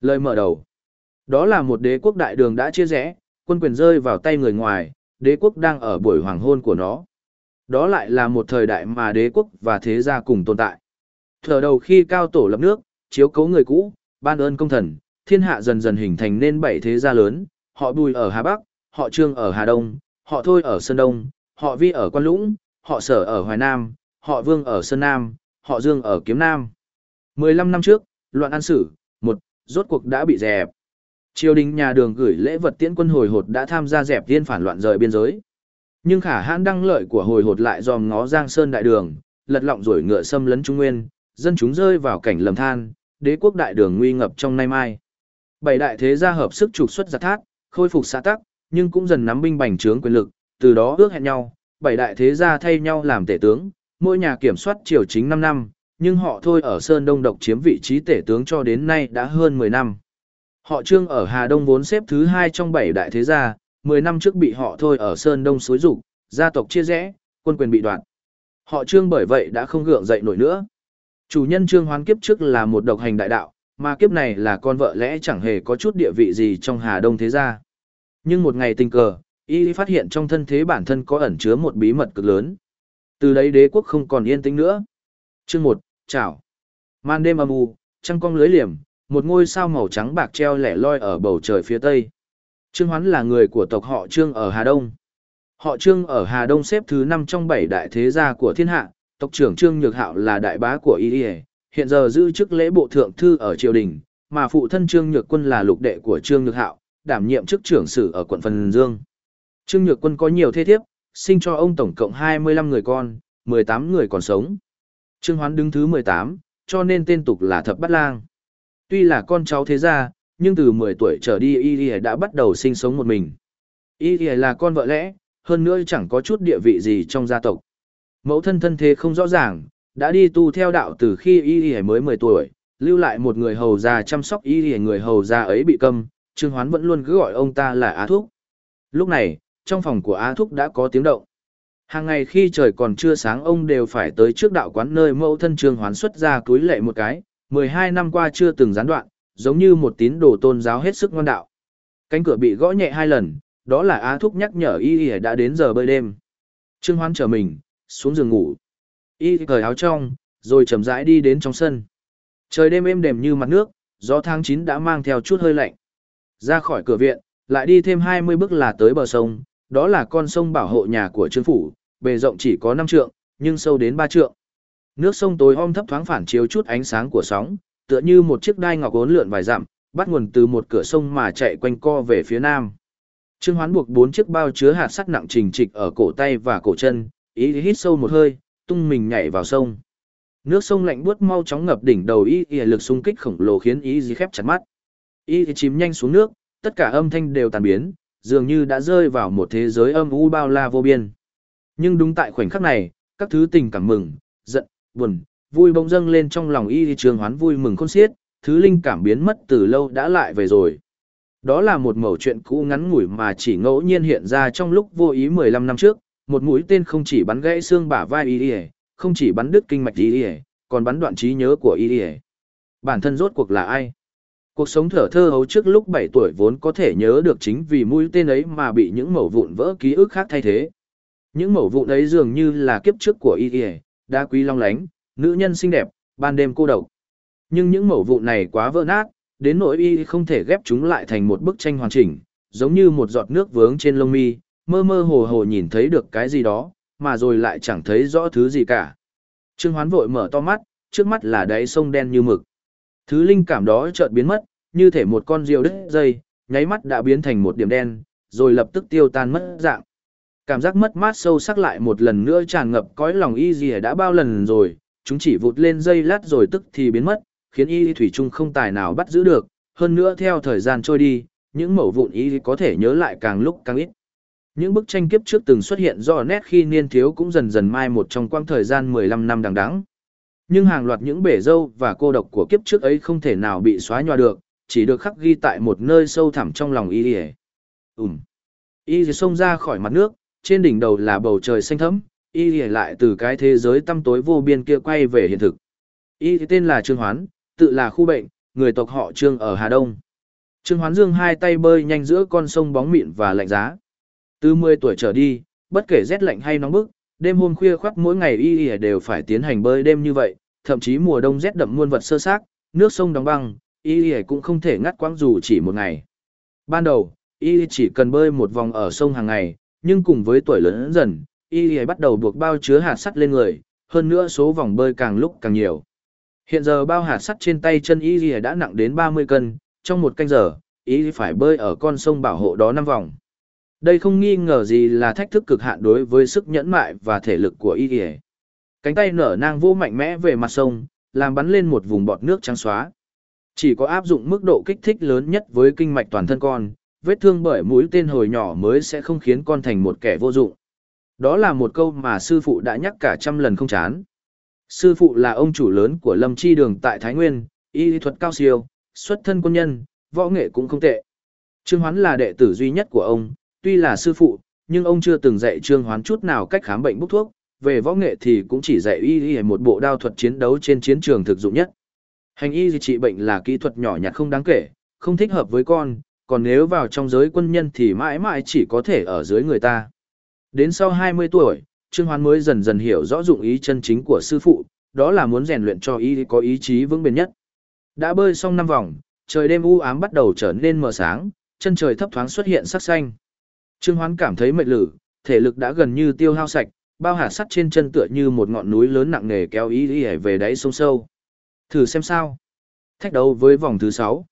Lời mở đầu. Đó là một đế quốc đại đường đã chia rẽ, quân quyền rơi vào tay người ngoài, đế quốc đang ở buổi hoàng hôn của nó. Đó lại là một thời đại mà đế quốc và thế gia cùng tồn tại. Thở đầu khi cao tổ lập nước, chiếu cấu người cũ, ban ơn công thần, thiên hạ dần dần hình thành nên bảy thế gia lớn, họ bùi ở Hà Bắc, họ trương ở Hà Đông, họ thôi ở Sơn Đông, họ vi ở Quan Lũng, họ sở ở Hoài Nam, họ vương ở Sơn Nam, họ dương ở Kiếm Nam. 15 năm trước, loạn an sử, một, rốt cuộc đã bị dẹp. Triều đình nhà đường gửi lễ vật tiễn quân hồi hột đã tham gia dẹp tiên phản loạn rời biên giới. Nhưng khả hãn đăng lợi của hồi hột lại dòm ngó Giang Sơn đại đường, lật lọng rồi ngựa xâm lấn Trung Nguyên, dân chúng rơi vào cảnh lầm than, đế quốc đại đường nguy ngập trong nay mai. Bảy đại thế gia hợp sức trục xuất giặc thác, khôi phục xã tắc, nhưng cũng dần nắm binh bành trướng quyền lực, từ đó ước hẹn nhau, bảy đại thế gia thay nhau làm tể tướng, mỗi nhà kiểm soát triều chính 5 năm, nhưng họ thôi ở Sơn Đông độc chiếm vị trí tể tướng cho đến nay đã hơn 10 năm. Họ Trương ở Hà Đông vốn xếp thứ hai trong bảy đại thế gia, 10 năm trước bị họ thôi ở Sơn Đông xối rụng, gia tộc chia rẽ, quân quyền bị đoạn. Họ Trương bởi vậy đã không gượng dậy nổi nữa. Chủ nhân Trương Hoán kiếp trước là một độc hành đại đạo, mà kiếp này là con vợ lẽ chẳng hề có chút địa vị gì trong Hà Đông thế gia. Nhưng một ngày tình cờ, y phát hiện trong thân thế bản thân có ẩn chứa một bí mật cực lớn. Từ đấy đế quốc không còn yên tĩnh nữa. Chương 1, chào. Man đêm âm u, trăng cong lưới liềm, một ngôi sao màu trắng bạc treo lẻ loi ở bầu trời phía tây. Trương Hoán là người của tộc họ Trương ở Hà Đông. Họ Trương ở Hà Đông xếp thứ 5 trong 7 đại thế gia của thiên hạ, tộc trưởng Trương Nhược Hạo là đại bá của Y hiện giờ giữ chức lễ bộ thượng thư ở triều đình, mà phụ thân Trương Nhược Quân là lục đệ của Trương Nhược Hạo, đảm nhiệm chức trưởng sử ở quận Phần Dương. Trương Nhược Quân có nhiều thế thiếp, sinh cho ông tổng cộng 25 người con, 18 người còn sống. Trương Hoán đứng thứ 18, cho nên tên tục là Thập Bát Lang. Tuy là con cháu thế gia, nhưng từ 10 tuổi trở đi Y Y đã bắt đầu sinh sống một mình. Y Y là con vợ lẽ, hơn nữa chẳng có chút địa vị gì trong gia tộc. Mẫu thân thân thế không rõ ràng, đã đi tu theo đạo từ khi Y Y mới 10 tuổi, lưu lại một người hầu già chăm sóc Y Y người hầu già ấy bị câm, Trương Hoán vẫn luôn cứ gọi ông ta là Á Thúc. Lúc này, trong phòng của Á Thúc đã có tiếng động. Hàng ngày khi trời còn chưa sáng ông đều phải tới trước đạo quán nơi mẫu thân Trường Hoán xuất ra túi lệ một cái, 12 năm qua chưa từng gián đoạn, giống như một tín đồ tôn giáo hết sức ngoan đạo. Cánh cửa bị gõ nhẹ hai lần, đó là Á Thúc nhắc nhở Y Y đã đến giờ bơi đêm. Trương Hoán trở mình, xuống giường ngủ. Y cởi áo trong, rồi chậm rãi đi đến trong sân. Trời đêm êm đềm như mặt nước, gió tháng 9 đã mang theo chút hơi lạnh. Ra khỏi cửa viện, lại đi thêm 20 bước là tới bờ sông, đó là con sông bảo hộ nhà của trương phủ, bề rộng chỉ có 5 trượng, nhưng sâu đến 3 trượng. Nước sông tối om thấp thoáng phản chiếu chút ánh sáng của sóng, tựa như một chiếc đai ngọc ốn lượn vài dặm, bắt nguồn từ một cửa sông mà chạy quanh co về phía nam. Trương Hoán buộc bốn chiếc bao chứa hạt sắt nặng trình trịch ở cổ tay và cổ chân, ý hít sâu một hơi, tung mình nhảy vào sông. Nước sông lạnh buốt mau chóng ngập đỉnh đầu y y lực xung kích khổng lồ khiến y dí khép chặt mắt. Y chìm nhanh xuống nước, tất cả âm thanh đều tàn biến, dường như đã rơi vào một thế giới âm u bao la vô biên. Nhưng đúng tại khoảnh khắc này, các thứ tình cảm mừng, giận, buồn, vui bỗng dâng lên trong lòng y trường hoán vui mừng khôn xiết, thứ linh cảm biến mất từ lâu đã lại về rồi. Đó là một mẩu chuyện cũ ngắn ngủi mà chỉ ngẫu nhiên hiện ra trong lúc vô ý 15 năm trước, một mũi tên không chỉ bắn gãy xương bả vai y không chỉ bắn đứt kinh mạch y còn bắn đoạn trí nhớ của y Bản thân rốt cuộc là ai? Cuộc sống thở thơ hấu trước lúc 7 tuổi vốn có thể nhớ được chính vì mũi tên ấy mà bị những mẩu vụn vỡ ký ức khác thay thế. Những mẩu vụn ấy dường như là kiếp trước của y y, đa quý long lánh, nữ nhân xinh đẹp, ban đêm cô độc. Nhưng những mẩu vụn này quá vỡ nát, đến nỗi y không thể ghép chúng lại thành một bức tranh hoàn chỉnh, giống như một giọt nước vướng trên lông mi, mơ mơ hồ hồ nhìn thấy được cái gì đó, mà rồi lại chẳng thấy rõ thứ gì cả. Trương Hoán vội mở to mắt, trước mắt là đáy sông đen như mực. Thứ linh cảm đó chợt biến mất, như thể một con diều đứt dây, nháy mắt đã biến thành một điểm đen, rồi lập tức tiêu tan mất dạng. Cảm giác mất mát sâu sắc lại một lần nữa tràn ngập cõi lòng y gì đã bao lần rồi, chúng chỉ vụt lên dây lát rồi tức thì biến mất, khiến y thủy chung không tài nào bắt giữ được, hơn nữa theo thời gian trôi đi, những mẩu vụn y có thể nhớ lại càng lúc càng ít. Những bức tranh kiếp trước từng xuất hiện rõ nét khi niên thiếu cũng dần dần mai một trong quãng thời gian 15 năm đằng đẵng. Nhưng hàng loạt những bể dâu và cô độc của kiếp trước ấy không thể nào bị xóa nhòa được, chỉ được khắc ghi tại một nơi sâu thẳm trong lòng y ỉa ùm y ỉa xông ra khỏi mặt nước trên đỉnh đầu là bầu trời xanh thẫm y ỉa lại từ cái thế giới tăm tối vô biên kia quay về hiện thực y tên là trương hoán tự là khu bệnh người tộc họ Trương ở Hà Đông. Trương Hoán Dương hai tay bơi nhanh giữa con sông bóng mịn và lạnh giá. Từ 10 tuổi trở đi, bất kể rét lạnh hay nóng bức, đêm hôm khuya khoắt mỗi ngày y y đều phải tiến hành bơi đêm như vậy, thậm chí mùa đông rét đậm muôn vật sơ xác, nước sông đóng băng, y y cũng không thể ngắt quãng dù chỉ một ngày. Ban đầu, y chỉ cần bơi một vòng ở sông hàng ngày, nhưng cùng với tuổi lớn dần, y bắt đầu buộc bao chứa hạt sắt lên người, hơn nữa số vòng bơi càng lúc càng nhiều. Hiện giờ bao hạt sắt trên tay chân y đã nặng đến 30 cân, trong một canh giờ, y phải bơi ở con sông bảo hộ đó 5 vòng. Đây không nghi ngờ gì là thách thức cực hạn đối với sức nhẫn mại và thể lực của y Cánh tay nở nang vô mạnh mẽ về mặt sông, làm bắn lên một vùng bọt nước trắng xóa. Chỉ có áp dụng mức độ kích thích lớn nhất với kinh mạch toàn thân con, vết thương bởi mũi tên hồi nhỏ mới sẽ không khiến con thành một kẻ vô dụng. Đó là một câu mà sư phụ đã nhắc cả trăm lần không chán. Sư phụ là ông chủ lớn của Lâm Chi Đường tại Thái Nguyên, y thuật cao siêu, xuất thân quân nhân, võ nghệ cũng không tệ. Trương Hoán là đệ tử duy nhất của ông, tuy là sư phụ, nhưng ông chưa từng dạy Trương Hoán chút nào cách khám bệnh bốc thuốc, về võ nghệ thì cũng chỉ dạy y y một bộ đao thuật chiến đấu trên chiến trường thực dụng nhất. Hành y trị bệnh là kỹ thuật nhỏ nhặt không đáng kể, không thích hợp với con, còn nếu vào trong giới quân nhân thì mãi mãi chỉ có thể ở dưới người ta. Đến sau 20 tuổi, Trương Hoán mới dần dần hiểu rõ dụng ý chân chính của sư phụ, đó là muốn rèn luyện cho y có ý chí vững bền nhất. Đã bơi xong năm vòng, trời đêm u ám bắt đầu trở nên mờ sáng, chân trời thấp thoáng xuất hiện sắc xanh. Trương Hoán cảm thấy mệt lử, thể lực đã gần như tiêu hao sạch, bao hạt sắt trên chân tựa như một ngọn núi lớn nặng nề kéo ý ý về đáy sông sâu. Thử xem sao. Thách đấu với vòng thứ 6.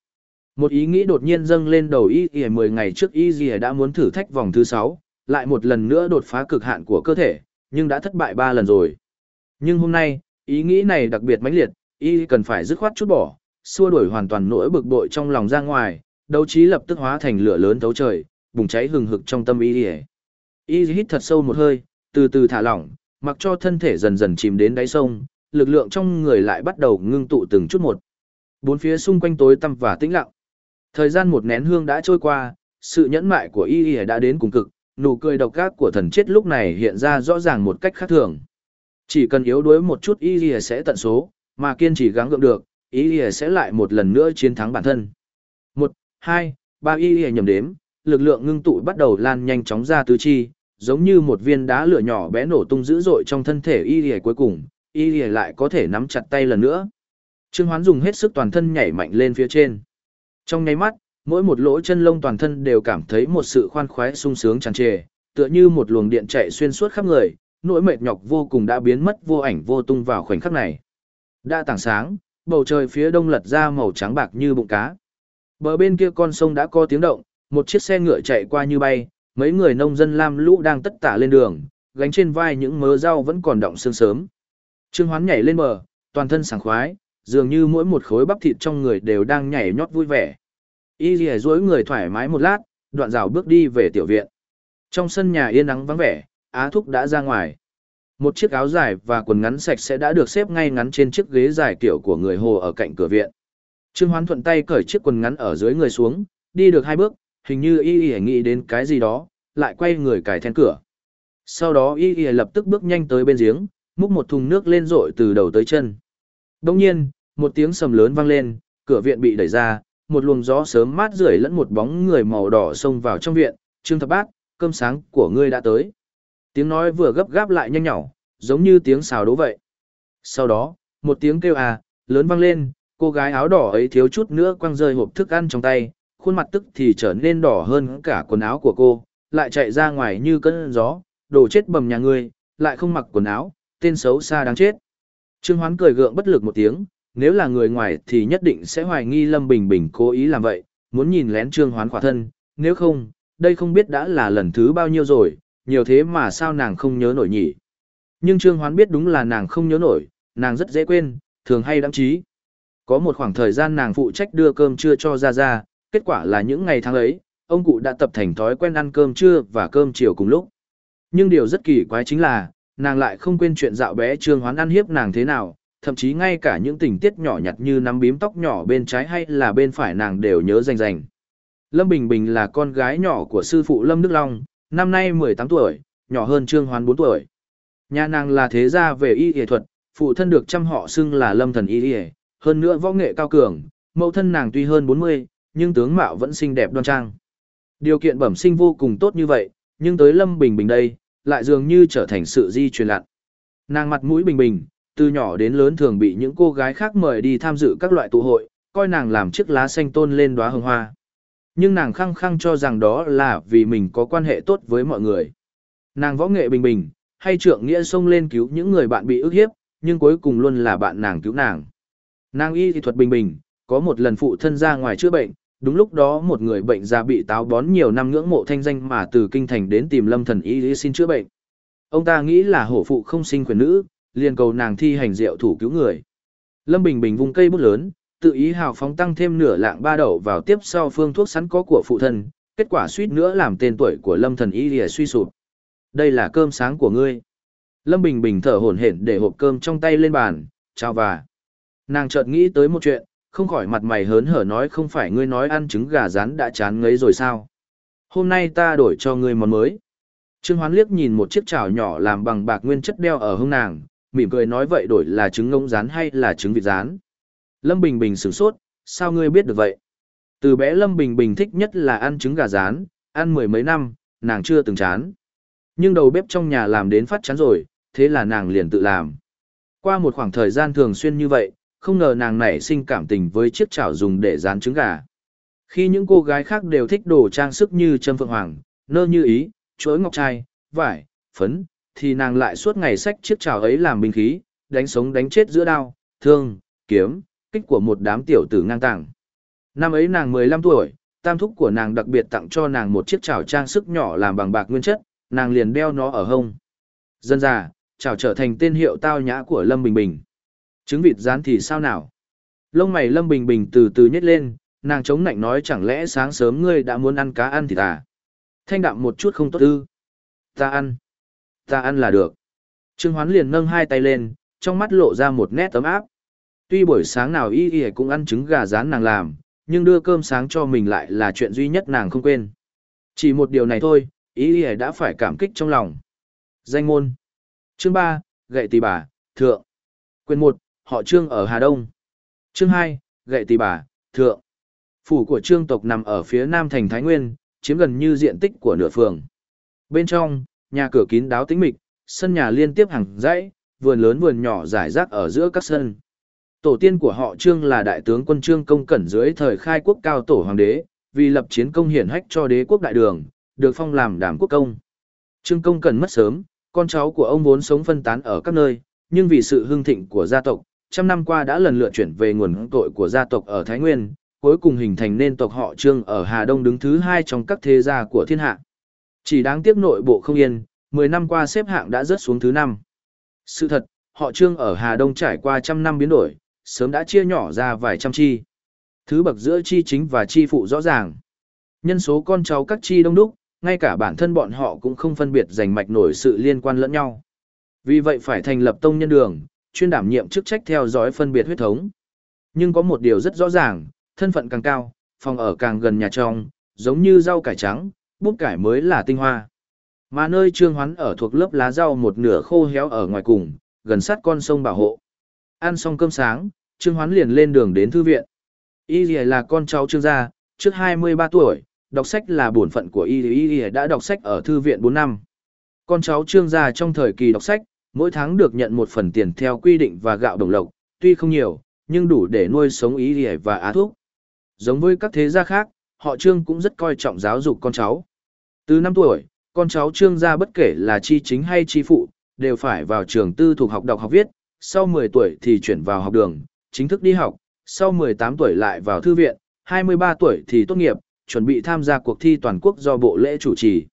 Một ý nghĩ đột nhiên dâng lên đầu ý ý 10 ngày trước ý ý đã muốn thử thách vòng thứ 6, lại một lần nữa đột phá cực hạn của cơ thể, nhưng đã thất bại 3 lần rồi. Nhưng hôm nay, ý nghĩ này đặc biệt mãnh liệt, ý cần phải dứt khoát chút bỏ, xua đuổi hoàn toàn nỗi bực bội trong lòng ra ngoài, đấu trí lập tức hóa thành lửa lớn thấu trời, bùng cháy hừng hực trong tâm y ỉa Y hít thật sâu một hơi, từ từ thả lỏng, mặc cho thân thể dần dần chìm đến đáy sông, lực lượng trong người lại bắt đầu ngưng tụ từng chút một. Bốn phía xung quanh tối tăm và tĩnh lặng. Thời gian một nén hương đã trôi qua, sự nhẫn mại của y ỉa đã đến cùng cực, nụ cười độc ác của thần chết lúc này hiện ra rõ ràng một cách khác thường. Chỉ cần yếu đuối một chút y ỉa sẽ tận số, mà kiên trì gắng gượng được, y ỉa sẽ lại một lần nữa chiến thắng bản thân. Một, hai, ba y ỉa nhầm đếm, lực lượng ngưng tụ bắt đầu lan nhanh chóng ra tứ chi, giống như một viên đá lửa nhỏ bé nổ tung dữ dội trong thân thể y lìa cuối cùng, y lìa lại có thể nắm chặt tay lần nữa. Trương Hoán dùng hết sức toàn thân nhảy mạnh lên phía trên. Trong nháy mắt, mỗi một lỗ chân lông toàn thân đều cảm thấy một sự khoan khoái sung sướng tràn trề, tựa như một luồng điện chạy xuyên suốt khắp người, nỗi mệt nhọc vô cùng đã biến mất vô ảnh vô tung vào khoảnh khắc này. Đã tảng sáng, bầu trời phía đông lật ra màu trắng bạc như bụng cá. Bờ bên kia con sông đã có tiếng động, một chiếc xe ngựa chạy qua như bay, mấy người nông dân lam lũ đang tất tả lên đường, gánh trên vai những mớ rau vẫn còn động sương sớm. Trương Hoán nhảy lên bờ, toàn thân sảng khoái, dường như mỗi một khối bắp thịt trong người đều đang nhảy nhót vui vẻ. Y lìa duỗi người thoải mái một lát, đoạn rào bước đi về tiểu viện. Trong sân nhà yên nắng vắng vẻ, Á Thúc đã ra ngoài. Một chiếc áo dài và quần ngắn sạch sẽ đã được xếp ngay ngắn trên chiếc ghế dài kiểu của người hồ ở cạnh cửa viện. Trương Hoán thuận tay cởi chiếc quần ngắn ở dưới người xuống, đi được hai bước, hình như y y nghĩ đến cái gì đó, lại quay người cài then cửa. Sau đó y y lập tức bước nhanh tới bên giếng, múc một thùng nước lên rội từ đầu tới chân. Đồng nhiên, một tiếng sầm lớn vang lên, cửa viện bị đẩy ra, một luồng gió sớm mát rưởi lẫn một bóng người màu đỏ xông vào trong viện, Trương Thập Bát, cơm sáng của ngươi đã tới. Tiếng nói vừa gấp gáp lại nhanh nhỏ, giống như tiếng xào đố vậy. Sau đó, một tiếng kêu à, lớn vang lên, cô gái áo đỏ ấy thiếu chút nữa quăng rơi hộp thức ăn trong tay, khuôn mặt tức thì trở nên đỏ hơn cả quần áo của cô, lại chạy ra ngoài như cơn gió, đổ chết bầm nhà ngươi, lại không mặc quần áo, tên xấu xa đáng chết. Trương Hoán cười gượng bất lực một tiếng, nếu là người ngoài thì nhất định sẽ hoài nghi Lâm Bình Bình cố ý làm vậy, muốn nhìn lén Trương Hoán khỏa thân, nếu không, đây không biết đã là lần thứ bao nhiêu rồi, nhiều thế mà sao nàng không nhớ nổi nhỉ. Nhưng Trương Hoán biết đúng là nàng không nhớ nổi, nàng rất dễ quên, thường hay đăng trí. Có một khoảng thời gian nàng phụ trách đưa cơm trưa cho Ra Ra, kết quả là những ngày tháng ấy, ông cụ đã tập thành thói quen ăn cơm trưa và cơm chiều cùng lúc. Nhưng điều rất kỳ quái chính là, nàng lại không quên chuyện dạo bé Trương Hoán ăn hiếp nàng thế nào, thậm chí ngay cả những tình tiết nhỏ nhặt như nắm bím tóc nhỏ bên trái hay là bên phải nàng đều nhớ rành rành. Lâm Bình Bình là con gái nhỏ của sư phụ Lâm Đức Long, năm nay 18 tuổi, nhỏ hơn Trương Hoán 4 tuổi. Nhà nàng là thế gia về y y thuật, phụ thân được trăm họ xưng là Lâm Thần Y Y, hơn nữa võ nghệ cao cường, mẫu thân nàng tuy hơn 40, nhưng tướng mạo vẫn xinh đẹp đoan trang. Điều kiện bẩm sinh vô cùng tốt như vậy, nhưng tới Lâm Bình Bình đây, lại dường như trở thành sự di truyền lặn. Nàng mặt mũi bình bình, từ nhỏ đến lớn thường bị những cô gái khác mời đi tham dự các loại tụ hội, coi nàng làm chiếc lá xanh tôn lên đóa hồng hoa. Nhưng nàng khăng khăng cho rằng đó là vì mình có quan hệ tốt với mọi người. Nàng võ nghệ bình bình, hay trượng nghĩa xông lên cứu những người bạn bị ức hiếp, nhưng cuối cùng luôn là bạn nàng cứu nàng. Nàng y thì thuật bình bình, có một lần phụ thân ra ngoài chữa bệnh, đúng lúc đó một người bệnh già bị táo bón nhiều năm ngưỡng mộ thanh danh mà từ kinh thành đến tìm lâm thần y xin chữa bệnh. Ông ta nghĩ là hổ phụ không sinh quyền nữ, liền cầu nàng thi hành diệu thủ cứu người. Lâm Bình Bình vung cây bút lớn, tự ý hào phóng tăng thêm nửa lạng ba đậu vào tiếp sau phương thuốc sẵn có của phụ thân, kết quả suýt nữa làm tên tuổi của Lâm thần y lìa suy sụp. Đây là cơm sáng của ngươi. Lâm Bình Bình thở hổn hển để hộp cơm trong tay lên bàn, chào và. Nàng chợt nghĩ tới một chuyện, không khỏi mặt mày hớn hở nói không phải ngươi nói ăn trứng gà rán đã chán ngấy rồi sao. Hôm nay ta đổi cho ngươi món mới. Trương Hoán liếc nhìn một chiếc chảo nhỏ làm bằng bạc nguyên chất đeo ở hông nàng, mỉm cười nói vậy đổi là trứng ngỗng rán hay là trứng vịt rán. Lâm Bình Bình sửng sốt, sao ngươi biết được vậy? Từ bé Lâm Bình Bình thích nhất là ăn trứng gà rán, ăn mười mấy năm, nàng chưa từng chán. Nhưng đầu bếp trong nhà làm đến phát chán rồi, thế là nàng liền tự làm. Qua một khoảng thời gian thường xuyên như vậy, không ngờ nàng nảy sinh cảm tình với chiếc chảo dùng để rán trứng gà. Khi những cô gái khác đều thích đồ trang sức như Trâm Phượng Hoàng, nơ như ý, chuỗi ngọc trai, vải, phấn, thì nàng lại suốt ngày xách chiếc chảo ấy làm binh khí, đánh sống đánh chết giữa đao, thương, kiếm, kích của một đám tiểu tử ngang tàng. Năm ấy nàng 15 tuổi, tam thúc của nàng đặc biệt tặng cho nàng một chiếc chảo trang sức nhỏ làm bằng bạc nguyên chất, nàng liền đeo nó ở hông. Dân già, chảo trở thành tên hiệu tao nhã của Lâm Bình Bình. Trứng vịt rán thì sao nào? Lông mày Lâm Bình Bình từ từ nhếch lên, nàng chống nạnh nói chẳng lẽ sáng sớm ngươi đã muốn ăn cá ăn thịt à? Thanh đạm một chút không tốt ư. Ta ăn. Ta ăn là được. Trương Hoán liền nâng hai tay lên, trong mắt lộ ra một nét tấm áp. Tuy buổi sáng nào y y cũng ăn trứng gà rán nàng làm, nhưng đưa cơm sáng cho mình lại là chuyện duy nhất nàng không quên. Chỉ một điều này thôi, y y đã phải cảm kích trong lòng. Danh môn. Chương 3, gậy tỳ bà, thượng. Quyền 1, họ Trương ở Hà Đông. Chương 2, gậy tỳ bà, thượng. Phủ của Trương tộc nằm ở phía nam thành Thái Nguyên, chiếm gần như diện tích của nửa phường. Bên trong, nhà cửa kín đáo tĩnh mịch, sân nhà liên tiếp hàng dãy, vườn lớn vườn nhỏ rải rác ở giữa các sân. Tổ tiên của họ Trương là đại tướng quân Trương Công Cẩn dưới thời khai quốc cao tổ hoàng đế, vì lập chiến công hiển hách cho đế quốc đại đường, được phong làm đảm quốc công. Trương Công Cẩn mất sớm, con cháu của ông vốn sống phân tán ở các nơi, nhưng vì sự hưng thịnh của gia tộc, trăm năm qua đã lần lượt chuyển về nguồn tội của gia tộc ở Thái Nguyên, cuối cùng hình thành nên tộc họ Trương ở Hà Đông đứng thứ hai trong các thế gia của thiên hạ. Chỉ đáng tiếc nội bộ không yên, 10 năm qua xếp hạng đã rớt xuống thứ năm. Sự thật, họ Trương ở Hà Đông trải qua trăm năm biến đổi, sớm đã chia nhỏ ra vài trăm chi. Thứ bậc giữa chi chính và chi phụ rõ ràng. Nhân số con cháu các chi đông đúc, ngay cả bản thân bọn họ cũng không phân biệt giành mạch nổi sự liên quan lẫn nhau. Vì vậy phải thành lập tông nhân đường, chuyên đảm nhiệm chức trách theo dõi phân biệt huyết thống. Nhưng có một điều rất rõ ràng, thân phận càng cao, phòng ở càng gần nhà trong, giống như rau cải trắng, bút cải mới là tinh hoa. Mà nơi trương hoán ở thuộc lớp lá rau một nửa khô héo ở ngoài cùng, gần sát con sông bảo hộ. Ăn xong cơm sáng, trương hoán liền lên đường đến thư viện. Y là con cháu trương gia, trước 23 tuổi, đọc sách là bổn phận của Y Y đã đọc sách ở thư viện 4 năm. Con cháu trương gia trong thời kỳ đọc sách, mỗi tháng được nhận một phần tiền theo quy định và gạo đồng lộc, tuy không nhiều, nhưng đủ để nuôi sống ý rẻ và á thuốc. Giống với các thế gia khác, họ trương cũng rất coi trọng giáo dục con cháu. Từ năm tuổi, con cháu trương gia bất kể là chi chính hay chi phụ, đều phải vào trường tư thuộc học đọc học viết, sau 10 tuổi thì chuyển vào học đường, chính thức đi học, sau 18 tuổi lại vào thư viện, 23 tuổi thì tốt nghiệp, chuẩn bị tham gia cuộc thi toàn quốc do bộ lễ chủ trì.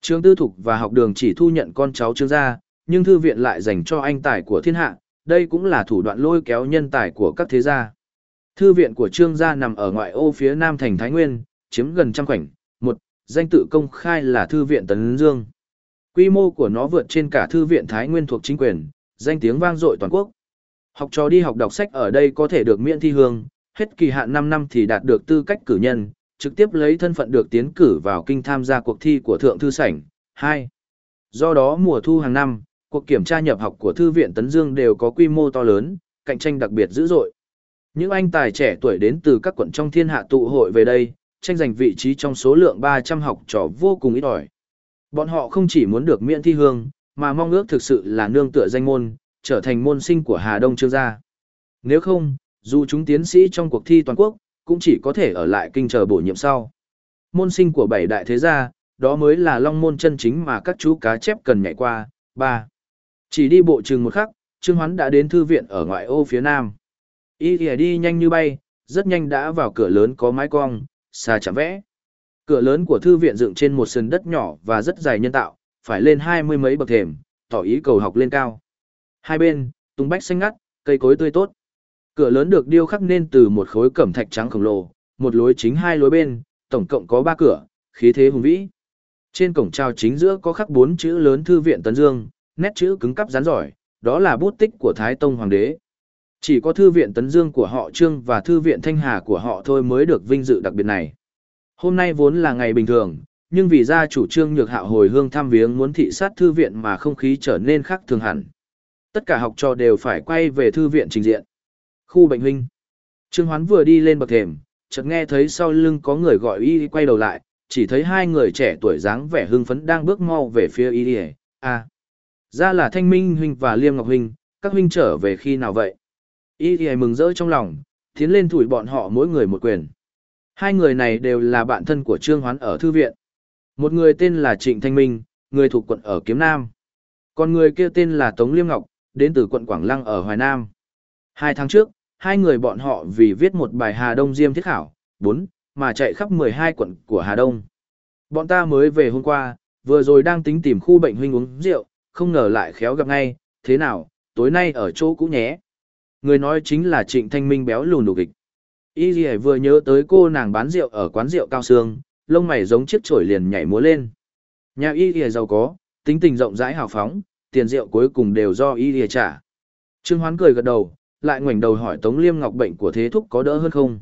Trường tư thục và học đường chỉ thu nhận con cháu trương gia, nhưng thư viện lại dành cho anh tài của thiên hạ, đây cũng là thủ đoạn lôi kéo nhân tài của các thế gia. Thư viện của Trương gia nằm ở ngoại ô phía nam thành Thái Nguyên, chiếm gần trăm khoảnh. Một, danh tự công khai là Thư viện Tấn Dương. Quy mô của nó vượt trên cả Thư viện Thái Nguyên thuộc chính quyền, danh tiếng vang dội toàn quốc. Học trò đi học đọc sách ở đây có thể được miễn thi hương, hết kỳ hạn 5 năm thì đạt được tư cách cử nhân, trực tiếp lấy thân phận được tiến cử vào kinh tham gia cuộc thi của Thượng Thư Sảnh. 2. Do đó mùa thu hàng năm, cuộc kiểm tra nhập học của Thư viện Tấn Dương đều có quy mô to lớn, cạnh tranh đặc biệt dữ dội. Những anh tài trẻ tuổi đến từ các quận trong thiên hạ tụ hội về đây, tranh giành vị trí trong số lượng 300 học trò vô cùng ít ỏi. Bọn họ không chỉ muốn được miễn thi hương, mà mong ước thực sự là nương tựa danh môn, trở thành môn sinh của Hà Đông Trương gia. Nếu không, dù chúng tiến sĩ trong cuộc thi toàn quốc, cũng chỉ có thể ở lại kinh chờ bổ nhiệm sau. Môn sinh của bảy đại thế gia, đó mới là long môn chân chính mà các chú cá chép cần nhảy qua. 3. Chỉ đi bộ chừng một khắc, Trương Hoán đã đến thư viện ở ngoại ô phía nam. Y thì đi nhanh như bay, rất nhanh đã vào cửa lớn có mái cong, xa chạm vẽ. Cửa lớn của thư viện dựng trên một sân đất nhỏ và rất dài nhân tạo, phải lên hai mươi mấy bậc thềm, tỏ ý cầu học lên cao. Hai bên, tung bách xanh ngắt, cây cối tươi tốt. Cửa lớn được điêu khắc nên từ một khối cẩm thạch trắng khổng lồ, một lối chính hai lối bên, tổng cộng có ba cửa, khí thế hùng vĩ. Trên cổng trào chính giữa có khắc bốn chữ lớn thư viện Tấn Dương, nét chữ cứng cắp rắn giỏi, đó là bút tích của Thái Tông Hoàng đế. Chỉ có thư viện Tấn Dương của họ Trương và thư viện Thanh Hà của họ thôi mới được vinh dự đặc biệt này. Hôm nay vốn là ngày bình thường, nhưng vì gia chủ Trương Nhược Hạo hồi hương thăm viếng muốn thị sát thư viện mà không khí trở nên khác thường hẳn. Tất cả học trò đều phải quay về thư viện trình diện. Khu bệnh huynh. Trương Hoán vừa đi lên bậc thềm, chợt nghe thấy sau lưng có người gọi y quay đầu lại, chỉ thấy hai người trẻ tuổi dáng vẻ hưng phấn đang bước mau về phía y. À, ra là Thanh Minh huynh và Liêm Ngọc huynh, các huynh trở về khi nào vậy? Y Y mừng rỡ trong lòng, tiến lên thủi bọn họ mỗi người một quyền. Hai người này đều là bạn thân của Trương Hoán ở thư viện. Một người tên là Trịnh Thanh Minh, người thuộc quận ở Kiếm Nam. Còn người kia tên là Tống Liêm Ngọc, đến từ quận Quảng Lăng ở Hoài Nam. Hai tháng trước, hai người bọn họ vì viết một bài Hà Đông Diêm Thiết Khảo, bốn mà chạy khắp 12 quận của Hà Đông. Bọn ta mới về hôm qua, vừa rồi đang tính tìm khu bệnh huynh uống rượu, không ngờ lại khéo gặp ngay, thế nào, tối nay ở chỗ cũ nhé. Người nói chính là Trịnh Thanh Minh béo lùn đủ kịch. Y Ghi vừa nhớ tới cô nàng bán rượu ở quán rượu cao sương, lông mày giống chiếc chổi liền nhảy múa lên. Nhà Y Ghi giàu có, tính tình rộng rãi hào phóng, tiền rượu cuối cùng đều do Y Ghi trả. Trương Hoán cười gật đầu, lại ngoảnh đầu hỏi Tống Liêm Ngọc bệnh của thế thúc có đỡ hơn không.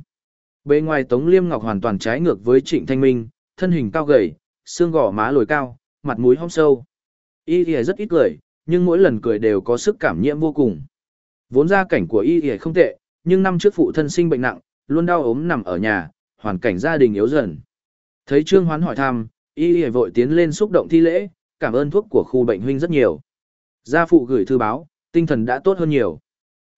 Bề ngoài Tống Liêm Ngọc hoàn toàn trái ngược với Trịnh Thanh Minh, thân hình cao gầy, xương gò má lồi cao, mặt mũi hong sâu. Y thì rất ít cười, nhưng mỗi lần cười đều có sức cảm nhiễm vô cùng. Vốn gia cảnh của Y thì không tệ, nhưng năm trước phụ thân sinh bệnh nặng, luôn đau ốm nằm ở nhà, hoàn cảnh gia đình yếu dần. Thấy Trương Hoán hỏi thăm, Y thì vội tiến lên xúc động thi lễ, cảm ơn thuốc của khu bệnh huynh rất nhiều. Gia phụ gửi thư báo, tinh thần đã tốt hơn nhiều.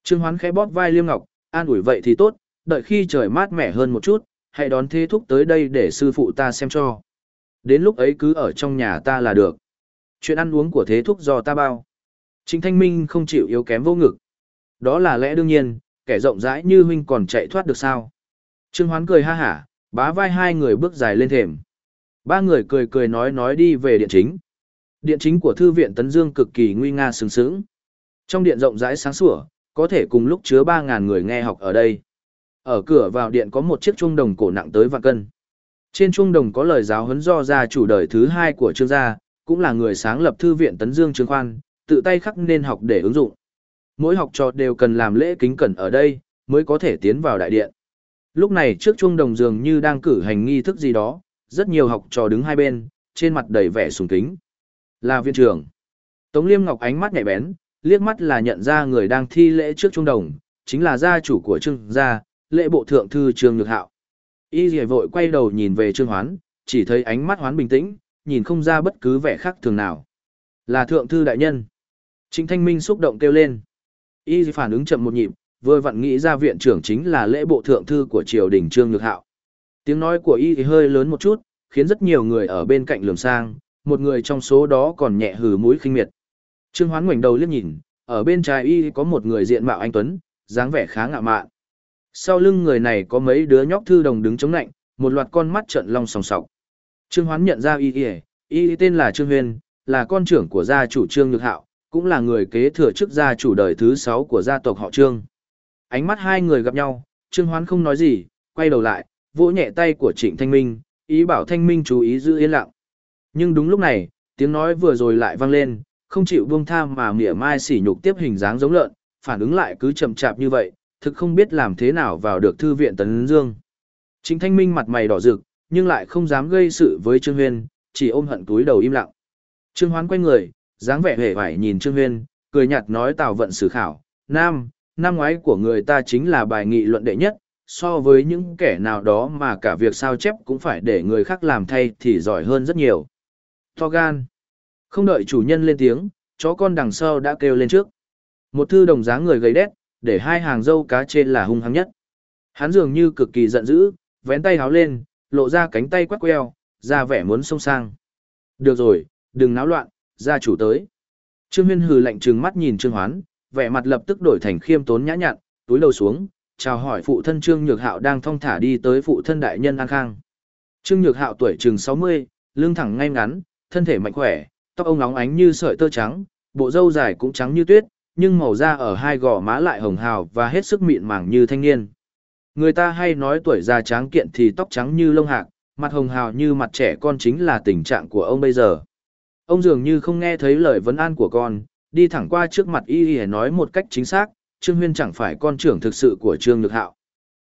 Trương Hoán khẽ bóp vai Liêm Ngọc, an ủi vậy thì tốt, đợi khi trời mát mẻ hơn một chút, hãy đón thế thúc tới đây để sư phụ ta xem cho. Đến lúc ấy cứ ở trong nhà ta là được. Chuyện ăn uống của thế thúc do ta bao. Trịnh Thanh Minh không chịu yếu kém vô ngực. Đó là lẽ đương nhiên, kẻ rộng rãi như huynh còn chạy thoát được sao. Trương Hoán cười ha hả, bá vai hai người bước dài lên thềm. Ba người cười cười nói nói đi về điện chính. Điện chính của thư viện Tấn Dương cực kỳ nguy nga sừng sững. Trong điện rộng rãi sáng sủa, có thể cùng lúc chứa 3.000 người nghe học ở đây. Ở cửa vào điện có một chiếc chuông đồng cổ nặng tới vạn cân. Trên chuông đồng có lời giáo huấn do gia chủ đời thứ hai của trương gia, cũng là người sáng lập thư viện Tấn Dương Trương Khoan, tự tay khắc nên học để ứng dụng. Mỗi học trò đều cần làm lễ kính cẩn ở đây, mới có thể tiến vào đại điện. Lúc này trước chuông đồng dường như đang cử hành nghi thức gì đó, rất nhiều học trò đứng hai bên, trên mặt đầy vẻ sùng kính. Là viện trưởng. Tống Liêm Ngọc ánh mắt nhạy bén, liếc mắt là nhận ra người đang thi lễ trước chuông đồng, chính là gia chủ của trương gia, lễ bộ thượng thư trương nhược hạo. Y Liễu vội quay đầu nhìn về trương hoán, chỉ thấy ánh mắt hoán bình tĩnh, nhìn không ra bất cứ vẻ khác thường nào. Là thượng thư đại nhân. Trịnh Thanh Minh xúc động kêu lên. Y phản ứng chậm một nhịp, vừa vặn nghĩ ra viện trưởng chính là lễ bộ thượng thư của triều đình trương nhược hạo. Tiếng nói của y thì hơi lớn một chút, khiến rất nhiều người ở bên cạnh lườm sang, một người trong số đó còn nhẹ hừ mũi khinh miệt. Trương Hoán ngoảnh đầu liếc nhìn, ở bên trái y có một người diện mạo anh tuấn, dáng vẻ khá ngạo mạn. Sau lưng người này có mấy đứa nhóc thư đồng đứng chống lạnh, một loạt con mắt trợn long sòng sọc. Trương Hoán nhận ra y y, y tên là Trương Huyền, là con trưởng của gia chủ Trương Nhược Hạo, cũng là người kế thừa chức gia chủ đời thứ 6 của gia tộc họ Trương. Ánh mắt hai người gặp nhau, Trương Hoán không nói gì, quay đầu lại, vỗ nhẹ tay của Trịnh Thanh Minh, ý bảo Thanh Minh chú ý giữ yên lặng. Nhưng đúng lúc này, tiếng nói vừa rồi lại vang lên, không chịu buông tham mà mỉa mai sỉ nhục tiếp hình dáng giống lợn, phản ứng lại cứ chậm chạp như vậy, thực không biết làm thế nào vào được thư viện Tấn Dương. Trịnh Thanh Minh mặt mày đỏ rực, nhưng lại không dám gây sự với Trương Huyên, chỉ ôm hận túi đầu im lặng. Trương Hoán quay người, dáng vẻ hề vải nhìn Trương Huyên, cười nhạt nói Tào vận sử khảo, Nam, năm ngoái của người ta chính là bài nghị luận đệ nhất, so với những kẻ nào đó mà cả việc sao chép cũng phải để người khác làm thay thì giỏi hơn rất nhiều. To gan. Không đợi chủ nhân lên tiếng, chó con đằng sau đã kêu lên trước. Một thư đồng dáng người gầy đét, để hai hàng dâu cá trên là hung hăng nhất. Hắn dường như cực kỳ giận dữ, vén tay háo lên, lộ ra cánh tay quắc queo, ra vẻ muốn xông sang. Được rồi, đừng náo loạn, gia chủ tới. Trương Huyên hừ lạnh trừng mắt nhìn Trương Hoán, vẻ mặt lập tức đổi thành khiêm tốn nhã nhặn, túi đầu xuống, chào hỏi phụ thân Trương Nhược Hạo đang thong thả đi tới phụ thân đại nhân An Khang. Trương Nhược Hạo tuổi chừng 60, lưng thẳng ngay ngắn, thân thể mạnh khỏe, tóc ông óng ánh như sợi tơ trắng, bộ râu dài cũng trắng như tuyết, nhưng màu da ở hai gò má lại hồng hào và hết sức mịn màng như thanh niên. Người ta hay nói tuổi già tráng kiện thì tóc trắng như lông hạc, mặt hồng hào như mặt trẻ con chính là tình trạng của ông bây giờ. Ông dường như không nghe thấy lời vấn an của con, đi thẳng qua trước mặt y y nói một cách chính xác, Trương Huyên chẳng phải con trưởng thực sự của Trương Nhược Hạo.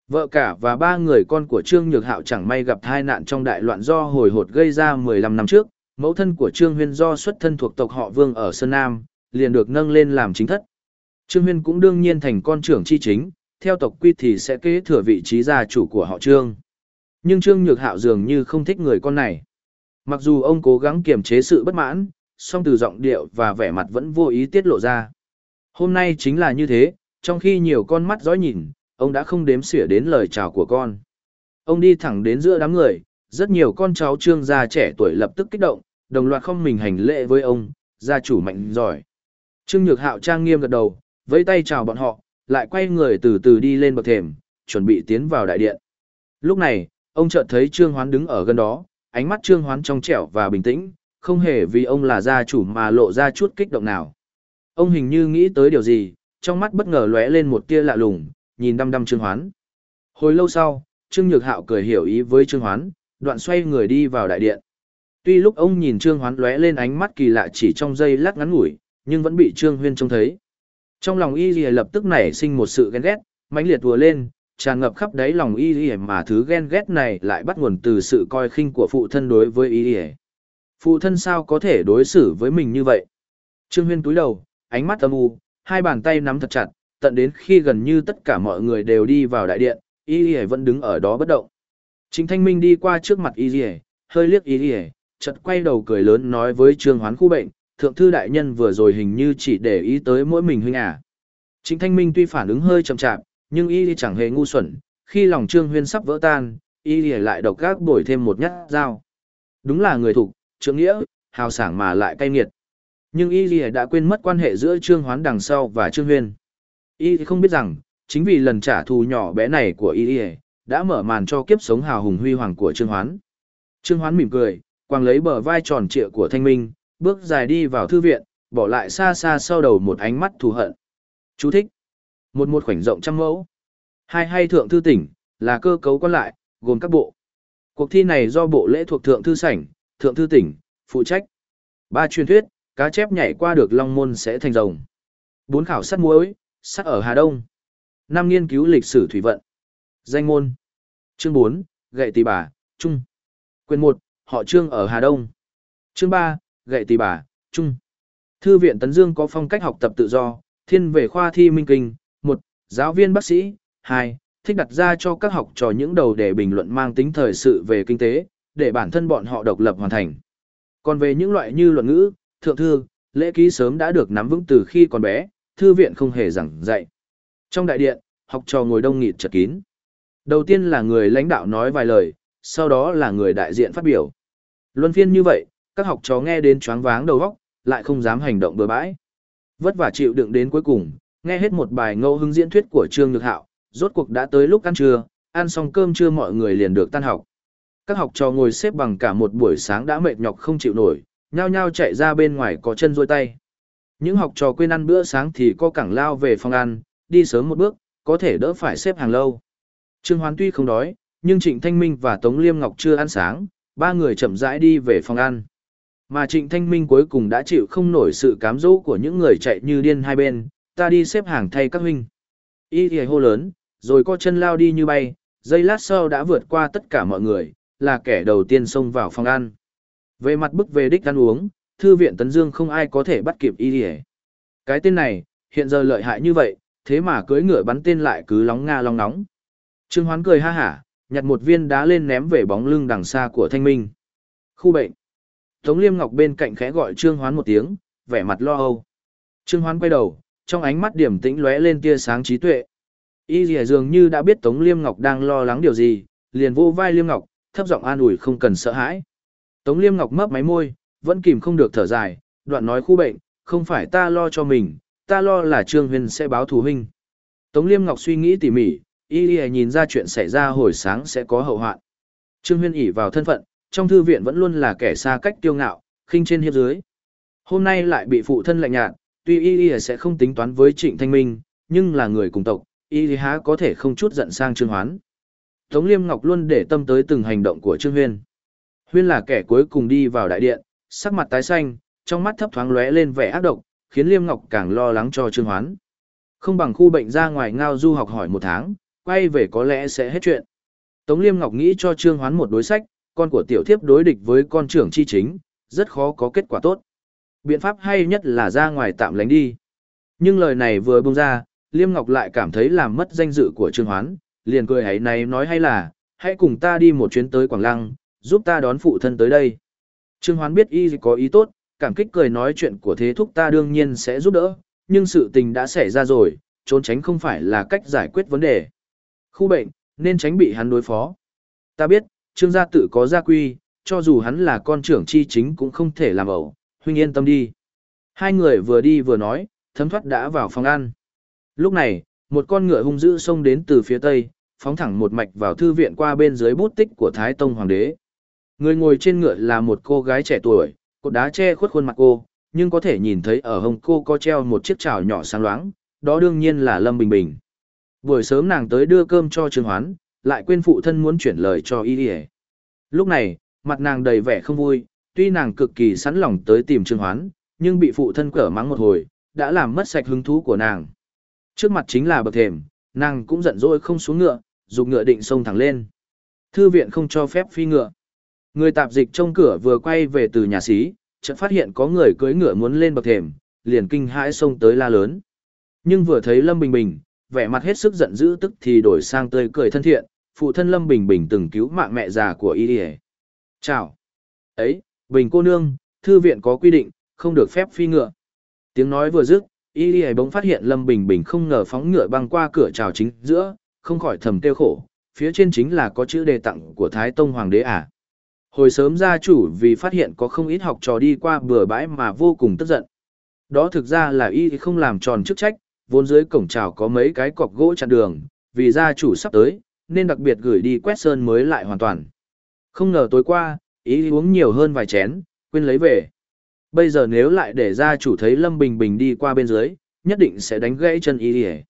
Vợ cả và ba người con của Trương Nhược Hạo chẳng may gặp tai nạn trong đại loạn do hồi hột gây ra 15 năm trước, mẫu thân của Trương Huyên do xuất thân thuộc tộc họ Vương ở Sơn Nam, liền được nâng lên làm chính thất. Trương Huyên cũng đương nhiên thành con trưởng chi chính, theo tộc quy thì sẽ kế thừa vị trí gia chủ của họ Trương. Nhưng Trương Nhược Hạo dường như không thích người con này. Mặc dù ông cố gắng kiềm chế sự bất mãn, song từ giọng điệu và vẻ mặt vẫn vô ý tiết lộ ra. Hôm nay chính là như thế, trong khi nhiều con mắt dõi nhìn, ông đã không đếm xỉa đến lời chào của con. Ông đi thẳng đến giữa đám người, rất nhiều con cháu trương gia trẻ tuổi lập tức kích động, đồng loạt không mình hành lễ với ông, gia chủ mạnh giỏi. Trương Nhược Hạo trang nghiêm gật đầu, vẫy tay chào bọn họ, lại quay người từ từ đi lên bậc thềm, chuẩn bị tiến vào đại điện. Lúc này, ông chợt thấy Trương Hoán đứng ở gần đó, ánh mắt Trương Hoán trong trẻo và bình tĩnh, không hề vì ông là gia chủ mà lộ ra chút kích động nào. Ông hình như nghĩ tới điều gì, trong mắt bất ngờ lóe lên một tia lạ lùng, nhìn đăm đăm Trương Hoán. Hồi lâu sau, Trương Nhược Hạo cười hiểu ý với Trương Hoán, đoạn xoay người đi vào đại điện. Tuy lúc ông nhìn Trương Hoán lóe lên ánh mắt kỳ lạ chỉ trong giây lát ngắn ngủi, nhưng vẫn bị Trương Huyên trông thấy. Trong lòng Y gì lập tức nảy sinh một sự ghen ghét, mãnh liệt vừa lên, tràn ngập khắp đáy lòng Y gì mà thứ ghen ghét này lại bắt nguồn từ sự coi khinh của phụ thân đối với Y gì. Phụ thân sao có thể đối xử với mình như vậy? Trương Huyên túi đầu, ánh mắt âm u, hai bàn tay nắm thật chặt, tận đến khi gần như tất cả mọi người đều đi vào đại điện, Y gì vẫn đứng ở đó bất động. Chính Thanh Minh đi qua trước mặt Y gì, hơi liếc Y gì, chợt quay đầu cười lớn nói với Trương Hoán khu bệnh, thượng thư đại nhân vừa rồi hình như chỉ để ý tới mỗi mình huynh à. Trịnh Thanh Minh tuy phản ứng hơi chậm chạp, nhưng y chẳng hề ngu xuẩn, khi lòng Trương Huyên sắp vỡ tan, y lại độc gác bổi thêm một nhát dao. Đúng là người thục, trưởng nghĩa, hào sảng mà lại cay nghiệt. Nhưng y đã quên mất quan hệ giữa Trương Hoán đằng sau và Trương Huyên. Y không biết rằng, chính vì lần trả thù nhỏ bé này của y đã mở màn cho kiếp sống hào hùng huy hoàng của Trương Hoán. Trương Hoán mỉm cười, quàng lấy bờ vai tròn trịa của Thanh Minh, bước dài đi vào thư viện, bỏ lại xa xa sau đầu một ánh mắt thù hận. Chú thích. Một một khoảnh rộng trăm mẫu. Hai hay thượng thư tỉnh, là cơ cấu còn lại, gồm các bộ. Cuộc thi này do bộ lễ thuộc thượng thư sảnh, thượng thư tỉnh, phụ trách. Ba truyền thuyết, cá chép nhảy qua được long môn sẽ thành rồng. Bốn khảo sát muối, sát ở Hà Đông. Năm nghiên cứu lịch sử thủy vận. Danh môn. Chương 4, gậy tỷ bà, Trung. Quyền 1, họ Trương ở Hà Đông. Chương 3, gậy tì bà, Trung. Thư viện Tấn Dương có phong cách học tập tự do, thiên về khoa thi minh kinh, một giáo viên bác sĩ, hai thích đặt ra cho các học trò những đầu đề bình luận mang tính thời sự về kinh tế, để bản thân bọn họ độc lập hoàn thành. Còn về những loại như luận ngữ, thượng thư, lễ ký sớm đã được nắm vững từ khi còn bé, thư viện không hề giảng dạy. Trong đại điện, học trò ngồi đông nghịt chật kín. Đầu tiên là người lãnh đạo nói vài lời, sau đó là người đại diện phát biểu. Luân phiên như vậy, các học trò nghe đến choáng váng đầu óc, lại không dám hành động bừa bãi. Vất vả chịu đựng đến cuối cùng, nghe hết một bài ngẫu hứng diễn thuyết của Trương Nhược Hạo, rốt cuộc đã tới lúc ăn trưa, ăn xong cơm trưa mọi người liền được tan học. Các học trò ngồi xếp bằng cả một buổi sáng đã mệt nhọc không chịu nổi, nhao nhao chạy ra bên ngoài có chân rôi tay. Những học trò quên ăn bữa sáng thì có cẳng lao về phòng ăn, đi sớm một bước, có thể đỡ phải xếp hàng lâu. Trương Hoán tuy không đói, nhưng Trịnh Thanh Minh và Tống Liêm Ngọc chưa ăn sáng, ba người chậm rãi đi về phòng ăn. Mà Trịnh Thanh Minh cuối cùng đã chịu không nổi sự cám dỗ của những người chạy như điên hai bên, ta đi xếp hàng thay các huynh. Y thì hô lớn, rồi co chân lao đi như bay, giây lát sau đã vượt qua tất cả mọi người, là kẻ đầu tiên xông vào phòng ăn. Về mặt bức về đích ăn uống, thư viện Tấn Dương không ai có thể bắt kịp Y thì Cái tên này, hiện giờ lợi hại như vậy, thế mà cưỡi ngựa bắn tên lại cứ lóng nga lóng nóng. Trương Hoán cười ha hả, nhặt một viên đá lên ném về bóng lưng đằng xa của Thanh Minh. Khu bệnh. Tống Liêm Ngọc bên cạnh khẽ gọi Trương Hoán một tiếng, vẻ mặt lo âu. Trương Hoán quay đầu, trong ánh mắt điểm tĩnh lóe lên tia sáng trí tuệ. Y Lìa dường như đã biết Tống Liêm Ngọc đang lo lắng điều gì, liền vô vai Liêm Ngọc, thấp giọng an ủi không cần sợ hãi. Tống Liêm Ngọc mấp máy môi, vẫn kìm không được thở dài, đoạn nói khu bệnh, không phải ta lo cho mình, ta lo là Trương Huyền sẽ báo thù huynh. Tống Liêm Ngọc suy nghĩ tỉ mỉ, Y Lìa nhìn ra chuyện xảy ra hồi sáng sẽ có hậu hoạn. Trương Huyên ỉ vào thân phận, trong thư viện vẫn luôn là kẻ xa cách tiêu ngạo, khinh trên hiếp dưới. Hôm nay lại bị phụ thân lạnh nhạt, tuy Y Y sẽ không tính toán với Trịnh Thanh Minh, nhưng là người cùng tộc, Y Y há có thể không chút giận sang Trương Hoán. Tống Liêm Ngọc luôn để tâm tới từng hành động của Trương Huyên. Huyên là kẻ cuối cùng đi vào đại điện, sắc mặt tái xanh, trong mắt thấp thoáng lóe lên vẻ ác độc, khiến Liêm Ngọc càng lo lắng cho Trương Hoán. Không bằng khu bệnh ra ngoài ngao du học hỏi một tháng, quay về có lẽ sẽ hết chuyện. Tống Liêm Ngọc nghĩ cho Trương Hoán một đối sách, con của tiểu thiếp đối địch với con trưởng chi chính, rất khó có kết quả tốt. Biện pháp hay nhất là ra ngoài tạm lánh đi. Nhưng lời này vừa bung ra, Liêm Ngọc lại cảm thấy làm mất danh dự của Trương Hoán, liền cười hãy này nói hay là, hãy cùng ta đi một chuyến tới Quảng Lăng, giúp ta đón phụ thân tới đây. Trương Hoán biết y có ý tốt, cảm kích cười nói chuyện của thế thúc ta đương nhiên sẽ giúp đỡ, nhưng sự tình đã xảy ra rồi, trốn tránh không phải là cách giải quyết vấn đề. Khu bệnh, nên tránh bị hắn đối phó. Ta biết, trương gia tự có gia quy, cho dù hắn là con trưởng chi chính cũng không thể làm ẩu, huynh yên tâm đi. Hai người vừa đi vừa nói, thấm thoát đã vào phòng ăn. Lúc này, một con ngựa hung dữ xông đến từ phía tây, phóng thẳng một mạch vào thư viện qua bên dưới bút tích của Thái Tông Hoàng đế. Người ngồi trên ngựa là một cô gái trẻ tuổi, cột đá che khuất khuôn mặt cô, nhưng có thể nhìn thấy ở hông cô có treo một chiếc chảo nhỏ sáng loáng, đó đương nhiên là Lâm Bình Bình. Buổi sớm nàng tới đưa cơm cho Trương Hoán, lại quên phụ thân muốn chuyển lời cho y ỉa Lúc này, mặt nàng đầy vẻ không vui, tuy nàng cực kỳ sẵn lòng tới tìm Trương Hoán, nhưng bị phụ thân cở mắng một hồi, đã làm mất sạch hứng thú của nàng. Trước mặt chính là bậc thềm, nàng cũng giận dỗi không xuống ngựa, dục ngựa định xông thẳng lên. Thư viện không cho phép phi ngựa. Người tạp dịch trong cửa vừa quay về từ nhà xí, chợt phát hiện có người cưỡi ngựa muốn lên bậc thềm, liền kinh hãi xông tới la lớn. Nhưng vừa thấy Lâm Bình Bình, vẻ mặt hết sức giận dữ tức thì đổi sang tươi cười thân thiện, phụ thân Lâm Bình Bình từng cứu mạng mẹ già của y đi Chào. Ấy, Bình cô nương, thư viện có quy định, không được phép phi ngựa. Tiếng nói vừa dứt, y đi bỗng phát hiện Lâm Bình Bình không ngờ phóng ngựa băng qua cửa chào chính giữa, không khỏi thầm kêu khổ, phía trên chính là có chữ đề tặng của Thái Tông Hoàng đế à. Hồi sớm gia chủ vì phát hiện có không ít học trò đi qua bừa bãi mà vô cùng tức giận. Đó thực ra là y không làm tròn chức trách, vốn dưới cổng trào có mấy cái cọc gỗ chặn đường, vì gia chủ sắp tới, nên đặc biệt gửi đi quét sơn mới lại hoàn toàn. Không ngờ tối qua, ý uống nhiều hơn vài chén, quên lấy về. Bây giờ nếu lại để gia chủ thấy Lâm Bình Bình đi qua bên dưới, nhất định sẽ đánh gãy chân ý đi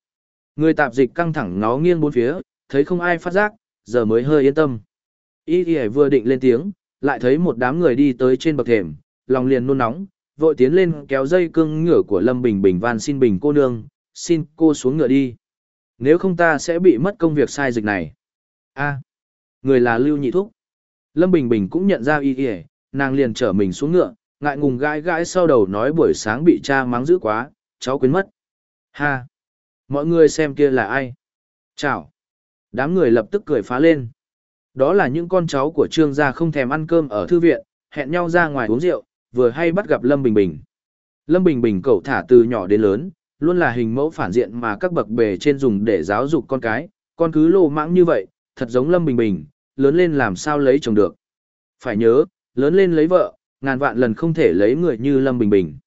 Người tạp dịch căng thẳng ngó nghiêng bốn phía, thấy không ai phát giác, giờ mới hơi yên tâm. Ý đi vừa định lên tiếng, lại thấy một đám người đi tới trên bậc thềm, lòng liền nôn nóng, vội tiến lên kéo dây cương ngựa của Lâm Bình Bình van xin Bình cô nương, xin cô xuống ngựa đi. Nếu không ta sẽ bị mất công việc sai dịch này. a người là Lưu Nhị Thúc. Lâm Bình Bình cũng nhận ra y y, nàng liền trở mình xuống ngựa, ngại ngùng gãi gãi sau đầu nói buổi sáng bị cha mắng dữ quá, cháu quên mất. Ha! Mọi người xem kia là ai? Chào! Đám người lập tức cười phá lên. Đó là những con cháu của trương gia không thèm ăn cơm ở thư viện, hẹn nhau ra ngoài uống rượu, vừa hay bắt gặp Lâm Bình Bình. Lâm Bình Bình cậu thả từ nhỏ đến lớn, luôn là hình mẫu phản diện mà các bậc bề trên dùng để giáo dục con cái, con cứ lô mãng như vậy, thật giống Lâm Bình Bình, lớn lên làm sao lấy chồng được. Phải nhớ, lớn lên lấy vợ, ngàn vạn lần không thể lấy người như Lâm Bình Bình.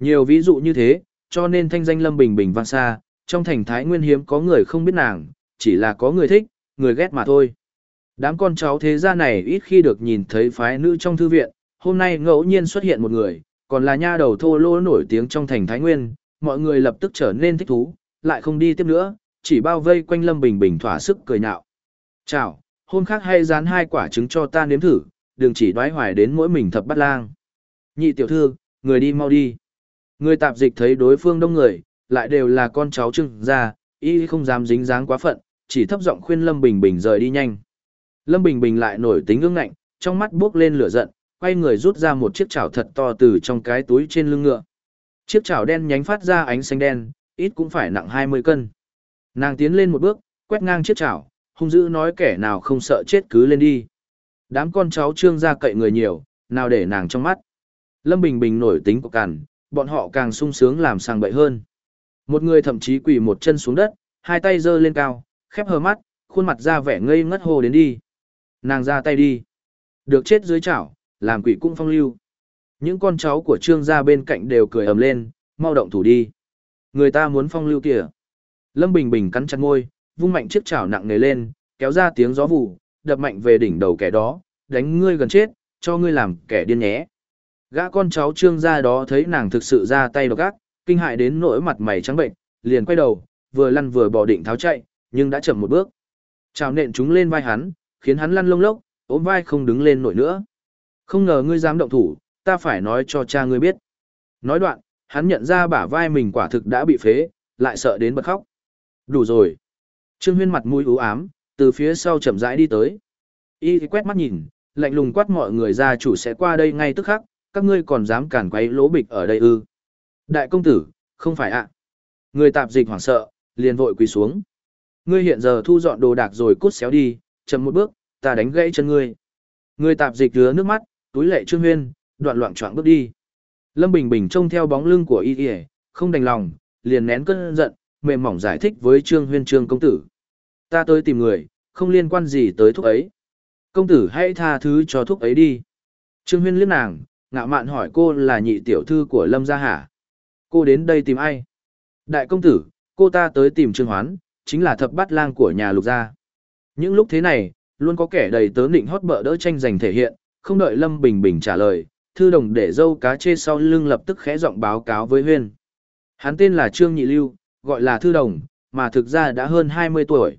Nhiều ví dụ như thế, cho nên thanh danh Lâm Bình Bình vang xa, trong thành Thái Nguyên hiếm có người không biết nàng, chỉ là có người thích, người ghét mà thôi. Đám con cháu thế gia này ít khi được nhìn thấy phái nữ trong thư viện, hôm nay ngẫu nhiên xuất hiện một người, còn là nha đầu thô lô nổi tiếng trong thành Thái Nguyên, mọi người lập tức trở nên thích thú, lại không đi tiếp nữa, chỉ bao vây quanh Lâm Bình Bình thỏa sức cười nhạo. Chào, hôm khác hay dán hai quả trứng cho ta nếm thử, đừng chỉ đoái hoài đến mỗi mình thập bát lang. Nhị tiểu thư, người đi mau đi. Người tạp dịch thấy đối phương đông người, lại đều là con cháu trưng ra, y không dám dính dáng quá phận, chỉ thấp giọng khuyên Lâm Bình Bình rời đi nhanh. Lâm Bình Bình lại nổi tính ương ngạnh, trong mắt bước lên lửa giận, quay người rút ra một chiếc chảo thật to từ trong cái túi trên lưng ngựa. Chiếc chảo đen nhánh phát ra ánh xanh đen, ít cũng phải nặng 20 cân. Nàng tiến lên một bước, quét ngang chiếc chảo, hung dữ nói kẻ nào không sợ chết cứ lên đi. Đám con cháu trương gia cậy người nhiều, nào để nàng trong mắt. Lâm Bình Bình nổi tính của cằn, bọn họ càng sung sướng làm sang bậy hơn. Một người thậm chí quỳ một chân xuống đất, hai tay giơ lên cao, khép hờ mắt, khuôn mặt ra vẻ ngây ngất hồ đến đi. Nàng ra tay đi. Được chết dưới chảo, làm quỷ cũng phong lưu. Những con cháu của trương gia bên cạnh đều cười ầm lên, mau động thủ đi. Người ta muốn phong lưu kìa. Lâm Bình Bình cắn chặt môi, vung mạnh chiếc chảo nặng nề lên, kéo ra tiếng gió vụ, đập mạnh về đỉnh đầu kẻ đó, đánh ngươi gần chết, cho ngươi làm kẻ điên nhé. Gã con cháu trương gia đó thấy nàng thực sự ra tay độc ác, kinh hại đến nỗi mặt mày trắng bệnh, liền quay đầu, vừa lăn vừa bỏ định tháo chạy, nhưng đã chậm một bước. Chào nện chúng lên vai hắn, khiến hắn lăn lông lốc, ốm vai không đứng lên nổi nữa. Không ngờ ngươi dám động thủ, ta phải nói cho cha ngươi biết. Nói đoạn, hắn nhận ra bả vai mình quả thực đã bị phế, lại sợ đến bật khóc. Đủ rồi. Trương Huyên mặt mũi u ám, từ phía sau chậm rãi đi tới. Y quét mắt nhìn, lạnh lùng quát mọi người ra chủ sẽ qua đây ngay tức khắc, các ngươi còn dám cản quấy lỗ bịch ở đây ư. Đại công tử, không phải ạ. Người tạp dịch hoảng sợ, liền vội quỳ xuống. Ngươi hiện giờ thu dọn đồ đạc rồi cút xéo đi, chậm một bước, ta đánh gãy chân ngươi. Người tạp dịch rứa nước mắt, túi lệ Trương Huyên, đoạn loạn choạng bước đi. Lâm Bình Bình trông theo bóng lưng của y y, không đành lòng, liền nén cơn giận, mềm mỏng giải thích với Trương Huyên Trương công tử. Ta tới tìm người, không liên quan gì tới thuốc ấy. Công tử hãy tha thứ cho thuốc ấy đi. Trương Huyên liếc nàng, ngạo mạn hỏi cô là nhị tiểu thư của Lâm gia hả? Cô đến đây tìm ai? Đại công tử, cô ta tới tìm Trương Hoán, chính là thập bát lang của nhà lục gia. Những lúc thế này, luôn có kẻ đầy tớ nịnh hót bợ đỡ tranh giành thể hiện, không đợi Lâm Bình Bình trả lời, thư đồng để dâu cá chê sau lưng lập tức khẽ giọng báo cáo với Huyên. Hắn tên là Trương Nhị Lưu, gọi là thư đồng, mà thực ra đã hơn 20 tuổi.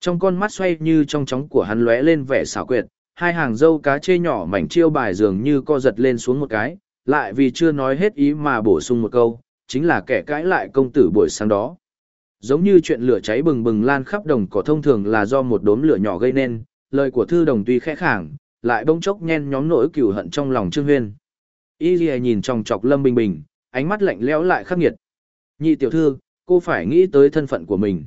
Trong con mắt xoay như trong chóng của hắn lóe lên vẻ xảo quyệt, hai hàng dâu cá chê nhỏ mảnh chiêu bài dường như co giật lên xuống một cái, lại vì chưa nói hết ý mà bổ sung một câu, chính là kẻ cãi lại công tử buổi sáng đó. Giống như chuyện lửa cháy bừng bừng lan khắp đồng cỏ thông thường là do một đốm lửa nhỏ gây nên, lời của thư đồng tuy khẽ khàng, lại bỗng chốc nhen nhóm nỗi cừu hận trong lòng Trương Huyên. Y Lìa nhìn trong chọc Lâm Bình Bình, ánh mắt lạnh lẽo lại khắc nghiệt. Nhị tiểu thư, cô phải nghĩ tới thân phận của mình.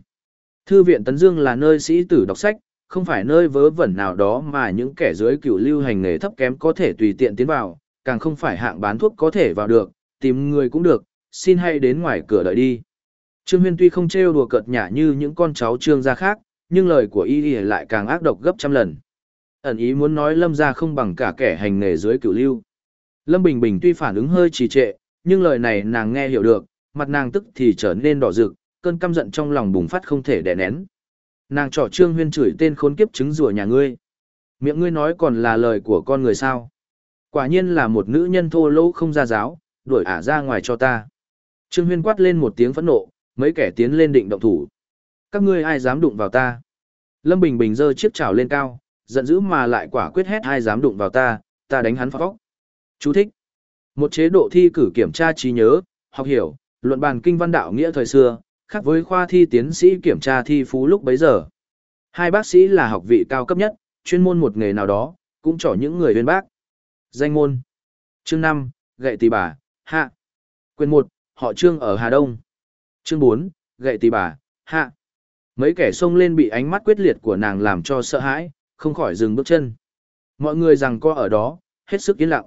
Thư viện Tấn Dương là nơi sĩ tử đọc sách, không phải nơi vớ vẩn nào đó mà những kẻ dưới cựu lưu hành nghề thấp kém có thể tùy tiện tiến vào, càng không phải hạng bán thuốc có thể vào được, tìm người cũng được, xin hãy đến ngoài cửa đợi đi. Trương Huyên tuy không trêu đùa cợt nhả như những con cháu trương gia khác, nhưng lời của y lại càng ác độc gấp trăm lần. Ẩn ý muốn nói Lâm gia không bằng cả kẻ hành nghề dưới cửu lưu. Lâm Bình Bình tuy phản ứng hơi trì trệ, nhưng lời này nàng nghe hiểu được, mặt nàng tức thì trở nên đỏ rực, cơn căm giận trong lòng bùng phát không thể đè nén. Nàng trỏ Trương Huyên chửi tên khốn kiếp trứng rùa nhà ngươi. Miệng ngươi nói còn là lời của con người sao? Quả nhiên là một nữ nhân thô lỗ không ra giáo, đuổi ả ra ngoài cho ta. Trương Huyên quát lên một tiếng phẫn nộ, mấy kẻ tiến lên định động thủ. Các ngươi ai dám đụng vào ta? Lâm Bình Bình giơ chiếc chảo lên cao, giận dữ mà lại quả quyết hét ai dám đụng vào ta, ta đánh hắn phóc. Chú thích. Một chế độ thi cử kiểm tra trí nhớ, học hiểu, luận bàn kinh văn đạo nghĩa thời xưa, khác với khoa thi tiến sĩ kiểm tra thi phú lúc bấy giờ. Hai bác sĩ là học vị cao cấp nhất, chuyên môn một nghề nào đó, cũng trỏ những người viên bác. Danh môn. Chương 5, gậy tỳ bà, hạ. Quyền 1, họ Trương ở Hà Đông. Chương 4, gậy tỳ bà, hạ. Mấy kẻ xông lên bị ánh mắt quyết liệt của nàng làm cho sợ hãi, không khỏi dừng bước chân. Mọi người rằng co ở đó, hết sức yên lặng.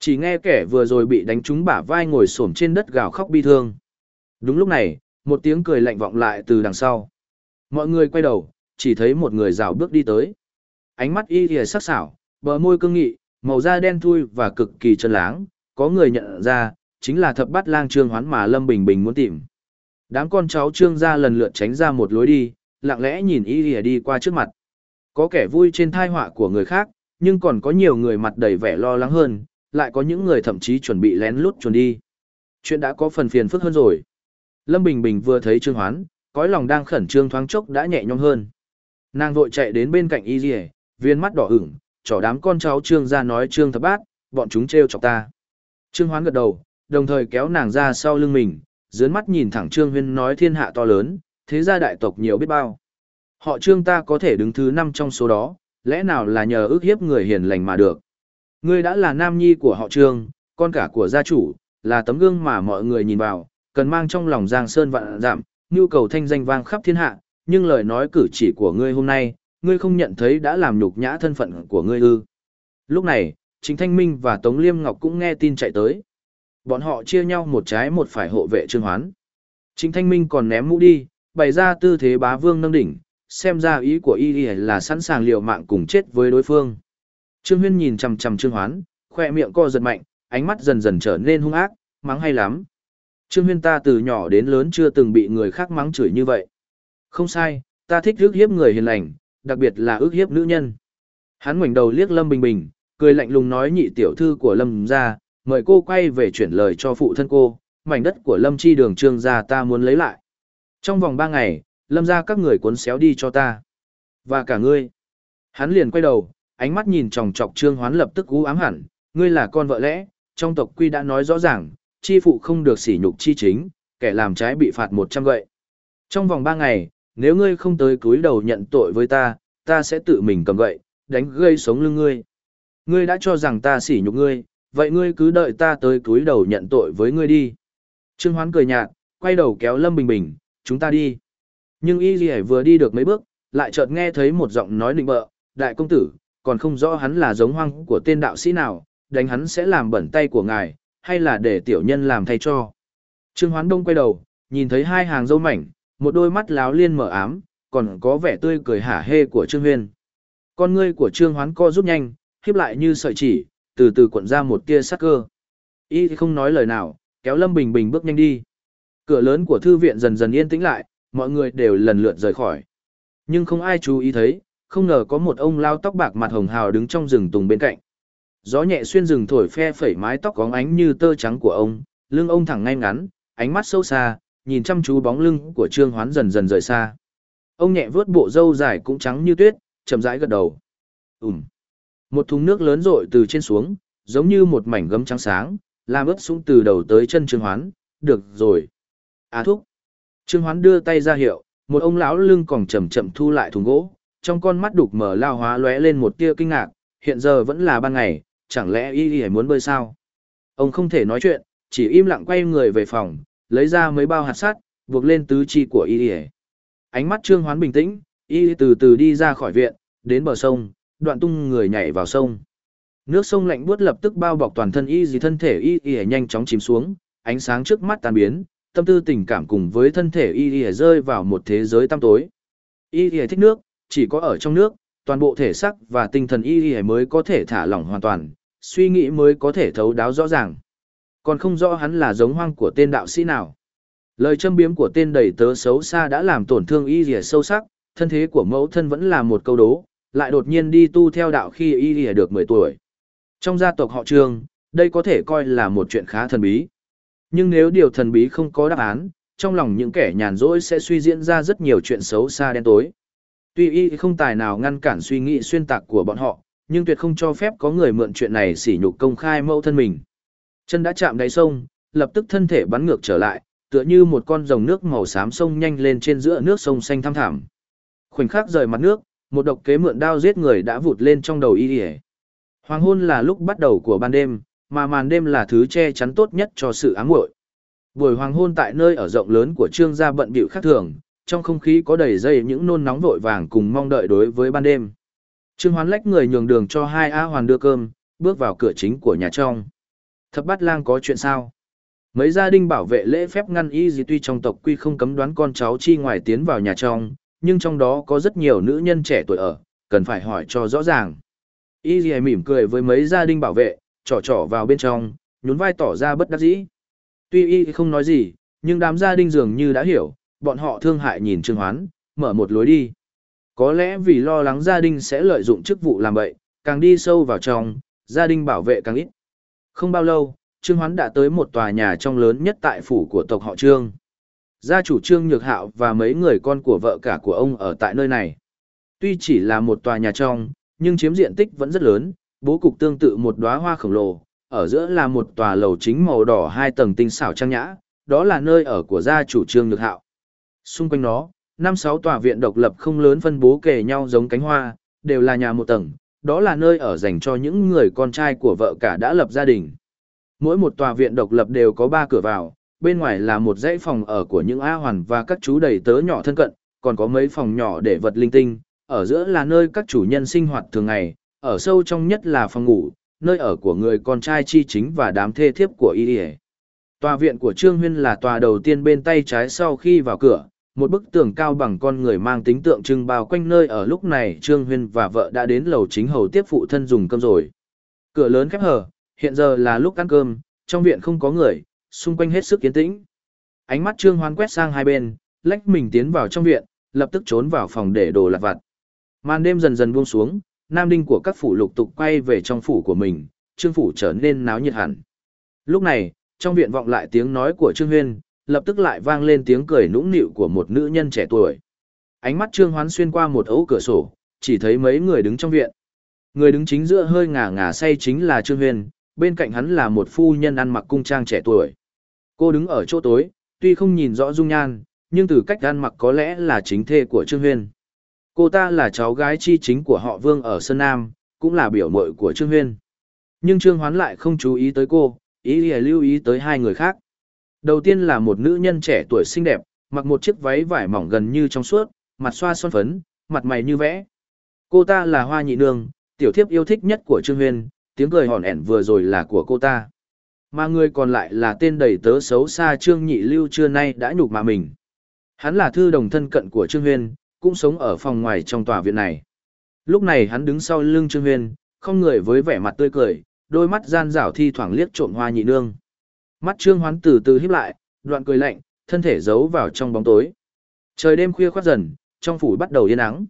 Chỉ nghe kẻ vừa rồi bị đánh trúng bả vai ngồi xổm trên đất gào khóc bi thương. Đúng lúc này, một tiếng cười lạnh vọng lại từ đằng sau. Mọi người quay đầu, chỉ thấy một người rào bước đi tới. Ánh mắt y ghề sắc sảo, bờ môi cương nghị, màu da đen thui và cực kỳ chân láng, có người nhận ra, chính là thập bát lang trương hoán mà Lâm Bình Bình muốn tìm. Đám con cháu trương ra lần lượt tránh ra một lối đi, lặng lẽ nhìn y ghề đi qua trước mặt. Có kẻ vui trên thai họa của người khác, nhưng còn có nhiều người mặt đầy vẻ lo lắng hơn, lại có những người thậm chí chuẩn bị lén lút chuẩn đi. Chuyện đã có phần phiền phức hơn rồi. Lâm Bình Bình vừa thấy Trương Hoán, cõi lòng đang khẩn trương thoáng chốc đã nhẹ nhõm hơn. Nàng vội chạy đến bên cạnh Y diệp viên mắt đỏ ửng, trỏ đám con cháu Trương ra nói Trương thập bát, bọn chúng trêu chọc ta. Trương Hoán gật đầu, đồng thời kéo nàng ra sau lưng mình, dướn mắt nhìn thẳng Trương Huyên nói thiên hạ to lớn, thế gia đại tộc nhiều biết bao. Họ Trương ta có thể đứng thứ năm trong số đó, lẽ nào là nhờ ước hiếp người hiền lành mà được. Ngươi đã là nam nhi của họ Trương, con cả của gia chủ, là tấm gương mà mọi người nhìn vào, cần mang trong lòng Giang Sơn vạn giảm, nhu cầu thanh danh vang khắp thiên hạ, nhưng lời nói cử chỉ của ngươi hôm nay, ngươi không nhận thấy đã làm nhục nhã thân phận của ngươi ư. Lúc này, Chính Thanh Minh và Tống Liêm Ngọc cũng nghe tin chạy tới. Bọn họ chia nhau một trái một phải hộ vệ Trương Hoán. Chính Thanh Minh còn ném mũ đi, bày ra tư thế bá vương nâng đỉnh, xem ra ý của y là sẵn sàng liều mạng cùng chết với đối phương. Trương Huyên nhìn chằm chằm Trương Hoán, khoe miệng co giật mạnh, ánh mắt dần dần trở nên hung ác, mắng hay lắm. Trương Huyên ta từ nhỏ đến lớn chưa từng bị người khác mắng chửi như vậy. Không sai, ta thích ước hiếp người hiền lành, đặc biệt là ước hiếp nữ nhân. Hắn ngoảnh đầu liếc Lâm Bình Bình, cười lạnh lùng nói nhị tiểu thư của Lâm ra, mời cô quay về chuyển lời cho phụ thân cô, mảnh đất của Lâm chi đường trương gia ta muốn lấy lại. Trong vòng ba ngày, Lâm ra các người cuốn xéo đi cho ta. Và cả ngươi. Hắn liền quay đầu, ánh mắt nhìn tròng trọc trương hoán lập tức ú ám hẳn, ngươi là con vợ lẽ, trong tộc quy đã nói rõ ràng, chi phụ không được sỉ nhục chi chính, kẻ làm trái bị phạt 100 gậy. Trong vòng 3 ngày, nếu ngươi không tới cúi đầu nhận tội với ta, ta sẽ tự mình cầm gậy, đánh gây sống lưng ngươi. Ngươi đã cho rằng ta sỉ nhục ngươi, vậy ngươi cứ đợi ta tới cúi đầu nhận tội với ngươi đi. Trương Hoán cười nhạt, quay đầu kéo Lâm Bình Bình, chúng ta đi. Nhưng Y gì vừa đi được mấy bước, lại chợt nghe thấy một giọng nói định bợ, đại công tử, còn không rõ hắn là giống hoang của tên đạo sĩ nào, đánh hắn sẽ làm bẩn tay của ngài, hay là để tiểu nhân làm thay cho. Trương Hoán Đông quay đầu, nhìn thấy hai hàng dâu mảnh, một đôi mắt láo liên mở ám, còn có vẻ tươi cười hả hê của Trương Huyên. Con ngươi của Trương Hoán co rút nhanh, khiếp lại như sợi chỉ, từ từ cuộn ra một tia sắc cơ. Y không nói lời nào, kéo Lâm Bình Bình bước nhanh đi. Cửa lớn của thư viện dần dần yên tĩnh lại, mọi người đều lần lượt rời khỏi. Nhưng không ai chú ý thấy, không ngờ có một ông lao tóc bạc mặt hồng hào đứng trong rừng tùng bên cạnh. Gió nhẹ xuyên rừng thổi phe phẩy mái tóc có ánh như tơ trắng của ông, lưng ông thẳng ngay ngắn, ánh mắt sâu xa, nhìn chăm chú bóng lưng của Trương Hoán dần dần rời xa. Ông nhẹ vướt bộ râu dài cũng trắng như tuyết, chậm rãi gật đầu. Ùm. Một thùng nước lớn rội từ trên xuống, giống như một mảnh gấm trắng sáng, làm ướt sũng từ đầu tới chân Trương Hoán, được rồi. À thúc. Trương Hoán đưa tay ra hiệu, một ông lão lưng còn chậm chậm thu lại thùng gỗ, trong con mắt đục mở lao hóa lóe lên một tia kinh ngạc, hiện giờ vẫn là ban ngày, chẳng lẽ y y muốn bơi sao? Ông không thể nói chuyện, chỉ im lặng quay người về phòng, lấy ra mấy bao hạt sắt, buộc lên tứ chi của y y. Ánh mắt Trương Hoán bình tĩnh, y từ từ đi ra khỏi viện, đến bờ sông, đoạn tung người nhảy vào sông. Nước sông lạnh buốt lập tức bao bọc toàn thân y dì thân thể y y nhanh chóng chìm xuống, ánh sáng trước mắt tan biến, tâm tư tình cảm cùng với thân thể y y rơi vào một thế giới tăm tối. Y y thích nước, chỉ có ở trong nước, toàn bộ thể xác và tinh thần y y mới có thể thả lỏng hoàn toàn, suy nghĩ mới có thể thấu đáo rõ ràng. Còn không rõ hắn là giống hoang của tên đạo sĩ nào. Lời châm biếm của tên đầy tớ xấu xa đã làm tổn thương y y sâu sắc, thân thế của mẫu thân vẫn là một câu đố, lại đột nhiên đi tu theo đạo khi y y được 10 tuổi. Trong gia tộc họ Trương, đây có thể coi là một chuyện khá thần bí. Nhưng nếu điều thần bí không có đáp án, trong lòng những kẻ nhàn rỗi sẽ suy diễn ra rất nhiều chuyện xấu xa đen tối. Tuy y không tài nào ngăn cản suy nghĩ xuyên tạc của bọn họ, nhưng tuyệt không cho phép có người mượn chuyện này sỉ nhục công khai mẫu thân mình. Chân đã chạm đáy sông, lập tức thân thể bắn ngược trở lại, tựa như một con rồng nước màu xám sông nhanh lên trên giữa nước sông xanh thăm thẳm. Khoảnh khắc rời mặt nước, một độc kế mượn đao giết người đã vụt lên trong đầu y. Hoàng hôn là lúc bắt đầu của ban đêm, mà màn đêm là thứ che chắn tốt nhất cho sự ám muội. Buổi hoàng hôn tại nơi ở rộng lớn của trương gia bận bịu khác thường, trong không khí có đầy dây những nôn nóng vội vàng cùng mong đợi đối với ban đêm. Trương Hoán lách người nhường đường cho hai A Hoàn đưa cơm, bước vào cửa chính của nhà trong. Thập bát lang có chuyện sao? Mấy gia đình bảo vệ lễ phép ngăn y gì tuy trong tộc quy không cấm đoán con cháu chi ngoài tiến vào nhà trong, nhưng trong đó có rất nhiều nữ nhân trẻ tuổi ở, cần phải hỏi cho rõ ràng. Y gì mỉm cười với mấy gia đình bảo vệ, trỏ trỏ vào bên trong, nhún vai tỏ ra bất đắc dĩ. Tuy y không nói gì, nhưng đám gia đình dường như đã hiểu, bọn họ thương hại nhìn Trương Hoán, mở một lối đi. Có lẽ vì lo lắng gia đình sẽ lợi dụng chức vụ làm bậy, càng đi sâu vào trong, gia đình bảo vệ càng ít. Không bao lâu, Trương Hoán đã tới một tòa nhà trong lớn nhất tại phủ của tộc họ Trương. Gia chủ Trương Nhược Hạo và mấy người con của vợ cả của ông ở tại nơi này. Tuy chỉ là một tòa nhà trong, nhưng chiếm diện tích vẫn rất lớn, bố cục tương tự một đóa hoa khổng lồ, ở giữa là một tòa lầu chính màu đỏ hai tầng tinh xảo trang nhã, đó là nơi ở của gia chủ Trương Nhược Hạo. Xung quanh nó, năm sáu tòa viện độc lập không lớn phân bố kề nhau giống cánh hoa, đều là nhà một tầng, đó là nơi ở dành cho những người con trai của vợ cả đã lập gia đình. Mỗi một tòa viện độc lập đều có ba cửa vào, bên ngoài là một dãy phòng ở của những A hoàn và các chú đầy tớ nhỏ thân cận, còn có mấy phòng nhỏ để vật linh tinh, ở giữa là nơi các chủ nhân sinh hoạt thường ngày, ở sâu trong nhất là phòng ngủ, nơi ở của người con trai chi chính và đám thê thiếp của y Y. Tòa viện của Trương Huyên là tòa đầu tiên bên tay trái sau khi vào cửa, một bức tường cao bằng con người mang tính tượng trưng bao quanh nơi ở lúc này Trương Huyên và vợ đã đến lầu chính hầu tiếp phụ thân dùng cơm rồi. Cửa lớn khép hờ, hiện giờ là lúc ăn cơm, trong viện không có người, xung quanh hết sức yên tĩnh. Ánh mắt Trương Hoan quét sang hai bên, lách mình tiến vào trong viện, lập tức trốn vào phòng để đồ lặt vặt. Màn đêm dần dần buông xuống, nam đinh của các phủ lục tục quay về trong phủ của mình, Trương phủ trở nên náo nhiệt hẳn. Lúc này, trong viện vọng lại tiếng nói của Trương Huyên, lập tức lại vang lên tiếng cười nũng nịu của một nữ nhân trẻ tuổi. Ánh mắt Trương Hoán xuyên qua một ấu cửa sổ, chỉ thấy mấy người đứng trong viện. Người đứng chính giữa hơi ngả ngả say chính là Trương Huyên, bên cạnh hắn là một phu nhân ăn mặc cung trang trẻ tuổi. Cô đứng ở chỗ tối, tuy không nhìn rõ dung nhan, nhưng từ cách ăn mặc có lẽ là chính thê của Trương Huyên. Cô ta là cháu gái chi chính của họ Vương ở Sơn Nam, cũng là biểu mội của Trương Huyên. Nhưng Trương Hoán lại không chú ý tới cô, ý là lưu ý tới hai người khác. Đầu tiên là một nữ nhân trẻ tuổi xinh đẹp, mặc một chiếc váy vải mỏng gần như trong suốt, mặt xoa son phấn, mặt mày như vẽ. Cô ta là Hoa Nhị Nương, tiểu thiếp yêu thích nhất của Trương Huyên, tiếng cười hòn ẻn vừa rồi là của cô ta. Mà người còn lại là tên đầy tớ xấu xa Trương Nhị Lưu trưa nay đã nhục mà mình. Hắn là thư đồng thân cận của Trương Huyên, cũng sống ở phòng ngoài trong tòa viện này. Lúc này hắn đứng sau lưng Trương Huyên, không người với vẻ mặt tươi cười, đôi mắt gian rảo thi thoảng liếc trộm hoa nhị nương. Mắt Trương Hoán từ từ híp lại, đoạn cười lạnh, thân thể giấu vào trong bóng tối. Trời đêm khuya khoát dần, trong phủ bắt đầu yên ắng.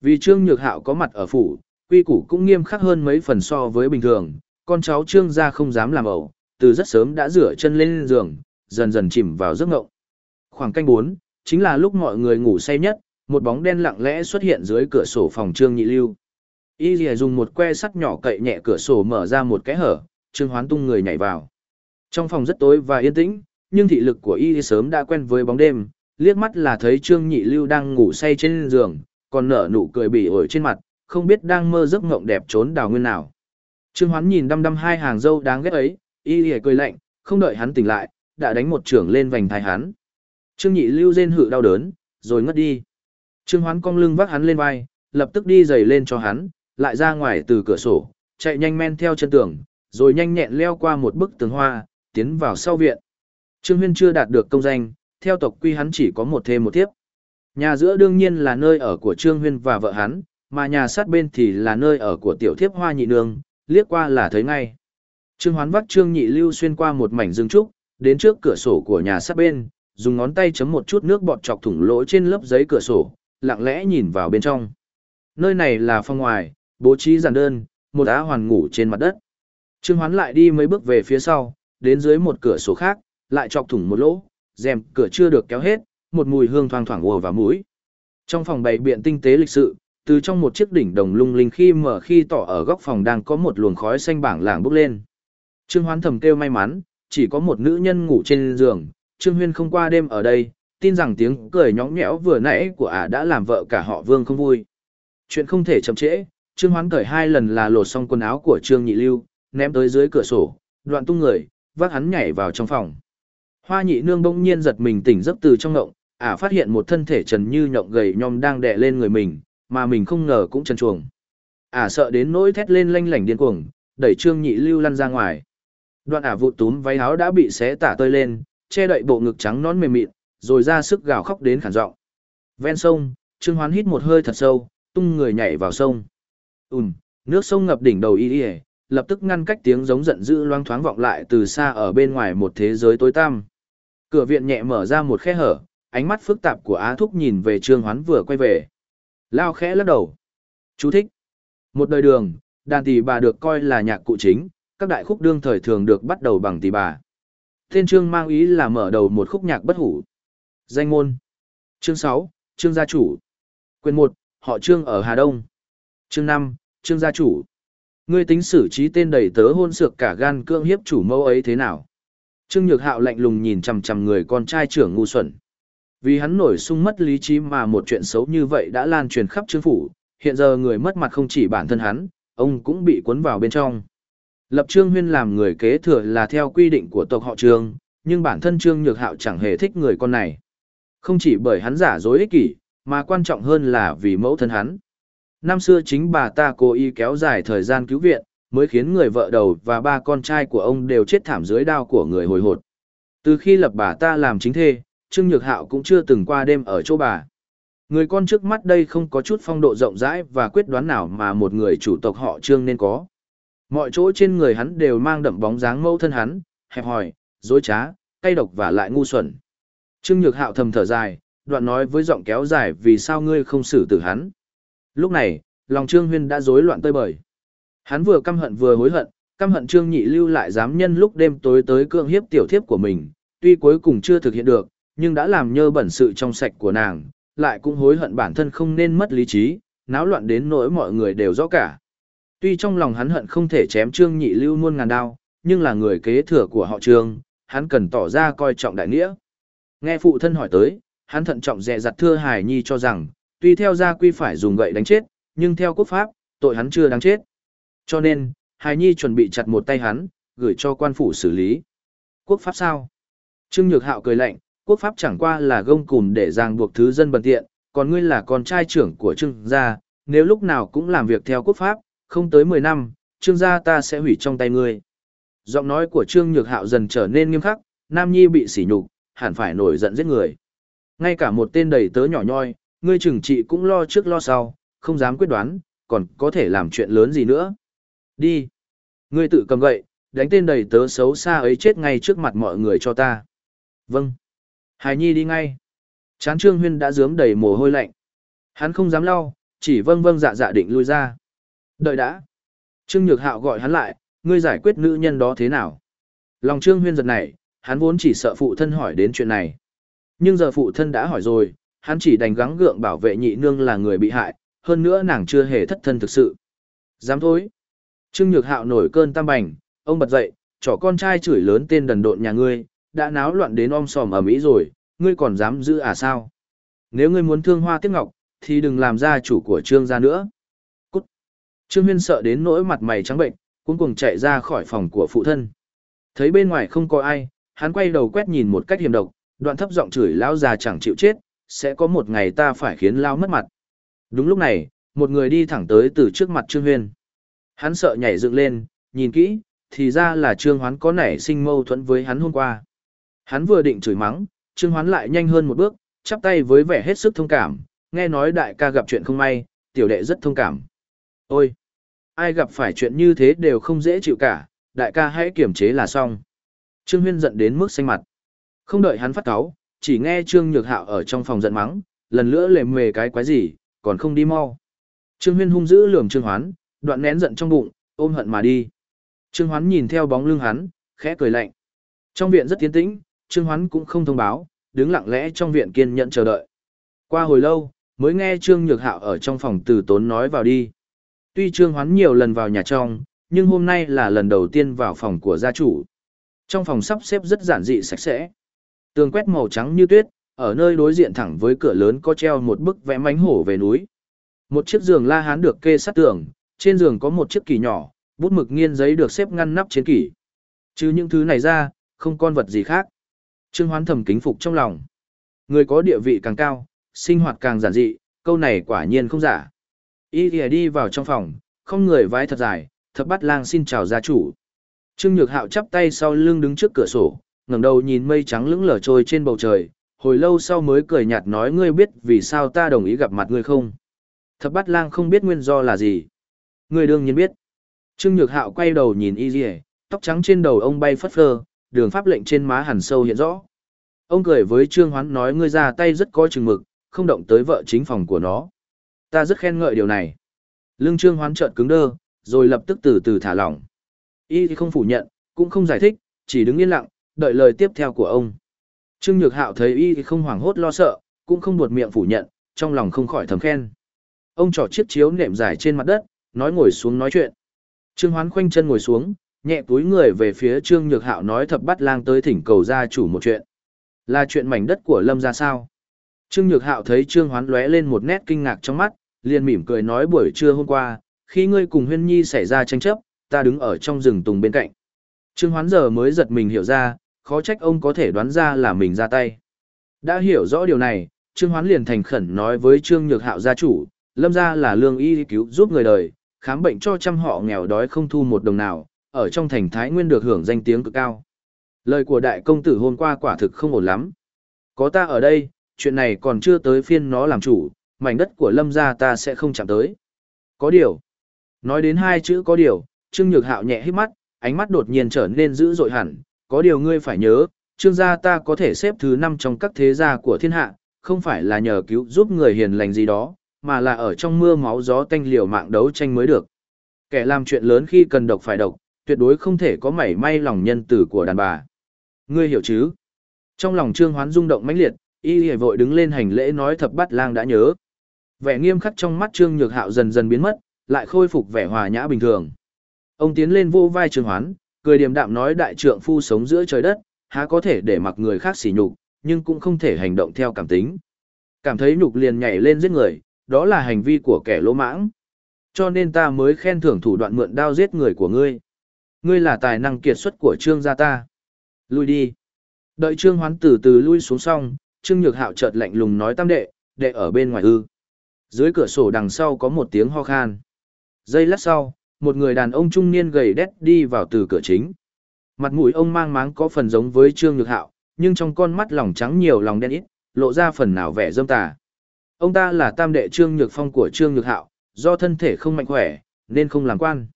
Vì Trương Nhược Hạo có mặt ở phủ, quy củ cũng nghiêm khắc hơn mấy phần so với bình thường, con cháu Trương gia không dám làm ẩu, từ rất sớm đã rửa chân lên giường, dần dần chìm vào giấc ngộng. Khoảng canh 4, chính là lúc mọi người ngủ say nhất, một bóng đen lặng lẽ xuất hiện dưới cửa sổ phòng Trương Nhị Lưu. Y Lìa dùng một que sắt nhỏ cậy nhẹ cửa sổ mở ra một cái hở, Trương Hoán tung người nhảy vào. Trong phòng rất tối và yên tĩnh, nhưng thị lực của Y sớm đã quen với bóng đêm, liếc mắt là thấy Trương Nhị Lưu đang ngủ say trên giường, còn nở nụ cười bỉ ổi trên mặt, không biết đang mơ giấc mộng đẹp trốn đào nguyên nào. Trương Hoán nhìn đăm đăm hai hàng dâu đáng ghét ấy, Y Lìa cười lạnh, không đợi hắn tỉnh lại, đã đánh một trưởng lên vành thai hắn. Trương Nhị Lưu rên hự đau đớn, rồi ngất đi. Trương Hoán cong lưng vác hắn lên vai, lập tức đi giày lên cho hắn, lại ra ngoài từ cửa sổ, chạy nhanh men theo chân tường, rồi nhanh nhẹn leo qua một bức tường hoa, tiến vào sau viện. Trương Huyên chưa đạt được công danh, theo tộc quy hắn chỉ có một thêm một tiếp. Nhà giữa đương nhiên là nơi ở của Trương Huyên và vợ hắn, mà nhà sát bên thì là nơi ở của tiểu thiếp hoa nhị nương, liếc qua là thấy ngay. Trương Hoán vắt Trương Nhị Lưu xuyên qua một mảnh rừng trúc, đến trước cửa sổ của nhà sát bên, dùng ngón tay chấm một chút nước bọt chọc thủng lỗ trên lớp giấy cửa sổ, lặng lẽ nhìn vào bên trong. Nơi này là phòng ngoài, bố trí giản đơn, một á hoàn ngủ trên mặt đất. Trương Hoán lại đi mấy bước về phía sau, đến dưới một cửa sổ khác, lại chọc thủng một lỗ, rèm cửa chưa được kéo hết, một mùi hương thoang thoảng ùa vào mũi. Trong phòng bày biện tinh tế lịch sự, từ trong một chiếc đỉnh đồng lung linh khi mở khi tỏ ở góc phòng đang có một luồng khói xanh bảng lảng bốc lên. Trương Hoán thầm kêu may mắn, chỉ có một nữ nhân ngủ trên giường, Trương Huyên không qua đêm ở đây, tin rằng tiếng cười nhõng nhẽo vừa nãy của ả đã làm vợ cả họ Vương không vui. Chuyện không thể chậm trễ, Trương Hoán cởi hai lần là lột xong quần áo của Trương Nhị Lưu, ném tới dưới cửa sổ, đoạn tung người, vác hắn nhảy vào trong phòng. Hoa Nhị Nương bỗng nhiên giật mình tỉnh giấc từ trong ngộng, ả phát hiện một thân thể trần như nhộng gầy nhom đang đè lên người mình, mà mình không ngờ cũng trần chuồng. Ả sợ đến nỗi thét lên lanh lảnh điên cuồng, đẩy Trương Nhị Lưu lăn ra ngoài. Đoạn ả vụt túm váy áo đã bị xé tả tơi lên, che đậy bộ ngực trắng nón mềm mịn, rồi ra sức gào khóc đến khản giọng. Ven sông, Trương Hoán hít một hơi thật sâu, tung người nhảy vào sông. Ùm, nước sông ngập đỉnh đầu y y, lập tức ngăn cách tiếng giống giận dữ loang thoáng vọng lại từ xa ở bên ngoài một thế giới tối tăm. Cửa viện nhẹ mở ra một khe hở, ánh mắt phức tạp của Á Thúc nhìn về Trương Hoán vừa quay về. Lao khẽ lắc đầu. Chú thích. Một đời đường, đàn tỷ bà được coi là nhạc cụ chính, các đại khúc đương thời thường được bắt đầu bằng tỷ bà. thiên trương mang ý là mở đầu một khúc nhạc bất hủ. Danh môn. Chương 6, Trương gia chủ. Quyền 1, họ Trương ở Hà Đông. Chương 5, Trương gia chủ. Ngươi tính xử trí tên đầy tớ hôn sược cả gan cương hiếp chủ mẫu ấy thế nào? Trương Nhược Hạo lạnh lùng nhìn chằm chằm người con trai trưởng ngu xuẩn. Vì hắn nổi sung mất lý trí mà một chuyện xấu như vậy đã lan truyền khắp trương phủ, hiện giờ người mất mặt không chỉ bản thân hắn, ông cũng bị cuốn vào bên trong. Lập Trương Huyên làm người kế thừa là theo quy định của tộc họ Trương, nhưng bản thân Trương Nhược Hạo chẳng hề thích người con này. Không chỉ bởi hắn giả dối ích kỷ, mà quan trọng hơn là vì mẫu thân hắn. Năm xưa chính bà ta cố ý kéo dài thời gian cứu viện, mới khiến người vợ đầu và ba con trai của ông đều chết thảm dưới đao của người hồi hột. Từ khi lập bà ta làm chính thê, Trương Nhược Hạo cũng chưa từng qua đêm ở chỗ bà. Người con trước mắt đây không có chút phong độ rộng rãi và quyết đoán nào mà một người chủ tộc họ Trương nên có. Mọi chỗ trên người hắn đều mang đậm bóng dáng mẫu thân hắn, hẹp hòi, dối trá, cay độc và lại ngu xuẩn. Trương Nhược Hạo thầm thở dài, đoạn nói với giọng kéo dài vì sao ngươi không xử tử hắn. Lúc này, lòng Trương Huyên đã rối loạn tơi bời. Hắn vừa căm hận vừa hối hận, căm hận Trương Nhị Lưu lại dám nhân lúc đêm tối tới cưỡng hiếp tiểu thiếp của mình, tuy cuối cùng chưa thực hiện được, nhưng đã làm nhơ bẩn sự trong sạch của nàng, lại cũng hối hận bản thân không nên mất lý trí, náo loạn đến nỗi mọi người đều rõ cả. Tuy trong lòng hắn hận không thể chém Trương Nhị Lưu muôn ngàn đao, nhưng là người kế thừa của họ Trương, hắn cần tỏ ra coi trọng đại nghĩa. Nghe phụ thân hỏi tới, hắn thận trọng dè dặt thưa Hải Nhi cho rằng, tuy theo gia quy phải dùng gậy đánh chết, nhưng theo quốc pháp, tội hắn chưa đáng chết. Cho nên, Hải Nhi chuẩn bị chặt một tay hắn, gửi cho quan phủ xử lý. Quốc pháp sao? Trương Nhược Hạo cười lạnh, quốc pháp chẳng qua là gông cùm để ràng buộc thứ dân bần tiện, còn ngươi là con trai trưởng của Trương gia, nếu lúc nào cũng làm việc theo quốc pháp, không tới 10 năm, Trương gia ta sẽ hủy trong tay ngươi. Giọng nói của Trương Nhược Hạo dần trở nên nghiêm khắc, Nam Nhi bị sỉ nhục, hẳn phải nổi giận giết người. Ngay cả một tên đầy tớ nhỏ nhoi, ngươi chừng trị cũng lo trước lo sau, không dám quyết đoán, còn có thể làm chuyện lớn gì nữa. Đi. Ngươi tự cầm gậy, đánh tên đầy tớ xấu xa ấy chết ngay trước mặt mọi người cho ta. Vâng. Hải Nhi đi ngay. Chán Trương Huyên đã dướm đầy mồ hôi lạnh. Hắn không dám lau, chỉ vâng vâng dạ dạ định lui ra. Đợi đã. Trương Nhược Hạo gọi hắn lại, ngươi giải quyết nữ nhân đó thế nào? Lòng Trương Huyên giật này, hắn vốn chỉ sợ phụ thân hỏi đến chuyện này. Nhưng giờ phụ thân đã hỏi rồi, hắn chỉ đành gắng gượng bảo vệ nhị nương là người bị hại, hơn nữa nàng chưa hề thất thân thực sự. Dám thôi. Trương Nhược Hạo nổi cơn tam bành, ông bật dậy, trỏ con trai chửi lớn tên đần độn nhà ngươi, đã náo loạn đến om sòm ở Mỹ rồi, ngươi còn dám giữ à sao? Nếu ngươi muốn thương hoa tiếc ngọc, thì đừng làm gia chủ của Trương gia nữa. Cút. Trương Huyên sợ đến nỗi mặt mày trắng bệnh, cuống cuồng chạy ra khỏi phòng của phụ thân. Thấy bên ngoài không có ai, hắn quay đầu quét nhìn một cách hiểm độc, đoạn thấp giọng chửi lão già chẳng chịu chết, sẽ có một ngày ta phải khiến lão mất mặt. Đúng lúc này, một người đi thẳng tới từ trước mặt Trương Huyên. Hắn sợ nhảy dựng lên, nhìn kỹ, thì ra là Trương Hoán có nảy sinh mâu thuẫn với hắn hôm qua. Hắn vừa định chửi mắng, Trương Hoán lại nhanh hơn một bước, chắp tay với vẻ hết sức thông cảm, nghe nói đại ca gặp chuyện không may, tiểu đệ rất thông cảm. Ôi! Ai gặp phải chuyện như thế đều không dễ chịu cả, đại ca hãy kiềm chế là xong. Trương Huyên giận đến mức xanh mặt. Không đợi hắn phát cáo, chỉ nghe Trương Nhược Hạo ở trong phòng giận mắng, lần nữa lề mề cái quái gì, còn không đi mau. Trương Huyên hung dữ lườm Trương Hoán, đoạn nén giận trong bụng, ôm hận mà đi. Trương Hoán nhìn theo bóng lưng hắn, khẽ cười lạnh. Trong viện rất tiến tĩnh, Trương Hoán cũng không thông báo, đứng lặng lẽ trong viện kiên nhẫn chờ đợi. Qua hồi lâu, mới nghe Trương Nhược Hạo ở trong phòng từ tốn nói vào đi. Tuy Trương Hoán nhiều lần vào nhà trong, nhưng hôm nay là lần đầu tiên vào phòng của gia chủ. Trong phòng sắp xếp rất giản dị sạch sẽ. Tường quét màu trắng như tuyết, ở nơi đối diện thẳng với cửa lớn có treo một bức vẽ mánh hổ về núi. Một chiếc giường la hán được kê sát tường, trên giường có một chiếc kỳ nhỏ, bút mực nghiên giấy được xếp ngăn nắp trên kỷ. Chứ những thứ này ra, không con vật gì khác. Trương Hoán thầm kính phục trong lòng. Người có địa vị càng cao, sinh hoạt càng giản dị, câu này quả nhiên không giả. Y đi vào trong phòng, không người vái thật dài, thập bắt lang xin chào gia chủ. Trương Nhược Hạo chắp tay sau lưng đứng trước cửa sổ, ngẩng đầu nhìn mây trắng lững lờ trôi trên bầu trời, hồi lâu sau mới cười nhạt nói ngươi biết vì sao ta đồng ý gặp mặt ngươi không? Thập Bát lang không biết nguyên do là gì. Ngươi đương nhiên biết. Trương Nhược Hạo quay đầu nhìn Y Dì tóc trắng trên đầu ông bay phất phơ, đường pháp lệnh trên má hẳn sâu hiện rõ. Ông cười với Trương Hoán nói ngươi ra tay rất có chừng mực, không động tới vợ chính phòng của nó. Ta rất khen ngợi điều này. Lưng Trương Hoán trợn cứng đơ, rồi lập tức từ từ thả lỏng. Y thì không phủ nhận, cũng không giải thích, chỉ đứng yên lặng, đợi lời tiếp theo của ông. Trương Nhược Hạo thấy Y thì không hoảng hốt lo sợ, cũng không buột miệng phủ nhận, trong lòng không khỏi thầm khen. Ông trỏ chiếc chiếu nệm dài trên mặt đất, nói ngồi xuống nói chuyện. Trương Hoán khoanh chân ngồi xuống, nhẹ túi người về phía Trương Nhược Hạo nói thập bắt lang tới thỉnh cầu gia chủ một chuyện. Là chuyện mảnh đất của Lâm ra sao? Trương Nhược Hạo thấy Trương Hoán lóe lên một nét kinh ngạc trong mắt, liền mỉm cười nói buổi trưa hôm qua, khi ngươi cùng Huyên Nhi xảy ra tranh chấp, ta đứng ở trong rừng tùng bên cạnh. Trương Hoán giờ mới giật mình hiểu ra, khó trách ông có thể đoán ra là mình ra tay. Đã hiểu rõ điều này, Trương Hoán liền thành khẩn nói với Trương Nhược Hạo gia chủ, lâm gia là lương y cứu giúp người đời, khám bệnh cho trăm họ nghèo đói không thu một đồng nào, ở trong thành Thái Nguyên được hưởng danh tiếng cực cao. Lời của đại công tử hôm qua quả thực không ổn lắm. Có ta ở đây, chuyện này còn chưa tới phiên nó làm chủ, mảnh đất của lâm gia ta sẽ không chạm tới. Có điều. Nói đến hai chữ có điều, Trương Nhược Hạo nhẹ hít mắt, ánh mắt đột nhiên trở nên dữ dội hẳn. Có điều ngươi phải nhớ, Trương gia ta có thể xếp thứ năm trong các thế gia của thiên hạ, không phải là nhờ cứu giúp người hiền lành gì đó, mà là ở trong mưa máu gió tanh liều mạng đấu tranh mới được. Kẻ làm chuyện lớn khi cần độc phải độc, tuyệt đối không thể có mảy may lòng nhân tử của đàn bà. Ngươi hiểu chứ? Trong lòng Trương Hoán rung động mãnh liệt, y hề vội đứng lên hành lễ nói thập bát lang đã nhớ. Vẻ nghiêm khắc trong mắt Trương Nhược Hạo dần dần biến mất, lại khôi phục vẻ hòa nhã bình thường. Ông tiến lên vô vai Trương Hoán, cười điềm đạm nói đại trượng phu sống giữa trời đất, há có thể để mặc người khác sỉ nhục, nhưng cũng không thể hành động theo cảm tính. Cảm thấy nhục liền nhảy lên giết người, đó là hành vi của kẻ lỗ mãng. Cho nên ta mới khen thưởng thủ đoạn mượn đao giết người của ngươi. Ngươi là tài năng kiệt xuất của trương gia ta. Lui đi. Đợi trương hoán từ từ lui xuống xong, trương nhược hạo chợt lạnh lùng nói tam đệ, đệ ở bên ngoài ư. Dưới cửa sổ đằng sau có một tiếng ho khan. Giây lát sau, một người đàn ông trung niên gầy đét đi vào từ cửa chính. Mặt mũi ông mang máng có phần giống với trương nhược hạo, nhưng trong con mắt lòng trắng nhiều lòng đen ít, lộ ra phần nào vẻ dâm tà. Ông ta là tam đệ Trương Nhược Phong của Trương Nhược Hạo, do thân thể không mạnh khỏe, nên không làm quan.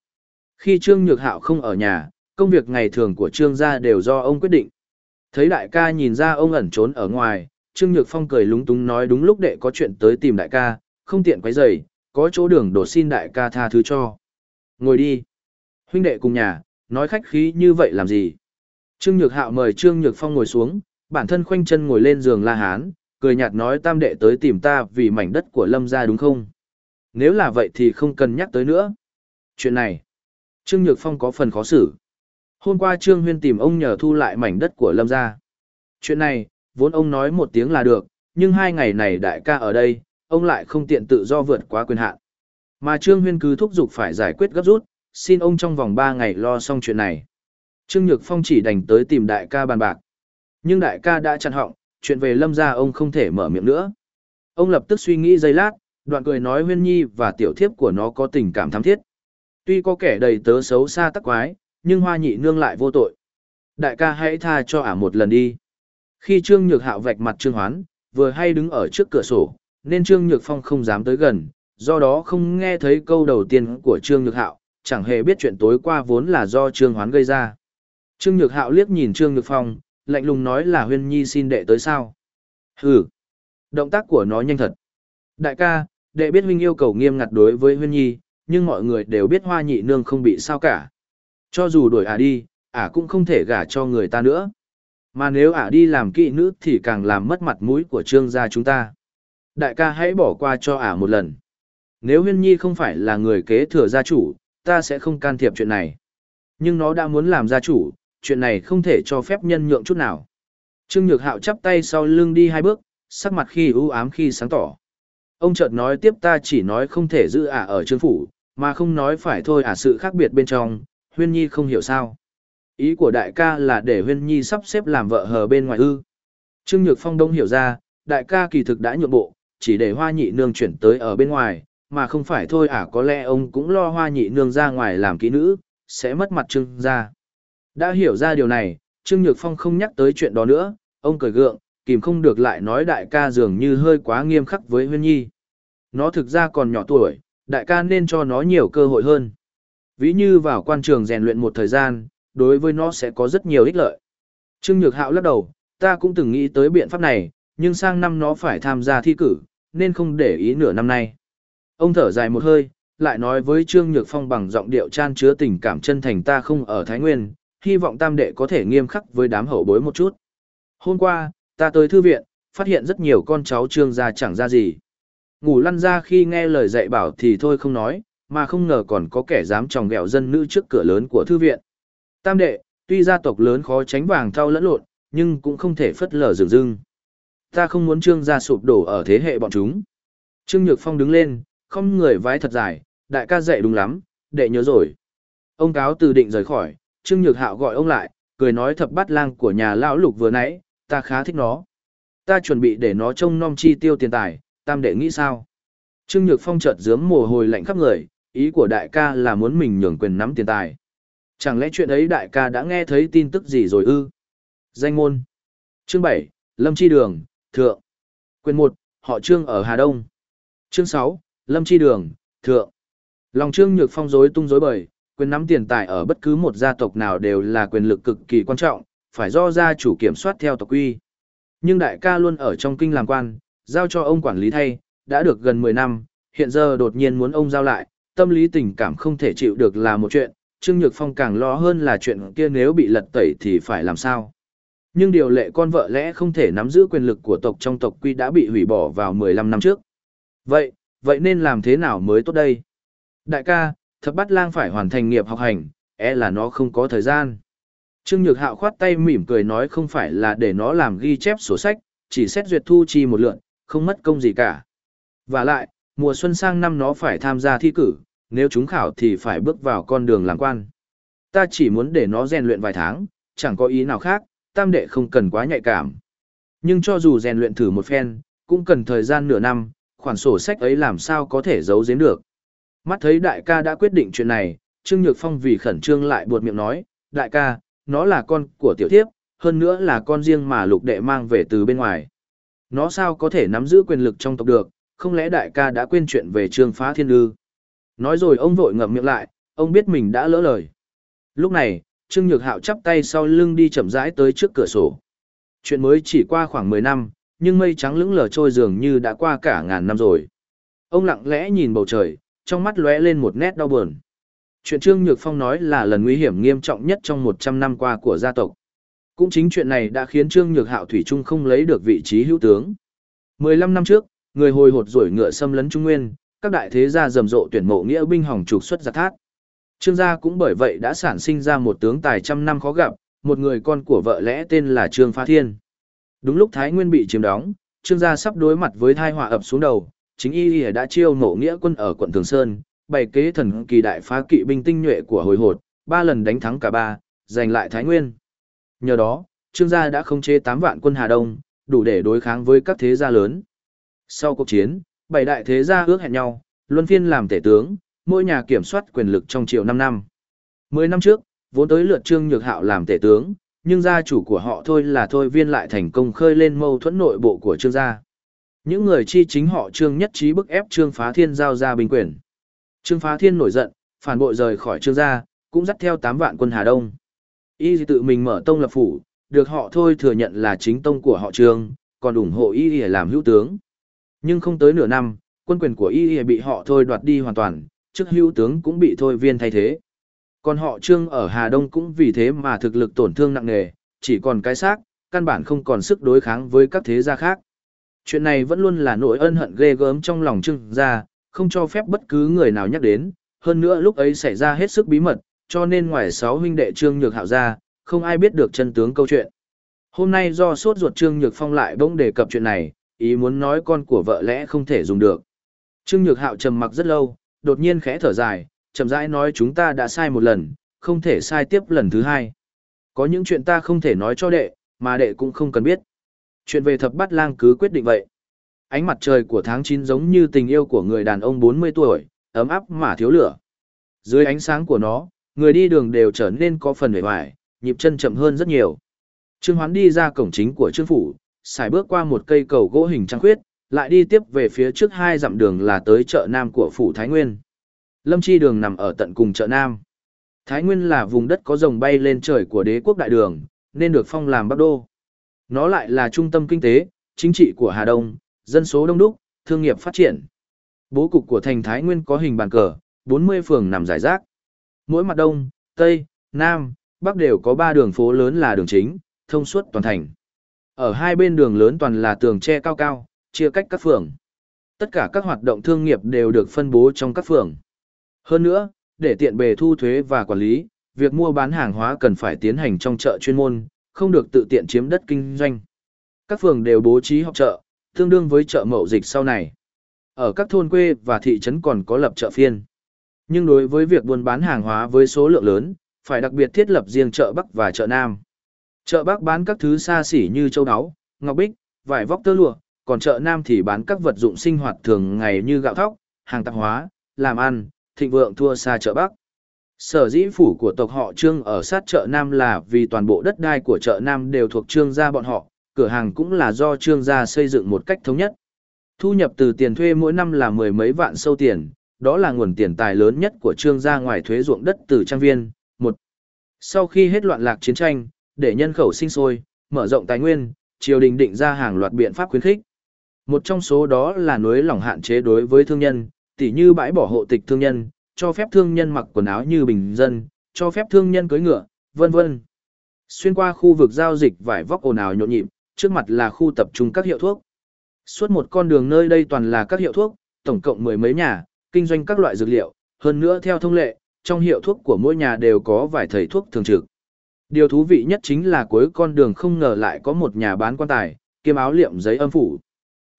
Khi Trương Nhược Hạo không ở nhà, công việc ngày thường của Trương gia đều do ông quyết định. Thấy đại ca nhìn ra ông ẩn trốn ở ngoài, Trương Nhược Phong cười lúng túng nói đúng lúc đệ có chuyện tới tìm đại ca, không tiện quấy rầy, có chỗ đường đột xin đại ca tha thứ cho. Ngồi đi. Huynh đệ cùng nhà, nói khách khí như vậy làm gì? Trương Nhược Hạo mời Trương Nhược Phong ngồi xuống, bản thân khoanh chân ngồi lên giường La Hán, cười nhạt nói tam đệ tới tìm ta vì mảnh đất của Lâm gia đúng không? Nếu là vậy thì không cần nhắc tới nữa. Chuyện này, Trương Nhược Phong có phần khó xử. Hôm qua Trương Huyên tìm ông nhờ thu lại mảnh đất của Lâm gia. Chuyện này, vốn ông nói một tiếng là được, nhưng hai ngày này đại ca ở đây, ông lại không tiện tự do vượt quá quyền hạn. Mà Trương Huyên cứ thúc giục phải giải quyết gấp rút, xin ông trong vòng 3 ngày lo xong chuyện này. Trương Nhược Phong chỉ đành tới tìm đại ca bàn bạc. Nhưng đại ca đã chặn họng, chuyện về lâm gia ông không thể mở miệng nữa. Ông lập tức suy nghĩ giây lát, đoạn cười nói huyên nhi và tiểu thiếp của nó có tình cảm thắm thiết. Tuy có kẻ đầy tớ xấu xa tắc quái, nhưng hoa nhị nương lại vô tội. Đại ca hãy tha cho ả một lần đi. Khi Trương Nhược Hạo vạch mặt Trương Hoán, vừa hay đứng ở trước cửa sổ, nên Trương Nhược Phong không dám tới gần, do đó không nghe thấy câu đầu tiên của Trương Nhược Hạo, chẳng hề biết chuyện tối qua vốn là do Trương Hoán gây ra. Trương Nhược Hạo liếc nhìn Trương Nhược Phong, lạnh lùng nói là Huyên Nhi xin đệ tới sao. Hừ, động tác của nó nhanh thật. Đại ca, đệ biết huynh yêu cầu nghiêm ngặt đối với Huyên Nhi, nhưng mọi người đều biết hoa nhị nương không bị sao cả. Cho dù đuổi ả đi, ả cũng không thể gả cho người ta nữa. Mà nếu ả đi làm kỵ nữ thì càng làm mất mặt mũi của trương gia chúng ta. Đại ca hãy bỏ qua cho ả một lần. Nếu Huyên Nhi không phải là người kế thừa gia chủ, ta sẽ không can thiệp chuyện này. Nhưng nó đã muốn làm gia chủ, chuyện này không thể cho phép nhân nhượng chút nào. Trương Nhược Hạo chắp tay sau lưng đi hai bước, sắc mặt khi ưu ám khi sáng tỏ. Ông chợt nói tiếp ta chỉ nói không thể giữ ả ở trương phủ, mà không nói phải thôi ả sự khác biệt bên trong, Huyên Nhi không hiểu sao. Ý của đại ca là để Huyên Nhi sắp xếp làm vợ hờ bên ngoài ư. Trương Nhược Phong đông hiểu ra, đại ca kỳ thực đã nhượng bộ, chỉ để hoa nhị nương chuyển tới ở bên ngoài, mà không phải thôi à có lẽ ông cũng lo hoa nhị nương ra ngoài làm kỹ nữ, sẽ mất mặt trương ra. Đã hiểu ra điều này, Trương Nhược Phong không nhắc tới chuyện đó nữa, ông cười gượng, kìm không được lại nói đại ca dường như hơi quá nghiêm khắc với Huyên Nhi. Nó thực ra còn nhỏ tuổi, đại ca nên cho nó nhiều cơ hội hơn. Ví như vào quan trường rèn luyện một thời gian, đối với nó sẽ có rất nhiều ích lợi. Trương Nhược Hạo lắc đầu, ta cũng từng nghĩ tới biện pháp này, nhưng sang năm nó phải tham gia thi cử, nên không để ý nửa năm nay. Ông thở dài một hơi, lại nói với Trương Nhược Phong bằng giọng điệu chan chứa tình cảm chân thành ta không ở Thái Nguyên, hy vọng tam đệ có thể nghiêm khắc với đám hậu bối một chút. Hôm qua, ta tới thư viện, phát hiện rất nhiều con cháu trương gia chẳng ra gì. Ngủ lăn ra khi nghe lời dạy bảo thì thôi không nói, mà không ngờ còn có kẻ dám tròng ghẹo dân nữ trước cửa lớn của thư viện. Tam đệ, tuy gia tộc lớn khó tránh vàng thau lẫn lộn, nhưng cũng không thể phất lờ rừng rưng. Ta không muốn trương gia sụp đổ ở thế hệ bọn chúng. Trương Nhược Phong đứng lên, không người vái thật dài, đại ca dạy đúng lắm, đệ nhớ rồi. Ông cáo từ định rời khỏi, Trương Nhược Hạo gọi ông lại, cười nói thập bát lang của nhà lão lục vừa nãy, ta khá thích nó. Ta chuẩn bị để nó trông nom chi tiêu tiền tài, tam đệ nghĩ sao? Trương Nhược Phong chợt dướm mồ hôi lạnh khắp người, ý của đại ca là muốn mình nhường quyền nắm tiền tài. Chẳng lẽ chuyện ấy đại ca đã nghe thấy tin tức gì rồi ư? Danh môn. Chương 7, Lâm Chi Đường, Thượng. Quyền 1, họ Trương ở Hà Đông. Chương 6, Lâm Chi Đường, Thượng. Lòng Trương Nhược Phong rối tung rối bời, quyền nắm tiền tài ở bất cứ một gia tộc nào đều là quyền lực cực kỳ quan trọng, phải do gia chủ kiểm soát theo tộc quy. Nhưng đại ca luôn ở trong kinh làm quan, giao cho ông quản lý thay, đã được gần 10 năm, hiện giờ đột nhiên muốn ông giao lại, tâm lý tình cảm không thể chịu được là một chuyện, Trương Nhược Phong càng lo hơn là chuyện kia nếu bị lật tẩy thì phải làm sao. Nhưng điều lệ con vợ lẽ không thể nắm giữ quyền lực của tộc trong tộc quy đã bị hủy bỏ vào 15 năm trước. Vậy, vậy nên làm thế nào mới tốt đây? Đại ca, thập bát lang phải hoàn thành nghiệp học hành, e là nó không có thời gian. Trương Nhược Hạo khoát tay mỉm cười nói không phải là để nó làm ghi chép sổ sách, chỉ xét duyệt thu chi một lượn, không mất công gì cả. Và lại, mùa xuân sang năm nó phải tham gia thi cử, nếu chúng khảo thì phải bước vào con đường làm quan. Ta chỉ muốn để nó rèn luyện vài tháng, chẳng có ý nào khác, tam đệ không cần quá nhạy cảm. Nhưng cho dù rèn luyện thử một phen, cũng cần thời gian nửa năm, khoản sổ sách ấy làm sao có thể giấu giếm được. Mắt thấy đại ca đã quyết định chuyện này, Trương Nhược Phong vì khẩn trương lại buột miệng nói, đại ca, nó là con của tiểu thiếp, hơn nữa là con riêng mà lục đệ mang về từ bên ngoài. Nó sao có thể nắm giữ quyền lực trong tộc được, không lẽ đại ca đã quên chuyện về trương phá thiên ư? Nói rồi ông vội ngậm miệng lại, ông biết mình đã lỡ lời. Lúc này, Trương Nhược Hạo chắp tay sau lưng đi chậm rãi tới trước cửa sổ. Chuyện mới chỉ qua khoảng 10 năm, nhưng mây trắng lững lờ trôi dường như đã qua cả ngàn năm rồi. Ông lặng lẽ nhìn bầu trời, trong mắt lóe lên một nét đau buồn. Chuyện Trương Nhược Phong nói là lần nguy hiểm nghiêm trọng nhất trong 100 năm qua của gia tộc. Cũng chính chuyện này đã khiến Trương Nhược Hạo Thủy Trung không lấy được vị trí hữu tướng. 15 năm trước, người hồi hột rủi ngựa xâm lấn Trung Nguyên, các đại thế gia rầm rộ tuyển mộ nghĩa binh hỏng trục xuất giặc thát. Trương gia cũng bởi vậy đã sản sinh ra một tướng tài trăm năm khó gặp, một người con của vợ lẽ tên là Trương Phá Thiên. Đúng lúc Thái Nguyên bị chiếm đóng, Trương gia sắp đối mặt với thai họa ập xuống đầu, chính y đã chiêu mộ nghĩa quân ở quận Thường Sơn, bày kế thần kỳ đại phá kỵ binh tinh nhuệ của hồi hột, ba lần đánh thắng cả ba, giành lại Thái Nguyên. Nhờ đó, Trương gia đã khống chế 8 vạn quân Hà Đông, đủ để đối kháng với các thế gia lớn. Sau cuộc chiến, bảy đại thế gia ước hẹn nhau, luân phiên làm tể tướng, mỗi nhà kiểm soát quyền lực trong triều 5 năm. 10 năm trước, vốn tới lượt Trương Nhược Hạo làm tể tướng, nhưng gia chủ của họ thôi là thôi viên lại thành công khơi lên mâu thuẫn nội bộ của Trương gia. Những người chi chính họ Trương nhất trí bức ép Trương Phá Thiên giao ra bình quyền. Trương Phá Thiên nổi giận, phản bội rời khỏi Trương gia, cũng dắt theo tám vạn quân Hà Đông. Y tự mình mở tông lập phủ, được họ thôi thừa nhận là chính tông của họ Trương, còn ủng hộ Y làm hữu tướng. Nhưng không tới nửa năm, quân quyền của Y bị họ thôi đoạt đi hoàn toàn, chức hữu tướng cũng bị thôi viên thay thế. Còn họ Trương ở Hà Đông cũng vì thế mà thực lực tổn thương nặng nề, chỉ còn cái xác, căn bản không còn sức đối kháng với các thế gia khác. Chuyện này vẫn luôn là nỗi ân hận ghê gớm trong lòng Trương gia, không cho phép bất cứ người nào nhắc đến, hơn nữa lúc ấy xảy ra hết sức bí mật, cho nên ngoài sáu huynh đệ Trương Nhược Hạo ra, không ai biết được chân tướng câu chuyện. Hôm nay do sốt ruột Trương Nhược Phong lại bỗng đề cập chuyện này, ý muốn nói con của vợ lẽ không thể dùng được. Trương Nhược Hạo trầm mặc rất lâu, đột nhiên khẽ thở dài, chậm rãi nói chúng ta đã sai một lần, không thể sai tiếp lần thứ hai. Có những chuyện ta không thể nói cho đệ, mà đệ cũng không cần biết. Chuyện về thập bát lang cứ quyết định vậy. Ánh mặt trời của tháng 9 giống như tình yêu của người đàn ông 40 tuổi, ấm áp mà thiếu lửa. Dưới ánh sáng của nó, người đi đường đều trở nên có phần vẻ vải, nhịp chân chậm hơn rất nhiều. Trương Hoán đi ra cổng chính của Trương Phủ, xài bước qua một cây cầu gỗ hình trăng khuyết, lại đi tiếp về phía trước hai dặm đường là tới chợ Nam của Phủ Thái Nguyên. Lâm Chi đường nằm ở tận cùng chợ Nam. Thái Nguyên là vùng đất có rồng bay lên trời của đế quốc đại đường, nên được phong làm Bắc Đô. Nó lại là trung tâm kinh tế, chính trị của Hà Đông, dân số đông đúc, thương nghiệp phát triển. Bố cục của thành Thái Nguyên có hình bàn cờ, 40 phường nằm rải rác. Mỗi mặt đông, tây, nam, bắc đều có ba đường phố lớn là đường chính, thông suốt toàn thành. Ở hai bên đường lớn toàn là tường tre cao cao, chia cách các phường. Tất cả các hoạt động thương nghiệp đều được phân bố trong các phường. Hơn nữa, để tiện bề thu thuế và quản lý, việc mua bán hàng hóa cần phải tiến hành trong chợ chuyên môn, không được tự tiện chiếm đất kinh doanh. Các phường đều bố trí họp chợ, tương đương với chợ mậu dịch sau này. Ở các thôn quê và thị trấn còn có lập chợ phiên. Nhưng đối với việc buôn bán hàng hóa với số lượng lớn, phải đặc biệt thiết lập riêng chợ Bắc và chợ Nam. Chợ Bắc bán các thứ xa xỉ như châu áo, ngọc bích, vải vóc tơ lụa, còn chợ Nam thì bán các vật dụng sinh hoạt thường ngày như gạo thóc, hàng tạp hóa, làm ăn, thịnh vượng thua xa chợ Bắc. Sở dĩ phủ của tộc họ Trương ở sát chợ Nam là vì toàn bộ đất đai của chợ Nam đều thuộc Trương gia bọn họ, cửa hàng cũng là do Trương gia xây dựng một cách thống nhất. Thu nhập từ tiền thuê mỗi năm là mười mấy vạn sâu tiền, đó là nguồn tiền tài lớn nhất của Trương gia ngoài thuế ruộng đất từ trang viên. Một, Sau khi hết loạn lạc chiến tranh, để nhân khẩu sinh sôi, mở rộng tài nguyên, triều đình định ra hàng loạt biện pháp khuyến khích. Một trong số đó là nối lỏng hạn chế đối với thương nhân, tỉ như bãi bỏ hộ tịch thương nhân, cho phép thương nhân mặc quần áo như bình dân, cho phép thương nhân cưỡi ngựa, vân vân. Xuyên qua khu vực giao dịch vải vóc ồn ào nhộn nhịp, trước mặt là khu tập trung các hiệu thuốc. Suốt một con đường nơi đây toàn là các hiệu thuốc, tổng cộng mười mấy nhà, kinh doanh các loại dược liệu, hơn nữa theo thông lệ, trong hiệu thuốc của mỗi nhà đều có vài thầy thuốc thường trực. Điều thú vị nhất chính là cuối con đường không ngờ lại có một nhà bán quan tài, kiếm áo liệm giấy âm phủ.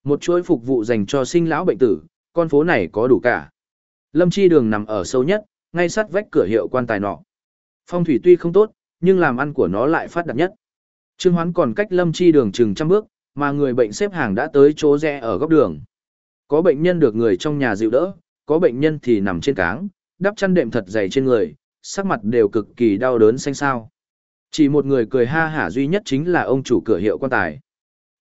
Một chuỗi phục vụ dành cho sinh lão bệnh tử, con phố này có đủ cả. Lâm Chi đường nằm ở sâu nhất, ngay sát vách cửa hiệu quan tài nọ. Phong thủy tuy không tốt, nhưng làm ăn của nó lại phát đạt nhất. Trương Hoán còn cách Lâm Chi đường chừng trăm bước, mà người bệnh xếp hàng đã tới chỗ rẽ ở góc đường. Có bệnh nhân được người trong nhà dịu đỡ, có bệnh nhân thì nằm trên cáng, đắp chăn đệm thật dày trên người, sắc mặt đều cực kỳ đau đớn xanh xao. Chỉ một người cười ha hả duy nhất chính là ông chủ cửa hiệu quan tài.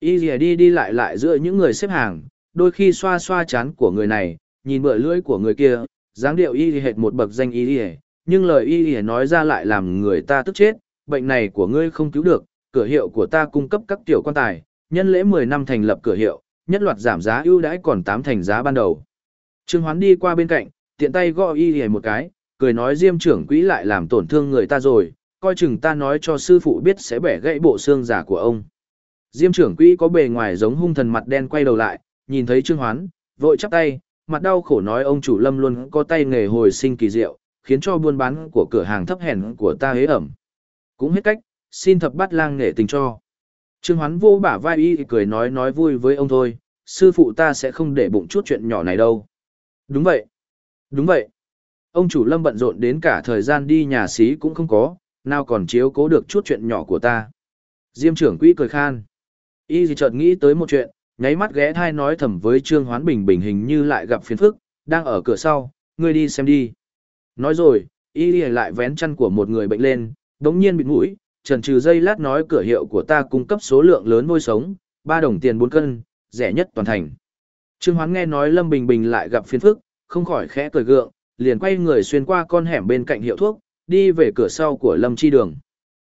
Y lìa đi đi lại lại giữa những người xếp hàng, đôi khi xoa xoa chán của người này, nhìn bựa lưỡi của người kia, dáng điệu y hệt một bậc danh y lìa, nhưng lời y lìa nói ra lại làm người ta tức chết, bệnh này của ngươi không cứu được, cửa hiệu của ta cung cấp các tiểu quan tài, nhân lễ 10 năm thành lập cửa hiệu, nhất loạt giảm giá ưu đãi còn 8 thành giá ban đầu. Trương Hoán đi qua bên cạnh, tiện tay gõ y hề một cái, cười nói diêm trưởng quỹ lại làm tổn thương người ta rồi, coi chừng ta nói cho sư phụ biết sẽ bẻ gãy bộ xương giả của ông. Diêm trưởng quỹ có bề ngoài giống hung thần mặt đen quay đầu lại, nhìn thấy Trương Hoán, vội chắp tay, mặt đau khổ nói ông chủ lâm luôn có tay nghề hồi sinh kỳ diệu, khiến cho buôn bán của cửa hàng thấp hèn của ta hế ẩm. Cũng hết cách, xin thập bát lang nghệ tình cho. Trương Hoán vô bả vai y cười nói nói vui với ông thôi, sư phụ ta sẽ không để bụng chút chuyện nhỏ này đâu. Đúng vậy. Đúng vậy. Ông chủ lâm bận rộn đến cả thời gian đi nhà xí cũng không có, nào còn chiếu cố được chút chuyện nhỏ của ta. Diêm trưởng quỹ cười khan. Y gì chợt nghĩ tới một chuyện, nháy mắt ghé thai nói thầm với Trương Hoán Bình bình hình như lại gặp phiền phức, đang ở cửa sau, ngươi đi xem đi. Nói rồi, y lại vén chăn của một người bệnh lên, đống nhiên bịt mũi, trần trừ dây lát nói cửa hiệu của ta cung cấp số lượng lớn vôi sống, 3 đồng tiền 4 cân, rẻ nhất toàn thành. Trương Hoán nghe nói Lâm Bình Bình lại gặp phiền phức, không khỏi khẽ cười gượng, liền quay người xuyên qua con hẻm bên cạnh hiệu thuốc, đi về cửa sau của Lâm Chi Đường.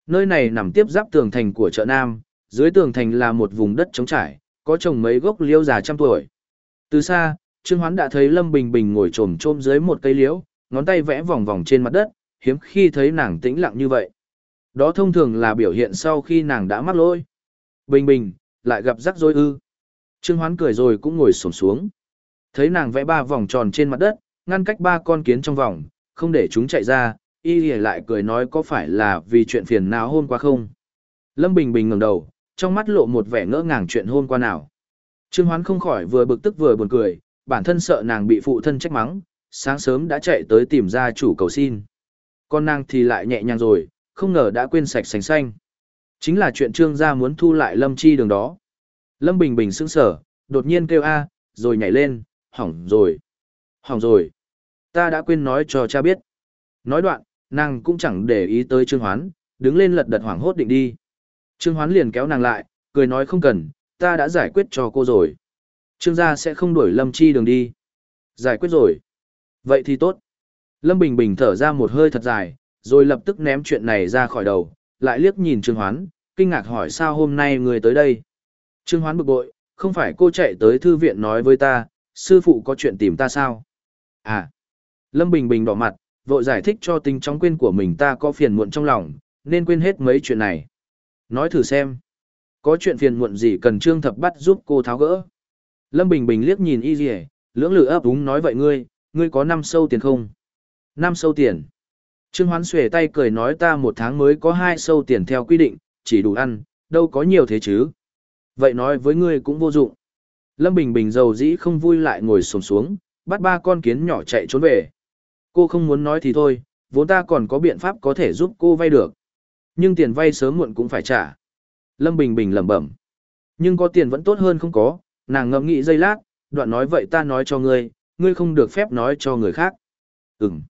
Nơi này nằm tiếp giáp tường thành của chợ Nam, dưới tường thành là một vùng đất trống trải, có trồng mấy gốc liễu già trăm tuổi. Từ xa, Trương Hoán đã thấy Lâm Bình Bình ngồi trồm trôm dưới một cây liễu, ngón tay vẽ vòng vòng trên mặt đất, hiếm khi thấy nàng tĩnh lặng như vậy. Đó thông thường là biểu hiện sau khi nàng đã mắc lỗi. Bình Bình, lại gặp rắc rối ư. Trương Hoán cười rồi cũng ngồi xổm xuống. Thấy nàng vẽ ba vòng tròn trên mặt đất, ngăn cách ba con kiến trong vòng, không để chúng chạy ra, y lại cười nói có phải là vì chuyện phiền não hôm qua không. Lâm Bình Bình ngẩng đầu, trong mắt lộ một vẻ ngỡ ngàng chuyện hôm qua nào. Trương Hoán không khỏi vừa bực tức vừa buồn cười, bản thân sợ nàng bị phụ thân trách mắng, sáng sớm đã chạy tới tìm gia chủ cầu xin. Con nàng thì lại nhẹ nhàng rồi, không ngờ đã quên sạch sành xanh. Chính là chuyện trương gia muốn thu lại Lâm Chi đường đó. Lâm Bình Bình sững sở, đột nhiên kêu a, rồi nhảy lên, hỏng rồi. Hỏng rồi. Ta đã quên nói cho cha biết. Nói đoạn, nàng cũng chẳng để ý tới Trương Hoán, đứng lên lật đật hoảng hốt định đi. Trương Hoán liền kéo nàng lại, cười nói không cần, ta đã giải quyết cho cô rồi. Trương gia sẽ không đuổi Lâm Chi đường đi. Giải quyết rồi. Vậy thì tốt. Lâm Bình Bình thở ra một hơi thật dài, rồi lập tức ném chuyện này ra khỏi đầu, lại liếc nhìn Trương Hoán, kinh ngạc hỏi sao hôm nay người tới đây. Trương Hoán bực bội, không phải cô chạy tới thư viện nói với ta, sư phụ có chuyện tìm ta sao? À. Lâm Bình Bình đỏ mặt, vội giải thích cho tình trong quên của mình ta có phiền muộn trong lòng, nên quên hết mấy chuyện này. Nói thử xem. Có chuyện phiền muộn gì cần Trương Thập bắt giúp cô tháo gỡ. Lâm Bình Bình liếc nhìn y dì lưỡng lự ấp úng nói vậy ngươi, ngươi có năm sâu tiền không? Năm sâu tiền. Trương Hoán xuề tay cười nói ta một tháng mới có hai sâu tiền theo quy định, chỉ đủ ăn, đâu có nhiều thế chứ. Vậy nói với ngươi cũng vô dụng. Lâm Bình Bình giàu dĩ không vui lại ngồi sồm xuống, bắt ba con kiến nhỏ chạy trốn về. Cô không muốn nói thì thôi, vốn ta còn có biện pháp có thể giúp cô vay được. Nhưng tiền vay sớm muộn cũng phải trả. Lâm Bình Bình lẩm bẩm. Nhưng có tiền vẫn tốt hơn không có, nàng ngẫm nghĩ giây lát, đoạn nói vậy ta nói cho ngươi, ngươi không được phép nói cho người khác. Ừm.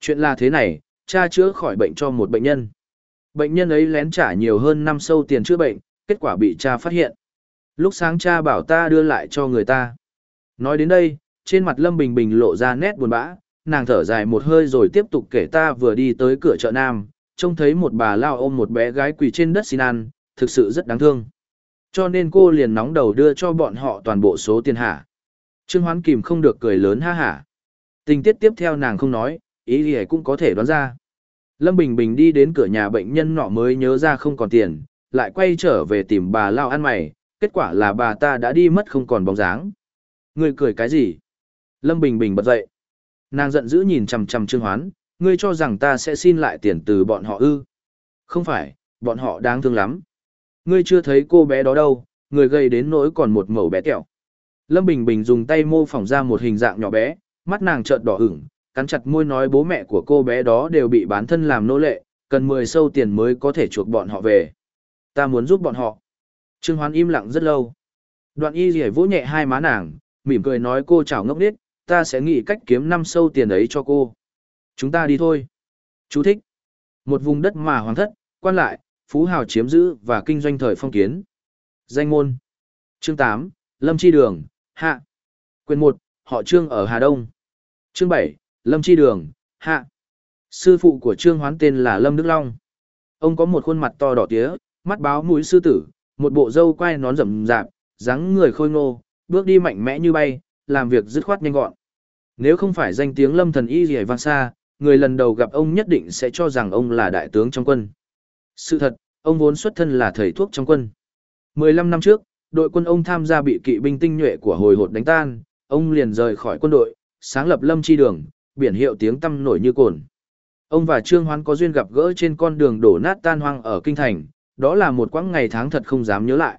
Chuyện là thế này, cha chữa khỏi bệnh cho một bệnh nhân. Bệnh nhân ấy lén trả nhiều hơn năm sâu tiền chữa bệnh, kết quả bị cha phát hiện. Lúc sáng cha bảo ta đưa lại cho người ta. Nói đến đây, trên mặt Lâm Bình Bình lộ ra nét buồn bã, nàng thở dài một hơi rồi tiếp tục kể ta vừa đi tới cửa chợ Nam, trông thấy một bà lao ôm một bé gái quỳ trên đất xin ăn, thực sự rất đáng thương. Cho nên cô liền nóng đầu đưa cho bọn họ toàn bộ số tiền hả. Trương Hoán Kìm không được cười lớn ha hả. Tình tiết tiếp theo nàng không nói, ý gì cũng có thể đoán ra. Lâm Bình Bình đi đến cửa nhà bệnh nhân nọ mới nhớ ra không còn tiền, lại quay trở về tìm bà lao ăn mày, kết quả là bà ta đã đi mất không còn bóng dáng. Người cười cái gì? Lâm Bình Bình bật dậy. Nàng giận dữ nhìn chằm chằm Trương Hoán, ngươi cho rằng ta sẽ xin lại tiền từ bọn họ ư? Không phải, bọn họ đáng thương lắm. Ngươi chưa thấy cô bé đó đâu, người gây đến nỗi còn một mẩu bé kẹo. Lâm Bình Bình dùng tay mô phỏng ra một hình dạng nhỏ bé, mắt nàng trợn đỏ ửng, cắn chặt môi nói bố mẹ của cô bé đó đều bị bán thân làm nô lệ, cần 10 sâu tiền mới có thể chuộc bọn họ về. Ta muốn giúp bọn họ. Trương Hoán im lặng rất lâu. Đoạn y rỉa vỗ nhẹ hai má nàng, mỉm cười nói cô chào ngốc điếc, ta sẽ nghĩ cách kiếm năm sâu tiền ấy cho cô. Chúng ta đi thôi. Chú thích. Một vùng đất mà hoàng thất, quan lại, phú hào chiếm giữ và kinh doanh thời phong kiến. Danh môn. Chương 8, Lâm Chi Đường, Hạ. Quyền 1, họ Trương ở Hà Đông. Chương 7, Lâm Chi Đường, Hạ. Sư phụ của Trương Hoán tên là Lâm Đức Long. Ông có một khuôn mặt to đỏ tía, mắt báo mũi sư tử, một bộ râu quai nón rậm rạp, dáng người khôi ngô, bước đi mạnh mẽ như bay, làm việc dứt khoát nhanh gọn. Nếu không phải danh tiếng Lâm thần y rỉa vang xa, người lần đầu gặp ông nhất định sẽ cho rằng ông là đại tướng trong quân. Sự thật, ông vốn xuất thân là thầy thuốc trong quân. 15 năm trước, đội quân ông tham gia bị kỵ binh tinh nhuệ của hồi hột đánh tan, ông liền rời khỏi quân đội, sáng lập Lâm Chi Đường, biển hiệu tiếng tăm nổi như cồn. Ông và Trương Hoán có duyên gặp gỡ trên con đường đổ nát tan hoang ở Kinh Thành, đó là một quãng ngày tháng thật không dám nhớ lại.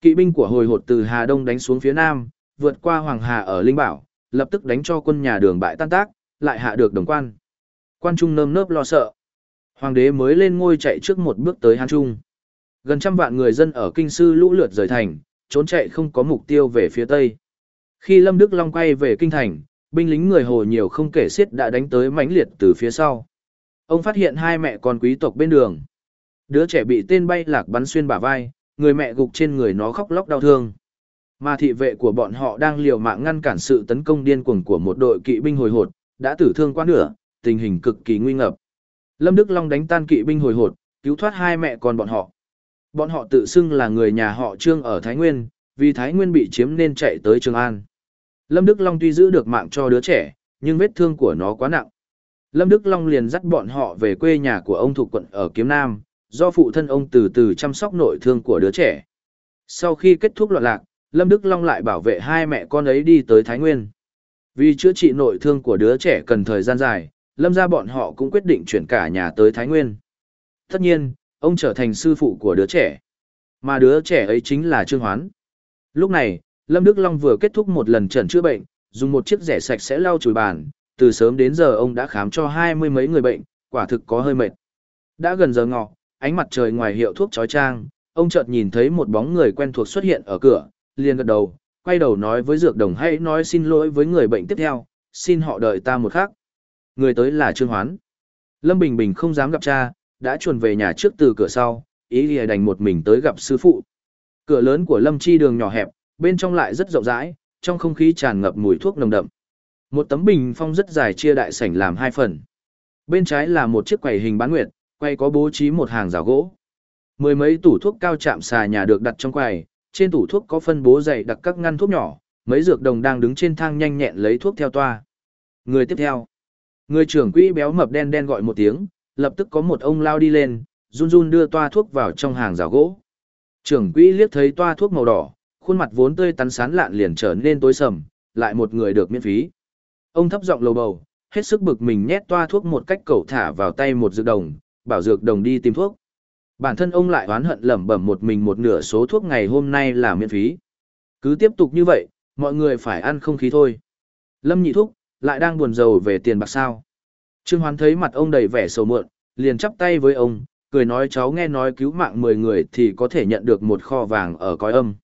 Kỵ binh của hồi hột từ Hà Đông đánh xuống phía Nam, vượt qua Hoàng Hà ở Linh Bảo, lập tức đánh cho quân nhà đường bại tan tác, lại hạ được đồng quan. Quan Trung nơm nớp lo sợ. Hoàng đế mới lên ngôi chạy trước một bước tới Hán Trung. Gần trăm vạn người dân ở kinh sư lũ lượt rời thành, trốn chạy không có mục tiêu về phía tây. Khi Lâm Đức Long quay về kinh thành, binh lính người Hồ nhiều không kể xiết đã đánh tới mãnh liệt từ phía sau. Ông phát hiện hai mẹ con quý tộc bên đường. Đứa trẻ bị tên bay lạc bắn xuyên bả vai, người mẹ gục trên người nó khóc lóc đau thương. Mà thị vệ của bọn họ đang liều mạng ngăn cản sự tấn công điên cuồng của một đội kỵ binh hồi hột, đã tử thương quá nửa, tình hình cực kỳ nguy ngập. Lâm Đức Long đánh tan kỵ binh hồi hột, cứu thoát hai mẹ con bọn họ. Bọn họ tự xưng là người nhà họ Trương ở Thái Nguyên, vì Thái Nguyên bị chiếm nên chạy tới Trường An. Lâm Đức Long tuy giữ được mạng cho đứa trẻ, nhưng vết thương của nó quá nặng. Lâm Đức Long liền dắt bọn họ về quê nhà của ông thuộc quận ở Kiếm Nam, do phụ thân ông từ từ chăm sóc nội thương của đứa trẻ. Sau khi kết thúc loạn lạc, Lâm Đức Long lại bảo vệ hai mẹ con ấy đi tới Thái Nguyên. Vì chữa trị nội thương của đứa trẻ cần thời gian dài, Lâm ra bọn họ cũng quyết định chuyển cả nhà tới Thái Nguyên. Tất nhiên, ông trở thành sư phụ của đứa trẻ. Mà đứa trẻ ấy chính là Trương Hoán. Lúc này, Lâm Đức Long vừa kết thúc một lần trần chữa bệnh, dùng một chiếc rẻ sạch sẽ lau chùi bàn, từ sớm đến giờ ông đã khám cho hai mươi mấy người bệnh, quả thực có hơi mệt. Đã gần giờ ngọ, ánh mặt trời ngoài hiệu thuốc chói trang, ông chợt nhìn thấy một bóng người quen thuộc xuất hiện ở cửa, liền gật đầu, quay đầu nói với dược đồng hãy nói xin lỗi với người bệnh tiếp theo, xin họ đợi ta một khắc. Người tới là Trương Hoán. Lâm Bình Bình không dám gặp cha, đã chuồn về nhà trước từ cửa sau, ý lìa đành một mình tới gặp sư phụ. Cửa lớn của Lâm Chi đường nhỏ hẹp, bên trong lại rất rộng rãi, trong không khí tràn ngập mùi thuốc nồng đậm. Một tấm bình phong rất dài chia đại sảnh làm hai phần. Bên trái là một chiếc quầy hình bán nguyệt, quầy có bố trí một hàng rào gỗ. Mười mấy tủ thuốc cao chạm xà nhà được đặt trong quầy, trên tủ thuốc có phân bố dày đặc các ngăn thuốc nhỏ, mấy dược đồng đang đứng trên thang nhanh nhẹn lấy thuốc theo toa. Người tiếp theo. Người trưởng quỹ béo mập đen đen gọi một tiếng, lập tức có một ông lao đi lên, run run đưa toa thuốc vào trong hàng rào gỗ. Trưởng quỹ liếc thấy toa thuốc màu đỏ, khuôn mặt vốn tươi tắn sán lạn liền trở nên tối sầm, lại một người được miễn phí. Ông thấp giọng lầu bầu, hết sức bực mình nhét toa thuốc một cách cẩu thả vào tay một dược đồng, bảo dược đồng đi tìm thuốc. Bản thân ông lại oán hận lẩm bẩm một mình một nửa số thuốc ngày hôm nay là miễn phí. Cứ tiếp tục như vậy, mọi người phải ăn không khí thôi. Lâm nhị thúc, lại đang buồn rầu về tiền bạc sao. Trương Hoán thấy mặt ông đầy vẻ sầu muộn, liền chắp tay với ông, Cười nói cháu nghe nói cứu mạng 10 người thì có thể nhận được một kho vàng ở cõi âm.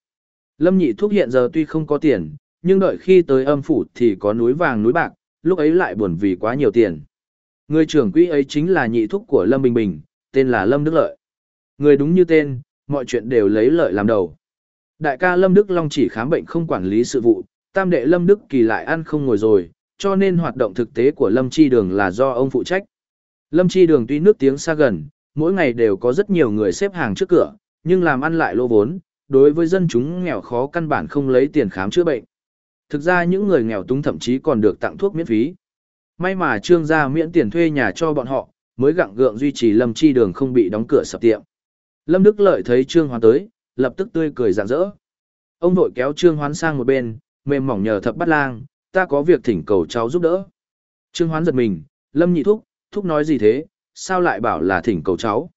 Lâm nhị thuốc hiện giờ tuy không có tiền, nhưng đợi khi tới âm phủ thì có núi vàng núi bạc, lúc ấy lại buồn vì quá nhiều tiền. Người trưởng quỹ ấy chính là nhị thúc của Lâm Bình Bình, tên là Lâm Đức Lợi. Người đúng như tên, mọi chuyện đều lấy lợi làm đầu. Đại ca Lâm Đức Long chỉ khám bệnh không quản lý sự vụ, tam đệ Lâm Đức Kỳ lại ăn không ngồi rồi, cho nên hoạt động thực tế của Lâm Chi Đường là do ông phụ trách. Lâm Chi Đường tuy nước tiếng xa gần, mỗi ngày đều có rất nhiều người xếp hàng trước cửa, nhưng làm ăn lại lô vốn, đối với dân chúng nghèo khó căn bản không lấy tiền khám chữa bệnh. Thực ra những người nghèo túng thậm chí còn được tặng thuốc miễn phí. May mà trương gia miễn tiền thuê nhà cho bọn họ, mới gặng gượng duy trì Lâm Chi Đường không bị đóng cửa sập tiệm. Lâm Đức Lợi thấy Trương Hoán tới, lập tức tươi cười rạng rỡ. Ông vội kéo Trương Hoán sang một bên, mềm mỏng nhờ thập bắt lang, ta có việc thỉnh cầu cháu giúp đỡ. Trương Hoán giật mình, Lâm nhị thúc, thúc nói gì thế, sao lại bảo là thỉnh cầu cháu.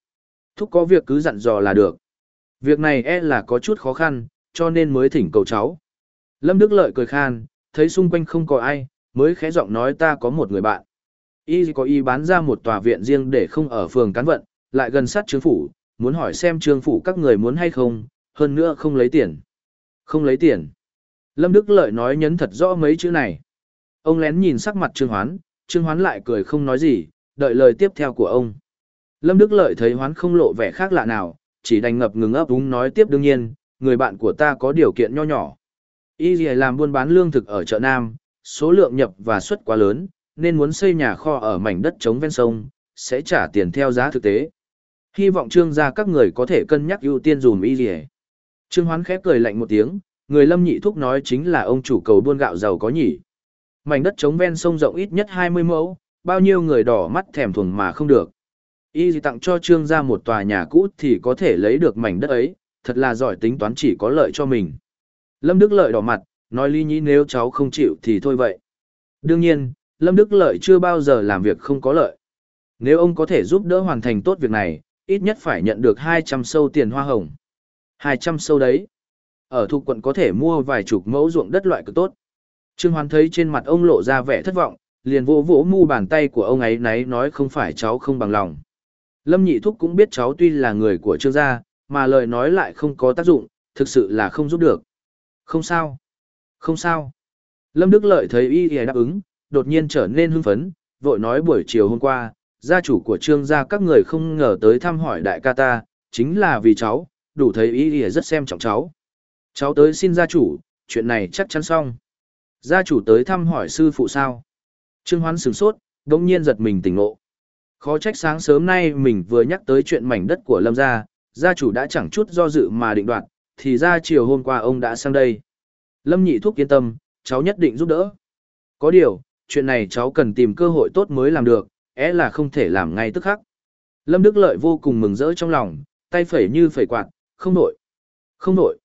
Thúc có việc cứ dặn dò là được. Việc này e là có chút khó khăn, cho nên mới thỉnh cầu cháu. Lâm Đức Lợi cười khan, thấy xung quanh không có ai, mới khẽ giọng nói ta có một người bạn. Y có y bán ra một tòa viện riêng để không ở phường cán vận, lại gần sát trương phủ, muốn hỏi xem trương phủ các người muốn hay không, hơn nữa không lấy tiền. Không lấy tiền. Lâm Đức Lợi nói nhấn thật rõ mấy chữ này. Ông lén nhìn sắc mặt Trương Hoán, Trương Hoán lại cười không nói gì, đợi lời tiếp theo của ông. Lâm Đức Lợi thấy Hoán không lộ vẻ khác lạ nào, chỉ đành ngập ngừng ấp úng nói tiếp đương nhiên, người bạn của ta có điều kiện nho nhỏ. Y gì làm buôn bán lương thực ở chợ Nam, số lượng nhập và xuất quá lớn, nên muốn xây nhà kho ở mảnh đất trống ven sông, sẽ trả tiền theo giá thực tế. Hy vọng trương gia các người có thể cân nhắc ưu tiên dùm y gì Trương Hoán khép cười lạnh một tiếng, người lâm nhị thúc nói chính là ông chủ cầu buôn gạo giàu có nhỉ. Mảnh đất trống ven sông rộng ít nhất 20 mẫu, bao nhiêu người đỏ mắt thèm thuồng mà không được. Y gì tặng cho trương gia một tòa nhà cũ thì có thể lấy được mảnh đất ấy, thật là giỏi tính toán chỉ có lợi cho mình. Lâm Đức Lợi đỏ mặt, nói ly nhĩ nếu cháu không chịu thì thôi vậy. Đương nhiên, Lâm Đức Lợi chưa bao giờ làm việc không có lợi. Nếu ông có thể giúp đỡ hoàn thành tốt việc này, ít nhất phải nhận được 200 sâu tiền hoa hồng. 200 sâu đấy. Ở thuộc quận có thể mua vài chục mẫu ruộng đất loại cực tốt. Trương Hoán thấy trên mặt ông lộ ra vẻ thất vọng, liền vỗ vỗ mu bàn tay của ông ấy nấy nói không phải cháu không bằng lòng. Lâm Nhị Thúc cũng biết cháu tuy là người của Trương gia, mà lời nói lại không có tác dụng, thực sự là không giúp được. Không sao. Không sao. Lâm Đức Lợi thấy y y đáp ứng, đột nhiên trở nên hưng phấn, vội nói buổi chiều hôm qua, gia chủ của trương gia các người không ngờ tới thăm hỏi đại ca ta, chính là vì cháu, đủ thấy y y rất xem trọng cháu. Cháu tới xin gia chủ, chuyện này chắc chắn xong. Gia chủ tới thăm hỏi sư phụ sao? Trương Hoán sửng sốt, đống nhiên giật mình tỉnh ngộ. Khó trách sáng sớm nay mình vừa nhắc tới chuyện mảnh đất của Lâm gia, gia chủ đã chẳng chút do dự mà định đoạt, thì ra chiều hôm qua ông đã sang đây. Lâm nhị thuốc yên tâm, cháu nhất định giúp đỡ. Có điều, chuyện này cháu cần tìm cơ hội tốt mới làm được, é là không thể làm ngay tức khắc. Lâm Đức Lợi vô cùng mừng rỡ trong lòng, tay phẩy như phẩy quạt, không nổi. Không nổi.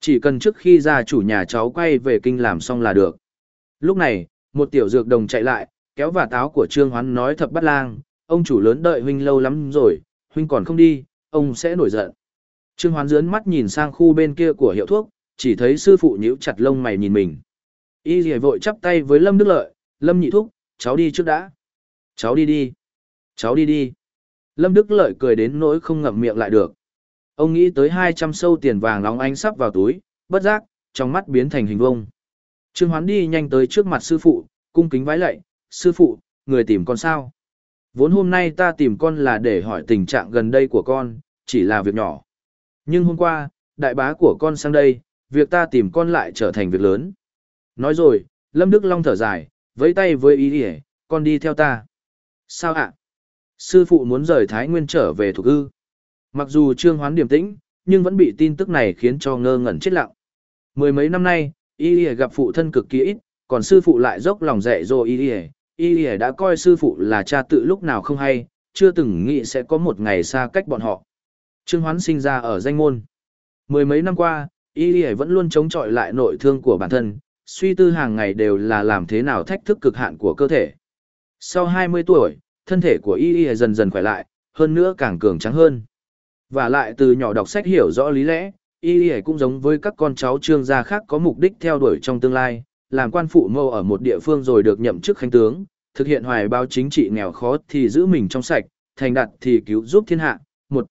Chỉ cần trước khi ra chủ nhà cháu quay về kinh làm xong là được. Lúc này, một tiểu dược đồng chạy lại, kéo và táo của Trương Hoán nói thập bắt lang, ông chủ lớn đợi huynh lâu lắm rồi, huynh còn không đi, ông sẽ nổi giận. Trương Hoán dướn mắt nhìn sang khu bên kia của hiệu thuốc, chỉ thấy sư phụ nhíu chặt lông mày nhìn mình. Y dì vội chắp tay với Lâm Đức Lợi, Lâm nhị thúc, cháu đi trước đã. Cháu đi đi. Cháu đi đi. Lâm Đức Lợi cười đến nỗi không ngậm miệng lại được. Ông nghĩ tới 200 sâu tiền vàng nóng ánh sắp vào túi, bất giác, trong mắt biến thành hình vông. Trương Hoán đi nhanh tới trước mặt sư phụ, cung kính vái lạy, sư phụ, người tìm con sao? Vốn hôm nay ta tìm con là để hỏi tình trạng gần đây của con, chỉ là việc nhỏ. Nhưng hôm qua, đại bá của con sang đây, việc ta tìm con lại trở thành việc lớn. Nói rồi, Lâm Đức Long thở dài, vẫy tay với ý ỉa, con đi theo ta. Sao ạ? Sư phụ muốn rời Thái Nguyên trở về thuộc ư. Mặc dù trương hoán điềm tĩnh, nhưng vẫn bị tin tức này khiến cho ngơ ngẩn chết lặng. Mười mấy năm nay, y gặp phụ thân cực kỳ ít, còn sư phụ lại dốc lòng dạy dỗ y. Y đã coi sư phụ là cha tự lúc nào không hay, chưa từng nghĩ sẽ có một ngày xa cách bọn họ. Trương hoán sinh ra ở danh môn. Mười mấy năm qua, y vẫn luôn chống chọi lại nội thương của bản thân, suy tư hàng ngày đều là làm thế nào thách thức cực hạn của cơ thể. Sau 20 tuổi, thân thể của y y dần dần khỏe lại, hơn nữa càng cường trắng hơn. Và lại từ nhỏ đọc sách hiểu rõ lý lẽ, y y cũng giống với các con cháu trương gia khác có mục đích theo đuổi trong tương lai, làm quan phụ mâu ở một địa phương rồi được nhậm chức khánh tướng, thực hiện hoài báo chính trị nghèo khó thì giữ mình trong sạch, thành đạt thì cứu giúp thiên hạ, Một,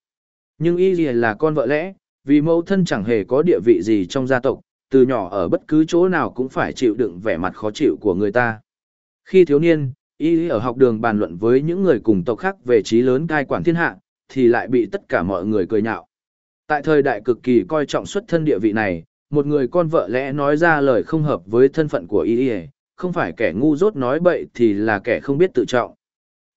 Nhưng y y là con vợ lẽ, vì mẫu thân chẳng hề có địa vị gì trong gia tộc, từ nhỏ ở bất cứ chỗ nào cũng phải chịu đựng vẻ mặt khó chịu của người ta. Khi thiếu niên, y ở học đường bàn luận với những người cùng tộc khác về trí lớn cai quản thiên hạ, thì lại bị tất cả mọi người cười nhạo. Tại thời đại cực kỳ coi trọng xuất thân địa vị này, một người con vợ lẽ nói ra lời không hợp với thân phận của y không phải kẻ ngu dốt nói bậy thì là kẻ không biết tự trọng.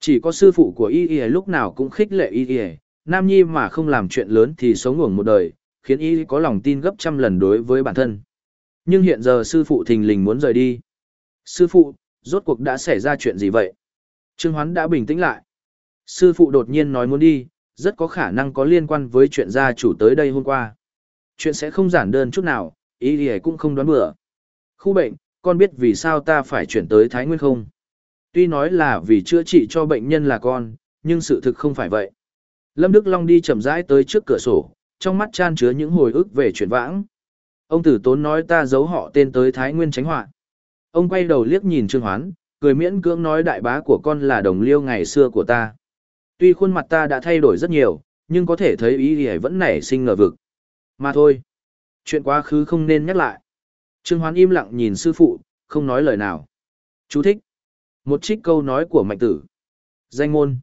Chỉ có sư phụ của y lúc nào cũng khích lệ y nam nhi mà không làm chuyện lớn thì sống ngủng một đời, khiến y có lòng tin gấp trăm lần đối với bản thân. Nhưng hiện giờ sư phụ thình lình muốn rời đi. Sư phụ, rốt cuộc đã xảy ra chuyện gì vậy? Trương Hoán đã bình tĩnh lại. Sư phụ đột nhiên nói muốn đi, rất có khả năng có liên quan với chuyện gia chủ tới đây hôm qua. Chuyện sẽ không giản đơn chút nào, ý thì cũng không đoán bừa. Khu bệnh, con biết vì sao ta phải chuyển tới Thái Nguyên không? Tuy nói là vì chữa trị cho bệnh nhân là con, nhưng sự thực không phải vậy. Lâm Đức Long đi chậm rãi tới trước cửa sổ, trong mắt chan chứa những hồi ức về chuyện vãng. Ông tử tốn nói ta giấu họ tên tới Thái Nguyên tránh họa. Ông quay đầu liếc nhìn Trương Hoán, cười miễn cưỡng nói đại bá của con là đồng liêu ngày xưa của ta. Tuy khuôn mặt ta đã thay đổi rất nhiều, nhưng có thể thấy ý thì vẫn nảy sinh ngờ vực. Mà thôi, chuyện quá khứ không nên nhắc lại. Trương Hoán im lặng nhìn sư phụ, không nói lời nào. Chú thích. Một trích câu nói của mạnh tử. Danh môn.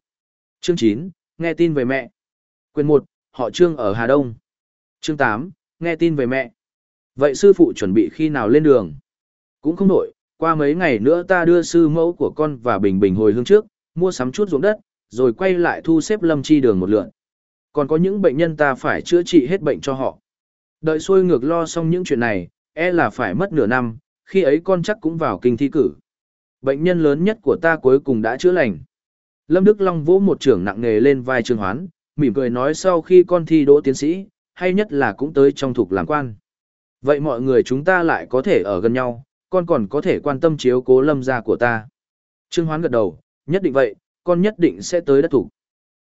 Chương 9, nghe tin về mẹ. Quyền 1, họ Trương ở Hà Đông. Chương 8, nghe tin về mẹ. Vậy sư phụ chuẩn bị khi nào lên đường? Cũng không nổi, qua mấy ngày nữa ta đưa sư mẫu của con và Bình Bình hồi hương trước, mua sắm chút ruộng đất, rồi quay lại thu xếp lâm chi đường một lượn. Còn có những bệnh nhân ta phải chữa trị hết bệnh cho họ. Đợi xuôi ngược lo xong những chuyện này, e là phải mất nửa năm, khi ấy con chắc cũng vào kinh thi cử. Bệnh nhân lớn nhất của ta cuối cùng đã chữa lành. Lâm Đức Long vỗ một trưởng nặng nề lên vai Trương Hoán, mỉm cười nói sau khi con thi đỗ tiến sĩ, hay nhất là cũng tới trong thuộc làm quan. Vậy mọi người chúng ta lại có thể ở gần nhau, con còn có thể quan tâm chiếu cố lâm gia của ta. Trương Hoán gật đầu, nhất định vậy, con nhất định sẽ tới đất thủ.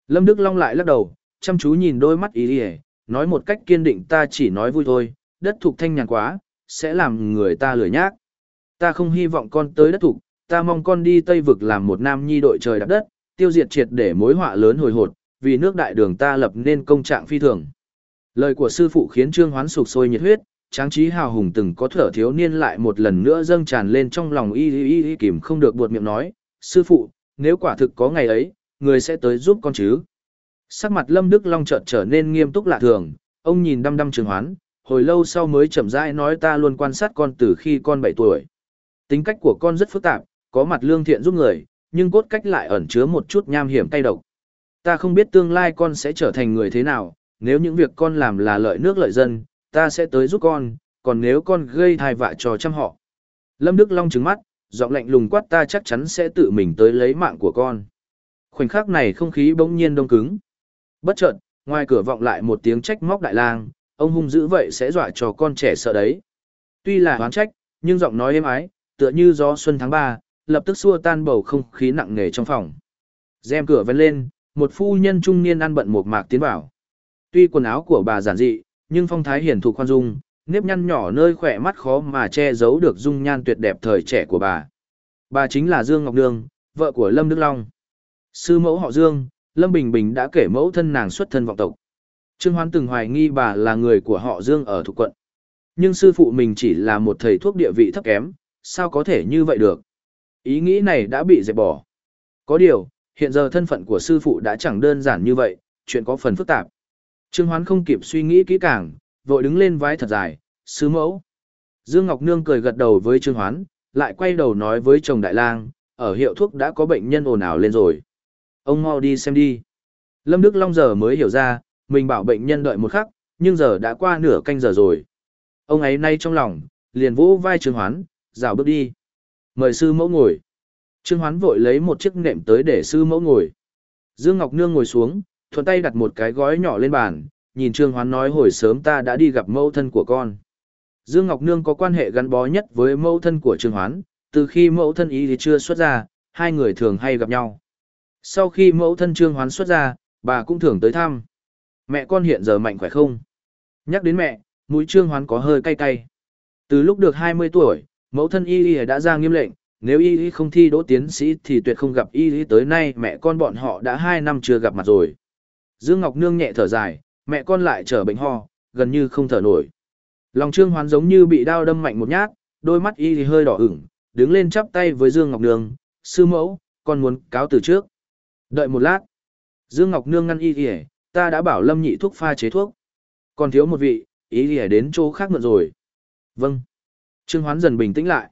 Lâm Đức Long lại lắc đầu, chăm chú nhìn đôi mắt ý ý, nói một cách kiên định ta chỉ nói vui thôi, đất thục thanh nhàn quá, sẽ làm người ta lười nhác. Ta không hy vọng con tới đất thục, ta mong con đi Tây Vực làm một nam nhi đội trời đạp đất, tiêu diệt triệt để mối họa lớn hồi hột, vì nước đại đường ta lập nên công trạng phi thường. Lời của sư phụ khiến Trương Hoán sụp sôi nhiệt huyết, tráng trí hào hùng từng có thở thiếu niên lại một lần nữa dâng tràn lên trong lòng y y y kìm không được buột miệng nói, sư phụ, nếu quả thực có ngày ấy, người sẽ tới giúp con chứ. Sắc mặt Lâm Đức Long chợt trở nên nghiêm túc lạ thường, ông nhìn đăm đăm trường hoán, hồi lâu sau mới chậm rãi nói ta luôn quan sát con từ khi con 7 tuổi. Tính cách của con rất phức tạp, có mặt lương thiện giúp người, nhưng cốt cách lại ẩn chứa một chút nham hiểm cay độc. Ta không biết tương lai con sẽ trở thành người thế nào, nếu những việc con làm là lợi nước lợi dân, ta sẽ tới giúp con, còn nếu con gây thai vạ cho trăm họ. Lâm Đức Long trừng mắt, giọng lạnh lùng quát ta chắc chắn sẽ tự mình tới lấy mạng của con. Khoảnh khắc này không khí bỗng nhiên đông cứng. Bất chợt, ngoài cửa vọng lại một tiếng trách móc đại lang, ông hung dữ vậy sẽ dọa cho con trẻ sợ đấy. Tuy là oán trách, nhưng giọng nói êm ái, tựa như gió xuân tháng 3, lập tức xua tan bầu không khí nặng nề trong phòng. Rèm cửa vén lên, một phu nhân trung niên ăn bận một mạc tiến vào. Tuy quần áo của bà giản dị, nhưng phong thái hiển thụ khoan dung, nếp nhăn nhỏ nơi khỏe mắt khó mà che giấu được dung nhan tuyệt đẹp thời trẻ của bà. Bà chính là Dương Ngọc Nương, vợ của Lâm Đức Long. Sư mẫu họ Dương, Lâm Bình Bình đã kể mẫu thân nàng xuất thân vọng tộc. Trương Hoán từng hoài nghi bà là người của họ Dương ở thuộc quận. Nhưng sư phụ mình chỉ là một thầy thuốc địa vị thấp kém, sao có thể như vậy được? Ý nghĩ này đã bị dẹp bỏ. Có điều, hiện giờ thân phận của sư phụ đã chẳng đơn giản như vậy, chuyện có phần phức tạp. Trương Hoán không kịp suy nghĩ kỹ càng, vội đứng lên vái thật dài, sứ mẫu. Dương Ngọc Nương cười gật đầu với Trương Hoán, lại quay đầu nói với chồng Đại Lang, ở hiệu thuốc đã có bệnh nhân ồn ào lên rồi. Ông mau đi xem đi. Lâm Đức Long giờ mới hiểu ra, mình bảo bệnh nhân đợi một khắc, nhưng giờ đã qua nửa canh giờ rồi. Ông ấy nay trong lòng, liền vỗ vai Trương Hoán, rào bước đi. Mời sư mẫu ngồi. Trương Hoán vội lấy một chiếc nệm tới để sư mẫu ngồi. Dương Ngọc Nương ngồi xuống, thuận tay đặt một cái gói nhỏ lên bàn, nhìn Trương Hoán nói hồi sớm ta đã đi gặp mẫu thân của con. Dương Ngọc Nương có quan hệ gắn bó nhất với mẫu thân của Trương Hoán, từ khi mẫu thân ý thì chưa xuất ra, hai người thường hay gặp nhau. Sau khi mẫu thân Trương Hoán xuất ra, bà cũng thường tới thăm. Mẹ con hiện giờ mạnh khỏe không? Nhắc đến mẹ, mũi Trương Hoán có hơi cay cay. Từ lúc được 20 tuổi, mẫu thân y y đã ra nghiêm lệnh, nếu y y không thi đỗ tiến sĩ thì tuyệt không gặp y y tới nay mẹ con bọn họ đã 2 năm chưa gặp mặt rồi. Dương Ngọc Nương nhẹ thở dài, mẹ con lại trở bệnh ho, gần như không thở nổi. Lòng Trương Hoán giống như bị đao đâm mạnh một nhát, đôi mắt y thì hơi đỏ ửng, đứng lên chắp tay với Dương Ngọc Nương, sư mẫu, con muốn cáo từ trước. Đợi một lát. Dương Ngọc Nương ngăn y thì ta đã bảo Lâm nhị thuốc pha chế thuốc. Còn thiếu một vị, y thì đến chỗ khác mượn rồi. Vâng. Trương Hoán dần bình tĩnh lại.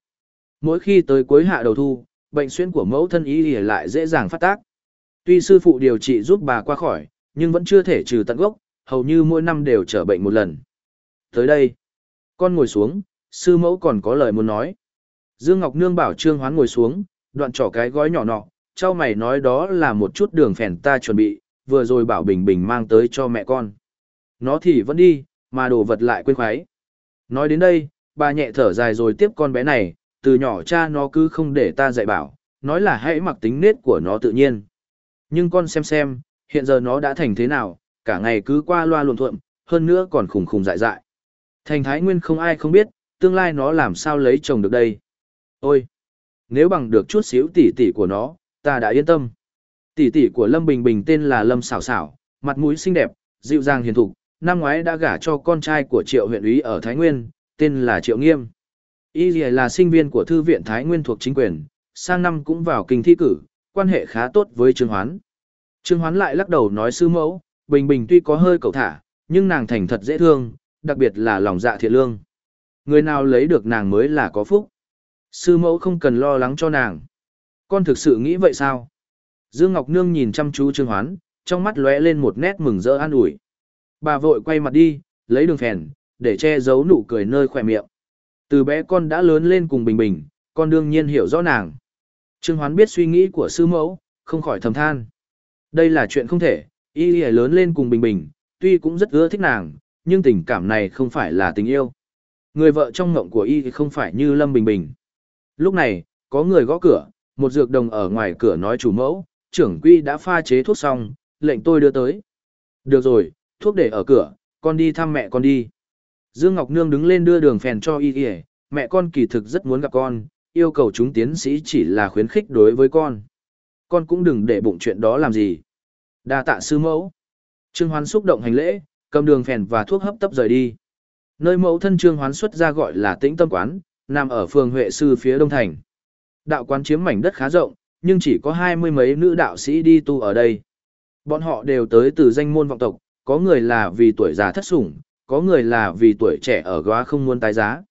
Mỗi khi tới cuối hạ đầu thu, bệnh xuyên của mẫu thân y thì lại dễ dàng phát tác. Tuy sư phụ điều trị giúp bà qua khỏi, nhưng vẫn chưa thể trừ tận gốc, hầu như mỗi năm đều trở bệnh một lần. Tới đây, con ngồi xuống, sư mẫu còn có lời muốn nói. Dương Ngọc Nương bảo Trương Hoán ngồi xuống, đoạn trỏ cái gói nhỏ nọ, trao mày nói đó là một chút đường phèn ta chuẩn bị, vừa rồi bảo Bình Bình mang tới cho mẹ con. Nó thì vẫn đi, mà đồ vật lại quên khoái. Nói đến đây, bà nhẹ thở dài rồi tiếp con bé này, từ nhỏ cha nó cứ không để ta dạy bảo, nói là hãy mặc tính nết của nó tự nhiên. Nhưng con xem xem, hiện giờ nó đã thành thế nào, cả ngày cứ qua loa luồn thuộm, hơn nữa còn khùng khùng dại dại. Thành Thái Nguyên không ai không biết, tương lai nó làm sao lấy chồng được đây. Ôi! Nếu bằng được chút xíu tỷ tỷ của nó, ta đã yên tâm. Tỷ tỷ của Lâm Bình Bình tên là Lâm Sảo Sảo, mặt mũi xinh đẹp, dịu dàng hiền thục, năm ngoái đã gả cho con trai của Triệu huyện úy ở Thái Nguyên, tên là Triệu Nghiêm. Y là sinh viên của Thư viện Thái Nguyên thuộc chính quyền, sang năm cũng vào kinh thi cử, quan hệ khá tốt với Trương Hoán. Trương Hoán lại lắc đầu nói sư mẫu, Bình Bình tuy có hơi cầu thả, nhưng nàng thành thật dễ thương, đặc biệt là lòng dạ thiện lương. Người nào lấy được nàng mới là có phúc. Sư mẫu không cần lo lắng cho nàng. Con thực sự nghĩ vậy sao? Dương Ngọc Nương nhìn chăm chú Trương Hoán, trong mắt lóe lên một nét mừng rỡ an ủi. Bà vội quay mặt đi, lấy đường phèn, để che giấu nụ cười nơi khỏe miệng. Từ bé con đã lớn lên cùng Bình Bình, con đương nhiên hiểu rõ nàng. Trương Hoán biết suy nghĩ của sư mẫu, không khỏi thầm than. Đây là chuyện không thể, y y lớn lên cùng Bình Bình, tuy cũng rất ưa thích nàng, nhưng tình cảm này không phải là tình yêu. Người vợ trong ngộng của y thì không phải như Lâm Bình Bình. Lúc này, có người gõ cửa, một dược đồng ở ngoài cửa nói chủ mẫu, trưởng quy đã pha chế thuốc xong, lệnh tôi đưa tới. Được rồi, thuốc để ở cửa, con đi thăm mẹ con đi. Dương Ngọc Nương đứng lên đưa đường phèn cho y y, mẹ con kỳ thực rất muốn gặp con, yêu cầu chúng tiến sĩ chỉ là khuyến khích đối với con. Con cũng đừng để bụng chuyện đó làm gì đa tạ sư mẫu. Trương Hoán xúc động hành lễ, cầm đường phèn và thuốc hấp tấp rời đi. Nơi mẫu thân Trương Hoán xuất ra gọi là tĩnh tâm quán, nằm ở phường Huệ Sư phía đông thành. Đạo quán chiếm mảnh đất khá rộng, nhưng chỉ có hai mươi mấy nữ đạo sĩ đi tu ở đây. Bọn họ đều tới từ danh môn vọng tộc, có người là vì tuổi già thất sủng, có người là vì tuổi trẻ ở góa không muốn tái giá.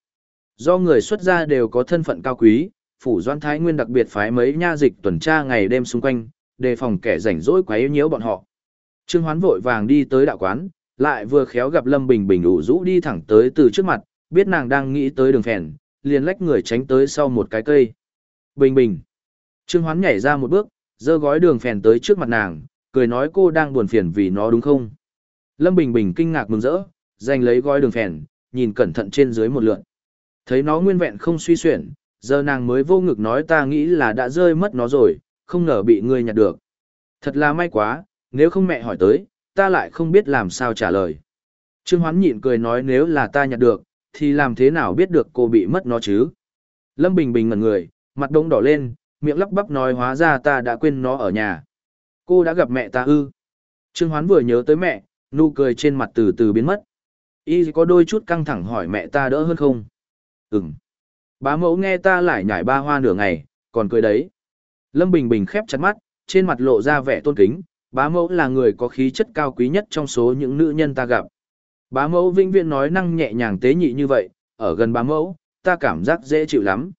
Do người xuất gia đều có thân phận cao quý, phủ doan thái nguyên đặc biệt phái mấy nha dịch tuần tra ngày đêm xung quanh, đề phòng kẻ rảnh rỗi quấy nhiễu bọn họ. Trương Hoán vội vàng đi tới đạo quán, lại vừa khéo gặp Lâm Bình Bình ủ rũ đi thẳng tới từ trước mặt, biết nàng đang nghĩ tới đường phèn, liền lách người tránh tới sau một cái cây. Bình Bình. Trương Hoán nhảy ra một bước, giơ gói đường phèn tới trước mặt nàng, cười nói cô đang buồn phiền vì nó đúng không? Lâm Bình Bình kinh ngạc mừng rỡ, giành lấy gói đường phèn, nhìn cẩn thận trên dưới một lượt. Thấy nó nguyên vẹn không suy xuyển, giờ nàng mới vô ngực nói ta nghĩ là đã rơi mất nó rồi, không ngờ bị ngươi nhặt được. Thật là may quá, nếu không mẹ hỏi tới, ta lại không biết làm sao trả lời. Trương Hoán nhịn cười nói nếu là ta nhặt được, thì làm thế nào biết được cô bị mất nó chứ? Lâm Bình Bình ngẩn người, mặt đông đỏ lên, miệng lắp bắp nói hóa ra ta đã quên nó ở nhà. Cô đã gặp mẹ ta ư? Trương Hoán vừa nhớ tới mẹ, nụ cười trên mặt từ từ biến mất. Y có đôi chút căng thẳng hỏi mẹ ta đỡ hơn không? Ừm. Bá mẫu nghe ta lại nhảy ba hoa nửa ngày, còn cười đấy. Lâm Bình Bình khép chặt mắt, trên mặt lộ ra vẻ tôn kính, bá mẫu là người có khí chất cao quý nhất trong số những nữ nhân ta gặp. Bá mẫu vinh viễn nói năng nhẹ nhàng tế nhị như vậy, ở gần bá mẫu, ta cảm giác dễ chịu lắm.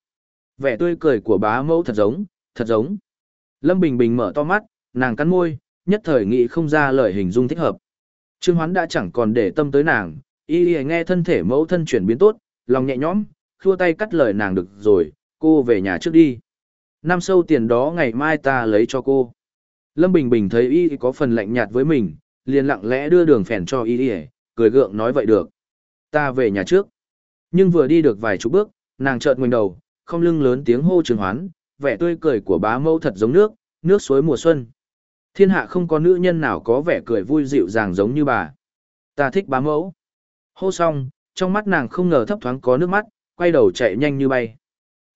Vẻ tươi cười của bá mẫu thật giống, thật giống. Lâm Bình Bình mở to mắt, nàng cắn môi, nhất thời nghĩ không ra lời hình dung thích hợp. Trương Hoán đã chẳng còn để tâm tới nàng, y y nghe thân thể mẫu thân chuyển biến tốt, lòng nhẹ nhõm, thua tay cắt lời nàng được rồi, cô về nhà trước đi. Năm sâu tiền đó ngày mai ta lấy cho cô. Lâm Bình Bình thấy y có phần lạnh nhạt với mình, liền lặng lẽ đưa đường phèn cho y cười gượng nói vậy được. Ta về nhà trước. Nhưng vừa đi được vài chục bước, nàng chợt ngoảnh đầu, không lưng lớn tiếng hô trường hoán, vẻ tươi cười của bá mẫu thật giống nước, nước suối mùa xuân. Thiên hạ không có nữ nhân nào có vẻ cười vui dịu dàng giống như bà. Ta thích bá mẫu. Hô xong, trong mắt nàng không ngờ thấp thoáng có nước mắt, quay đầu chạy nhanh như bay.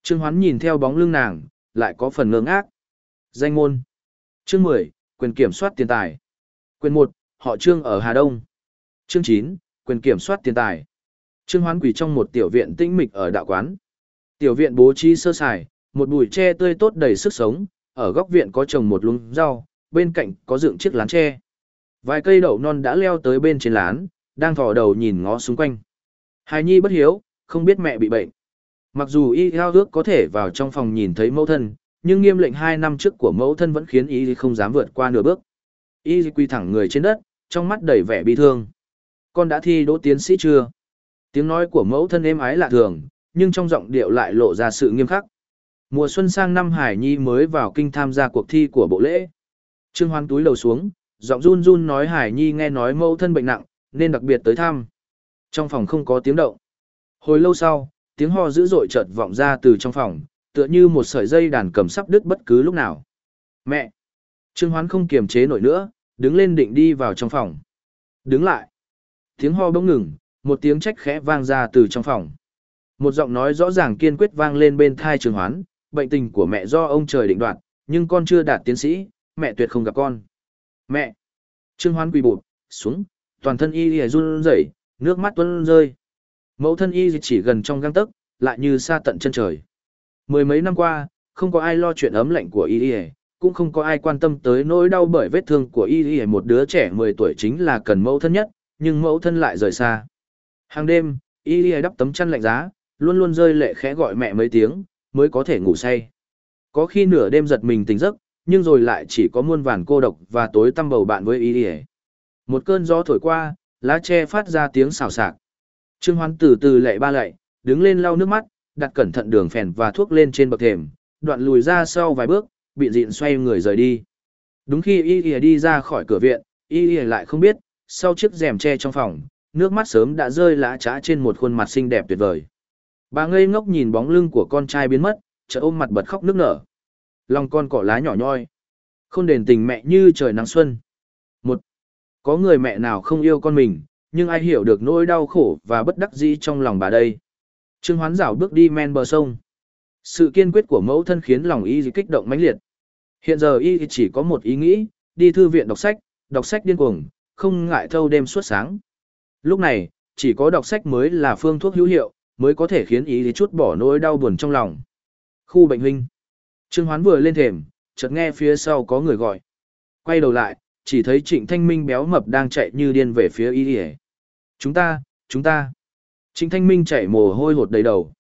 Trương Hoán nhìn theo bóng lưng nàng, lại có phần ngơ ngác. Danh môn. Chương 10, quyền kiểm soát tiền tài. Quyền 1, họ Trương ở Hà Đông. Chương 9, quyền kiểm soát tiền tài. Trương Hoán quỳ trong một tiểu viện tĩnh mịch ở đạo quán. Tiểu viện bố trí sơ sài, một bụi tre tươi tốt đầy sức sống, ở góc viện có trồng một luống rau, bên cạnh có dựng chiếc lán tre. Vài cây đậu non đã leo tới bên trên lán, đang thò đầu nhìn ngó xung quanh. Hài nhi bất hiếu, không biết mẹ bị bệnh. Mặc dù y hao ước có thể vào trong phòng nhìn thấy mẫu thân, nhưng nghiêm lệnh hai năm trước của mẫu thân vẫn khiến y không dám vượt qua nửa bước. Y quy thẳng người trên đất, trong mắt đầy vẻ bi thương. Con đã thi đỗ tiến sĩ chưa? Tiếng nói của mẫu thân êm ái lạ thường, nhưng trong giọng điệu lại lộ ra sự nghiêm khắc. Mùa xuân sang năm Hải Nhi mới vào kinh tham gia cuộc thi của bộ lễ. Trương Hoan túi lầu xuống, giọng run run nói Hải Nhi nghe nói mẫu thân bệnh nặng, nên đặc biệt tới thăm. Trong phòng không có tiếng động. Hồi lâu sau, tiếng ho dữ dội chợt vọng ra từ trong phòng, tựa như một sợi dây đàn cầm sắp đứt bất cứ lúc nào. Mẹ! Trương Hoán không kiềm chế nổi nữa, đứng lên định đi vào trong phòng. Đứng lại! Tiếng ho bỗng ngừng, một tiếng trách khẽ vang ra từ trong phòng. Một giọng nói rõ ràng kiên quyết vang lên bên thai Trương Hoán, bệnh tình của mẹ do ông trời định đoạt, nhưng con chưa đạt tiến sĩ, mẹ tuyệt không gặp con. Mẹ! Trương Hoán quỳ bụt, xuống, toàn thân y run rẩy, nước mắt tuôn rơi. Mẫu thân y chỉ gần trong găng tấc, lại như xa tận chân trời. Mười mấy năm qua, không có ai lo chuyện ấm lạnh của y cũng không có ai quan tâm tới nỗi đau bởi vết thương của y một đứa trẻ 10 tuổi chính là cần mẫu thân nhất, nhưng mẫu thân lại rời xa. Hàng đêm, y đắp tấm chăn lạnh giá, luôn luôn rơi lệ khẽ gọi mẹ mấy tiếng, mới có thể ngủ say. Có khi nửa đêm giật mình tỉnh giấc, nhưng rồi lại chỉ có muôn vàn cô độc và tối tăm bầu bạn với y Một cơn gió thổi qua, lá tre phát ra tiếng xào xạc. Trương Hoán từ từ lệ ba lệ, đứng lên lau nước mắt, đặt cẩn thận đường phèn và thuốc lên trên bậc thềm, đoạn lùi ra sau vài bước, bị dịn xoay người rời đi. Đúng khi y y đi ra khỏi cửa viện, y y lại không biết, sau chiếc rèm che trong phòng, nước mắt sớm đã rơi lã trá trên một khuôn mặt xinh đẹp tuyệt vời. Bà ngây ngốc nhìn bóng lưng của con trai biến mất, chợt ôm mặt bật khóc nức nở. Lòng con cỏ lá nhỏ nhoi. Không đền tình mẹ như trời nắng xuân. Một, có người mẹ nào không yêu con mình, nhưng ai hiểu được nỗi đau khổ và bất đắc dĩ trong lòng bà đây. Trương Hoán rảo bước đi men bờ sông. Sự kiên quyết của mẫu thân khiến lòng y kích động mãnh liệt. Hiện giờ y chỉ có một ý nghĩ, đi thư viện đọc sách, đọc sách điên cuồng, không ngại thâu đêm suốt sáng. Lúc này, chỉ có đọc sách mới là phương thuốc hữu hiệu, mới có thể khiến y chút bỏ nỗi đau buồn trong lòng. Khu bệnh huynh. Trương Hoán vừa lên thềm, chợt nghe phía sau có người gọi. Quay đầu lại, chỉ thấy Trịnh Thanh Minh béo mập đang chạy như điên về phía y Chúng ta, chúng ta. Trịnh Thanh Minh chạy mồ hôi hột đầy đầu.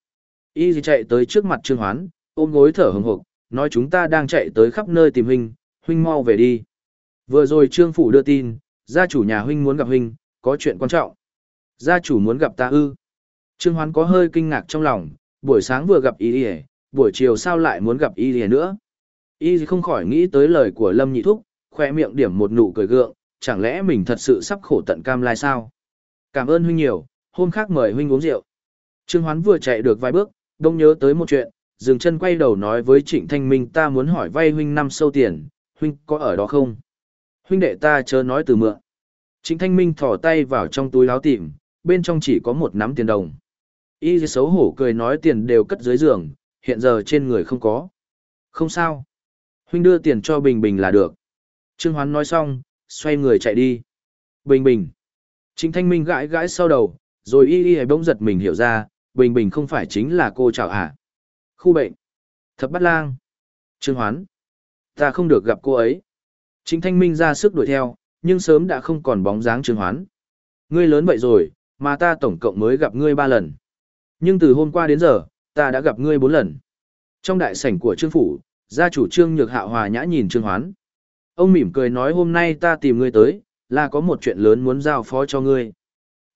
Y gì chạy tới trước mặt Trương Hoán, ôm gối thở hừng hực, nói chúng ta đang chạy tới khắp nơi tìm huynh, huynh mau về đi. Vừa rồi Trương Phủ đưa tin, gia chủ nhà huynh muốn gặp huynh, có chuyện quan trọng. Gia chủ muốn gặp ta ư. Trương Hoán có hơi kinh ngạc trong lòng, buổi sáng vừa gặp y ỉa buổi chiều sao lại muốn gặp y ỉa nữa. Y không khỏi nghĩ tới lời của Lâm Nhị Thúc, khoe miệng điểm một nụ cười gượng, chẳng lẽ mình thật sự sắp khổ tận cam lai sao? Cảm ơn huynh nhiều, hôm khác mời huynh uống rượu. Trương Hoán vừa chạy được vài bước, đông nhớ tới một chuyện, dừng chân quay đầu nói với Trịnh Thanh Minh ta muốn hỏi vay huynh năm sâu tiền, huynh có ở đó không? Huynh đệ ta chớ nói từ mượn. Trịnh Thanh Minh thỏ tay vào trong túi áo tìm, bên trong chỉ có một nắm tiền đồng. Y xấu hổ cười nói tiền đều cất dưới giường, hiện giờ trên người không có. Không sao. Huynh đưa tiền cho Bình Bình là được. Trương Hoán nói xong, xoay người chạy đi. Bình Bình. Trịnh Thanh Minh gãi gãi sau đầu, rồi y y bỗng giật mình hiểu ra, Bình Bình không phải chính là cô chào à. Khu bệnh. Thập bắt lang. Trương Hoán. Ta không được gặp cô ấy. Trịnh Thanh Minh ra sức đuổi theo, nhưng sớm đã không còn bóng dáng Trương Hoán. Ngươi lớn vậy rồi, mà ta tổng cộng mới gặp ngươi ba lần. Nhưng từ hôm qua đến giờ, ta đã gặp ngươi bốn lần. Trong đại sảnh của Trương Phủ, gia chủ Trương Nhược Hạ Hòa nhã nhìn Trương Hoán. Ông mỉm cười nói hôm nay ta tìm ngươi tới, là có một chuyện lớn muốn giao phó cho ngươi.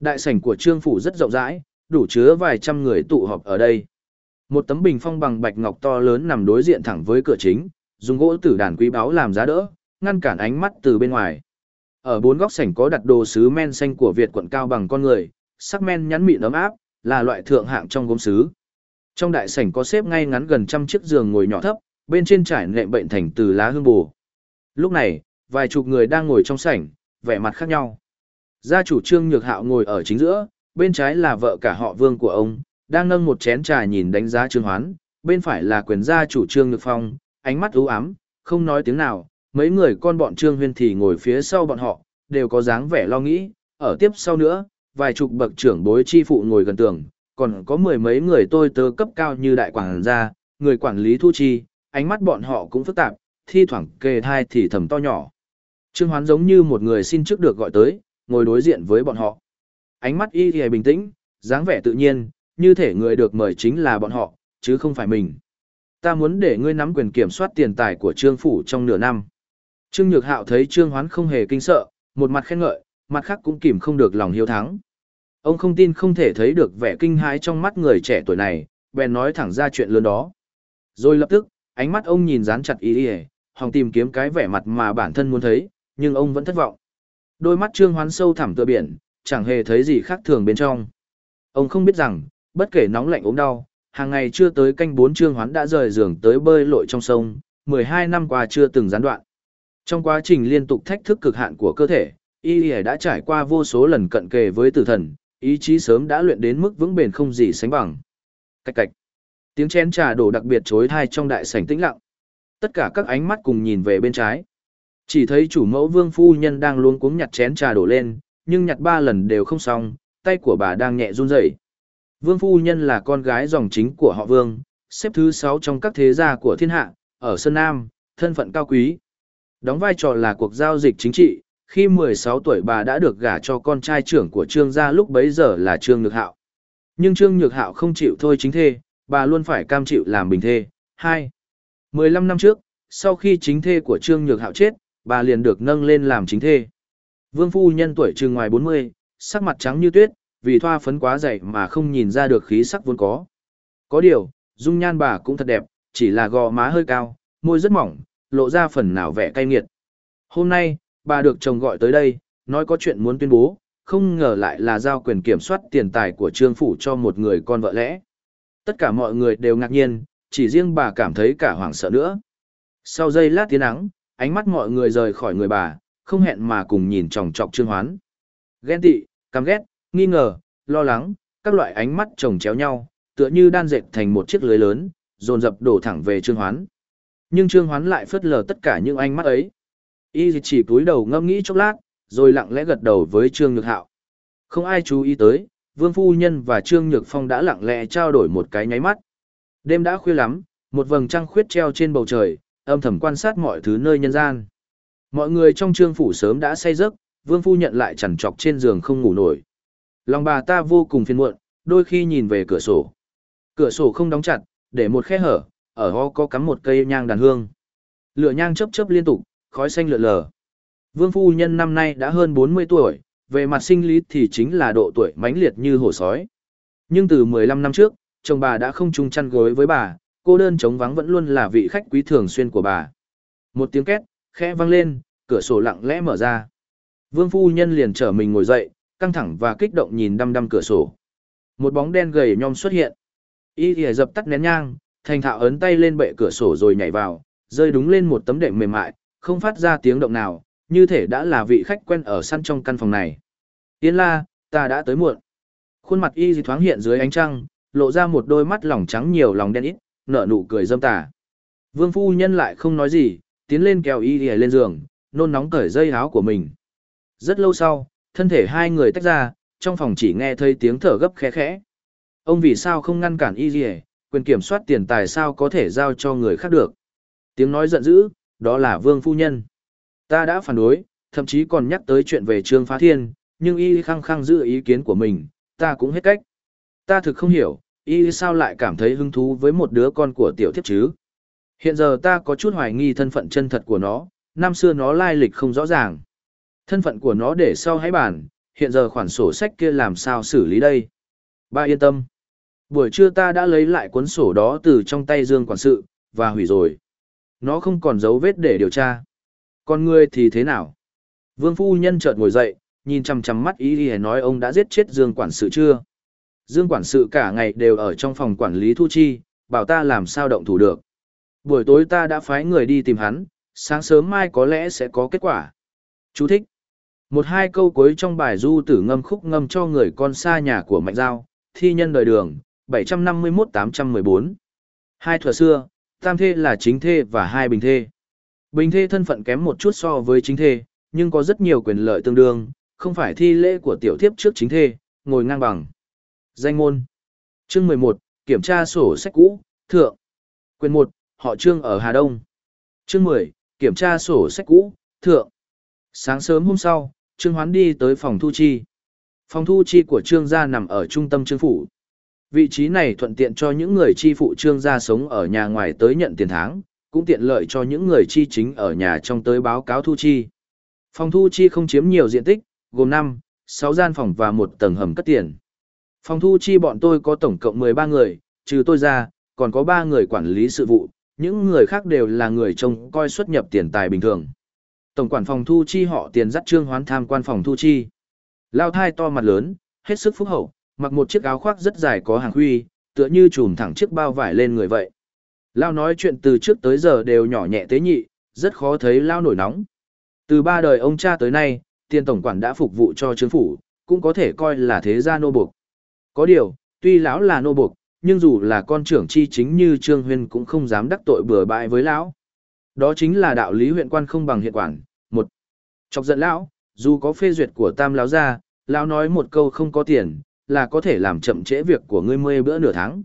Đại sảnh của Trương Phủ rất rộng rãi, đủ chứa vài trăm người tụ họp ở đây. Một tấm bình phong bằng bạch ngọc to lớn nằm đối diện thẳng với cửa chính, dùng gỗ tử đàn quý báu làm giá đỡ, ngăn cản ánh mắt từ bên ngoài. Ở bốn góc sảnh có đặt đồ sứ men xanh của Việt quận cao bằng con người, sắc men nhắn mịn ấm áp, là loại thượng hạng trong gốm sứ. Trong đại sảnh có xếp ngay ngắn gần trăm chiếc giường ngồi nhỏ thấp, bên trên trải nệm bệnh thành từ lá hương bù. Lúc này, vài chục người đang ngồi trong sảnh, vẻ mặt khác nhau. Gia chủ Trương Nhược Hạo ngồi ở chính giữa, bên trái là vợ cả họ Vương của ông, đang nâng một chén trà nhìn đánh giá Trương Hoán, bên phải là quyền gia chủ Trương Nhược Phong, ánh mắt u ám, không nói tiếng nào, mấy người con bọn Trương Huyên thì ngồi phía sau bọn họ, đều có dáng vẻ lo nghĩ, ở tiếp sau nữa, vài chục bậc trưởng bối chi phụ ngồi gần tường, còn có mười mấy người tôi tớ cấp cao như đại quản gia, người quản lý thu chi, ánh mắt bọn họ cũng phức tạp, thi thoảng kề thai thì thầm to nhỏ. Trương Hoán giống như một người xin trước được gọi tới, ngồi đối diện với bọn họ. Ánh mắt y thì bình tĩnh, dáng vẻ tự nhiên, như thể người được mời chính là bọn họ, chứ không phải mình. Ta muốn để ngươi nắm quyền kiểm soát tiền tài của Trương Phủ trong nửa năm. Trương Nhược Hạo thấy Trương Hoán không hề kinh sợ, một mặt khen ngợi, mặt khác cũng kìm không được lòng hiếu thắng. Ông không tin không thể thấy được vẻ kinh hãi trong mắt người trẻ tuổi này, bèn nói thẳng ra chuyện lớn đó. Rồi lập tức, ánh mắt ông nhìn dán chặt y y, hòng tìm kiếm cái vẻ mặt mà bản thân muốn thấy, nhưng ông vẫn thất vọng. Đôi mắt Trương Hoán sâu thẳm tựa biển, chẳng hề thấy gì khác thường bên trong. Ông không biết rằng, bất kể nóng lạnh ốm đau, hàng ngày chưa tới canh bốn Trương Hoán đã rời giường tới bơi lội trong sông, 12 năm qua chưa từng gián đoạn. Trong quá trình liên tục thách thức cực hạn của cơ thể, y đã trải qua vô số lần cận kề với tử thần, ý chí sớm đã luyện đến mức vững bền không gì sánh bằng. Cạch cạch. Tiếng chén trà đổ đặc biệt chối thai trong đại sảnh tĩnh lặng. Tất cả các ánh mắt cùng nhìn về bên trái. Chỉ thấy chủ mẫu vương phu nhân đang luống cuống nhặt chén trà đổ lên, nhưng nhặt ba lần đều không xong, tay của bà đang nhẹ run rẩy. Vương phu nhân là con gái dòng chính của họ vương, xếp thứ sáu trong các thế gia của thiên hạ, ở Sơn Nam, thân phận cao quý. Đóng vai trò là cuộc giao dịch chính trị, khi 16 tuổi bà đã được gả cho con trai trưởng của Trương gia lúc bấy giờ là Trương Nhược Hạo. Nhưng Trương Nhược Hạo không chịu thôi chính thê, bà luôn phải cam chịu làm bình thê. 2. 15 năm trước, sau khi chính thê của Trương Nhược Hạo chết, bà liền được nâng lên làm chính thê. Vương phu nhân tuổi trừng ngoài 40, sắc mặt trắng như tuyết, vì thoa phấn quá dày mà không nhìn ra được khí sắc vốn có. Có điều, dung nhan bà cũng thật đẹp, chỉ là gò má hơi cao, môi rất mỏng, lộ ra phần nào vẻ cay nghiệt. Hôm nay, bà được chồng gọi tới đây, nói có chuyện muốn tuyên bố, không ngờ lại là giao quyền kiểm soát tiền tài của trương phủ cho một người con vợ lẽ. Tất cả mọi người đều ngạc nhiên, chỉ riêng bà cảm thấy cả hoảng sợ nữa. Sau giây lát tiếng nắng, ánh mắt mọi người rời khỏi người bà, không hẹn mà cùng nhìn chòng chọc trương hoán. Ghen tị, căm ghét, nghi ngờ, lo lắng, các loại ánh mắt chồng chéo nhau, tựa như đan dệt thành một chiếc lưới lớn, dồn dập đổ thẳng về trương hoán. Nhưng trương hoán lại phớt lờ tất cả những ánh mắt ấy. Y chỉ cúi đầu ngâm nghĩ chốc lát, rồi lặng lẽ gật đầu với Trương Nhược Hạo. Không ai chú ý tới, Vương Phu Nhân và Trương Nhược Phong đã lặng lẽ trao đổi một cái nháy mắt. Đêm đã khuya lắm, một vầng trăng khuyết treo trên bầu trời, âm thầm quan sát mọi thứ nơi nhân gian. Mọi người trong trương phủ sớm đã say giấc, Vương Phu Nhận lại chằn trọc trên giường không ngủ nổi. Lòng bà ta vô cùng phiền muộn, đôi khi nhìn về cửa sổ. Cửa sổ không đóng chặt, để một khe hở, ở ho có cắm một cây nhang đàn hương. Lửa nhang chớp chớp liên tục, khói xanh lượn lờ. Vương phu nhân năm nay đã hơn 40 tuổi, về mặt sinh lý thì chính là độ tuổi mãnh liệt như hổ sói. Nhưng từ 15 năm trước, chồng bà đã không chung chăn gối với bà, cô đơn chống vắng vẫn luôn là vị khách quý thường xuyên của bà. Một tiếng két, khẽ vang lên, cửa sổ lặng lẽ mở ra. Vương phu nhân liền trở mình ngồi dậy, căng thẳng và kích động nhìn đăm đăm cửa sổ. Một bóng đen gầy nhom xuất hiện. Y thì dập tắt nén nhang, thành thạo ấn tay lên bệ cửa sổ rồi nhảy vào, rơi đúng lên một tấm đệm mềm mại, không phát ra tiếng động nào, như thể đã là vị khách quen ở săn trong căn phòng này. Yên la, ta đã tới muộn. Khuôn mặt y Thì thoáng hiện dưới ánh trăng, lộ ra một đôi mắt lỏng trắng nhiều lòng đen ít, nở nụ cười dâm tà. Vương phu nhân lại không nói gì, tiến lên kéo y dị lên giường, nôn nóng cởi dây áo của mình. Rất lâu sau, thân thể hai người tách ra, trong phòng chỉ nghe thấy tiếng thở gấp khẽ khẽ. Ông vì sao không ngăn cản y dị, quyền kiểm soát tiền tài sao có thể giao cho người khác được. Tiếng nói giận dữ, đó là vương phu nhân. Ta đã phản đối, thậm chí còn nhắc tới chuyện về Trương Phá Thiên, nhưng y khăng khăng giữ ý kiến của mình, ta cũng hết cách. Ta thực không hiểu, y sao lại cảm thấy hứng thú với một đứa con của tiểu thiếp chứ? Hiện giờ ta có chút hoài nghi thân phận chân thật của nó, năm xưa nó lai lịch không rõ ràng. Thân phận của nó để sau hãy bàn, hiện giờ khoản sổ sách kia làm sao xử lý đây? Ba yên tâm. Buổi trưa ta đã lấy lại cuốn sổ đó từ trong tay Dương quản sự, và hủy rồi. Nó không còn dấu vết để điều tra. Còn ngươi thì thế nào? Vương phu nhân chợt ngồi dậy, nhìn chằm chằm mắt ý hề nói ông đã giết chết Dương quản sự chưa? Dương quản sự cả ngày đều ở trong phòng quản lý thu chi, bảo ta làm sao động thủ được. Buổi tối ta đã phái người đi tìm hắn, sáng sớm mai có lẽ sẽ có kết quả. Chú thích. Một hai câu cuối trong bài du tử ngâm khúc ngâm cho người con xa nhà của Mạnh Giao, thi nhân đời đường, 751-814. Hai thuở xưa, tam thê là chính thê và hai bình thê. Bình thê thân phận kém một chút so với chính thê, nhưng có rất nhiều quyền lợi tương đương, không phải thi lễ của tiểu thiếp trước chính thê, ngồi ngang bằng. Danh môn. Chương 11, kiểm tra sổ sách cũ, thượng. Quyền 1, họ Trương ở Hà Đông. Chương 10, kiểm tra sổ sách cũ, thượng. Sáng sớm hôm sau, Trương Hoán đi tới phòng thu chi. Phòng thu chi của Trương gia nằm ở trung tâm Trương phủ. Vị trí này thuận tiện cho những người chi phụ Trương gia sống ở nhà ngoài tới nhận tiền tháng, cũng tiện lợi cho những người chi chính ở nhà trong tới báo cáo thu chi. Phòng thu chi không chiếm nhiều diện tích, gồm 5, 6 gian phòng và một tầng hầm cất tiền. Phòng thu chi bọn tôi có tổng cộng 13 người, trừ tôi ra, còn có 3 người quản lý sự vụ, những người khác đều là người trông coi xuất nhập tiền tài bình thường. Tổng quản phòng thu chi họ tiền dắt trương hoán tham quan phòng thu chi. Lao thai to mặt lớn, hết sức phúc hậu, mặc một chiếc áo khoác rất dài có hàng huy, tựa như trùm thẳng chiếc bao vải lên người vậy. Lao nói chuyện từ trước tới giờ đều nhỏ nhẹ tế nhị, rất khó thấy Lao nổi nóng. Từ ba đời ông cha tới nay, tiền tổng quản đã phục vụ cho chính phủ, cũng có thể coi là thế gia nô buộc. Có điều, tuy lão là nô buộc, nhưng dù là con trưởng chi chính như Trương Huyên cũng không dám đắc tội bừa bãi với lão. Đó chính là đạo lý huyện quan không bằng hiện quản. Một, chọc giận lão, dù có phê duyệt của tam lão gia, lão nói một câu không có tiền, là có thể làm chậm trễ việc của ngươi mươi bữa nửa tháng.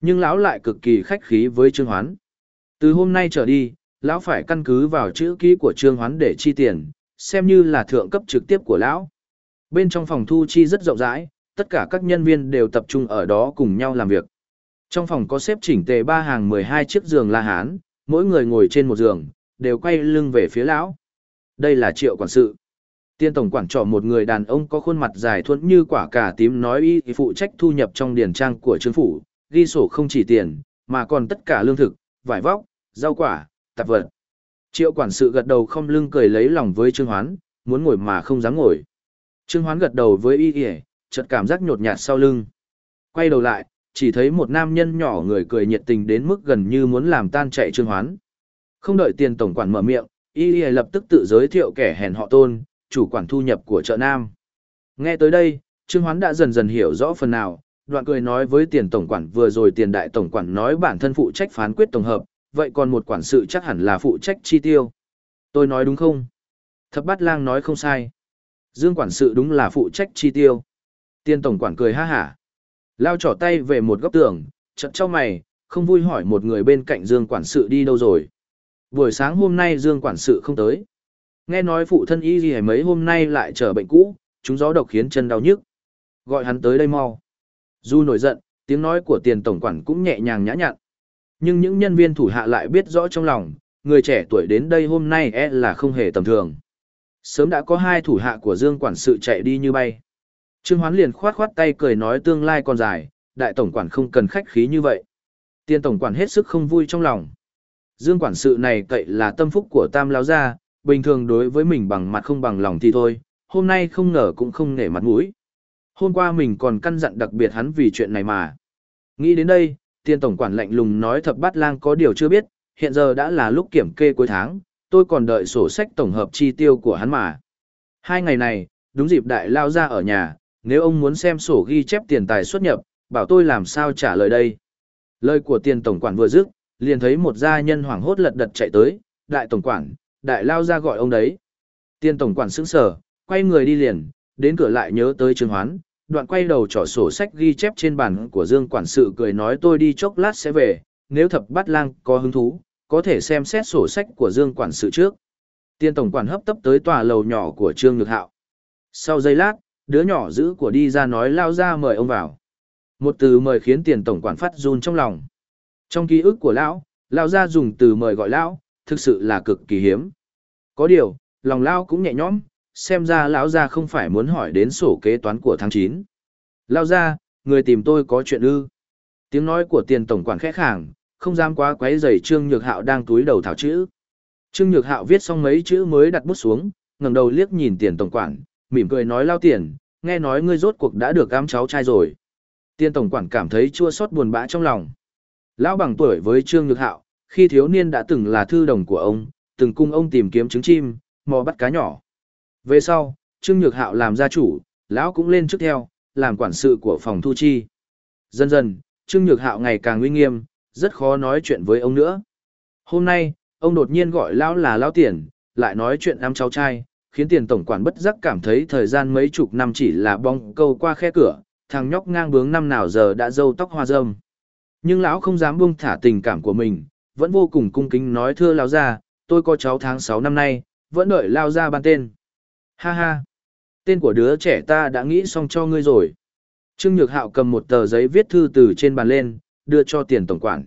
Nhưng lão lại cực kỳ khách khí với Trương Hoán. Từ hôm nay trở đi, lão phải căn cứ vào chữ ký của Trương Hoán để chi tiền, xem như là thượng cấp trực tiếp của lão. Bên trong phòng thu chi rất rộng rãi, tất cả các nhân viên đều tập trung ở đó cùng nhau làm việc. Trong phòng có xếp chỉnh tề ba hàng 12 chiếc giường La Hán, mỗi người ngồi trên một giường, đều quay lưng về phía lão. Đây là triệu quản sự. Tiên tổng quản trọ một người đàn ông có khuôn mặt dài thuẫn như quả cà tím nói y phụ trách thu nhập trong điển trang của trương phủ, ghi sổ không chỉ tiền, mà còn tất cả lương thực, vải vóc, rau quả, tạp vật. Triệu quản sự gật đầu không lưng cười lấy lòng với Trương Hoán, muốn ngồi mà không dám ngồi. Trương Hoán gật đầu với y y, chợt cảm giác nhột nhạt sau lưng. Quay đầu lại, chỉ thấy một nam nhân nhỏ người cười nhiệt tình đến mức gần như muốn làm tan chạy Trương Hoán. Không đợi tiền tổng quản mở miệng, y y lập tức tự giới thiệu kẻ hèn họ tôn, chủ quản thu nhập của chợ Nam. Nghe tới đây, Trương Hoán đã dần dần hiểu rõ phần nào, đoạn cười nói với tiền tổng quản vừa rồi tiền đại tổng quản nói bản thân phụ trách phán quyết tổng hợp, vậy còn một quản sự chắc hẳn là phụ trách chi tiêu. Tôi nói đúng không? Thập bát lang nói không sai. Dương quản sự đúng là phụ trách chi tiêu. Tiền tổng quản cười ha hả. Lao trỏ tay về một góc tường, chợt cho mày, không vui hỏi một người bên cạnh Dương quản sự đi đâu rồi. Buổi sáng hôm nay Dương quản sự không tới. Nghe nói phụ thân y gì mấy hôm nay lại trở bệnh cũ, chúng gió độc khiến chân đau nhức. Gọi hắn tới đây mau. Du nổi giận, tiếng nói của tiền tổng quản cũng nhẹ nhàng nhã nhặn. Nhưng những nhân viên thủ hạ lại biết rõ trong lòng, người trẻ tuổi đến đây hôm nay e là không hề tầm thường. Sớm đã có hai thủ hạ của Dương quản sự chạy đi như bay. Trương Hoán liền khoát khoát tay cười nói tương lai còn dài, đại tổng quản không cần khách khí như vậy. Tiên tổng quản hết sức không vui trong lòng. Dương quản sự này cậy là tâm phúc của Tam lão gia, bình thường đối với mình bằng mặt không bằng lòng thì thôi, hôm nay không ngờ cũng không nể mặt mũi. Hôm qua mình còn căn dặn đặc biệt hắn vì chuyện này mà. Nghĩ đến đây, Tiên tổng quản lạnh lùng nói thập bát lang có điều chưa biết, hiện giờ đã là lúc kiểm kê cuối tháng, tôi còn đợi sổ sách tổng hợp chi tiêu của hắn mà. Hai ngày này, đúng dịp đại lao ra ở nhà, nếu ông muốn xem sổ ghi chép tiền tài xuất nhập, bảo tôi làm sao trả lời đây. Lời của tiền tổng quản vừa dứt, liền thấy một gia nhân hoảng hốt lật đật chạy tới, đại tổng quản, đại lao ra gọi ông đấy. Tiền tổng quản sững sờ, quay người đi liền, đến cửa lại nhớ tới Trương Hoán, đoạn quay đầu trỏ sổ sách ghi chép trên bàn của Dương quản sự cười nói tôi đi chốc lát sẽ về, nếu thập bát lang có hứng thú, có thể xem xét sổ sách của Dương quản sự trước. Tiên tổng quản hấp tấp tới tòa lầu nhỏ của Trương Nhược Hạo. Sau giây lát, đứa nhỏ giữ của đi ra nói lao ra mời ông vào. Một từ mời khiến tiền tổng quản phát run trong lòng. Trong ký ức của lão, lao ra dùng từ mời gọi lão, thực sự là cực kỳ hiếm. Có điều, lòng lao cũng nhẹ nhõm, xem ra lão gia không phải muốn hỏi đến sổ kế toán của tháng 9. Lao ra, người tìm tôi có chuyện ư. Tiếng nói của tiền tổng quản khẽ khàng, không dám quá quấy rầy Trương Nhược Hạo đang túi đầu thảo chữ. Trương Nhược Hạo viết xong mấy chữ mới đặt bút xuống, ngẩng đầu liếc nhìn tiền tổng quản, mỉm cười nói lao tiền, nghe nói ngươi rốt cuộc đã được ám cháu trai rồi. Tiên tổng quản cảm thấy chua xót buồn bã trong lòng. Lão bằng tuổi với Trương Nhược Hạo, khi thiếu niên đã từng là thư đồng của ông, từng cung ông tìm kiếm trứng chim, mò bắt cá nhỏ. Về sau, Trương Nhược Hạo làm gia chủ, lão cũng lên trước theo, làm quản sự của phòng thu chi. Dần dần, Trương Nhược Hạo ngày càng uy nghiêm, rất khó nói chuyện với ông nữa. Hôm nay, ông đột nhiên gọi lão là lão tiền, lại nói chuyện ám cháu trai, khiến tiền tổng quản bất giác cảm thấy thời gian mấy chục năm chỉ là bong câu qua khe cửa, thằng nhóc ngang bướng năm nào giờ đã râu tóc hoa râm. Nhưng lão không dám buông thả tình cảm của mình, vẫn vô cùng cung kính nói thưa lão gia, tôi có cháu tháng 6 năm nay, vẫn đợi lao ra ban tên. Ha ha, tên của đứa trẻ ta đã nghĩ xong cho ngươi rồi. Trương Nhược Hạo cầm một tờ giấy viết thư từ trên bàn lên, đưa cho tiền tổng quản.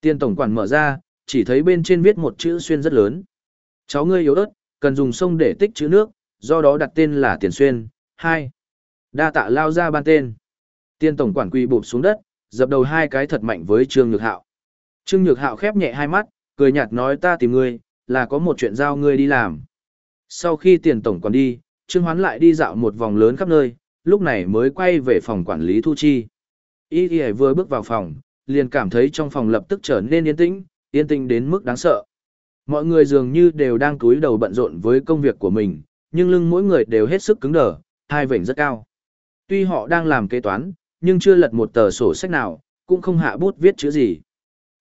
Tiền tổng quản mở ra, chỉ thấy bên trên viết một chữ xuyên rất lớn. Cháu ngươi yếu ớt, cần dùng sông để tích chữ nước, do đó đặt tên là Tiền Xuyên. 2. Đa tạ lao ra ban tên. Tiên tổng quản quỳ bụp xuống đất, dập đầu hai cái thật mạnh với Trương Nhược Hạo. Trương Nhược Hạo khép nhẹ hai mắt, cười nhạt nói ta tìm ngươi, là có một chuyện giao ngươi đi làm. Sau khi tiền tổng quản đi, Trương Hoán lại đi dạo một vòng lớn khắp nơi, lúc này mới quay về phòng quản lý thu chi. Y Y vừa bước vào phòng, liền cảm thấy trong phòng lập tức trở nên yên tĩnh, yên tĩnh đến mức đáng sợ. Mọi người dường như đều đang cúi đầu bận rộn với công việc của mình, nhưng lưng mỗi người đều hết sức cứng đờ, hai vểnh rất cao. Tuy họ đang làm kế toán, nhưng chưa lật một tờ sổ sách nào, cũng không hạ bút viết chữ gì.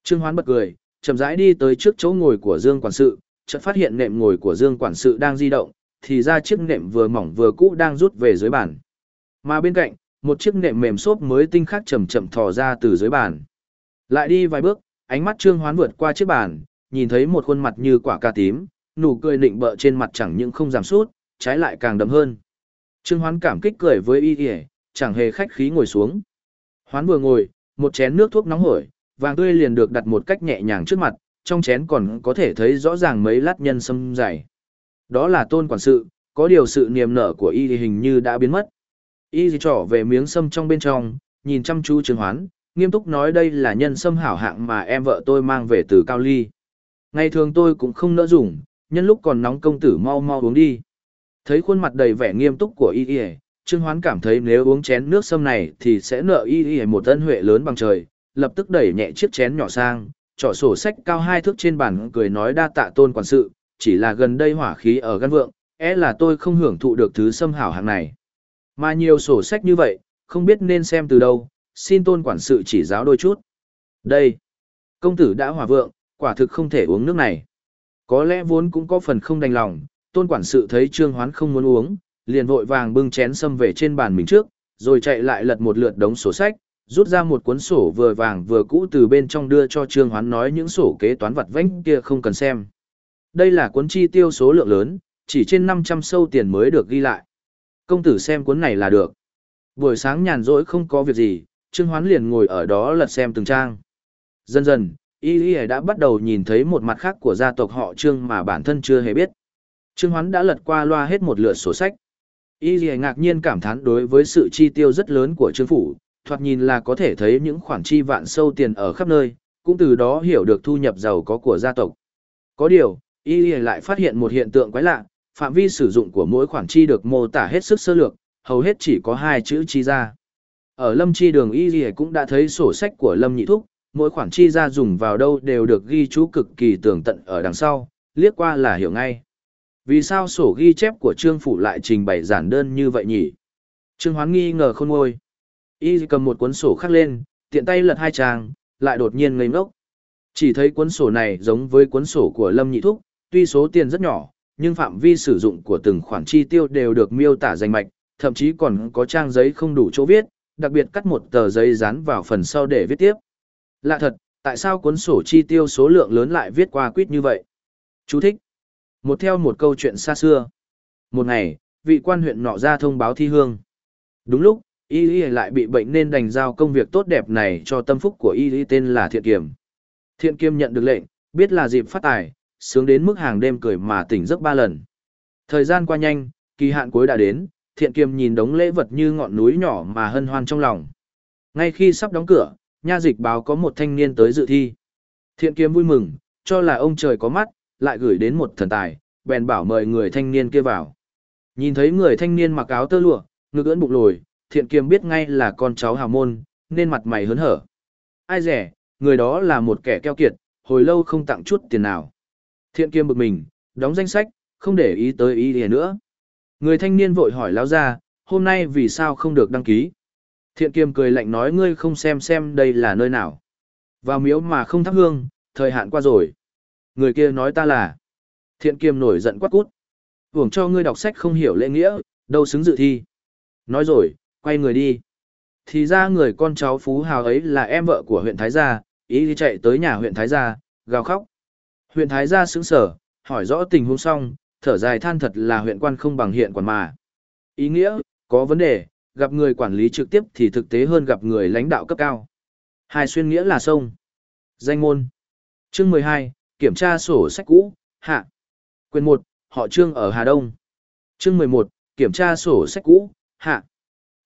Trương Hoán bật cười, chậm rãi đi tới trước chỗ ngồi của Dương quản sự, chợt phát hiện nệm ngồi của Dương quản sự đang di động, thì ra chiếc nệm vừa mỏng vừa cũ đang rút về dưới bàn. Mà bên cạnh, một chiếc nệm mềm xốp mới tinh khắc chậm chậm thò ra từ dưới bàn. Lại đi vài bước, ánh mắt Trương Hoán vượt qua chiếc bàn, nhìn thấy một khuôn mặt như quả cà tím, nụ cười nịnh bợ trên mặt chẳng những không giảm sút, trái lại càng đậm hơn. Trương Hoán cảm kích cười với y y, chẳng hề khách khí ngồi xuống. Hoán vừa ngồi, một chén nước thuốc nóng hổi, vàng tươi liền được đặt một cách nhẹ nhàng trước mặt, trong chén còn có thể thấy rõ ràng mấy lát nhân sâm dày. Đó là tôn quản sự, có điều sự niềm nở của y hình như đã biến mất. Y trỏ về miếng sâm trong bên trong, nhìn chăm chú Trương Hoán, nghiêm túc nói đây là nhân sâm hảo hạng mà em vợ tôi mang về từ Cao Ly. Ngày thường tôi cũng không nỡ dùng, nhân lúc còn nóng công tử mau mau uống đi. Thấy khuôn mặt đầy vẻ nghiêm túc của y y, Trương Hoán cảm thấy nếu uống chén nước sâm này thì sẽ nợ y y một ân huệ lớn bằng trời, lập tức đẩy nhẹ chiếc chén nhỏ sang, trỏ sổ sách cao hai thước trên bàn cười nói đa tạ tôn quản sự, chỉ là gần đây hỏa khí ở gan vượng, é là tôi không hưởng thụ được thứ sâm hảo hạng này. Mà nhiều sổ sách như vậy, không biết nên xem từ đâu, xin tôn quản sự chỉ giáo đôi chút. Đây, công tử đã hỏa vượng, quả thực không thể uống nước này. Có lẽ vốn cũng có phần không đành lòng, tôn quản sự thấy trương hoán không muốn uống, liền vội vàng bưng chén xâm về trên bàn mình trước, rồi chạy lại lật một lượt đống sổ sách, rút ra một cuốn sổ vừa vàng vừa cũ từ bên trong đưa cho Trương Hoán nói những sổ kế toán vặt vãnh kia không cần xem. Đây là cuốn chi tiêu số lượng lớn, chỉ trên 500 sâu tiền mới được ghi lại. Công tử xem cuốn này là được. Buổi sáng nhàn rỗi không có việc gì, Trương Hoán liền ngồi ở đó lật xem từng trang. Dần dần, Y Y đã bắt đầu nhìn thấy một mặt khác của gia tộc họ Trương mà bản thân chưa hề biết. Trương Hoán đã lật qua loa hết một lượt sổ sách. Y Y ngạc nhiên cảm thán đối với sự chi tiêu rất lớn của Trương Phủ, thoạt nhìn là có thể thấy những khoản chi vạn sâu tiền ở khắp nơi, cũng từ đó hiểu được thu nhập giàu có của gia tộc. Có điều, y lại phát hiện một hiện tượng quái lạ, phạm vi sử dụng của mỗi khoản chi được mô tả hết sức sơ lược, hầu hết chỉ có hai chữ chi ra. Ở lâm chi đường y cũng đã thấy sổ sách của lâm nhị thúc, mỗi khoản chi ra dùng vào đâu đều được ghi chú cực kỳ tường tận ở đằng sau, liếc qua là hiểu ngay. Vì sao sổ ghi chép của Trương Phủ lại trình bày giản đơn như vậy nhỉ? Trương Hoán nghi ngờ không ngôi. Y cầm một cuốn sổ khác lên, tiện tay lật hai trang, lại đột nhiên ngây ngốc. Chỉ thấy cuốn sổ này giống với cuốn sổ của Lâm Nhị Thúc, tuy số tiền rất nhỏ, nhưng phạm vi sử dụng của từng khoản chi tiêu đều được miêu tả danh mạch, thậm chí còn có trang giấy không đủ chỗ viết, đặc biệt cắt một tờ giấy dán vào phần sau để viết tiếp. Lạ thật, tại sao cuốn sổ chi tiêu số lượng lớn lại viết qua quýt như vậy? Chú thích. Một theo một câu chuyện xa xưa. Một ngày, vị quan huyện nọ ra thông báo thi hương. Đúng lúc, y y lại bị bệnh nên đành giao công việc tốt đẹp này cho tâm phúc của y y tên là thiện kiềm thiện kiềm nhận được lệnh biết là dịp phát tài sướng đến mức hàng đêm cười mà tỉnh giấc ba lần thời gian qua nhanh kỳ hạn cuối đã đến thiện kiềm nhìn đống lễ vật như ngọn núi nhỏ mà hân hoan trong lòng ngay khi sắp đóng cửa nha dịch báo có một thanh niên tới dự thi thiện kiếm vui mừng cho là ông trời có mắt lại gửi đến một thần tài bèn bảo mời người thanh niên kia vào nhìn thấy người thanh niên mặc áo tơ lụa ngực ưỡn bụng lồi thiện kiếm biết ngay là con cháu hào môn, nên mặt mày hớn hở. Ai rẻ, người đó là một kẻ keo kiệt, hồi lâu không tặng chút tiền nào. Thiện kiếm bực mình, đóng danh sách, không để ý tới ý gì nữa. Người thanh niên vội hỏi lão ra, hôm nay vì sao không được đăng ký. Thiện kiêm cười lạnh nói ngươi không xem xem đây là nơi nào. Vào miếu mà không thắp hương, thời hạn qua rồi. Người kia nói ta là. Thiện kiêm nổi giận quát cút. Hưởng cho ngươi đọc sách không hiểu lễ nghĩa, đâu xứng dự thi. Nói rồi, quay người đi. Thì ra người con cháu Phú Hào ấy là em vợ của huyện Thái Gia, ý đi chạy tới nhà huyện Thái Gia, gào khóc. Huyện Thái Gia sững sở, hỏi rõ tình huống xong, thở dài than thật là huyện quan không bằng hiện quản mà. Ý nghĩa, có vấn đề, gặp người quản lý trực tiếp thì thực tế hơn gặp người lãnh đạo cấp cao. Hai xuyên nghĩa là sông. Danh môn. Chương 12, kiểm tra sổ sách cũ, hạ. Quyền 1, họ Trương ở Hà Đông. Chương 11, kiểm tra sổ sách cũ, hạ.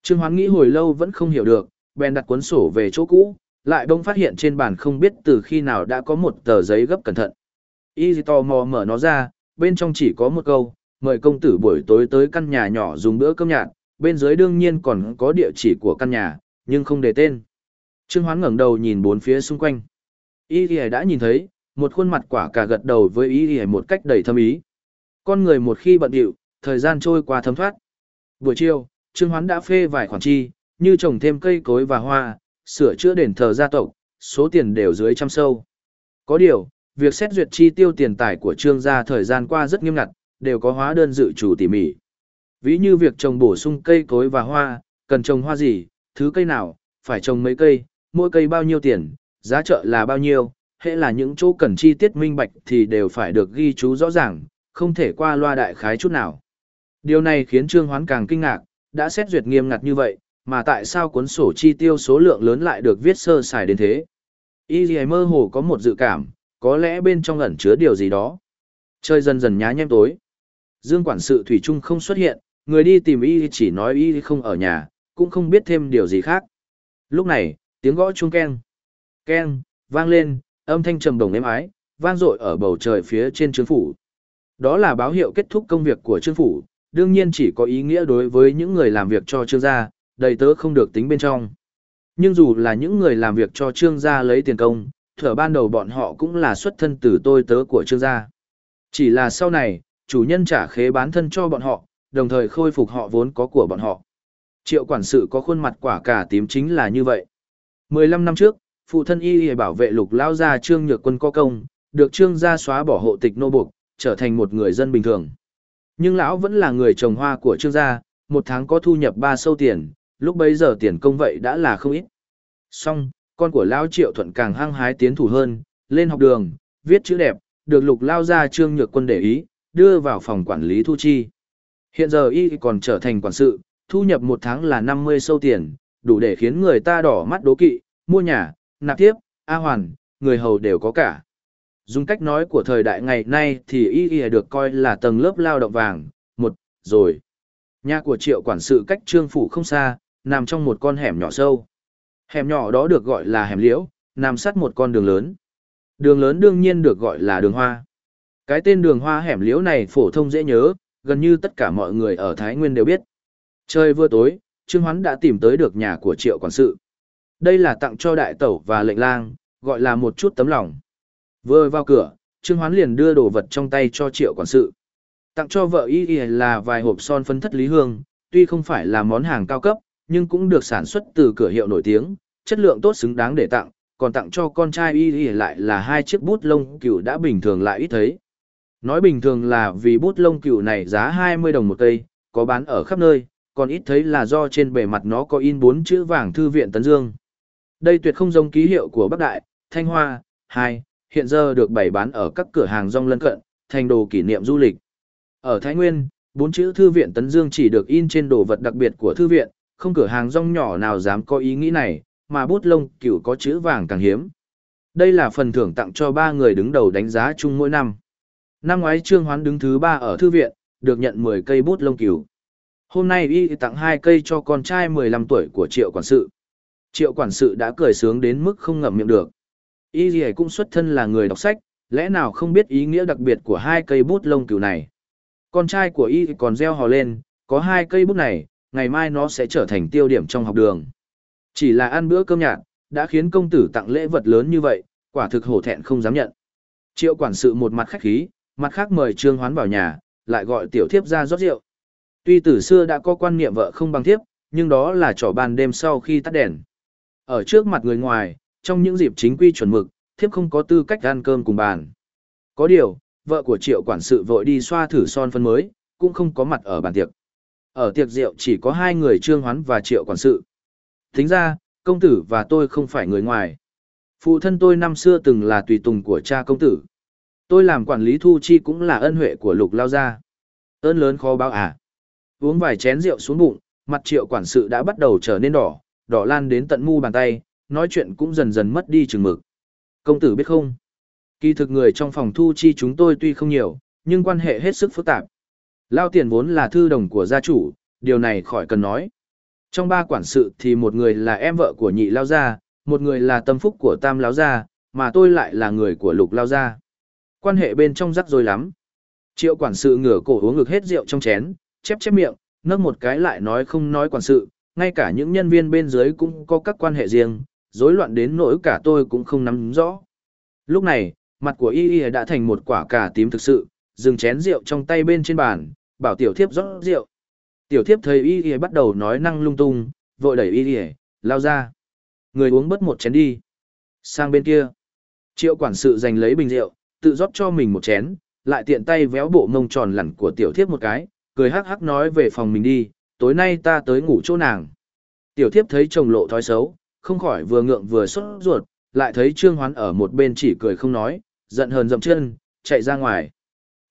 Trương Hoán nghĩ hồi lâu vẫn không hiểu được, bèn đặt cuốn sổ về chỗ cũ, lại đông phát hiện trên bàn không biết từ khi nào đã có một tờ giấy gấp cẩn thận. Y tò mò mở nó ra, bên trong chỉ có một câu, mời công tử buổi tối tới căn nhà nhỏ dùng bữa cơm nhạt, bên dưới đương nhiên còn có địa chỉ của căn nhà, nhưng không để tên. Trương Hoán ngẩng đầu nhìn bốn phía xung quanh. Y Y đã nhìn thấy, một khuôn mặt quả cả gật đầu với Y Y một cách đầy thâm ý. Con người một khi bận điệu, thời gian trôi qua thấm thoát. Buổi chiều, Trương Hoán đã phê vài khoản chi, như trồng thêm cây cối và hoa, sửa chữa đền thờ gia tộc, số tiền đều dưới trăm sâu. Có điều, việc xét duyệt chi tiêu tiền tài của Trương gia thời gian qua rất nghiêm ngặt, đều có hóa đơn dự chủ tỉ mỉ. Ví như việc trồng bổ sung cây cối và hoa, cần trồng hoa gì, thứ cây nào, phải trồng mấy cây, mỗi cây bao nhiêu tiền, giá chợ là bao nhiêu, hệ là những chỗ cần chi tiết minh bạch thì đều phải được ghi chú rõ ràng, không thể qua loa đại khái chút nào. Điều này khiến Trương Hoán càng kinh ngạc, đã xét duyệt nghiêm ngặt như vậy, mà tại sao cuốn sổ chi tiêu số lượng lớn lại được viết sơ sài đến thế? Y mơ hồ có một dự cảm, có lẽ bên trong ẩn chứa điều gì đó. Chơi dần dần nhá nhem tối. Dương quản sự Thủy Trung không xuất hiện, người đi tìm y chỉ nói y không ở nhà, cũng không biết thêm điều gì khác. Lúc này, tiếng gõ chuông keng. Keng, vang lên, âm thanh trầm đồng êm ái, vang dội ở bầu trời phía trên trương phủ. Đó là báo hiệu kết thúc công việc của trương phủ, đương nhiên chỉ có ý nghĩa đối với những người làm việc cho trương gia, đầy tớ không được tính bên trong. Nhưng dù là những người làm việc cho trương gia lấy tiền công, thở ban đầu bọn họ cũng là xuất thân từ tôi tớ của trương gia. Chỉ là sau này, chủ nhân trả khế bán thân cho bọn họ, đồng thời khôi phục họ vốn có của bọn họ. Triệu quản sự có khuôn mặt quả cả tím chính là như vậy. 15 năm trước, phụ thân y y bảo vệ lục lao gia trương nhược quân có công, được trương gia xóa bỏ hộ tịch nô buộc, trở thành một người dân bình thường. Nhưng lão vẫn là người trồng hoa của trương gia, một tháng có thu nhập ba sâu tiền, lúc bấy giờ tiền công vậy đã là không ít. Xong, con của lão triệu thuận càng hăng hái tiến thủ hơn, lên học đường, viết chữ đẹp, được lục lao gia trương nhược quân để ý, đưa vào phòng quản lý thu chi. Hiện giờ y còn trở thành quản sự, thu nhập một tháng là 50 sâu tiền, đủ để khiến người ta đỏ mắt đố kỵ, mua nhà, nạp tiếp, A hoàn, người hầu đều có cả. Dùng cách nói của thời đại ngày nay thì y y được coi là tầng lớp lao động vàng, một, rồi. Nhà của triệu quản sự cách trương phủ không xa, nằm trong một con hẻm nhỏ sâu. Hẻm nhỏ đó được gọi là hẻm liễu, nằm sát một con đường lớn. Đường lớn đương nhiên được gọi là đường hoa. Cái tên đường hoa hẻm liễu này phổ thông dễ nhớ, gần như tất cả mọi người ở Thái Nguyên đều biết. Trời vừa tối, Trương Hoán đã tìm tới được nhà của triệu quản sự. Đây là tặng cho đại tẩu và lệnh lang, gọi là một chút tấm lòng. Vừa vào cửa, Trương Hoán liền đưa đồ vật trong tay cho triệu quản sự. Tặng cho vợ y là vài hộp son phấn thất lý hương, tuy không phải là món hàng cao cấp, nhưng cũng được sản xuất từ cửa hiệu nổi tiếng, chất lượng tốt xứng đáng để tặng, còn tặng cho con trai y lại là hai chiếc bút lông cừu đã bình thường lại ít thấy. Nói bình thường là vì bút lông cừu này giá 20 đồng một cây, có bán ở khắp nơi, còn ít thấy là do trên bề mặt nó có in bốn chữ vàng thư viện Tấn Dương. Đây tuyệt không giống ký hiệu của Bắc Đại, Thanh Hoa, 2, hiện giờ được bày bán ở các cửa hàng rong lân cận, thành đồ kỷ niệm du lịch. Ở Thái Nguyên, bốn chữ thư viện Tấn Dương chỉ được in trên đồ vật đặc biệt của thư viện, không cửa hàng rong nhỏ nào dám có ý nghĩ này, mà bút lông cửu có chữ vàng càng hiếm. Đây là phần thưởng tặng cho ba người đứng đầu đánh giá chung mỗi năm. Năm ngoái Trương Hoán đứng thứ ba ở thư viện, được nhận 10 cây bút lông cừu. Hôm nay y tặng hai cây cho con trai 15 tuổi của triệu quản sự. Triệu quản sự đã cười sướng đến mức không ngậm miệng được. Y gì cũng xuất thân là người đọc sách, lẽ nào không biết ý nghĩa đặc biệt của hai cây bút lông cừu này. Con trai của y còn reo hò lên, có hai cây bút này, ngày mai nó sẽ trở thành tiêu điểm trong học đường. Chỉ là ăn bữa cơm nhạt, đã khiến công tử tặng lễ vật lớn như vậy, quả thực hổ thẹn không dám nhận. Triệu quản sự một mặt khách khí, mặt khác mời Trương Hoán vào nhà, lại gọi tiểu thiếp ra rót rượu. Tuy từ xưa đã có quan niệm vợ không bằng thiếp, nhưng đó là trò ban đêm sau khi tắt đèn. Ở trước mặt người ngoài, trong những dịp chính quy chuẩn mực, thiếp không có tư cách ăn cơm cùng bàn. Có điều, vợ của triệu quản sự vội đi xoa thử son phân mới, cũng không có mặt ở bàn tiệc. Ở tiệc rượu chỉ có hai người trương hoán và triệu quản sự. Tính ra, công tử và tôi không phải người ngoài. Phụ thân tôi năm xưa từng là tùy tùng của cha công tử. Tôi làm quản lý thu chi cũng là ân huệ của lục lao gia. Ơn lớn khó báo à. Uống vài chén rượu xuống bụng, mặt triệu quản sự đã bắt đầu trở nên đỏ, đỏ lan đến tận mu bàn tay, nói chuyện cũng dần dần mất đi chừng mực. Công tử biết không? Kỳ thực người trong phòng thu chi chúng tôi tuy không nhiều, nhưng quan hệ hết sức phức tạp. Lao tiền vốn là thư đồng của gia chủ, điều này khỏi cần nói. Trong ba quản sự thì một người là em vợ của nhị lao gia, một người là tâm phúc của tam lao gia, mà tôi lại là người của lục lao gia. Quan hệ bên trong rắc rối lắm. Triệu quản sự ngửa cổ uống ngực hết rượu trong chén, chép chép miệng, nâng một cái lại nói không nói quản sự, ngay cả những nhân viên bên dưới cũng có các quan hệ riêng, rối loạn đến nỗi cả tôi cũng không nắm rõ. Lúc này, mặt của y y đã thành một quả cà tím thực sự, dừng chén rượu trong tay bên trên bàn, bảo tiểu thiếp rót rượu. Tiểu thiếp thấy y y bắt đầu nói năng lung tung, vội đẩy y y, lao ra. Người uống bớt một chén đi. Sang bên kia. Triệu quản sự giành lấy bình rượu, tự rót cho mình một chén, lại tiện tay véo bộ mông tròn lẳn của tiểu thiếp một cái, cười hắc hắc nói về phòng mình đi, tối nay ta tới ngủ chỗ nàng. Tiểu thiếp thấy chồng lộ thói xấu, không khỏi vừa ngượng vừa sốt ruột, lại thấy trương hoán ở một bên chỉ cười không nói, giận hờn dậm chân, chạy ra ngoài.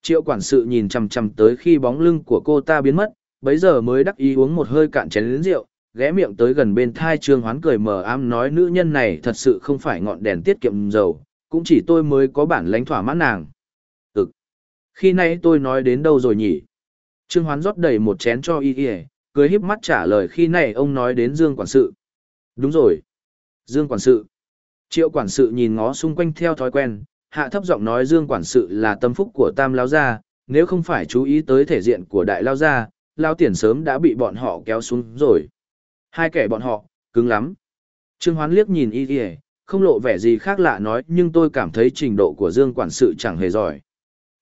Triệu quản sự nhìn chằm chằm tới khi bóng lưng của cô ta biến mất, bấy giờ mới đắc ý uống một hơi cạn chén lớn rượu, ghé miệng tới gần bên thai trương hoán cười mờ ám nói nữ nhân này thật sự không phải ngọn đèn tiết kiệm dầu, cũng chỉ tôi mới có bản lãnh thỏa mãn nàng. Ừ. Khi nãy tôi nói đến đâu rồi nhỉ? Trương hoán rót đầy một chén cho y y, cười híp mắt trả lời khi này ông nói đến Dương quản sự. Đúng rồi. Dương quản sự. Triệu quản sự nhìn ngó xung quanh theo thói quen, hạ thấp giọng nói Dương quản sự là tâm phúc của Tam lão gia, nếu không phải chú ý tới thể diện của Đại lão gia, lão tiền sớm đã bị bọn họ kéo xuống rồi. Hai kẻ bọn họ, cứng lắm. Trương Hoán liếc nhìn y y, không lộ vẻ gì khác lạ nói nhưng tôi cảm thấy trình độ của Dương quản sự chẳng hề giỏi.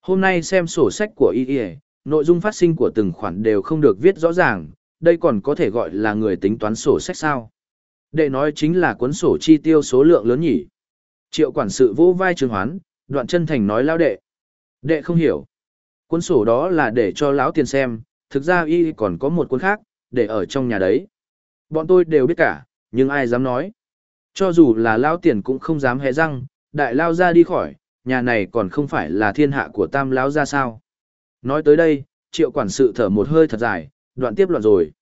Hôm nay xem sổ sách của y y, nội dung phát sinh của từng khoản đều không được viết rõ ràng, đây còn có thể gọi là người tính toán sổ sách sao. Đệ nói chính là cuốn sổ chi tiêu số lượng lớn nhỉ. Triệu quản sự vỗ vai trường Hoán, đoạn chân thành nói lao đệ. Đệ không hiểu. Cuốn sổ đó là để cho lão tiền xem, thực ra y còn có một cuốn khác, để ở trong nhà đấy. Bọn tôi đều biết cả, nhưng ai dám nói. Cho dù là lao tiền cũng không dám hé răng, đại lao ra đi khỏi, nhà này còn không phải là thiên hạ của tam lão ra sao. Nói tới đây, triệu quản sự thở một hơi thật dài, đoạn tiếp loạn rồi.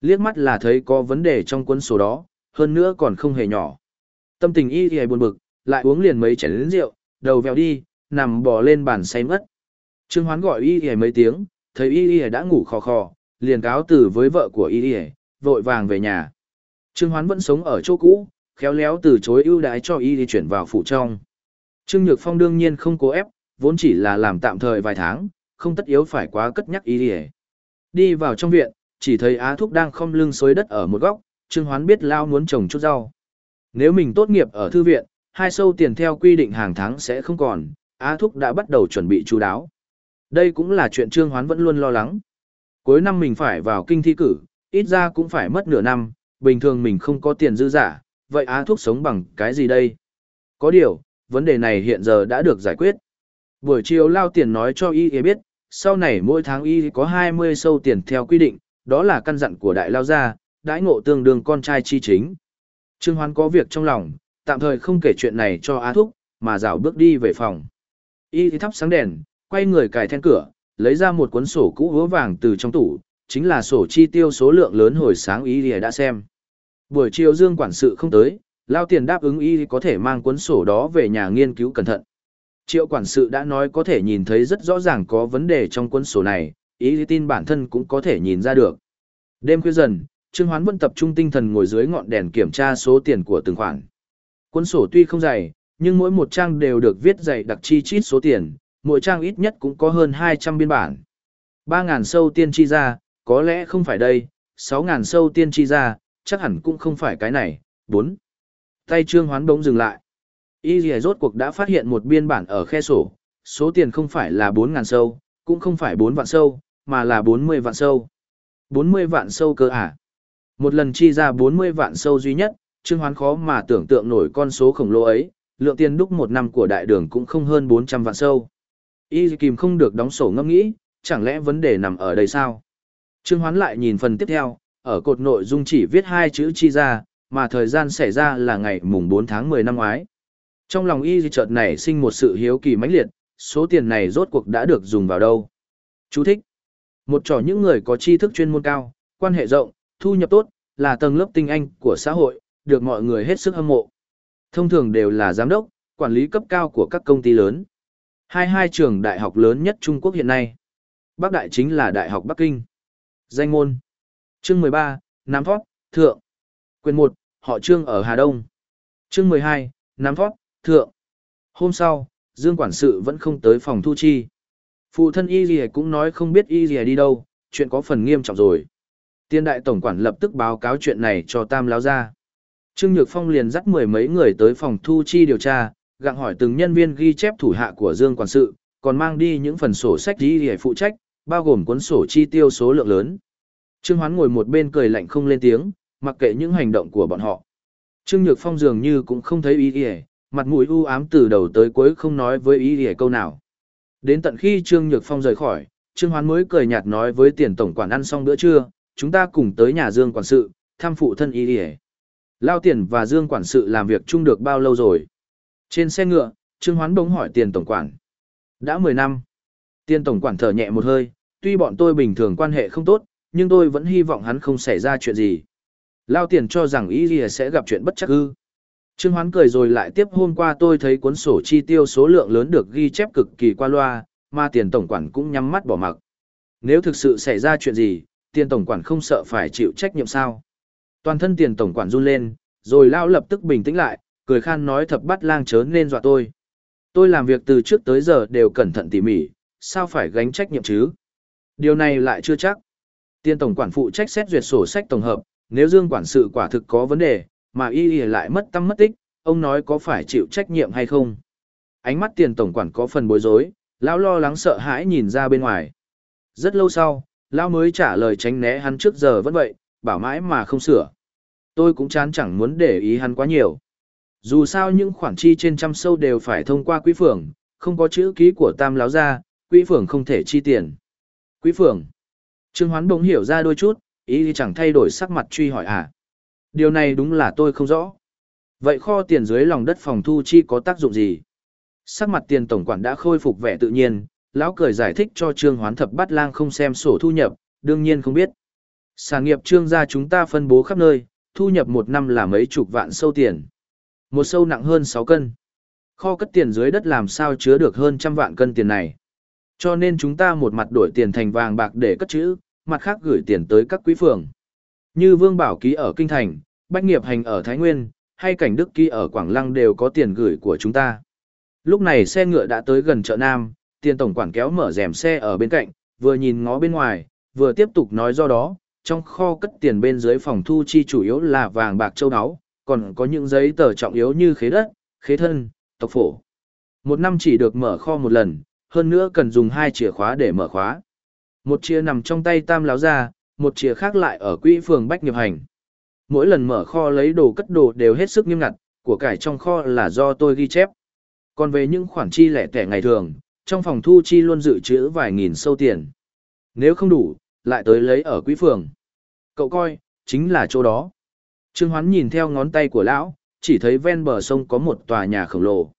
Liếc mắt là thấy có vấn đề trong cuốn sổ đó, hơn nữa còn không hề nhỏ. Tâm tình y thì buồn bực, lại uống liền mấy chén lớn rượu, đầu vèo đi, nằm bò lên bàn say mất. Trương Hoán gọi y y mấy tiếng, thấy y y đã ngủ khò khò, liền cáo từ với vợ của y y, vội vàng về nhà. Trương Hoán vẫn sống ở chỗ cũ, khéo léo từ chối ưu đãi cho y đi chuyển vào phủ trong. Trương Nhược Phong đương nhiên không cố ép, vốn chỉ là làm tạm thời vài tháng, không tất yếu phải quá cất nhắc y đi. Đi vào trong viện, chỉ thấy Á Thúc đang không lưng xối đất ở một góc, Trương Hoán biết lao muốn trồng chút rau. Nếu mình tốt nghiệp ở thư viện, hai sâu tiền theo quy định hàng tháng sẽ không còn, Á Thúc đã bắt đầu chuẩn bị chú đáo. Đây cũng là chuyện Trương Hoán vẫn luôn lo lắng. Cuối năm mình phải vào kinh thi cử, ít ra cũng phải mất nửa năm, bình thường mình không có tiền dư giả, vậy Á thuốc sống bằng cái gì đây? Có điều, vấn đề này hiện giờ đã được giải quyết. Buổi chiều lao tiền nói cho y biết, sau này mỗi tháng y có 20 sâu tiền theo quy định, đó là căn dặn của đại lao gia, đãi ngộ tương đương con trai chi chính. Trương Hoán có việc trong lòng, tạm thời không kể chuyện này cho Á Thúc, mà dạo bước đi về phòng. Y thì thắp sáng đèn, quay người cài then cửa, lấy ra một cuốn sổ cũ vỡ vàng từ trong tủ, chính là sổ chi tiêu số lượng lớn hồi sáng Y đã xem. Buổi chiều Dương quản sự không tới, lao tiền đáp ứng Y có thể mang cuốn sổ đó về nhà nghiên cứu cẩn thận. Triệu quản sự đã nói có thể nhìn thấy rất rõ ràng có vấn đề trong cuốn sổ này, ý tin bản thân cũng có thể nhìn ra được. Đêm khuya dần, Trương Hoán vẫn tập trung tinh thần ngồi dưới ngọn đèn kiểm tra số tiền của từng khoản. Cuốn sổ tuy không dày, nhưng mỗi một trang đều được viết dày đặc chi chít số tiền, mỗi trang ít nhất cũng có hơn 200 biên bản. 3.000 sâu tiên chi ra, có lẽ không phải đây, 6.000 sâu tiên chi ra, chắc hẳn cũng không phải cái này. 4. Tay Trương Hoán bỗng dừng lại. Y Lìa rốt cuộc đã phát hiện một biên bản ở khe sổ, số tiền không phải là 4.000 sâu, cũng không phải 4 vạn sâu, mà là 40 vạn sâu. 40 vạn sâu cơ à? Một lần chi ra 40 vạn sâu duy nhất, Trương Hoán khó mà tưởng tượng nổi con số khổng lồ ấy, lượng tiền đúc một năm của đại đường cũng không hơn 400 vạn sâu. Y kìm không được đóng sổ ngâm nghĩ, chẳng lẽ vấn đề nằm ở đây sao? Trương Hoán lại nhìn phần tiếp theo, ở cột nội dung chỉ viết hai chữ chi ra, mà thời gian xảy ra là ngày mùng 4 tháng 10 năm ngoái. Trong lòng y chợt nảy sinh một sự hiếu kỳ mãnh liệt, số tiền này rốt cuộc đã được dùng vào đâu? Chú thích. Một trò những người có tri thức chuyên môn cao, quan hệ rộng, thu nhập tốt, là tầng lớp tinh anh của xã hội, được mọi người hết sức hâm mộ. Thông thường đều là giám đốc, quản lý cấp cao của các công ty lớn. Hai hai trường đại học lớn nhất Trung Quốc hiện nay. Bắc Đại chính là Đại học Bắc Kinh. Danh môn. Chương 13, Nam Thoát, Thượng. Quyền 1, họ Trương ở Hà Đông. Chương 12, Nam Thoát, Thượng. Hôm sau, Dương Quản sự vẫn không tới phòng thu chi. Phụ thân Y Ghi cũng nói không biết Y Ghi đi đâu, chuyện có phần nghiêm trọng rồi. Tiên đại tổng quản lập tức báo cáo chuyện này cho Tam Láo ra. Trương Nhược Phong liền dắt mười mấy người tới phòng thu chi điều tra, gặng hỏi từng nhân viên ghi chép thủ hạ của Dương Quản sự, còn mang đi những phần sổ sách Y để phụ trách, bao gồm cuốn sổ chi tiêu số lượng lớn. Trương Hoán ngồi một bên cười lạnh không lên tiếng, mặc kệ những hành động của bọn họ. Trương Nhược Phong dường như cũng không thấy ý ý, mặt mũi u ám từ đầu tới cuối không nói với ý ý câu nào. Đến tận khi Trương Nhược Phong rời khỏi, Trương Hoán mới cười nhạt nói với tiền tổng quản ăn xong bữa trưa, chúng ta cùng tới nhà Dương quản sự, thăm phụ thân ý ý. Lao tiền và Dương quản sự làm việc chung được bao lâu rồi? Trên xe ngựa, Trương Hoán bỗng hỏi tiền tổng quản. Đã 10 năm. Tiền tổng quản thở nhẹ một hơi, tuy bọn tôi bình thường quan hệ không tốt, nhưng tôi vẫn hy vọng hắn không xảy ra chuyện gì. Lao tiền cho rằng ý gì sẽ gặp chuyện bất chắc ư. Trương Hoán cười rồi lại tiếp hôm qua tôi thấy cuốn sổ chi tiêu số lượng lớn được ghi chép cực kỳ qua loa, mà tiền tổng quản cũng nhắm mắt bỏ mặc. Nếu thực sự xảy ra chuyện gì, tiền tổng quản không sợ phải chịu trách nhiệm sao. Toàn thân tiền tổng quản run lên, rồi Lao lập tức bình tĩnh lại, cười khan nói thập bắt lang chớ nên dọa tôi. Tôi làm việc từ trước tới giờ đều cẩn thận tỉ mỉ, sao phải gánh trách nhiệm chứ? Điều này lại chưa chắc. Tiên tổng quản phụ trách xét duyệt sổ sách tổng hợp, nếu Dương quản sự quả thực có vấn đề, mà y y lại mất tâm mất tích, ông nói có phải chịu trách nhiệm hay không? Ánh mắt tiền tổng quản có phần bối rối, lão lo lắng sợ hãi nhìn ra bên ngoài. Rất lâu sau, lão mới trả lời tránh né hắn trước giờ vẫn vậy, bảo mãi mà không sửa. Tôi cũng chán chẳng muốn để ý hắn quá nhiều. Dù sao những khoản chi trên trăm sâu đều phải thông qua quỹ phường, không có chữ ký của tam láo ra, quỹ phường không thể chi tiền. Quỹ phường. Trương Hoán bỗng hiểu ra đôi chút, ý chẳng thay đổi sắc mặt truy hỏi à. Điều này đúng là tôi không rõ. Vậy kho tiền dưới lòng đất phòng thu chi có tác dụng gì? Sắc mặt tiền tổng quản đã khôi phục vẻ tự nhiên, lão cười giải thích cho Trương Hoán thập bát lang không xem sổ thu nhập, đương nhiên không biết. Sản nghiệp trương gia chúng ta phân bố khắp nơi, thu nhập một năm là mấy chục vạn sâu tiền. Một sâu nặng hơn 6 cân. Kho cất tiền dưới đất làm sao chứa được hơn trăm vạn cân tiền này. Cho nên chúng ta một mặt đổi tiền thành vàng bạc để cất trữ, mặt khác gửi tiền tới các quý phường. Như Vương Bảo ký ở Kinh Thành, Bách Nghiệp Hành ở Thái Nguyên, hay Cảnh Đức ký ở Quảng Lăng đều có tiền gửi của chúng ta. Lúc này xe ngựa đã tới gần chợ Nam, tiền tổng quản kéo mở rèm xe ở bên cạnh, vừa nhìn ngó bên ngoài, vừa tiếp tục nói do đó, trong kho cất tiền bên dưới phòng thu chi chủ yếu là vàng bạc châu áo, còn có những giấy tờ trọng yếu như khế đất, khế thân, tộc phổ. Một năm chỉ được mở kho một lần, hơn nữa cần dùng hai chìa khóa để mở khóa. Một chìa nằm trong tay tam láo ra, một chìa khác lại ở quỹ phường Bách Nghiệp Hành. Mỗi lần mở kho lấy đồ cất đồ đều hết sức nghiêm ngặt, của cải trong kho là do tôi ghi chép. Còn về những khoản chi lẻ tẻ ngày thường, trong phòng thu chi luôn dự trữ vài nghìn sâu tiền. Nếu không đủ, lại tới lấy ở quỹ phường. Cậu coi, chính là chỗ đó. Trương Hoán nhìn theo ngón tay của lão, chỉ thấy ven bờ sông có một tòa nhà khổng lồ.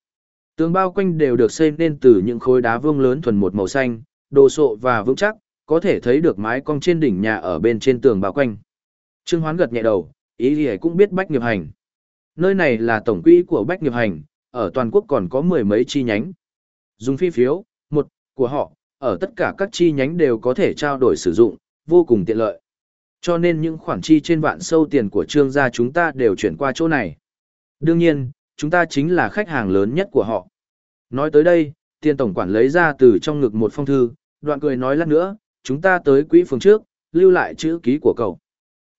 Tường bao quanh đều được xây nên từ những khối đá vương lớn thuần một màu xanh, đồ sộ và vững chắc, có thể thấy được mái cong trên đỉnh nhà ở bên trên tường bao quanh. Trương Hoán gật nhẹ đầu, ý gì cũng biết Bách Nghiệp Hành. Nơi này là tổng quỹ của Bách Nghiệp Hành, ở toàn quốc còn có mười mấy chi nhánh. Dùng phi phiếu, một, của họ, ở tất cả các chi nhánh đều có thể trao đổi sử dụng, vô cùng tiện lợi. Cho nên những khoản chi trên vạn sâu tiền của trương gia chúng ta đều chuyển qua chỗ này. Đương nhiên, chúng ta chính là khách hàng lớn nhất của họ. Nói tới đây, tiền tổng quản lấy ra từ trong ngực một phong thư, đoạn cười nói lát nữa, chúng ta tới quỹ phường trước, lưu lại chữ ký của cậu.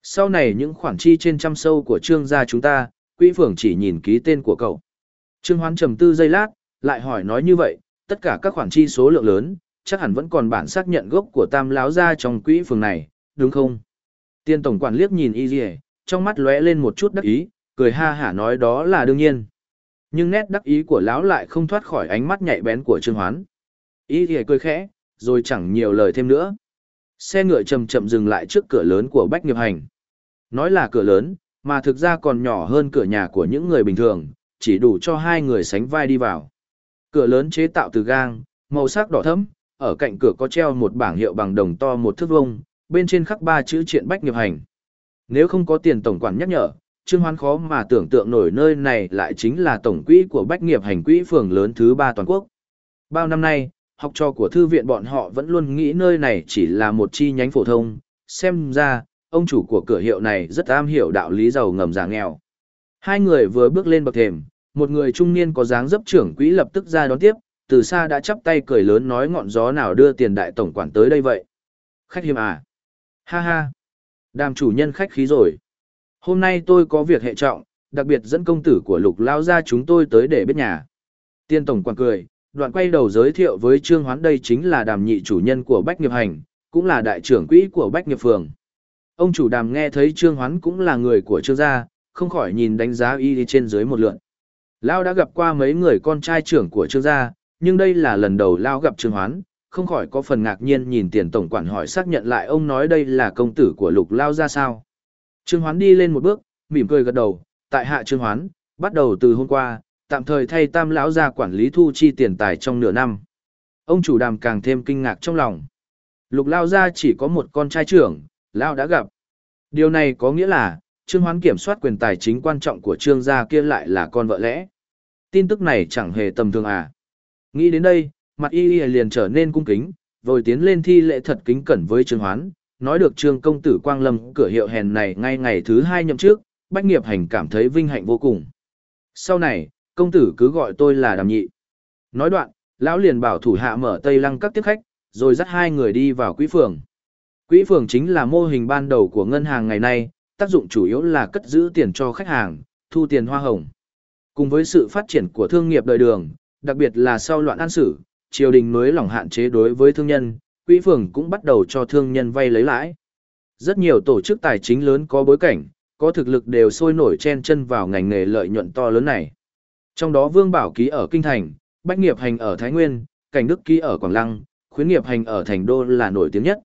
Sau này những khoản chi trên trăm sâu của trương gia chúng ta, quỹ phường chỉ nhìn ký tên của cậu. Trương Hoán trầm tư giây lát, lại hỏi nói như vậy, tất cả các khoản chi số lượng lớn, chắc hẳn vẫn còn bản xác nhận gốc của tam láo gia trong quỹ phường này, đúng không? Tiên tổng quản liếc nhìn y trong mắt lóe lên một chút đắc ý, cười ha hả nói đó là đương nhiên. Nhưng nét đắc ý của lão lại không thoát khỏi ánh mắt nhạy bén của Trương Hoán. ý thì cười khẽ, rồi chẳng nhiều lời thêm nữa. Xe ngựa chậm chậm dừng lại trước cửa lớn của Bách Nghiệp Hành. Nói là cửa lớn, mà thực ra còn nhỏ hơn cửa nhà của những người bình thường, chỉ đủ cho hai người sánh vai đi vào. Cửa lớn chế tạo từ gang, màu sắc đỏ thẫm, ở cạnh cửa có treo một bảng hiệu bằng đồng to một thước vuông, bên trên khắc ba chữ triện Bách Nghiệp Hành. Nếu không có tiền tổng quản nhắc nhở, Trương Hoán khó mà tưởng tượng nổi nơi này lại chính là tổng quỹ của Bách Nghiệp Hành quỹ phường lớn thứ ba toàn quốc. Bao năm nay, học trò của thư viện bọn họ vẫn luôn nghĩ nơi này chỉ là một chi nhánh phổ thông, xem ra, ông chủ của cửa hiệu này rất am hiểu đạo lý giàu ngầm giả nghèo. Hai người vừa bước lên bậc thềm, một người trung niên có dáng dấp trưởng quỹ lập tức ra đón tiếp, từ xa đã chắp tay cười lớn nói ngọn gió nào đưa tiền đại tổng quản tới đây vậy. Khách hiếm à? Ha ha! Đàm chủ nhân khách khí rồi. Hôm nay tôi có việc hệ trọng, đặc biệt dẫn công tử của lục lao ra chúng tôi tới để biết nhà. Tiên tổng quản cười, đoạn quay đầu giới thiệu với Trương Hoán đây chính là đàm nhị chủ nhân của Bách Nghiệp Hành, cũng là đại trưởng quỹ của Bách Nghiệp Phường. Ông chủ đàm nghe thấy Trương Hoán cũng là người của Trương gia, không khỏi nhìn đánh giá y trên dưới một lượn. Lao đã gặp qua mấy người con trai trưởng của Trương gia, nhưng đây là lần đầu Lao gặp Trương Hoán, không khỏi có phần ngạc nhiên nhìn tiền tổng quản hỏi xác nhận lại ông nói đây là công tử của lục Lao ra sao. Trương Hoán đi lên một bước, mỉm cười gật đầu, tại hạ Trương Hoán, bắt đầu từ hôm qua, tạm thời thay tam lão gia quản lý thu chi tiền tài trong nửa năm. Ông chủ đàm càng thêm kinh ngạc trong lòng. Lục Lao gia chỉ có một con trai trưởng, Lao đã gặp. Điều này có nghĩa là, Trương Hoán kiểm soát quyền tài chính quan trọng của Trương gia kia lại là con vợ lẽ. Tin tức này chẳng hề tầm thường à. Nghĩ đến đây, mặt y liền trở nên cung kính, vội tiến lên thi lễ thật kính cẩn với Trương Hoán, nói được Trương công tử Quang Lâm cửa hiệu hèn này ngay ngày thứ hai nhậm trước, Bách Nghiệp Hành cảm thấy vinh hạnh vô cùng. Sau này, công tử cứ gọi tôi là Đàm Nhị. Nói đoạn, lão liền bảo thủ hạ mở Tây Lăng các tiếp khách, rồi dắt hai người đi vào quỹ phường. Quỹ phường chính là mô hình ban đầu của ngân hàng ngày nay, tác dụng chủ yếu là cất giữ tiền cho khách hàng, thu tiền hoa hồng. Cùng với sự phát triển của thương nghiệp đời đường, đặc biệt là sau loạn an sử, triều đình mới lỏng hạn chế đối với thương nhân, quỹ phường cũng bắt đầu cho thương nhân vay lấy lãi. Rất nhiều tổ chức tài chính lớn có bối cảnh, có thực lực đều sôi nổi chen chân vào ngành nghề lợi nhuận to lớn này. Trong đó Vương Bảo ký ở Kinh Thành, Bách Nghiệp Hành ở Thái Nguyên, Cảnh Đức ký ở Quảng Lăng, Khuyến Nghiệp Hành ở Thành Đô là nổi tiếng nhất.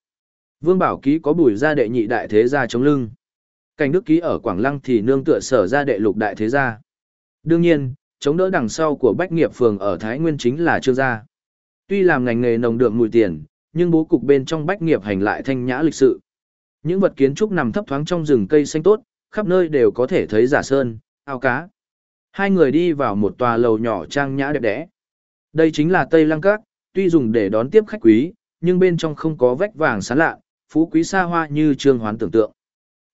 Vương Bảo ký có bùi gia đệ nhị đại thế gia chống lưng. Cảnh Đức ký ở Quảng Lăng thì nương tựa sở gia đệ lục đại thế gia. Đương nhiên, chống đỡ đằng sau của Bách Nghiệp Phường ở Thái Nguyên chính là Trương gia. Tuy làm ngành nghề nồng đượm mùi tiền, nhưng bố cục bên trong Bách Nghiệp hành lại thanh nhã lịch sự. Những vật kiến trúc nằm thấp thoáng trong rừng cây xanh tốt, khắp nơi đều có thể thấy giả sơn, ao cá. Hai người đi vào một tòa lầu nhỏ trang nhã đẹp đẽ. Đây chính là Tây Lăng Các, tuy dùng để đón tiếp khách quý, nhưng bên trong không có vách vàng sáng lạ, phú quý xa hoa như trương hoán tưởng tượng.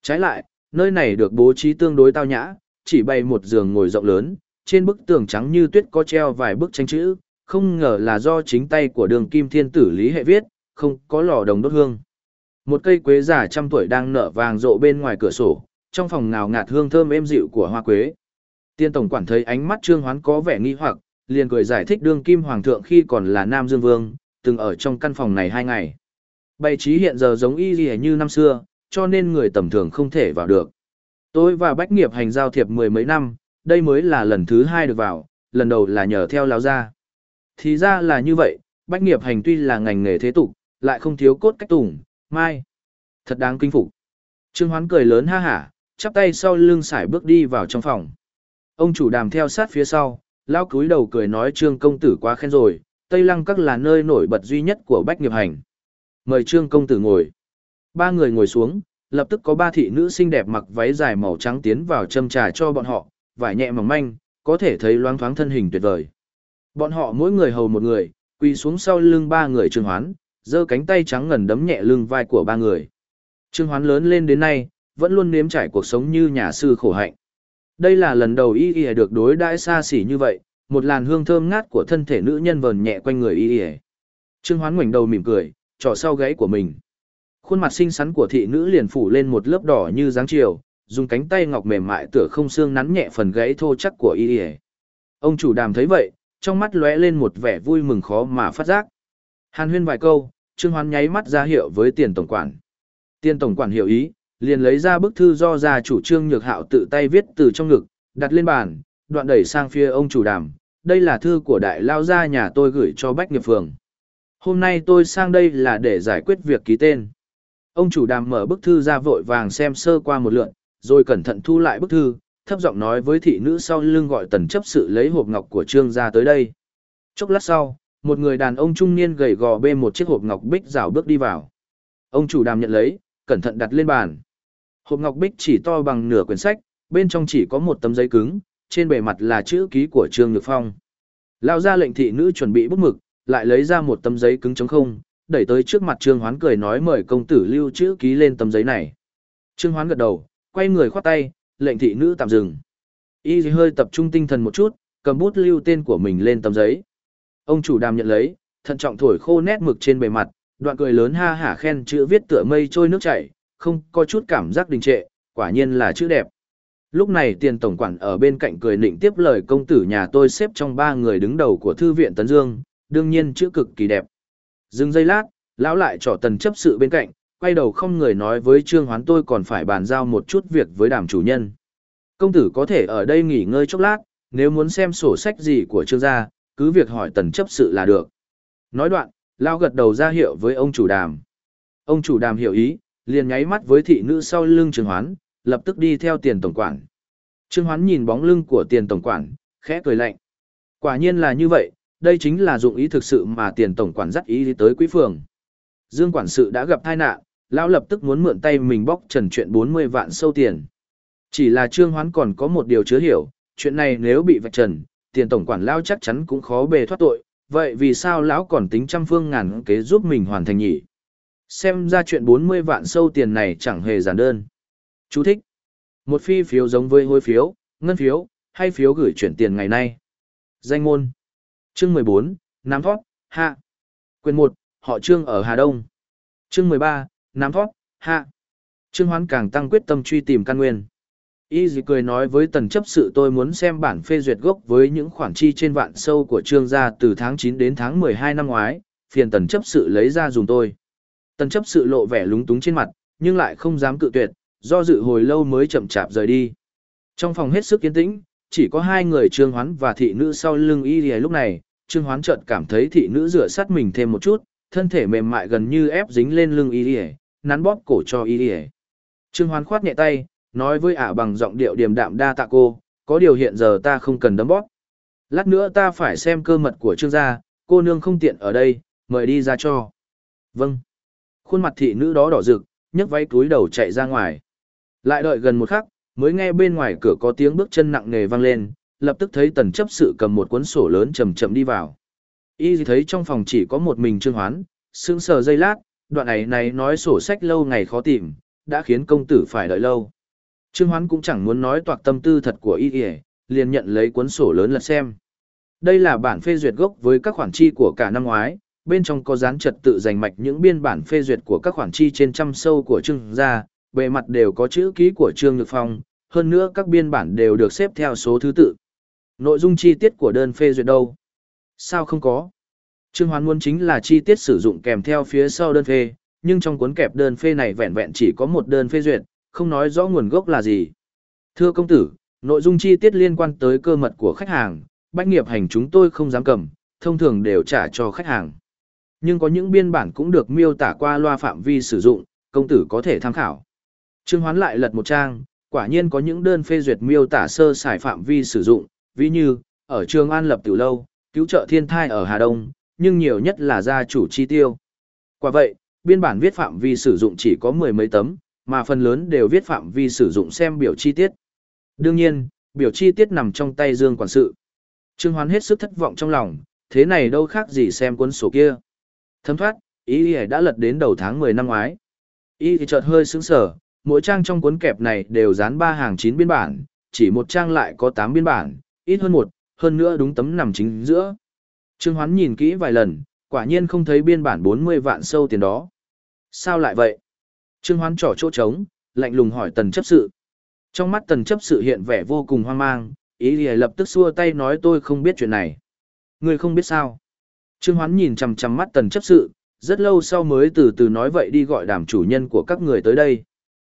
Trái lại, nơi này được bố trí tương đối tao nhã, chỉ bày một giường ngồi rộng lớn, trên bức tường trắng như tuyết có treo vài bức tranh chữ, không ngờ là do chính tay của đường kim thiên tử Lý Hệ viết, không có lò đồng đốt hương. Một cây quế già trăm tuổi đang nở vàng rộ bên ngoài cửa sổ, trong phòng ngào ngạt hương thơm êm dịu của hoa quế. Tiên tổng quản thấy ánh mắt Trương Hoán có vẻ nghi hoặc, liền cười giải thích đương kim hoàng thượng khi còn là Nam Dương Vương, từng ở trong căn phòng này hai ngày. Bày trí hiện giờ giống y gì như năm xưa, cho nên người tầm thường không thể vào được. Tôi và Bách Nghiệp hành giao thiệp mười mấy năm, đây mới là lần thứ hai được vào, lần đầu là nhờ theo lão gia. Thì ra là như vậy, Bách Nghiệp hành tuy là ngành nghề thế tục, lại không thiếu cốt cách tùng, mai. Thật đáng kinh phục. Trương Hoán cười lớn ha hả, chắp tay sau lưng sải bước đi vào trong phòng. Ông chủ đàm theo sát phía sau, lao cúi đầu cười nói Trương công tử quá khen rồi, Tây Lăng Các là nơi nổi bật duy nhất của Bách Nghiệp Hành. Mời Trương công tử ngồi. Ba người ngồi xuống, lập tức có ba thị nữ xinh đẹp mặc váy dài màu trắng tiến vào châm trà cho bọn họ, vải nhẹ mỏng manh, có thể thấy loáng thoáng thân hình tuyệt vời. Bọn họ mỗi người hầu một người, quỳ xuống sau lưng ba người Trương Hoán, giơ cánh tay trắng ngần đấm nhẹ lưng vai của ba người. Trương Hoán lớn lên đến nay, vẫn luôn nếm trải cuộc sống như nhà sư khổ hạnh. Đây là lần đầu y y được đối đãi xa xỉ như vậy, một làn hương thơm ngát của thân thể nữ nhân vờn nhẹ quanh người y y. Trương Hoán ngoảnh đầu mỉm cười, trỏ sau gáy của mình. Khuôn mặt xinh xắn của thị nữ liền phủ lên một lớp đỏ như dáng chiều, dùng cánh tay ngọc mềm mại tựa không xương nắn nhẹ phần gáy thô chắc của y y. Ông chủ đàm thấy vậy, trong mắt lóe lên một vẻ vui mừng khó mà phát giác. Hàn huyên vài câu, Trương Hoán nháy mắt ra hiệu với tiền tổng quản. Tiền tổng quản hiểu ý, liền lấy ra bức thư do gia chủ Trương Nhược Hạo tự tay viết từ trong ngực, đặt lên bàn, đoạn đẩy sang phía ông chủ đàm. Đây là thư của đại lao gia nhà tôi gửi cho Bách Nghiệp Phường. Hôm nay tôi sang đây là để giải quyết việc ký tên. Ông chủ đàm mở bức thư ra vội vàng xem sơ qua một lượn, rồi cẩn thận thu lại bức thư, thấp giọng nói với thị nữ sau lưng gọi tần chấp sự lấy hộp ngọc của trương gia tới đây. Chốc lát sau, một người đàn ông trung niên gầy gò bê một chiếc hộp ngọc bích rảo bước đi vào. Ông chủ đàm nhận lấy, cẩn thận đặt lên bàn. Hộp ngọc bích chỉ to bằng nửa quyển sách, bên trong chỉ có một tấm giấy cứng, trên bề mặt là chữ ký của Trương Nhược Phong. Lao ra lệnh thị nữ chuẩn bị bút mực, lại lấy ra một tấm giấy cứng trống không, đẩy tới trước mặt Trương Hoán cười nói mời công tử lưu chữ ký lên tấm giấy này. Trương Hoán gật đầu, quay người khoát tay, lệnh thị nữ tạm dừng. Y hơi tập trung tinh thần một chút, cầm bút lưu tên của mình lên tấm giấy. Ông chủ đàm nhận lấy, thận trọng thổi khô nét mực trên bề mặt, đoạn cười lớn ha hả khen chữ viết tựa mây trôi nước chảy, không có chút cảm giác đình trệ, quả nhiên là chữ đẹp. Lúc này tiền tổng quản ở bên cạnh cười nịnh tiếp lời công tử nhà tôi xếp trong ba người đứng đầu của thư viện Tấn Dương, đương nhiên chữ cực kỳ đẹp. Dừng giây lát, lão lại trỏ tần chấp sự bên cạnh, quay đầu không người nói với Trương Hoán tôi còn phải bàn giao một chút việc với đàm chủ nhân. Công tử có thể ở đây nghỉ ngơi chốc lát, nếu muốn xem sổ sách gì của Trương gia, cứ việc hỏi tần chấp sự là được. Nói đoạn, lão gật đầu ra hiệu với ông chủ đàm. Ông chủ đàm hiểu ý, liền nháy mắt với thị nữ sau lưng Trương Hoán, lập tức đi theo tiền tổng quản. Trương Hoán nhìn bóng lưng của tiền tổng quản, khẽ cười lạnh. Quả nhiên là như vậy, đây chính là dụng ý thực sự mà tiền tổng quản dắt ý tới quý phường. Dương quản sự đã gặp tai nạn, lão lập tức muốn mượn tay mình bóc trần chuyện 40 vạn sâu tiền. Chỉ là Trương Hoán còn có một điều chứa hiểu, chuyện này nếu bị vạch trần, tiền tổng quản lão chắc chắn cũng khó bề thoát tội, vậy vì sao lão còn tính trăm phương ngàn kế giúp mình hoàn thành nhỉ? Xem ra chuyện 40 vạn sâu tiền này chẳng hề giản đơn. Chú thích. Một phi phiếu giống với hối phiếu, ngân phiếu, hay phiếu gửi chuyển tiền ngày nay. Danh ngôn Chương 14, Nam Thoát, Hạ. Quyền 1, họ Trương ở Hà Đông. Chương 13, Nam Thoát, Hạ. Trương Hoán càng tăng quyết tâm truy tìm căn nguyên. Y dì cười nói với tần chấp sự tôi muốn xem bản phê duyệt gốc với những khoản chi trên vạn sâu của trương gia từ tháng 9 đến tháng 12 năm ngoái, phiền tần chấp sự lấy ra dùng tôi. Tần chấp sự lộ vẻ lúng túng trên mặt, nhưng lại không dám cự tuyệt, do dự hồi lâu mới chậm chạp rời đi. Trong phòng hết sức yên tĩnh, chỉ có hai người Trương Hoán và thị nữ sau lưng y dì lúc này, Trương Hoán chợt cảm thấy thị nữ rửa sát mình thêm một chút, thân thể mềm mại gần như ép dính lên lưng y dì, nắn bóp cổ cho y dì. Trương Hoán khoát nhẹ tay, nói với ả bằng giọng điệu điềm đạm đa tạ cô, có điều hiện giờ ta không cần đấm bóp. Lát nữa ta phải xem cơ mật của Trương gia, cô nương không tiện ở đây, mời đi ra cho. Vâng. Khuôn mặt thị nữ đó đỏ rực, nhấc váy túi đầu chạy ra ngoài. Lại đợi gần một khắc, mới nghe bên ngoài cửa có tiếng bước chân nặng nề vang lên, lập tức thấy tần chấp sự cầm một cuốn sổ lớn chầm chậm đi vào. Y thấy trong phòng chỉ có một mình Trương Hoán, sững sờ dây lát, đoạn ấy này nói sổ sách lâu ngày khó tìm, đã khiến công tử phải đợi lâu. Trương Hoán cũng chẳng muốn nói toạc tâm tư thật của Y liền nhận lấy cuốn sổ lớn lật xem. Đây là bản phê duyệt gốc với các khoản chi của cả năm ngoái, bên trong có dán trật tự dành mạch những biên bản phê duyệt của các khoản chi trên trăm sâu của Trương gia, bề mặt đều có chữ ký của Trương Nhược Phong, hơn nữa các biên bản đều được xếp theo số thứ tự. Nội dung chi tiết của đơn phê duyệt đâu? Sao không có? Trương Hoán muốn chính là chi tiết sử dụng kèm theo phía sau đơn phê, nhưng trong cuốn kẹp đơn phê này vẹn vẹn chỉ có một đơn phê duyệt, không nói rõ nguồn gốc là gì. Thưa công tử, nội dung chi tiết liên quan tới cơ mật của khách hàng, bách nghiệp hành chúng tôi không dám cầm, thông thường đều trả cho khách hàng. Nhưng có những biên bản cũng được miêu tả qua loa phạm vi sử dụng, công tử có thể tham khảo. Trương Hoán lại lật một trang, quả nhiên có những đơn phê duyệt miêu tả sơ sài phạm vi sử dụng, ví như, ở trường An lập tiểu lâu, cứu trợ thiên thai ở Hà Đông, nhưng nhiều nhất là gia chủ chi tiêu. Quả vậy, biên bản viết phạm vi sử dụng chỉ có mười mấy tấm, mà phần lớn đều viết phạm vi sử dụng xem biểu chi tiết. Đương nhiên, biểu chi tiết nằm trong tay Dương quản sự. Trương Hoán hết sức thất vọng trong lòng, thế này đâu khác gì xem cuốn sổ kia. Thấm thoát, ý ý đã lật đến đầu tháng 10 năm ngoái. Ý thì chợt hơi sững sở, mỗi trang trong cuốn kẹp này đều dán ba hàng chín biên bản, chỉ một trang lại có 8 biên bản, ít hơn một, hơn nữa đúng tấm nằm chính giữa. Trương Hoán nhìn kỹ vài lần, quả nhiên không thấy biên bản 40 vạn sâu tiền đó. Sao lại vậy? Trương Hoán trỏ chỗ trống, lạnh lùng hỏi tần chấp sự. Trong mắt tần chấp sự hiện vẻ vô cùng hoang mang, ý lìa lập tức xua tay nói tôi không biết chuyện này. Người không biết sao? Trương Hoán nhìn chằm chằm mắt tần chấp sự, rất lâu sau mới từ từ nói vậy đi gọi đàm chủ nhân của các người tới đây.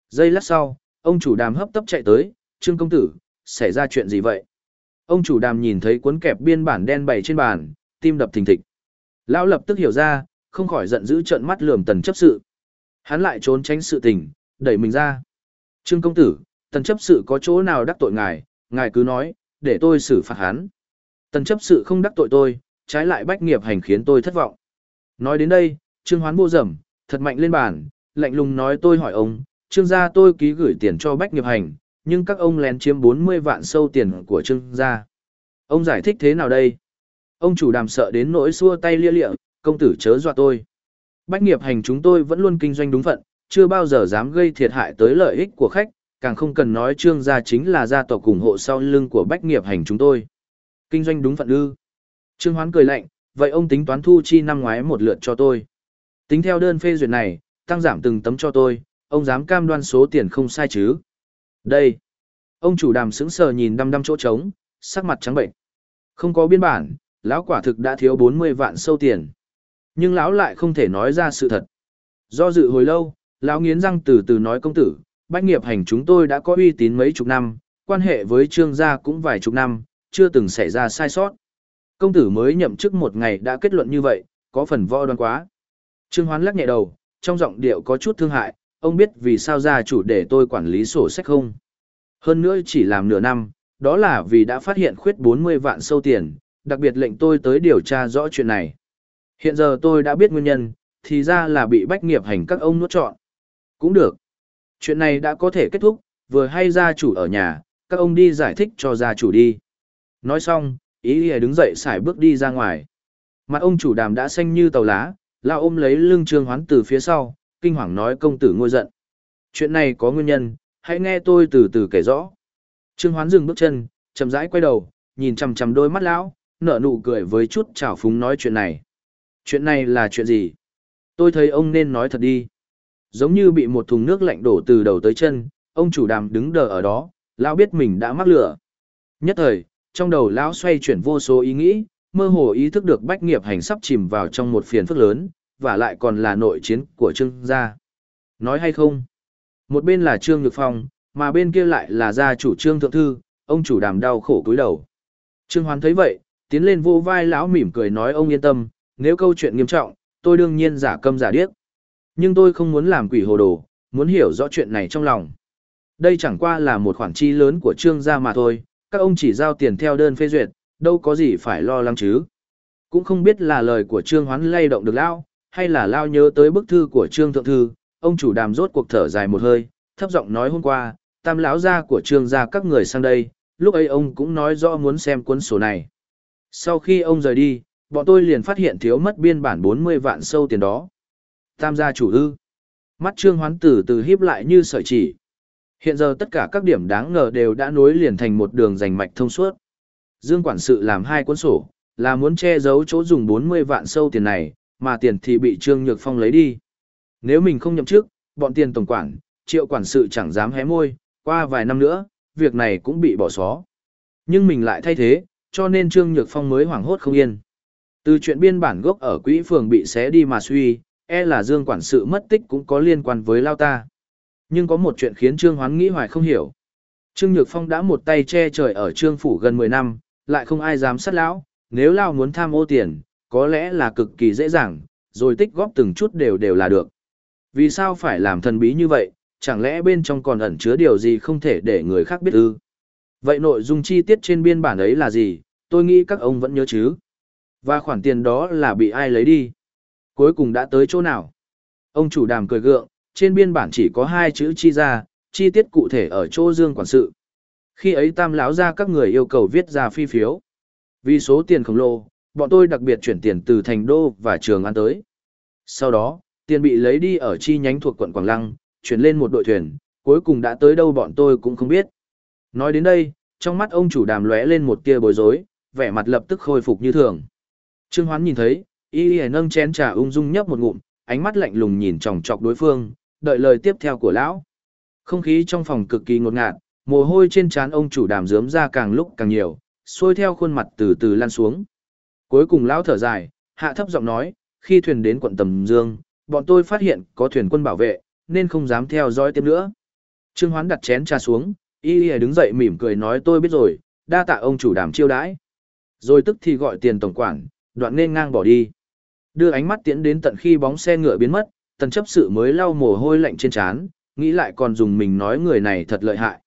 Giây lát sau, ông chủ đàm hấp tấp chạy tới, Trương công tử, xảy ra chuyện gì vậy? Ông chủ đàm nhìn thấy cuốn kẹp biên bản đen bày trên bàn, tim đập thình thịch. Lão lập tức hiểu ra, không khỏi giận dữ trợn mắt lườm tần chấp sự. Hắn lại trốn tránh sự tình, đẩy mình ra. Trương công tử, tần chấp sự có chỗ nào đắc tội ngài, ngài cứ nói, để tôi xử phạt hắn. Tần chấp sự không đắc tội tôi, trái lại bách nghiệp hành khiến tôi thất vọng. Nói đến đây, Trương Hoán vô dầm, thật mạnh lên bàn, lạnh lùng nói tôi hỏi ông, Trương gia tôi ký gửi tiền cho bách nghiệp hành, nhưng các ông lén chiếm 40 vạn sâu tiền của Trương gia. Ông giải thích thế nào đây? Ông chủ đàm sợ đến nỗi xua tay lia lịa, công tử chớ dọa tôi. Bách nghiệp hành chúng tôi vẫn luôn kinh doanh đúng phận, chưa bao giờ dám gây thiệt hại tới lợi ích của khách, càng không cần nói trương gia chính là gia tộc ủng hộ sau lưng của bách nghiệp hành chúng tôi. Kinh doanh đúng phận ư. Trương Hoán cười lạnh, vậy ông tính toán thu chi năm ngoái một lượt cho tôi. Tính theo đơn phê duyệt này, tăng giảm từng tấm cho tôi, ông dám cam đoan số tiền không sai chứ. Đây. Ông chủ đàm sững sờ nhìn đăm đăm chỗ trống, sắc mặt trắng bệnh. Không có biên bản, lão quả thực đã thiếu 40 vạn sâu tiền. Nhưng lão lại không thể nói ra sự thật. Do dự hồi lâu, lão nghiến răng từ từ nói công tử, bách nghiệp hành chúng tôi đã có uy tín mấy chục năm, quan hệ với trương gia cũng vài chục năm, chưa từng xảy ra sai sót. Công tử mới nhậm chức một ngày đã kết luận như vậy, có phần võ đoan quá. Trương Hoán lắc nhẹ đầu, trong giọng điệu có chút thương hại, ông biết vì sao gia chủ để tôi quản lý sổ sách không? Hơn nữa chỉ làm nửa năm, đó là vì đã phát hiện khuyết 40 vạn sâu tiền, đặc biệt lệnh tôi tới điều tra rõ chuyện này. Hiện giờ tôi đã biết nguyên nhân, thì ra là bị bách nghiệp hành các ông nuốt trọn. Cũng được. Chuyện này đã có thể kết thúc, vừa hay gia chủ ở nhà, các ông đi giải thích cho gia chủ đi. Nói xong, ý ý đứng dậy xài bước đi ra ngoài. Mặt ông chủ đàm đã xanh như tàu lá, lao ôm lấy lưng trương hoán từ phía sau, kinh hoàng nói công tử ngôi giận. Chuyện này có nguyên nhân, hãy nghe tôi từ từ kể rõ. Trương hoán dừng bước chân, chậm rãi quay đầu, nhìn chằm chằm đôi mắt lão, nở nụ cười với chút trào phúng nói chuyện này. Chuyện này là chuyện gì? Tôi thấy ông nên nói thật đi. Giống như bị một thùng nước lạnh đổ từ đầu tới chân, ông chủ đàm đứng đờ ở đó, lão biết mình đã mắc lửa. Nhất thời, trong đầu lão xoay chuyển vô số ý nghĩ, mơ hồ ý thức được bách nghiệp hành sắp chìm vào trong một phiền phức lớn, và lại còn là nội chiến của trương gia. Nói hay không? Một bên là trương nhược phong, mà bên kia lại là gia chủ trương thượng thư, ông chủ đàm đau khổ cúi đầu. Trương Hoán thấy vậy, tiến lên vô vai lão mỉm cười nói ông yên tâm, nếu câu chuyện nghiêm trọng, tôi đương nhiên giả câm giả điếc. Nhưng tôi không muốn làm quỷ hồ đồ, muốn hiểu rõ chuyện này trong lòng. Đây chẳng qua là một khoản chi lớn của trương gia mà thôi, các ông chỉ giao tiền theo đơn phê duyệt, đâu có gì phải lo lắng chứ. Cũng không biết là lời của trương hoán lay động được lao, hay là lao nhớ tới bức thư của trương thượng thư, ông chủ đàm rốt cuộc thở dài một hơi, thấp giọng nói hôm qua, tam lão gia của trương gia các người sang đây, lúc ấy ông cũng nói rõ muốn xem cuốn sổ này. Sau khi ông rời đi, bọn tôi liền phát hiện thiếu mất biên bản 40 vạn sâu tiền đó. Tam gia chủ ư. Mắt trương hoán tử từ híp lại như sợi chỉ. Hiện giờ tất cả các điểm đáng ngờ đều đã nối liền thành một đường rành mạch thông suốt. Dương quản sự làm hai cuốn sổ, là muốn che giấu chỗ dùng 40 vạn sâu tiền này, mà tiền thì bị Trương Nhược Phong lấy đi. Nếu mình không nhậm chức, bọn tiền tổng quản, triệu quản sự chẳng dám hé môi, qua vài năm nữa, việc này cũng bị bỏ xó. Nhưng mình lại thay thế, cho nên Trương Nhược Phong mới hoảng hốt không yên. Từ chuyện biên bản gốc ở quỹ phường bị xé đi mà suy, e là Dương quản sự mất tích cũng có liên quan với Lao ta. Nhưng có một chuyện khiến Trương Hoán nghĩ hoài không hiểu. Trương Nhược Phong đã một tay che trời ở Trương Phủ gần 10 năm, lại không ai dám sát lão, nếu Lao muốn tham ô tiền, có lẽ là cực kỳ dễ dàng, rồi tích góp từng chút đều đều là được. Vì sao phải làm thần bí như vậy, chẳng lẽ bên trong còn ẩn chứa điều gì không thể để người khác biết ư? Vậy nội dung chi tiết trên biên bản ấy là gì, tôi nghĩ các ông vẫn nhớ chứ? Và khoản tiền đó là bị ai lấy đi? Cuối cùng đã tới chỗ nào? Ông chủ đàm cười gượng, trên biên bản chỉ có hai chữ chi ra, chi tiết cụ thể ở chỗ dương quản sự. Khi ấy tam lão ra các người yêu cầu viết ra phi phiếu. Vì số tiền khổng lồ, bọn tôi đặc biệt chuyển tiền từ thành đô và trường an tới. Sau đó, tiền bị lấy đi ở chi nhánh thuộc quận Quảng Lăng, chuyển lên một đội thuyền, cuối cùng đã tới đâu bọn tôi cũng không biết. Nói đến đây, trong mắt ông chủ đàm lóe lên một tia bối rối, vẻ mặt lập tức khôi phục như thường. Trương Hoán nhìn thấy, y y nâng chén trà ung dung nhấp một ngụm, ánh mắt lạnh lùng nhìn chòng chọc đối phương, đợi lời tiếp theo của lão. Không khí trong phòng cực kỳ ngột ngạt, mồ hôi trên trán ông chủ đàm dướm ra càng lúc càng nhiều, xuôi theo khuôn mặt từ từ lan xuống. Cuối cùng lão thở dài, hạ thấp giọng nói, khi thuyền đến quận Tầm Dương, bọn tôi phát hiện có thuyền quân bảo vệ, nên không dám theo dõi tiếp nữa. Trương Hoán đặt chén trà xuống, y y đứng dậy mỉm cười nói tôi biết rồi, đa tạ ông chủ đàm chiêu đãi. Rồi tức thì gọi tiền tổng quản, đoạn nên ngang bỏ đi. Đưa ánh mắt tiến đến tận khi bóng xe ngựa biến mất, tần chấp sự mới lau mồ hôi lạnh trên trán, nghĩ lại còn dùng mình nói người này thật lợi hại.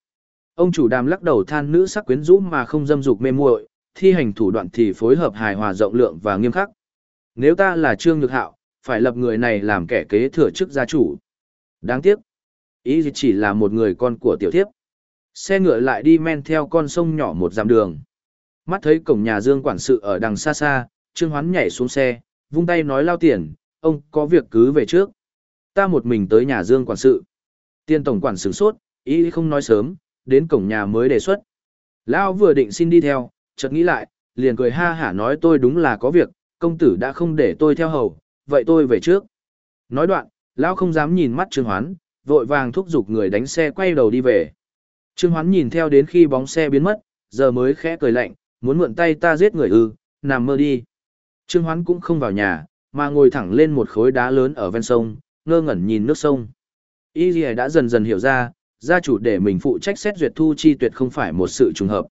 Ông chủ đàm lắc đầu than nữ sắc quyến rũ mà không dâm dục mê muội, thi hành thủ đoạn thì phối hợp hài hòa rộng lượng và nghiêm khắc. Nếu ta là Trương Nhược Hạo, phải lập người này làm kẻ kế thừa chức gia chủ. Đáng tiếc, ý chỉ là một người con của tiểu thiếp. Xe ngựa lại đi men theo con sông nhỏ một dặm đường. Mắt thấy cổng nhà Dương quản sự ở đằng xa xa, Trương Hoán nhảy xuống xe, vung tay nói lao tiền, ông có việc cứ về trước. Ta một mình tới nhà Dương quản sự. Tiên tổng quản sửng sốt, ý không nói sớm, đến cổng nhà mới đề xuất. Lao vừa định xin đi theo, chợt nghĩ lại, liền cười ha hả nói tôi đúng là có việc, công tử đã không để tôi theo hầu, vậy tôi về trước. Nói đoạn, Lao không dám nhìn mắt Trương Hoán, vội vàng thúc giục người đánh xe quay đầu đi về. Trương Hoán nhìn theo đến khi bóng xe biến mất, giờ mới khẽ cười lạnh, muốn mượn tay ta giết người ư, nằm mơ đi. Trương Hoán cũng không vào nhà, mà ngồi thẳng lên một khối đá lớn ở ven sông, ngơ ngẩn nhìn nước sông. Y Ghi đã dần dần hiểu ra, gia chủ để mình phụ trách xét duyệt thu chi tuyệt không phải một sự trùng hợp.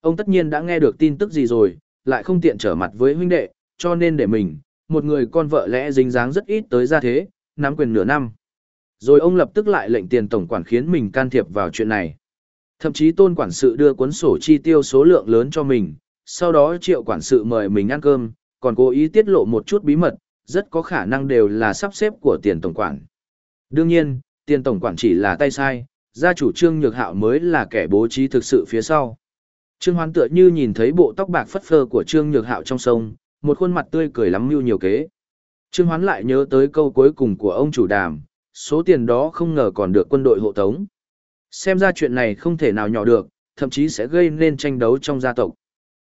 Ông tất nhiên đã nghe được tin tức gì rồi, lại không tiện trở mặt với huynh đệ, cho nên để mình, một người con vợ lẽ dính dáng rất ít tới gia thế, nắm quyền nửa năm. Rồi ông lập tức lại lệnh tiền tổng quản khiến mình can thiệp vào chuyện này. Thậm chí tôn quản sự đưa cuốn sổ chi tiêu số lượng lớn cho mình, sau đó triệu quản sự mời mình ăn cơm, còn cố ý tiết lộ một chút bí mật, rất có khả năng đều là sắp xếp của tiền tổng quản. Đương nhiên, tiền tổng quản chỉ là tay sai, gia chủ trương nhược hạo mới là kẻ bố trí thực sự phía sau. Trương Hoán tựa như nhìn thấy bộ tóc bạc phất phơ của trương nhược hạo trong sông, một khuôn mặt tươi cười lắm mưu nhiều kế. Trương Hoán lại nhớ tới câu cuối cùng của ông chủ đàm, số tiền đó không ngờ còn được quân đội hộ tống. Xem ra chuyện này không thể nào nhỏ được, thậm chí sẽ gây nên tranh đấu trong gia tộc.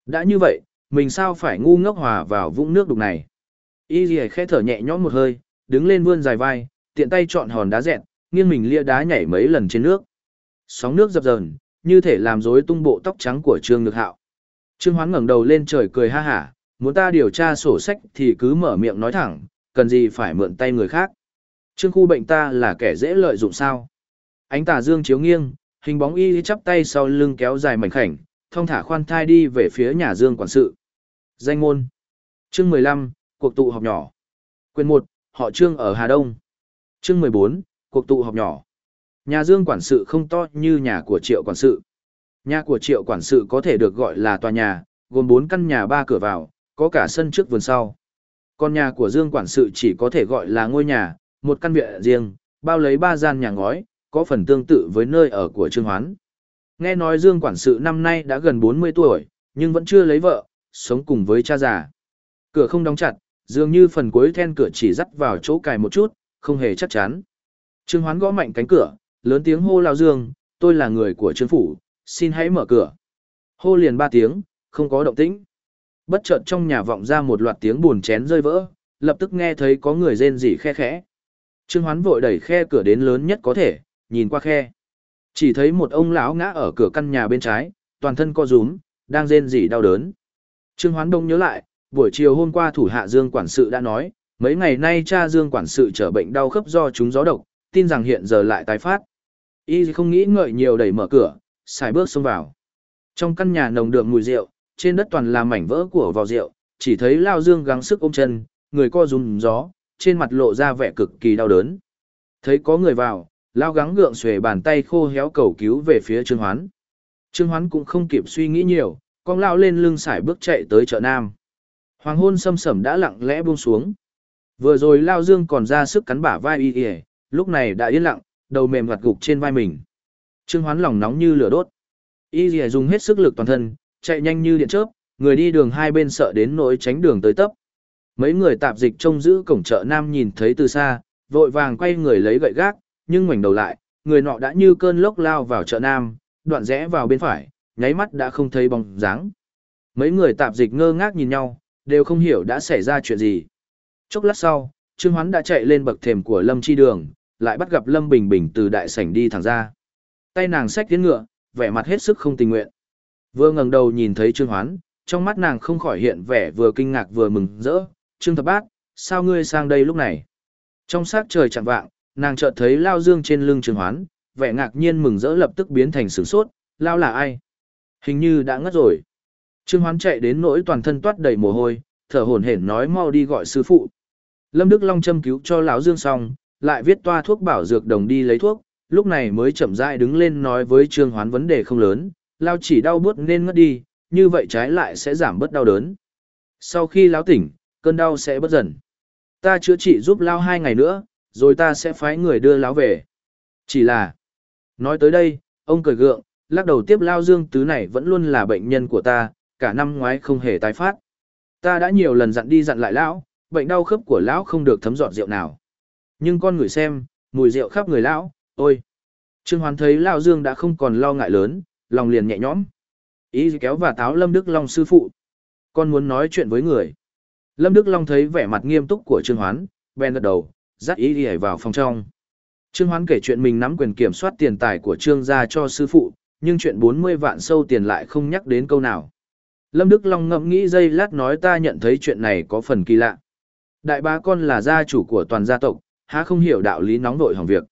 Đã như vậy, mình sao phải ngu ngốc hòa vào vũng nước đục này. Y gì khẽ thở nhẹ nhõm một hơi, đứng lên vươn dài vai, tiện tay chọn hòn đá dẹn, nghiêng mình lia đá nhảy mấy lần trên nước. Sóng nước dập dờn, như thể làm rối tung bộ tóc trắng của Trương Nhược Hạo. Trương Hoán ngẩng đầu lên trời cười ha hả, muốn ta điều tra sổ sách thì cứ mở miệng nói thẳng, cần gì phải mượn tay người khác. Trương khu bệnh ta là kẻ dễ lợi dụng sao? Ánh tà dương chiếu nghiêng, hình bóng y chắp tay sau lưng kéo dài mảnh khảnh, thong thả khoan thai đi về phía nhà Dương quản sự. Danh ngôn. Chương 15, cuộc tụ họp nhỏ. Quyền 1, họ Trương ở Hà Đông. Chương 14, cuộc tụ họp nhỏ. Nhà Dương quản sự không to như nhà của Triệu quản sự. Nhà của Triệu quản sự có thể được gọi là tòa nhà, gồm 4 căn nhà ba cửa vào, có cả sân trước vườn sau. Còn nhà của Dương quản sự chỉ có thể gọi là ngôi nhà, một căn viện riêng, bao lấy ba gian nhà ngói, có phần tương tự với nơi ở của Trương Hoán. Nghe nói Dương quản sự năm nay đã gần 40 tuổi, nhưng vẫn chưa lấy vợ, sống cùng với cha già. Cửa không đóng chặt, dường như phần cuối then cửa chỉ dắt vào chỗ cài một chút, không hề chắc chắn. Trương Hoán gõ mạnh cánh cửa, lớn tiếng hô lao Dương, tôi là người của Trương Phủ, xin hãy mở cửa. Hô liền ba tiếng, không có động tĩnh. Bất chợt trong nhà vọng ra một loạt tiếng buồn chén rơi vỡ, lập tức nghe thấy có người rên rỉ khe khẽ. Trương Hoán vội đẩy khe cửa đến lớn nhất có thể, nhìn qua khe. Chỉ thấy một ông lão ngã ở cửa căn nhà bên trái, toàn thân co rúm, đang rên rỉ đau đớn. Trương Hoán Đông nhớ lại, buổi chiều hôm qua thủ hạ Dương quản sự đã nói, mấy ngày nay cha Dương quản sự trở bệnh đau khớp do chúng gió độc, tin rằng hiện giờ lại tái phát. Y không nghĩ ngợi nhiều đẩy mở cửa, xài bước xông vào. Trong căn nhà nồng đượm mùi rượu, trên đất toàn là mảnh vỡ của vò rượu, chỉ thấy Lao Dương gắng sức ôm chân, người co rúm gió, trên mặt lộ ra vẻ cực kỳ đau đớn. Thấy có người vào, lao gắng gượng xuề bàn tay khô héo cầu cứu về phía Trương Hoán. Trương Hoán cũng không kịp suy nghĩ nhiều, con lao lên lưng sải bước chạy tới chợ Nam. Hoàng hôn sâm sẩm đã lặng lẽ buông xuống. Vừa rồi Lao Dương còn ra sức cắn bả vai y y, lúc này đã yên lặng, đầu mềm gặt gục trên vai mình. Trương Hoán lòng nóng như lửa đốt. Y y dùng hết sức lực toàn thân, chạy nhanh như điện chớp, người đi đường hai bên sợ đến nỗi tránh đường tới tấp. Mấy người tạp dịch trông giữ cổng chợ Nam nhìn thấy từ xa, vội vàng quay người lấy gậy gác, nhưng ngoảnh đầu lại, người nọ đã như cơn lốc lao vào chợ Nam, đoạn rẽ vào bên phải, nháy mắt đã không thấy bóng dáng. Mấy người tạp dịch ngơ ngác nhìn nhau, đều không hiểu đã xảy ra chuyện gì. Chốc lát sau, Trương Hoán đã chạy lên bậc thềm của Lâm Chi Đường, lại bắt gặp Lâm Bình Bình từ đại sảnh đi thẳng ra. Tay nàng xách tiến ngựa, vẻ mặt hết sức không tình nguyện. Vừa ngẩng đầu nhìn thấy Trương Hoán, trong mắt nàng không khỏi hiện vẻ vừa kinh ngạc vừa mừng rỡ. Trương Thập Bát, sao ngươi sang đây lúc này? Trong sát trời chẳng vạng, nàng chợt thấy Lao Dương trên lưng Trương Hoán, vẻ ngạc nhiên mừng rỡ lập tức biến thành sửng sốt, Lao là ai? Hình như đã ngất rồi. Trương Hoán chạy đến nỗi toàn thân toát đầy mồ hôi, thở hổn hển nói mau đi gọi sư phụ, Lâm Đức Long châm cứu cho lão Dương xong, lại viết toa thuốc bảo dược đồng đi lấy thuốc, lúc này mới chậm rãi đứng lên nói với Trương Hoán vấn đề không lớn, lao chỉ đau bớt nên ngất đi, như vậy trái lại sẽ giảm bớt đau đớn. Sau khi lão tỉnh, cơn đau sẽ bớt dần. Ta chữa trị giúp lao hai ngày nữa, rồi ta sẽ phái người đưa lão về. Chỉ là, nói tới đây, ông cười gượng, lắc đầu tiếp lao Dương Tứ này vẫn luôn là bệnh nhân của ta, cả năm ngoái không hề tái phát. Ta đã nhiều lần dặn đi dặn lại lão, bệnh đau khớp của lão không được thấm dọn rượu nào. Nhưng con người xem, mùi rượu khắp người lão, ôi. Trương Hoán thấy lão Dương đã không còn lo ngại lớn, lòng liền nhẹ nhõm. Ý kéo và táo Lâm Đức Long sư phụ. Con muốn nói chuyện với người. Lâm Đức Long thấy vẻ mặt nghiêm túc của Trương Hoán, bèn gật đầu, dắt ý đi vào phòng trong. Trương Hoán kể chuyện mình nắm quyền kiểm soát tiền tài của Trương gia cho sư phụ, nhưng chuyện 40 vạn sâu tiền lại không nhắc đến câu nào. Lâm Đức Long ngẫm nghĩ giây lát nói ta nhận thấy chuyện này có phần kỳ lạ. Đại bá con là gia chủ của toàn gia tộc, há không hiểu đạo lý nóng nổi hỏng việc.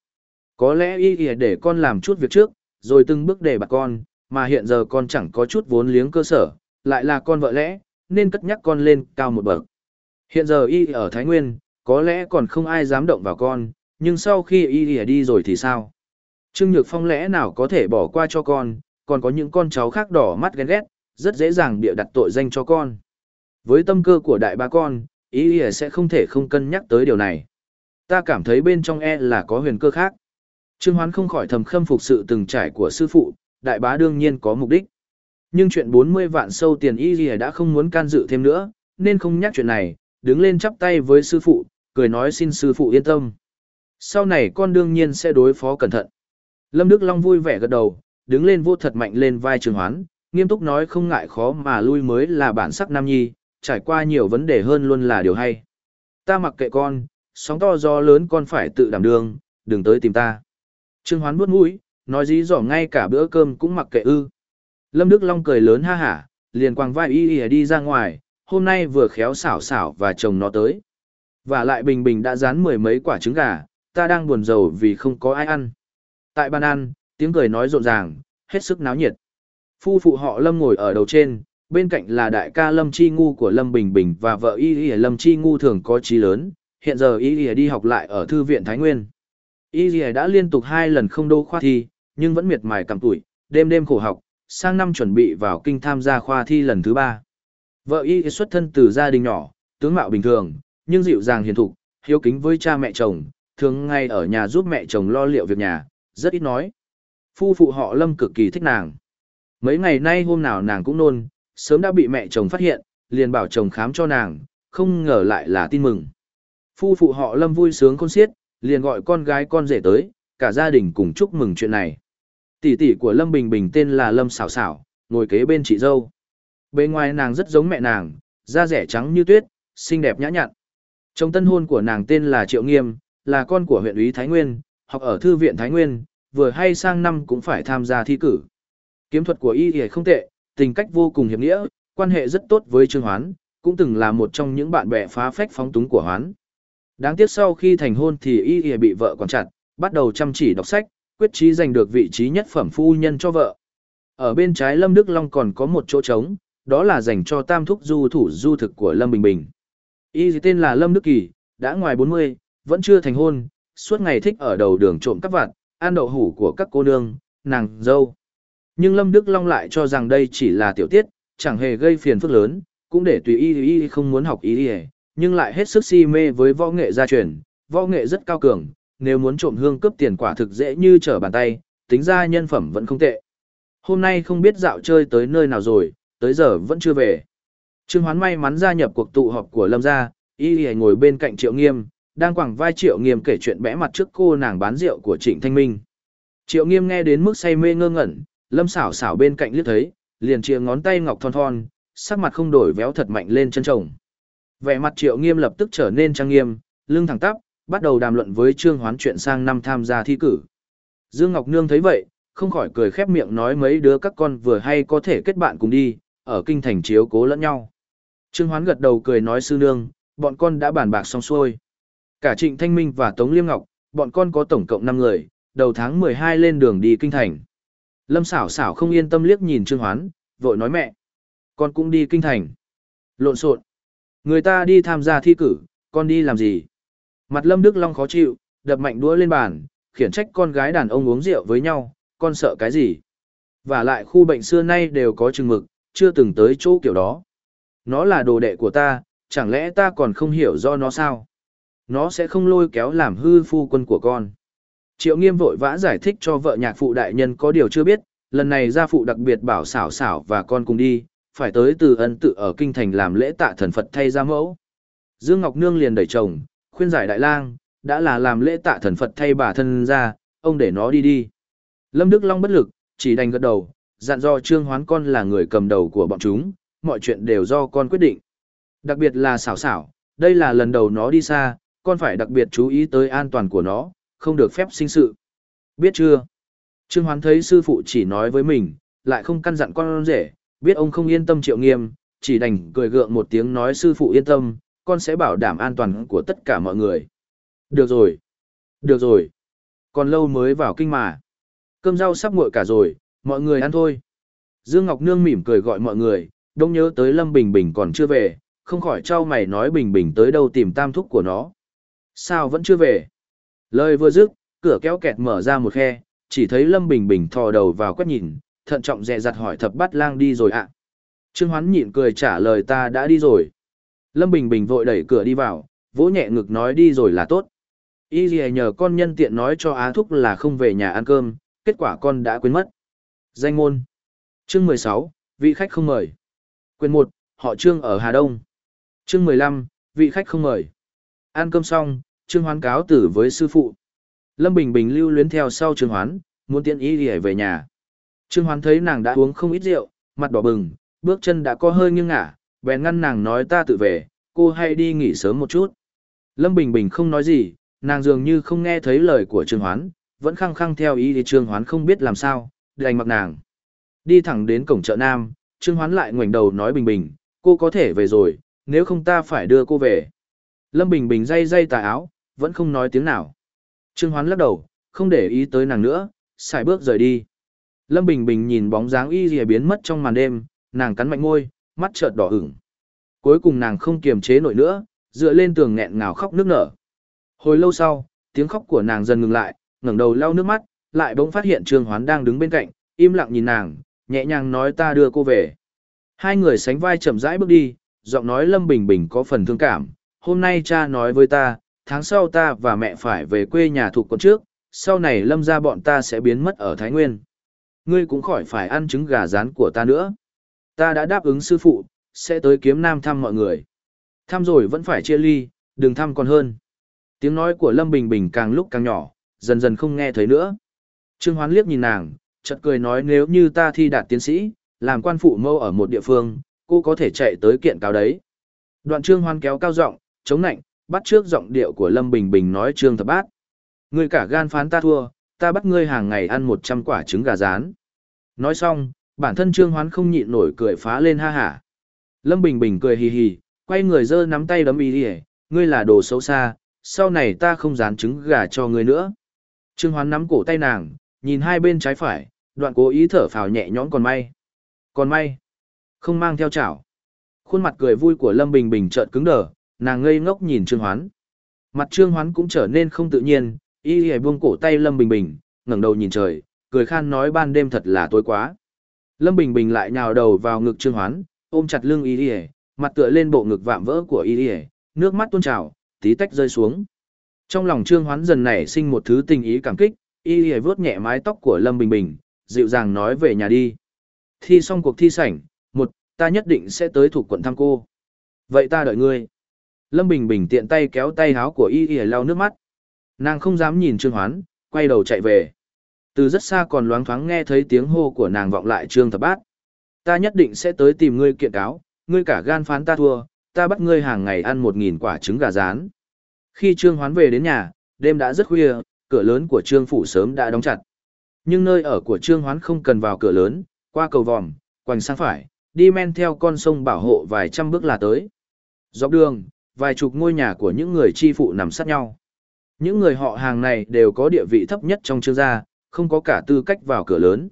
Có lẽ y y để con làm chút việc trước, rồi từng bước để bà con, mà hiện giờ con chẳng có chút vốn liếng cơ sở, lại là con vợ lẽ, nên cất nhắc con lên cao một bậc. Hiện giờ y ở Thái Nguyên, có lẽ còn không ai dám động vào con, nhưng sau khi y y đi rồi thì sao? Trương Nhược Phong lẽ nào có thể bỏ qua cho con, còn có những con cháu khác đỏ mắt ghen ghét, rất dễ dàng bịa đặt tội danh cho con. Với tâm cơ của đại ba con, ý ý sẽ không thể không cân nhắc tới điều này. Ta cảm thấy bên trong e là có huyền cơ khác. Trương Hoán không khỏi thầm khâm phục sự từng trải của sư phụ, đại bá đương nhiên có mục đích. Nhưng chuyện 40 vạn sâu tiền y gì đã không muốn can dự thêm nữa, nên không nhắc chuyện này, đứng lên chắp tay với sư phụ, cười nói xin sư phụ yên tâm. Sau này con đương nhiên sẽ đối phó cẩn thận. Lâm Đức Long vui vẻ gật đầu, đứng lên vô thật mạnh lên vai Trường Hoán, nghiêm túc nói không ngại khó mà lui mới là bản sắc nam nhi, trải qua nhiều vấn đề hơn luôn là điều hay. Ta mặc kệ con, sóng to gió lớn con phải tự đảm đương, đừng tới tìm ta. Trương Hoán buốt mũi, nói dí dỏm ngay cả bữa cơm cũng mặc kệ ư. Lâm Đức Long cười lớn ha hả, liền quàng vai y y đi ra ngoài, hôm nay vừa khéo xảo xảo và chồng nó tới. Và lại bình bình đã dán mười mấy quả trứng gà, ta đang buồn rầu vì không có ai ăn. Tại bàn ăn, tiếng cười nói rộn ràng, hết sức náo nhiệt. Phu phụ họ Lâm ngồi ở đầu trên, bên cạnh là đại ca Lâm Chi Ngu của Lâm Bình Bình và vợ Y Y Lâm Chi Ngu thường có trí lớn, hiện giờ Y Y đi học lại ở Thư viện Thái Nguyên. Y Y đã liên tục hai lần không đô khoa thi, nhưng vẫn miệt mài cầm tuổi, đêm đêm khổ học, sang năm chuẩn bị vào kinh tham gia khoa thi lần thứ ba. Vợ Y xuất thân từ gia đình nhỏ, tướng mạo bình thường, nhưng dịu dàng hiền thục, hiếu kính với cha mẹ chồng, thường ngay ở nhà giúp mẹ chồng lo liệu việc nhà, rất ít nói. Phu phụ họ Lâm cực kỳ thích nàng. Mấy ngày nay hôm nào nàng cũng nôn, sớm đã bị mẹ chồng phát hiện, liền bảo chồng khám cho nàng, không ngờ lại là tin mừng. Phu phụ họ Lâm vui sướng khôn xiết, liền gọi con gái con rể tới, cả gia đình cùng chúc mừng chuyện này. Tỷ tỷ của Lâm Bình Bình tên là Lâm Sảo Sảo, ngồi kế bên chị dâu. Bên ngoài nàng rất giống mẹ nàng, da rẻ trắng như tuyết, xinh đẹp nhã nhặn. Chồng tân hôn của nàng tên là Triệu Nghiêm, là con của huyện úy Thái Nguyên, học ở thư viện Thái Nguyên, vừa hay sang năm cũng phải tham gia thi cử. Kiếm thuật của y y không tệ, tình cách vô cùng hiệp nghĩa, quan hệ rất tốt với Trương Hoán, cũng từng là một trong những bạn bè phá phách phóng túng của Hoán. Đáng tiếc sau khi thành hôn thì y y bị vợ quản chặt, bắt đầu chăm chỉ đọc sách, quyết chí giành được vị trí nhất phẩm phu nhân cho vợ. Ở bên trái Lâm Đức Long còn có một chỗ trống, đó là dành cho tam thúc du thủ du thực của Lâm Bình Bình. Y tên là Lâm Đức Kỳ, đã ngoài 40, vẫn chưa thành hôn, suốt ngày thích ở đầu đường trộm cắp vặt, ăn đậu hủ của các cô nương, nàng, dâu. Nhưng Lâm Đức Long lại cho rằng đây chỉ là tiểu tiết, chẳng hề gây phiền phức lớn, cũng để tùy y y không muốn học y y, nhưng lại hết sức si mê với võ nghệ gia truyền, võ nghệ rất cao cường, nếu muốn trộm hương cướp tiền quả thực dễ như trở bàn tay, tính ra nhân phẩm vẫn không tệ. Hôm nay không biết dạo chơi tới nơi nào rồi, tới giờ vẫn chưa về. Trương Hoán may mắn gia nhập cuộc tụ họp của Lâm gia, y y ngồi bên cạnh Triệu Nghiêm, đang quẳng vai Triệu Nghiêm kể chuyện bẽ mặt trước cô nàng bán rượu của Trịnh Thanh Minh. Triệu Nghiêm nghe đến mức say mê ngơ ngẩn, lâm xảo xảo bên cạnh liếc thấy, liền chia ngón tay ngọc thon thon, sắc mặt không đổi véo thật mạnh lên chân chồng. Vẻ mặt triệu nghiêm lập tức trở nên trang nghiêm, lưng thẳng tắp, bắt đầu đàm luận với trương hoán chuyện sang năm tham gia thi cử. Dương Ngọc Nương thấy vậy, không khỏi cười khép miệng nói mấy đứa các con vừa hay có thể kết bạn cùng đi, ở kinh thành chiếu cố lẫn nhau. Trương Hoán gật đầu cười nói sư nương, bọn con đã bàn bạc xong xuôi. Cả Trịnh Thanh Minh và Tống Liêm Ngọc, bọn con có tổng cộng 5 người, đầu tháng 12 lên đường đi kinh thành. Lâm xảo xảo không yên tâm liếc nhìn Trương Hoán, vội nói mẹ. Con cũng đi kinh thành. Lộn xộn. Người ta đi tham gia thi cử, con đi làm gì? Mặt Lâm Đức Long khó chịu, đập mạnh đũa lên bàn, khiển trách con gái đàn ông uống rượu với nhau, con sợ cái gì? Và lại khu bệnh xưa nay đều có chừng mực, chưa từng tới chỗ kiểu đó. Nó là đồ đệ của ta, chẳng lẽ ta còn không hiểu do nó sao? Nó sẽ không lôi kéo làm hư phu quân của con. Triệu nghiêm vội vã giải thích cho vợ nhạc phụ đại nhân có điều chưa biết, lần này gia phụ đặc biệt bảo xảo xảo và con cùng đi, phải tới từ ân tự ở kinh thành làm lễ tạ thần Phật thay gia mẫu. Dương Ngọc Nương liền đẩy chồng, khuyên giải đại lang, đã là làm lễ tạ thần Phật thay bà thân ra, ông để nó đi đi. Lâm Đức Long bất lực, chỉ đành gật đầu, dặn do Trương Hoán con là người cầm đầu của bọn chúng, mọi chuyện đều do con quyết định. Đặc biệt là xảo xảo, đây là lần đầu nó đi xa, con phải đặc biệt chú ý tới an toàn của nó, không được phép sinh sự. Biết chưa? Trương Hoán thấy sư phụ chỉ nói với mình, lại không căn dặn con rể, biết ông không yên tâm triệu nghiêm, chỉ đành cười gượng một tiếng nói sư phụ yên tâm, con sẽ bảo đảm an toàn của tất cả mọi người. Được rồi. Được rồi. Còn lâu mới vào kinh mà. Cơm rau sắp nguội cả rồi, mọi người ăn thôi. Dương Ngọc Nương mỉm cười gọi mọi người, đông nhớ tới Lâm Bình Bình còn chưa về, không khỏi trao mày nói Bình Bình tới đâu tìm tam thúc của nó. Sao vẫn chưa về? Lời vừa dứt, cửa kéo kẹt mở ra một khe, chỉ thấy Lâm Bình Bình thò đầu vào quét nhìn, thận trọng dè dặt hỏi thập bát lang đi rồi ạ. Trương Hoán nhịn cười trả lời ta đã đi rồi. Lâm Bình Bình vội đẩy cửa đi vào, vỗ nhẹ ngực nói đi rồi là tốt. Y gì nhờ con nhân tiện nói cho Á Thúc là không về nhà ăn cơm, kết quả con đã quên mất. Danh môn. Chương 16, vị khách không mời. Quyền một, họ Trương ở Hà Đông. Chương 15, vị khách không mời. Ăn cơm xong, Trương Hoán cáo tử với sư phụ. Lâm Bình Bình lưu luyến theo sau Trương Hoán, muốn tiện ý đi về nhà. Trương Hoán thấy nàng đã uống không ít rượu, mặt đỏ bừng, bước chân đã có hơi nghiêng ngả, bèn ngăn nàng nói ta tự về, cô hay đi nghỉ sớm một chút. Lâm Bình Bình không nói gì, nàng dường như không nghe thấy lời của Trương Hoán, vẫn khăng khăng theo ý thì Trương Hoán không biết làm sao, đành mặc nàng. Đi thẳng đến cổng chợ Nam, Trương Hoán lại ngoảnh đầu nói Bình Bình, cô có thể về rồi, nếu không ta phải đưa cô về. Lâm Bình Bình day day tà áo, vẫn không nói tiếng nào. Trương Hoán lắc đầu, không để ý tới nàng nữa, xài bước rời đi. Lâm Bình Bình nhìn bóng dáng y dìa biến mất trong màn đêm, nàng cắn mạnh môi, mắt chợt đỏ ửng. Cuối cùng nàng không kiềm chế nổi nữa, dựa lên tường nghẹn ngào khóc nước nở. Hồi lâu sau, tiếng khóc của nàng dần ngừng lại, ngẩng đầu lau nước mắt, lại bỗng phát hiện Trương Hoán đang đứng bên cạnh, im lặng nhìn nàng, nhẹ nhàng nói ta đưa cô về. Hai người sánh vai chậm rãi bước đi, giọng nói Lâm Bình Bình có phần thương cảm, hôm nay cha nói với ta, tháng sau ta và mẹ phải về quê nhà thuộc con trước, sau này Lâm ra bọn ta sẽ biến mất ở Thái Nguyên. Ngươi cũng khỏi phải ăn trứng gà rán của ta nữa. Ta đã đáp ứng sư phụ, sẽ tới kiếm nam thăm mọi người. Thăm rồi vẫn phải chia ly, đừng thăm còn hơn. Tiếng nói của Lâm Bình Bình càng lúc càng nhỏ, dần dần không nghe thấy nữa. Trương Hoán liếc nhìn nàng, chợt cười nói nếu như ta thi đạt tiến sĩ, làm quan phụ mâu ở một địa phương, cô có thể chạy tới kiện cáo đấy. Đoạn Trương Hoán kéo cao giọng, chống nạnh, bắt trước giọng điệu của Lâm Bình Bình nói Trương Thập Bát. Ngươi cả gan phán ta thua, ta bắt ngươi hàng ngày ăn 100 quả trứng gà rán. Nói xong, bản thân Trương Hoán không nhịn nổi cười phá lên ha hả. Lâm Bình Bình cười hì hì, quay người giơ nắm tay đấm ý đi ngươi là đồ xấu xa, sau này ta không dán trứng gà cho ngươi nữa. Trương Hoán nắm cổ tay nàng, nhìn hai bên trái phải, đoạn cố ý thở phào nhẹ nhõm còn may. Còn may, không mang theo chảo. Khuôn mặt cười vui của Lâm Bình Bình chợt cứng đờ, nàng ngây ngốc nhìn Trương Hoán. Mặt Trương Hoán cũng trở nên không tự nhiên, y y buông cổ tay Lâm Bình Bình, ngẩng đầu nhìn trời, cười khan nói ban đêm thật là tối quá. Lâm Bình Bình lại nhào đầu vào ngực Trương Hoán, ôm chặt lưng y y, mặt tựa lên bộ ngực vạm vỡ của y y, nước mắt tuôn trào, tí tách rơi xuống. Trong lòng Trương Hoán dần nảy sinh một thứ tình ý cảm kích, y y vuốt nhẹ mái tóc của Lâm Bình Bình, dịu dàng nói về nhà đi. Thi xong cuộc thi sảnh, một, ta nhất định sẽ tới thuộc quận thăm cô. Vậy ta đợi ngươi. Lâm Bình Bình tiện tay kéo tay háo của y y lau nước mắt. Nàng không dám nhìn Trương Hoán, quay đầu chạy về. Từ rất xa còn loáng thoáng nghe thấy tiếng hô của nàng vọng lại Trương Thập Bát. Ta nhất định sẽ tới tìm ngươi kiện cáo, ngươi cả gan phán ta thua, ta bắt ngươi hàng ngày ăn một nghìn quả trứng gà rán. Khi Trương Hoán về đến nhà, đêm đã rất khuya, cửa lớn của Trương Phủ sớm đã đóng chặt. Nhưng nơi ở của Trương Hoán không cần vào cửa lớn, qua cầu vòm, quanh sang phải, đi men theo con sông bảo hộ vài trăm bước là tới. Dọc đường, vài chục ngôi nhà của những người chi phụ nằm sát nhau. Những người họ hàng này đều có địa vị thấp nhất trong trương gia, không có cả tư cách vào cửa lớn.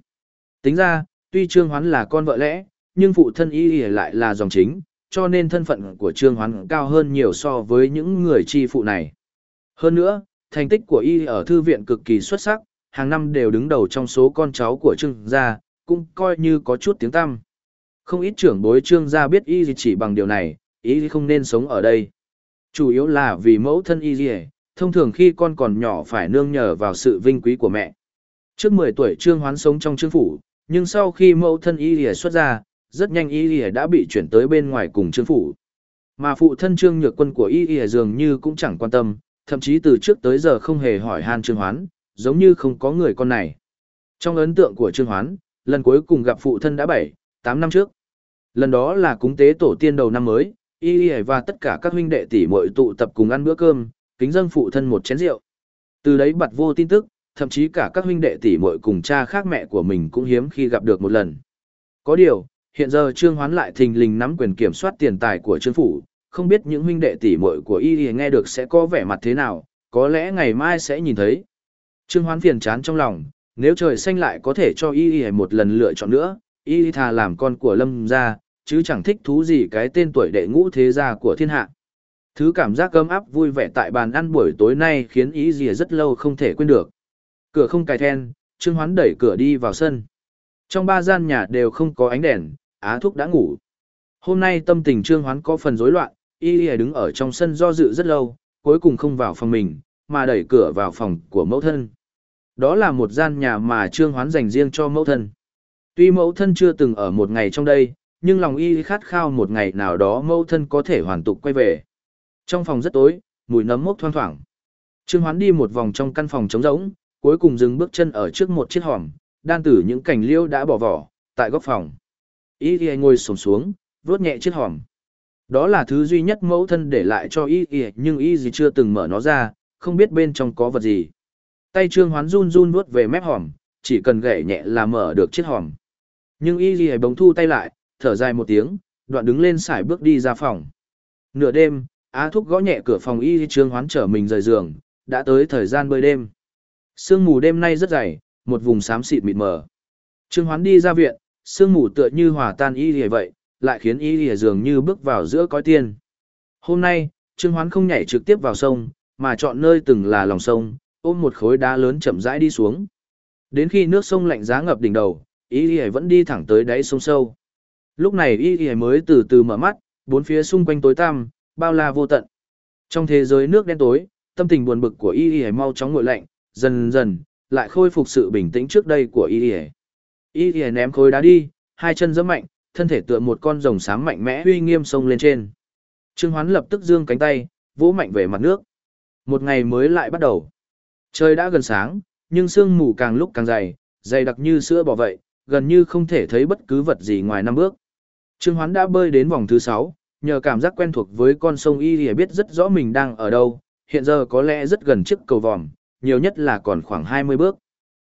Tính ra, tuy trương hoán là con vợ lẽ, nhưng phụ thân y y lại là dòng chính, cho nên thân phận của trương hoán cao hơn nhiều so với những người chi phụ này. Hơn nữa, thành tích của y ở thư viện cực kỳ xuất sắc, hàng năm đều đứng đầu trong số con cháu của trương gia, cũng coi như có chút tiếng tăm. Không ít trưởng bối trương gia biết y chỉ bằng điều này, y không nên sống ở đây. Chủ yếu là vì mẫu thân y gì thông thường khi con còn nhỏ phải nương nhờ vào sự vinh quý của mẹ. Trước 10 tuổi trương hoán sống trong trương phủ, nhưng sau khi mẫu thân y lìa xuất ra, rất nhanh y lìa đã bị chuyển tới bên ngoài cùng trương phủ. Mà phụ thân trương nhược quân của y lìa dường như cũng chẳng quan tâm, thậm chí từ trước tới giờ không hề hỏi han trương hoán, giống như không có người con này. Trong ấn tượng của trương hoán, lần cuối cùng gặp phụ thân đã 7, 8 năm trước. Lần đó là cúng tế tổ tiên đầu năm mới, y lìa và tất cả các huynh đệ tỷ muội tụ tập cùng ăn bữa cơm, kính dâng phụ thân một chén rượu. Từ đấy bật vô tin tức, thậm chí cả các huynh đệ tỷ muội cùng cha khác mẹ của mình cũng hiếm khi gặp được một lần. Có điều, hiện giờ Trương Hoán lại thình lình nắm quyền kiểm soát tiền tài của Trương phủ, không biết những huynh đệ tỷ muội của y nghe được sẽ có vẻ mặt thế nào, có lẽ ngày mai sẽ nhìn thấy. Trương Hoán phiền chán trong lòng, nếu trời xanh lại có thể cho y một lần lựa chọn nữa, y thà làm con của Lâm gia, chứ chẳng thích thú gì cái tên tuổi đệ ngũ thế gia của thiên hạ. Thứ cảm giác cấm áp vui vẻ tại bàn ăn buổi tối nay khiến ý gì rất lâu không thể quên được. Cửa không cài then, Trương Hoán đẩy cửa đi vào sân. Trong ba gian nhà đều không có ánh đèn, Á Thúc đã ngủ. Hôm nay tâm tình Trương Hoán có phần rối loạn, y y đứng ở trong sân do dự rất lâu, cuối cùng không vào phòng mình, mà đẩy cửa vào phòng của mẫu thân. Đó là một gian nhà mà Trương Hoán dành riêng cho mẫu thân. Tuy mẫu thân chưa từng ở một ngày trong đây, nhưng lòng y khát khao một ngày nào đó mẫu thân có thể hoàn tục quay về. Trong phòng rất tối, mùi nấm mốc thoang thoảng. Trương Hoán đi một vòng trong căn phòng trống rỗng, cuối cùng dừng bước chân ở trước một chiếc hòm, đan tử những cành liêu đã bỏ vỏ, tại góc phòng. Y Y ngồi sổm xuống, vuốt nhẹ chiếc hòm. Đó là thứ duy nhất mẫu thân để lại cho Y Y, nhưng Y gì chưa từng mở nó ra, không biết bên trong có vật gì. Tay Trương Hoán run run vuốt về mép hòm, chỉ cần gảy nhẹ là mở được chiếc hòm. Nhưng Y Y bỗng thu tay lại, thở dài một tiếng, đoạn đứng lên xài bước đi ra phòng. Nửa đêm, Á Thúc gõ nhẹ cửa phòng Y Trương Hoán trở mình rời giường, đã tới thời gian bơi đêm. Sương mù đêm nay rất dày, một vùng xám xịt mịt mờ. Trương Hoán đi ra viện, sương mù tựa như hòa tan y lìa vậy, lại khiến y lìa dường như bước vào giữa cõi tiên. Hôm nay, Trương Hoán không nhảy trực tiếp vào sông, mà chọn nơi từng là lòng sông, ôm một khối đá lớn chậm rãi đi xuống. Đến khi nước sông lạnh giá ngập đỉnh đầu, y lìa vẫn đi thẳng tới đáy sông sâu. Lúc này y y mới từ từ mở mắt, bốn phía xung quanh tối tăm, bao la vô tận. Trong thế giới nước đen tối, tâm tình buồn bực của y y mau chóng nguội lạnh, dần dần, lại khôi phục sự bình tĩnh trước đây của y y. Y y ném khối đá đi hai chân giẫm mạnh thân thể tựa một con rồng sáng mạnh mẽ uy nghiêm sông lên trên. Trương hoán lập tức giương cánh tay vỗ mạnh về mặt nước. Một ngày mới lại bắt đầu. Trời đã gần sáng nhưng sương mù càng lúc càng dày dày đặc như sữa bò vậy gần như không thể thấy bất cứ vật gì ngoài năm bước trương hoán đã bơi đến vòng thứ sáu nhờ cảm giác quen thuộc với con sông y thì biết rất rõ mình đang ở đâu hiện giờ có lẽ rất gần chiếc cầu vòm nhiều nhất là còn khoảng 20 bước.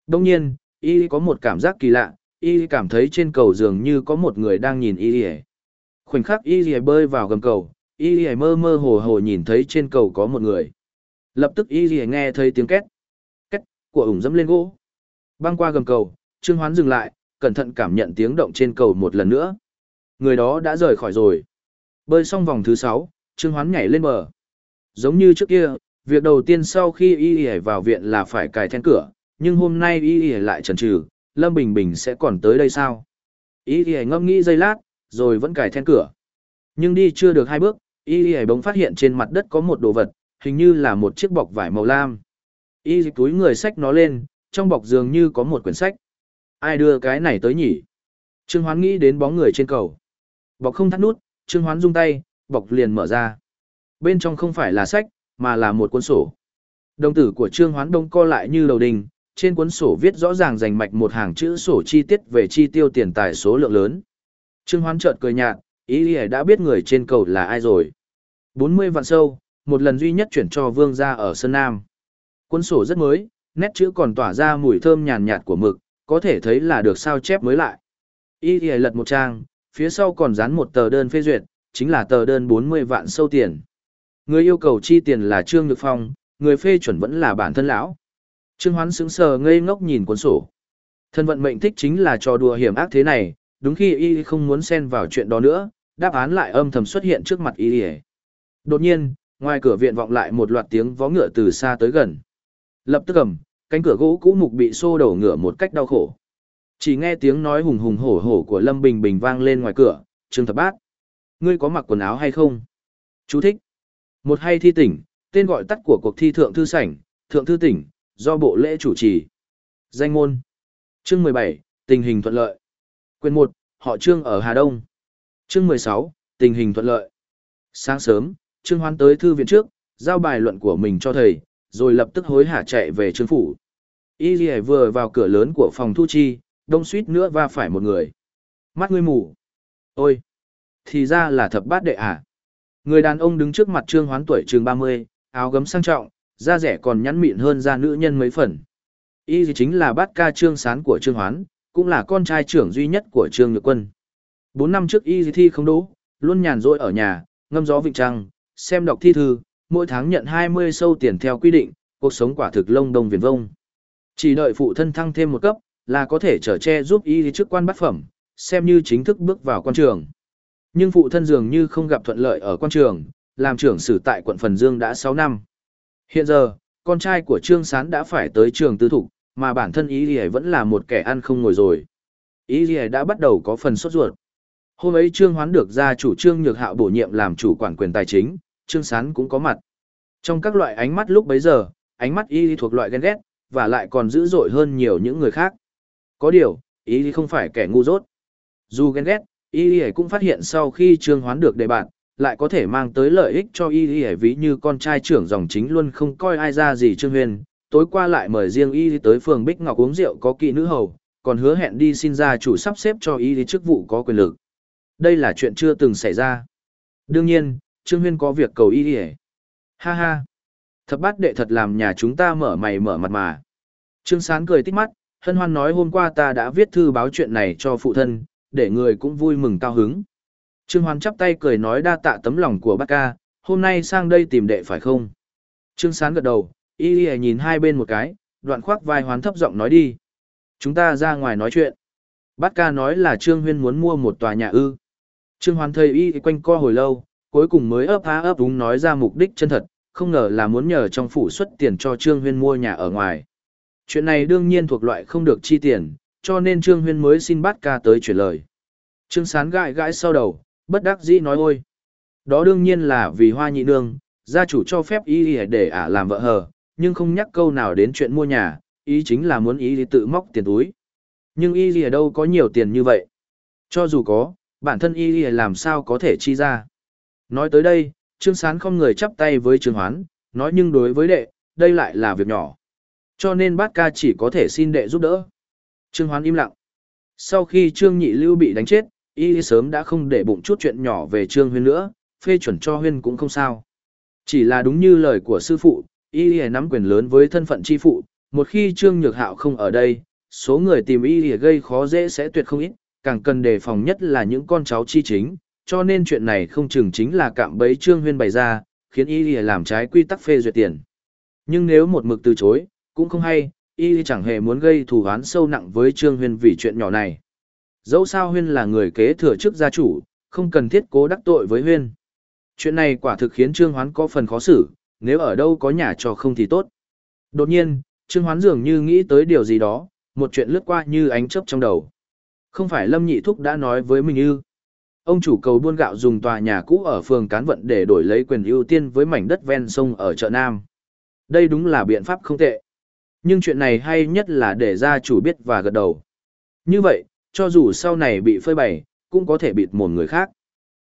Đồng nhiên, y có một cảm giác kỳ lạ, y cảm thấy trên cầu dường như có một người đang nhìn y Khoảnh khắc y bơi vào gầm cầu, y mơ mơ hồ hồ nhìn thấy trên cầu có một người. Lập tức y nghe thấy tiếng két, két của ủng dẫm lên gỗ. Băng qua gầm cầu, Trương Hoán dừng lại, cẩn thận cảm nhận tiếng động trên cầu một lần nữa. Người đó đã rời khỏi rồi. Bơi xong vòng thứ 6, Trương Hoán nhảy lên bờ. Giống như trước kia, việc đầu tiên sau khi y y vào viện là phải cài then cửa, nhưng hôm nay y y lại chần chừ, Lâm Bình Bình sẽ còn tới đây sao? Y y ngâm nghĩ giây lát, rồi vẫn cài then cửa. Nhưng đi chưa được hai bước, y y bỗng phát hiện trên mặt đất có một đồ vật, hình như là một chiếc bọc vải màu lam. Y y túi người xách nó lên, trong bọc dường như có một quyển sách. Ai đưa cái này tới nhỉ? Trương Hoán nghĩ đến bóng người trên cầu. Bọc không thắt nút, Trương Hoán rung tay, bọc liền mở ra. Bên trong không phải là sách, mà là một cuốn sổ. Đồng tử của Trương Hoán Đông co lại như đầu đình, trên cuốn sổ viết rõ ràng rành mạch một hàng chữ sổ chi tiết về chi tiêu tiền tài số lượng lớn. Trương Hoán chợt cười nhạt, ý ý đã biết người trên cầu là ai rồi. 40 vạn sâu, một lần duy nhất chuyển cho vương gia ở Sơn Nam. Cuốn sổ rất mới, nét chữ còn tỏa ra mùi thơm nhàn nhạt của mực, có thể thấy là được sao chép mới lại. Ý ý lật một trang, phía sau còn dán một tờ đơn phê duyệt, chính là tờ đơn 40 vạn sâu tiền. Người yêu cầu chi tiền là Trương Nhược Phong, người phê chuẩn vẫn là bản thân lão. Trương Hoán sững sờ ngây ngốc nhìn cuốn sổ. Thân vận mệnh thích chính là trò đùa hiểm ác thế này, đúng khi y không muốn xen vào chuyện đó nữa, đáp án lại âm thầm xuất hiện trước mặt y. Đột nhiên, Ngoài cửa viện vọng lại một loạt tiếng vó ngựa từ xa tới gần. Lập tức ầm, cánh cửa gỗ cũ mục bị xô đổ ngựa một cách đau khổ. Chỉ nghe tiếng nói hùng hùng hổ hổ của Lâm Bình Bình vang lên ngoài cửa, Trương Thập Bát. Ngươi có mặc quần áo hay không? Chú thích. Một hay thi tỉnh, tên gọi tắt của cuộc thi thượng thư sảnh, thượng thư tỉnh, do bộ lễ chủ trì. Danh ngôn Chương 17, tình hình thuận lợi. Quyền 1, họ Trương ở Hà Đông. Chương 16, tình hình thuận lợi. Sáng sớm, Trương Hoan tới thư viện trước, giao bài luận của mình cho thầy, rồi lập tức hối hả chạy về trương phủ. Y vừa vào cửa lớn của phòng thu chi, đông suýt nữa va phải một người. Mắt ngươi mù. Ôi! Thì ra là thập bát đệ à. Người đàn ông đứng trước mặt trương hoán tuổi trường 30, áo gấm sang trọng, da rẻ còn nhắn mịn hơn da nữ nhân mấy phần. Y chính là bát ca trương sán của trương hoán, cũng là con trai trưởng duy nhất của trương nhược quân. Bốn năm trước Y thi không đỗ, luôn nhàn rỗi ở nhà, ngâm gió vịnh trăng, xem đọc thi thư, mỗi tháng nhận 20 sâu tiền theo quy định, cuộc sống quả thực lông đông viền vông. Chỉ đợi phụ thân thăng thêm một cấp, là có thể trở che giúp y chức quan bắt phẩm, xem như chính thức bước vào quan trường. Nhưng phụ thân dường như không gặp thuận lợi ở quan trường, làm trưởng sử tại quận Phần Dương đã 6 năm. Hiện giờ, con trai của Trương Sán đã phải tới trường tư thục, mà bản thân ý Lì vẫn là một kẻ ăn không ngồi rồi. Ý Lì đã bắt đầu có phần sốt ruột. Hôm ấy Trương Hoán được ra chủ Trương Nhược Hạo bổ nhiệm làm chủ quản quyền tài chính, Trương Sán cũng có mặt. Trong các loại ánh mắt lúc bấy giờ, ánh mắt y thuộc loại ghen ghét, và lại còn dữ dội hơn nhiều những người khác. Có điều, y không phải kẻ ngu dốt. Dù ghen ghét, y cũng phát hiện sau khi Trương Hoán được đề bạn, lại có thể mang tới lợi ích cho y ví như con trai trưởng dòng chính luôn không coi ai ra gì Trương Huyền. Tối qua lại mời riêng y tới phường Bích Ngọc uống rượu có kỵ nữ hầu, còn hứa hẹn đi xin ra chủ sắp xếp cho y chức vụ có quyền lực. Đây là chuyện chưa từng xảy ra. Đương nhiên, Trương Huyên có việc cầu y đi Ha ha. Thập bát đệ thật làm nhà chúng ta mở mày mở mặt mà. Trương Sán cười tích mắt, hân hoan nói hôm qua ta đã viết thư báo chuyện này cho phụ thân, để người cũng vui mừng cao hứng. Trương Hoan chắp tay cười nói đa tạ tấm lòng của bác ca, hôm nay sang đây tìm đệ phải không? Trương Sán gật đầu, y y nhìn hai bên một cái, đoạn khoác vai hoán thấp giọng nói đi. Chúng ta ra ngoài nói chuyện. Bát ca nói là Trương Huyên muốn mua một tòa nhà ư. Trương Hoan thầy y quanh co hồi lâu, cuối cùng mới ấp há ấp úng nói ra mục đích chân thật, không ngờ là muốn nhờ trong phủ xuất tiền cho Trương Huyên mua nhà ở ngoài. Chuyện này đương nhiên thuộc loại không được chi tiền, cho nên Trương Huyên mới xin bát ca tới chuyển lời. Trương Sán gãi gãi sau đầu, bất đắc dĩ nói ôi. Đó đương nhiên là vì hoa nhị nương, gia chủ cho phép y để ả làm vợ hờ, nhưng không nhắc câu nào đến chuyện mua nhà, ý chính là muốn y tự móc tiền túi. Nhưng y ở đâu có nhiều tiền như vậy? Cho dù có, bản thân y làm sao có thể chi ra? Nói tới đây, Trương Sán không người chắp tay với Trương Hoán, nói nhưng đối với đệ, đây lại là việc nhỏ. Cho nên bát ca chỉ có thể xin đệ giúp đỡ. Trương Hoán im lặng. Sau khi Trương Nhị Lưu bị đánh chết, y sớm đã không để bụng chút chuyện nhỏ về Trương Huyên nữa, phê chuẩn cho Huyên cũng không sao. Chỉ là đúng như lời của sư phụ, y nắm quyền lớn với thân phận chi phụ, một khi Trương Nhược Hạo không ở đây, số người tìm y gây khó dễ sẽ tuyệt không ít, càng cần đề phòng nhất là những con cháu chi chính, cho nên chuyện này không chừng chính là cạm bẫy Trương Huyên bày ra, khiến y làm trái quy tắc phê duyệt tiền. Nhưng nếu một mực từ chối, cũng không hay, y chẳng hề muốn gây thù oán sâu nặng với Trương Huyên vì chuyện nhỏ này. Dẫu sao Huyên là người kế thừa chức gia chủ, không cần thiết cố đắc tội với Huyên. Chuyện này quả thực khiến Trương Hoán có phần khó xử, nếu ở đâu có nhà trò không thì tốt. Đột nhiên, Trương Hoán dường như nghĩ tới điều gì đó, một chuyện lướt qua như ánh chớp trong đầu. Không phải Lâm Nhị Thúc đã nói với mình ư. Ông chủ cầu buôn gạo dùng tòa nhà cũ ở phường Cán Vận để đổi lấy quyền ưu tiên với mảnh đất ven sông ở chợ Nam. Đây đúng là biện pháp không tệ. Nhưng chuyện này hay nhất là để gia chủ biết và gật đầu. Như vậy, cho dù sau này bị phơi bày, cũng có thể bịt mồm người khác.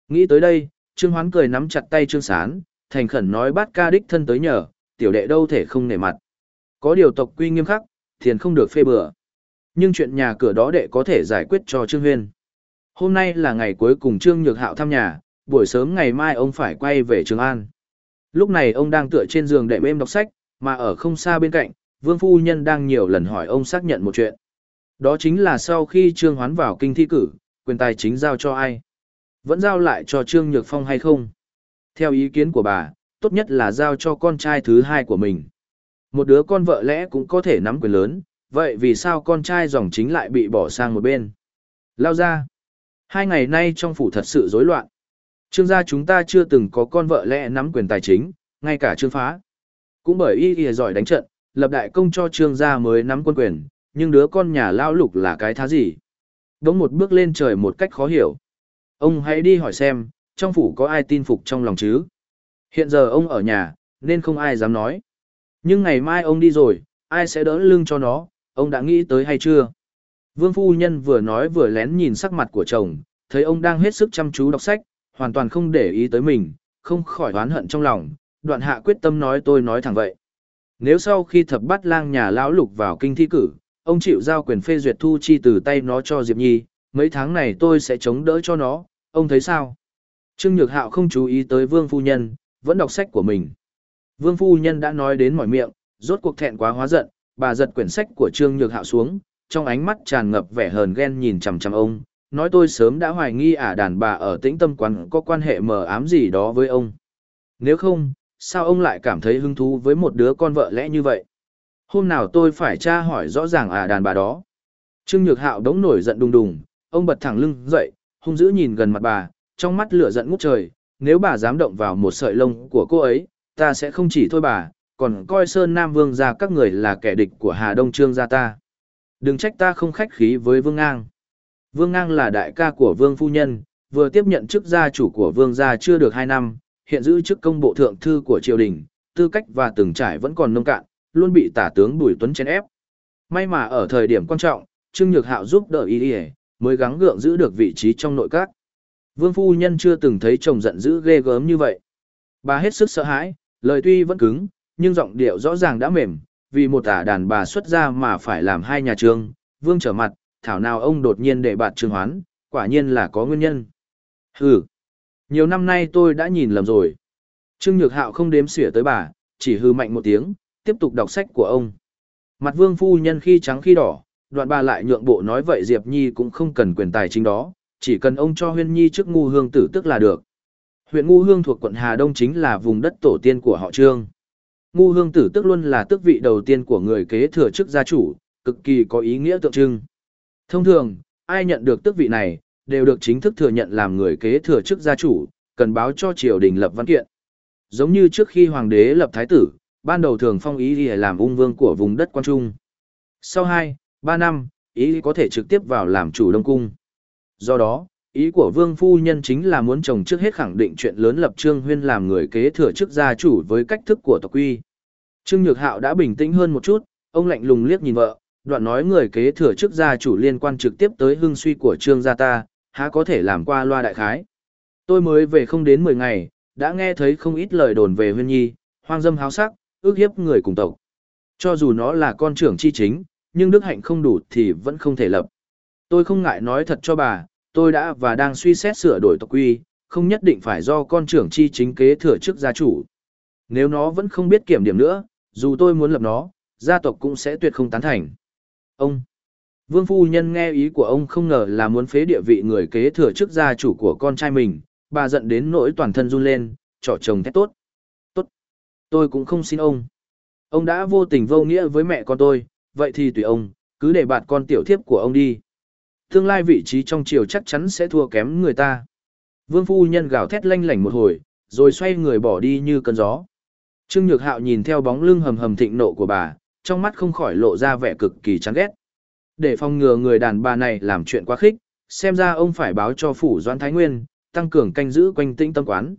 Nghĩ tới đây, Trương Hoán cười nắm chặt tay Trương Sán, thành khẩn nói bát ca đích thân tới nhờ, tiểu đệ đâu thể không nể mặt. Có điều tộc quy nghiêm khắc, thiền không được phê bừa. Nhưng chuyện nhà cửa đó đệ có thể giải quyết cho Trương Huyên. Hôm nay là ngày cuối cùng Trương Nhược Hạo thăm nhà, buổi sớm ngày mai ông phải quay về Trường An. Lúc này ông đang tựa trên giường đệm êm đọc sách, mà ở không xa bên cạnh, Vương Phu Nhân đang nhiều lần hỏi ông xác nhận một chuyện. Đó chính là sau khi Trương Hoán vào kinh thi cử, quyền tài chính giao cho ai? Vẫn giao lại cho Trương Nhược Phong hay không? Theo ý kiến của bà, tốt nhất là giao cho con trai thứ hai của mình. Một đứa con vợ lẽ cũng có thể nắm quyền lớn, vậy vì sao con trai dòng chính lại bị bỏ sang một bên? Lao ra! Hai ngày nay trong phủ thật sự rối loạn. Trương gia chúng ta chưa từng có con vợ lẽ nắm quyền tài chính, ngay cả trương phá. Cũng bởi y y giỏi đánh trận, lập đại công cho trương gia mới nắm quân quyền, nhưng đứa con nhà lao lục là cái thá gì? Đống một bước lên trời một cách khó hiểu. Ông hãy đi hỏi xem, trong phủ có ai tin phục trong lòng chứ? Hiện giờ ông ở nhà, nên không ai dám nói. Nhưng ngày mai ông đi rồi, ai sẽ đỡ lưng cho nó, ông đã nghĩ tới hay chưa? Vương phu nhân vừa nói vừa lén nhìn sắc mặt của chồng, thấy ông đang hết sức chăm chú đọc sách, hoàn toàn không để ý tới mình, không khỏi oán hận trong lòng, đoạn hạ quyết tâm nói tôi nói thẳng vậy. Nếu sau khi thập bắt lang nhà lão lục vào kinh thi cử, ông chịu giao quyền phê duyệt thu chi từ tay nó cho Diệp Nhi, mấy tháng này tôi sẽ chống đỡ cho nó, ông thấy sao? Trương Nhược Hạo không chú ý tới Vương Phu Nhân, vẫn đọc sách của mình. Vương Phu Nhân đã nói đến mỏi miệng, rốt cuộc thẹn quá hóa giận, bà giật quyển sách của Trương Nhược Hạo xuống, trong ánh mắt tràn ngập vẻ hờn ghen nhìn chằm chằm ông, nói tôi sớm đã hoài nghi ả đàn bà ở tĩnh tâm quán có quan hệ mờ ám gì đó với ông. Nếu không, sao ông lại cảm thấy hứng thú với một đứa con vợ lẽ như vậy? Hôm nào tôi phải tra hỏi rõ ràng à đàn bà đó. Trương Nhược Hạo đống nổi giận đùng đùng, ông bật thẳng lưng dậy, hung dữ nhìn gần mặt bà, trong mắt lửa giận ngút trời, nếu bà dám động vào một sợi lông của cô ấy, ta sẽ không chỉ thôi bà, còn coi Sơn Nam Vương gia các người là kẻ địch của Hà Đông Trương gia ta. Đừng trách ta không khách khí với Vương Ngang. Vương Ngang là đại ca của Vương Phu Nhân, vừa tiếp nhận chức gia chủ của Vương gia chưa được 2 năm, hiện giữ chức công bộ thượng thư của triều đình, tư cách và từng trải vẫn còn nông cạn, luôn bị tả tướng Bùi Tuấn chèn ép. May mà ở thời điểm quan trọng, Trương Nhược Hạo giúp đỡ y y, mới gắng gượng giữ được vị trí trong nội các. Vương phu nhân chưa từng thấy chồng giận dữ ghê gớm như vậy. Bà hết sức sợ hãi, lời tuy vẫn cứng, nhưng giọng điệu rõ ràng đã mềm, vì một tả đàn bà xuất ra mà phải làm hai nhà trường, vương trở mặt, thảo nào ông đột nhiên để bạt trương hoán, quả nhiên là có nguyên nhân. Hừ, nhiều năm nay tôi đã nhìn lầm rồi. Trương Nhược Hạo không đếm xỉa tới bà, chỉ hư mạnh một tiếng, tiếp tục đọc sách của ông. Mặt vương phu nhân khi trắng khi đỏ, đoạn bà lại nhượng bộ nói vậy Diệp Nhi cũng không cần quyền tài chính đó, chỉ cần ông cho huyên nhi trước ngu hương tử tức là được. Huyện ngu hương thuộc quận Hà Đông chính là vùng đất tổ tiên của họ Trương. Ngu hương tử tức luôn là tước vị đầu tiên của người kế thừa chức gia chủ, cực kỳ có ý nghĩa tượng trưng. Thông thường, ai nhận được tước vị này, đều được chính thức thừa nhận làm người kế thừa chức gia chủ, cần báo cho triều đình lập văn kiện. Giống như trước khi hoàng đế lập thái tử, ban đầu thường phong ý đi làm ung vương của vùng đất quan trung. Sau 2, 3 năm, ý có thể trực tiếp vào làm chủ đông cung. Do đó, ý của vương phu nhân chính là muốn chồng trước hết khẳng định chuyện lớn lập Trương Huyên làm người kế thừa chức gia chủ với cách thức của tộc quy. Trương Nhược Hạo đã bình tĩnh hơn một chút, ông lạnh lùng liếc nhìn vợ, đoạn nói người kế thừa chức gia chủ liên quan trực tiếp tới hưng suy của Trương gia ta, há có thể làm qua loa đại khái. Tôi mới về không đến 10 ngày, đã nghe thấy không ít lời đồn về Huyên Nhi, hoang dâm háo sắc, ước hiếp người cùng tộc. Cho dù nó là con trưởng chi chính, nhưng đức hạnh không đủ thì vẫn không thể lập. Tôi không ngại nói thật cho bà, tôi đã và đang suy xét sửa đổi tộc quy, không nhất định phải do con trưởng chi chính kế thừa chức gia chủ. Nếu nó vẫn không biết kiểm điểm nữa, dù tôi muốn lập nó, gia tộc cũng sẽ tuyệt không tán thành. Ông Vương phu nhân nghe ý của ông không ngờ là muốn phế địa vị người kế thừa chức gia chủ của con trai mình, bà giận đến nỗi toàn thân run lên, trỏ chồng thét tốt. Tốt. Tôi cũng không xin ông. Ông đã vô tình vô nghĩa với mẹ con tôi, vậy thì tùy ông, cứ để bạt con tiểu thiếp của ông đi. Tương lai vị trí trong triều chắc chắn sẽ thua kém người ta. Vương phu nhân gào thét lanh lảnh một hồi, rồi xoay người bỏ đi như cơn gió. Trương Nhược Hạo nhìn theo bóng lưng hầm hầm thịnh nộ của bà, trong mắt không khỏi lộ ra vẻ cực kỳ chán ghét. Để phòng ngừa người đàn bà này làm chuyện quá khích, xem ra ông phải báo cho phủ Doãn Thái Nguyên, tăng cường canh giữ quanh tĩnh tâm quán.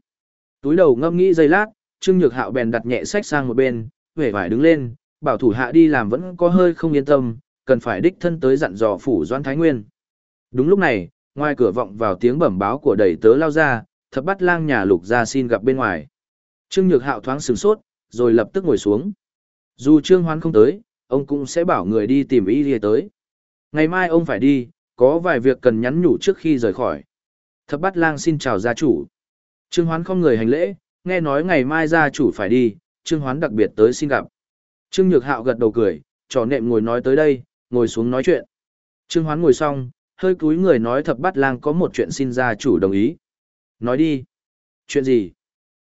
Túi đầu ngâm nghĩ giây lát, Trương Nhược Hạo bèn đặt nhẹ sách sang một bên, vẻ vải đứng lên, bảo thủ hạ đi làm vẫn có hơi không yên tâm, cần phải đích thân tới dặn dò phủ Doãn Thái Nguyên. Đúng lúc này, ngoài cửa vọng vào tiếng bẩm báo của đầy tớ lao ra, thập bắt lang nhà lục ra xin gặp bên ngoài. Trương Nhược Hạo thoáng sửng sốt, rồi lập tức ngồi xuống. Dù Trương Hoán không tới, ông cũng sẽ bảo người đi tìm y lìa tới. Ngày mai ông phải đi, có vài việc cần nhắn nhủ trước khi rời khỏi. Thập Bát lang xin chào gia chủ. Trương Hoán không người hành lễ, nghe nói ngày mai gia chủ phải đi, Trương Hoán đặc biệt tới xin gặp. Trương Nhược Hạo gật đầu cười, trò nệm ngồi nói tới đây, ngồi xuống nói chuyện. Trương Hoán ngồi xong, hơi cúi người nói thập bát lang có một chuyện xin gia chủ đồng ý. Nói đi. Chuyện gì?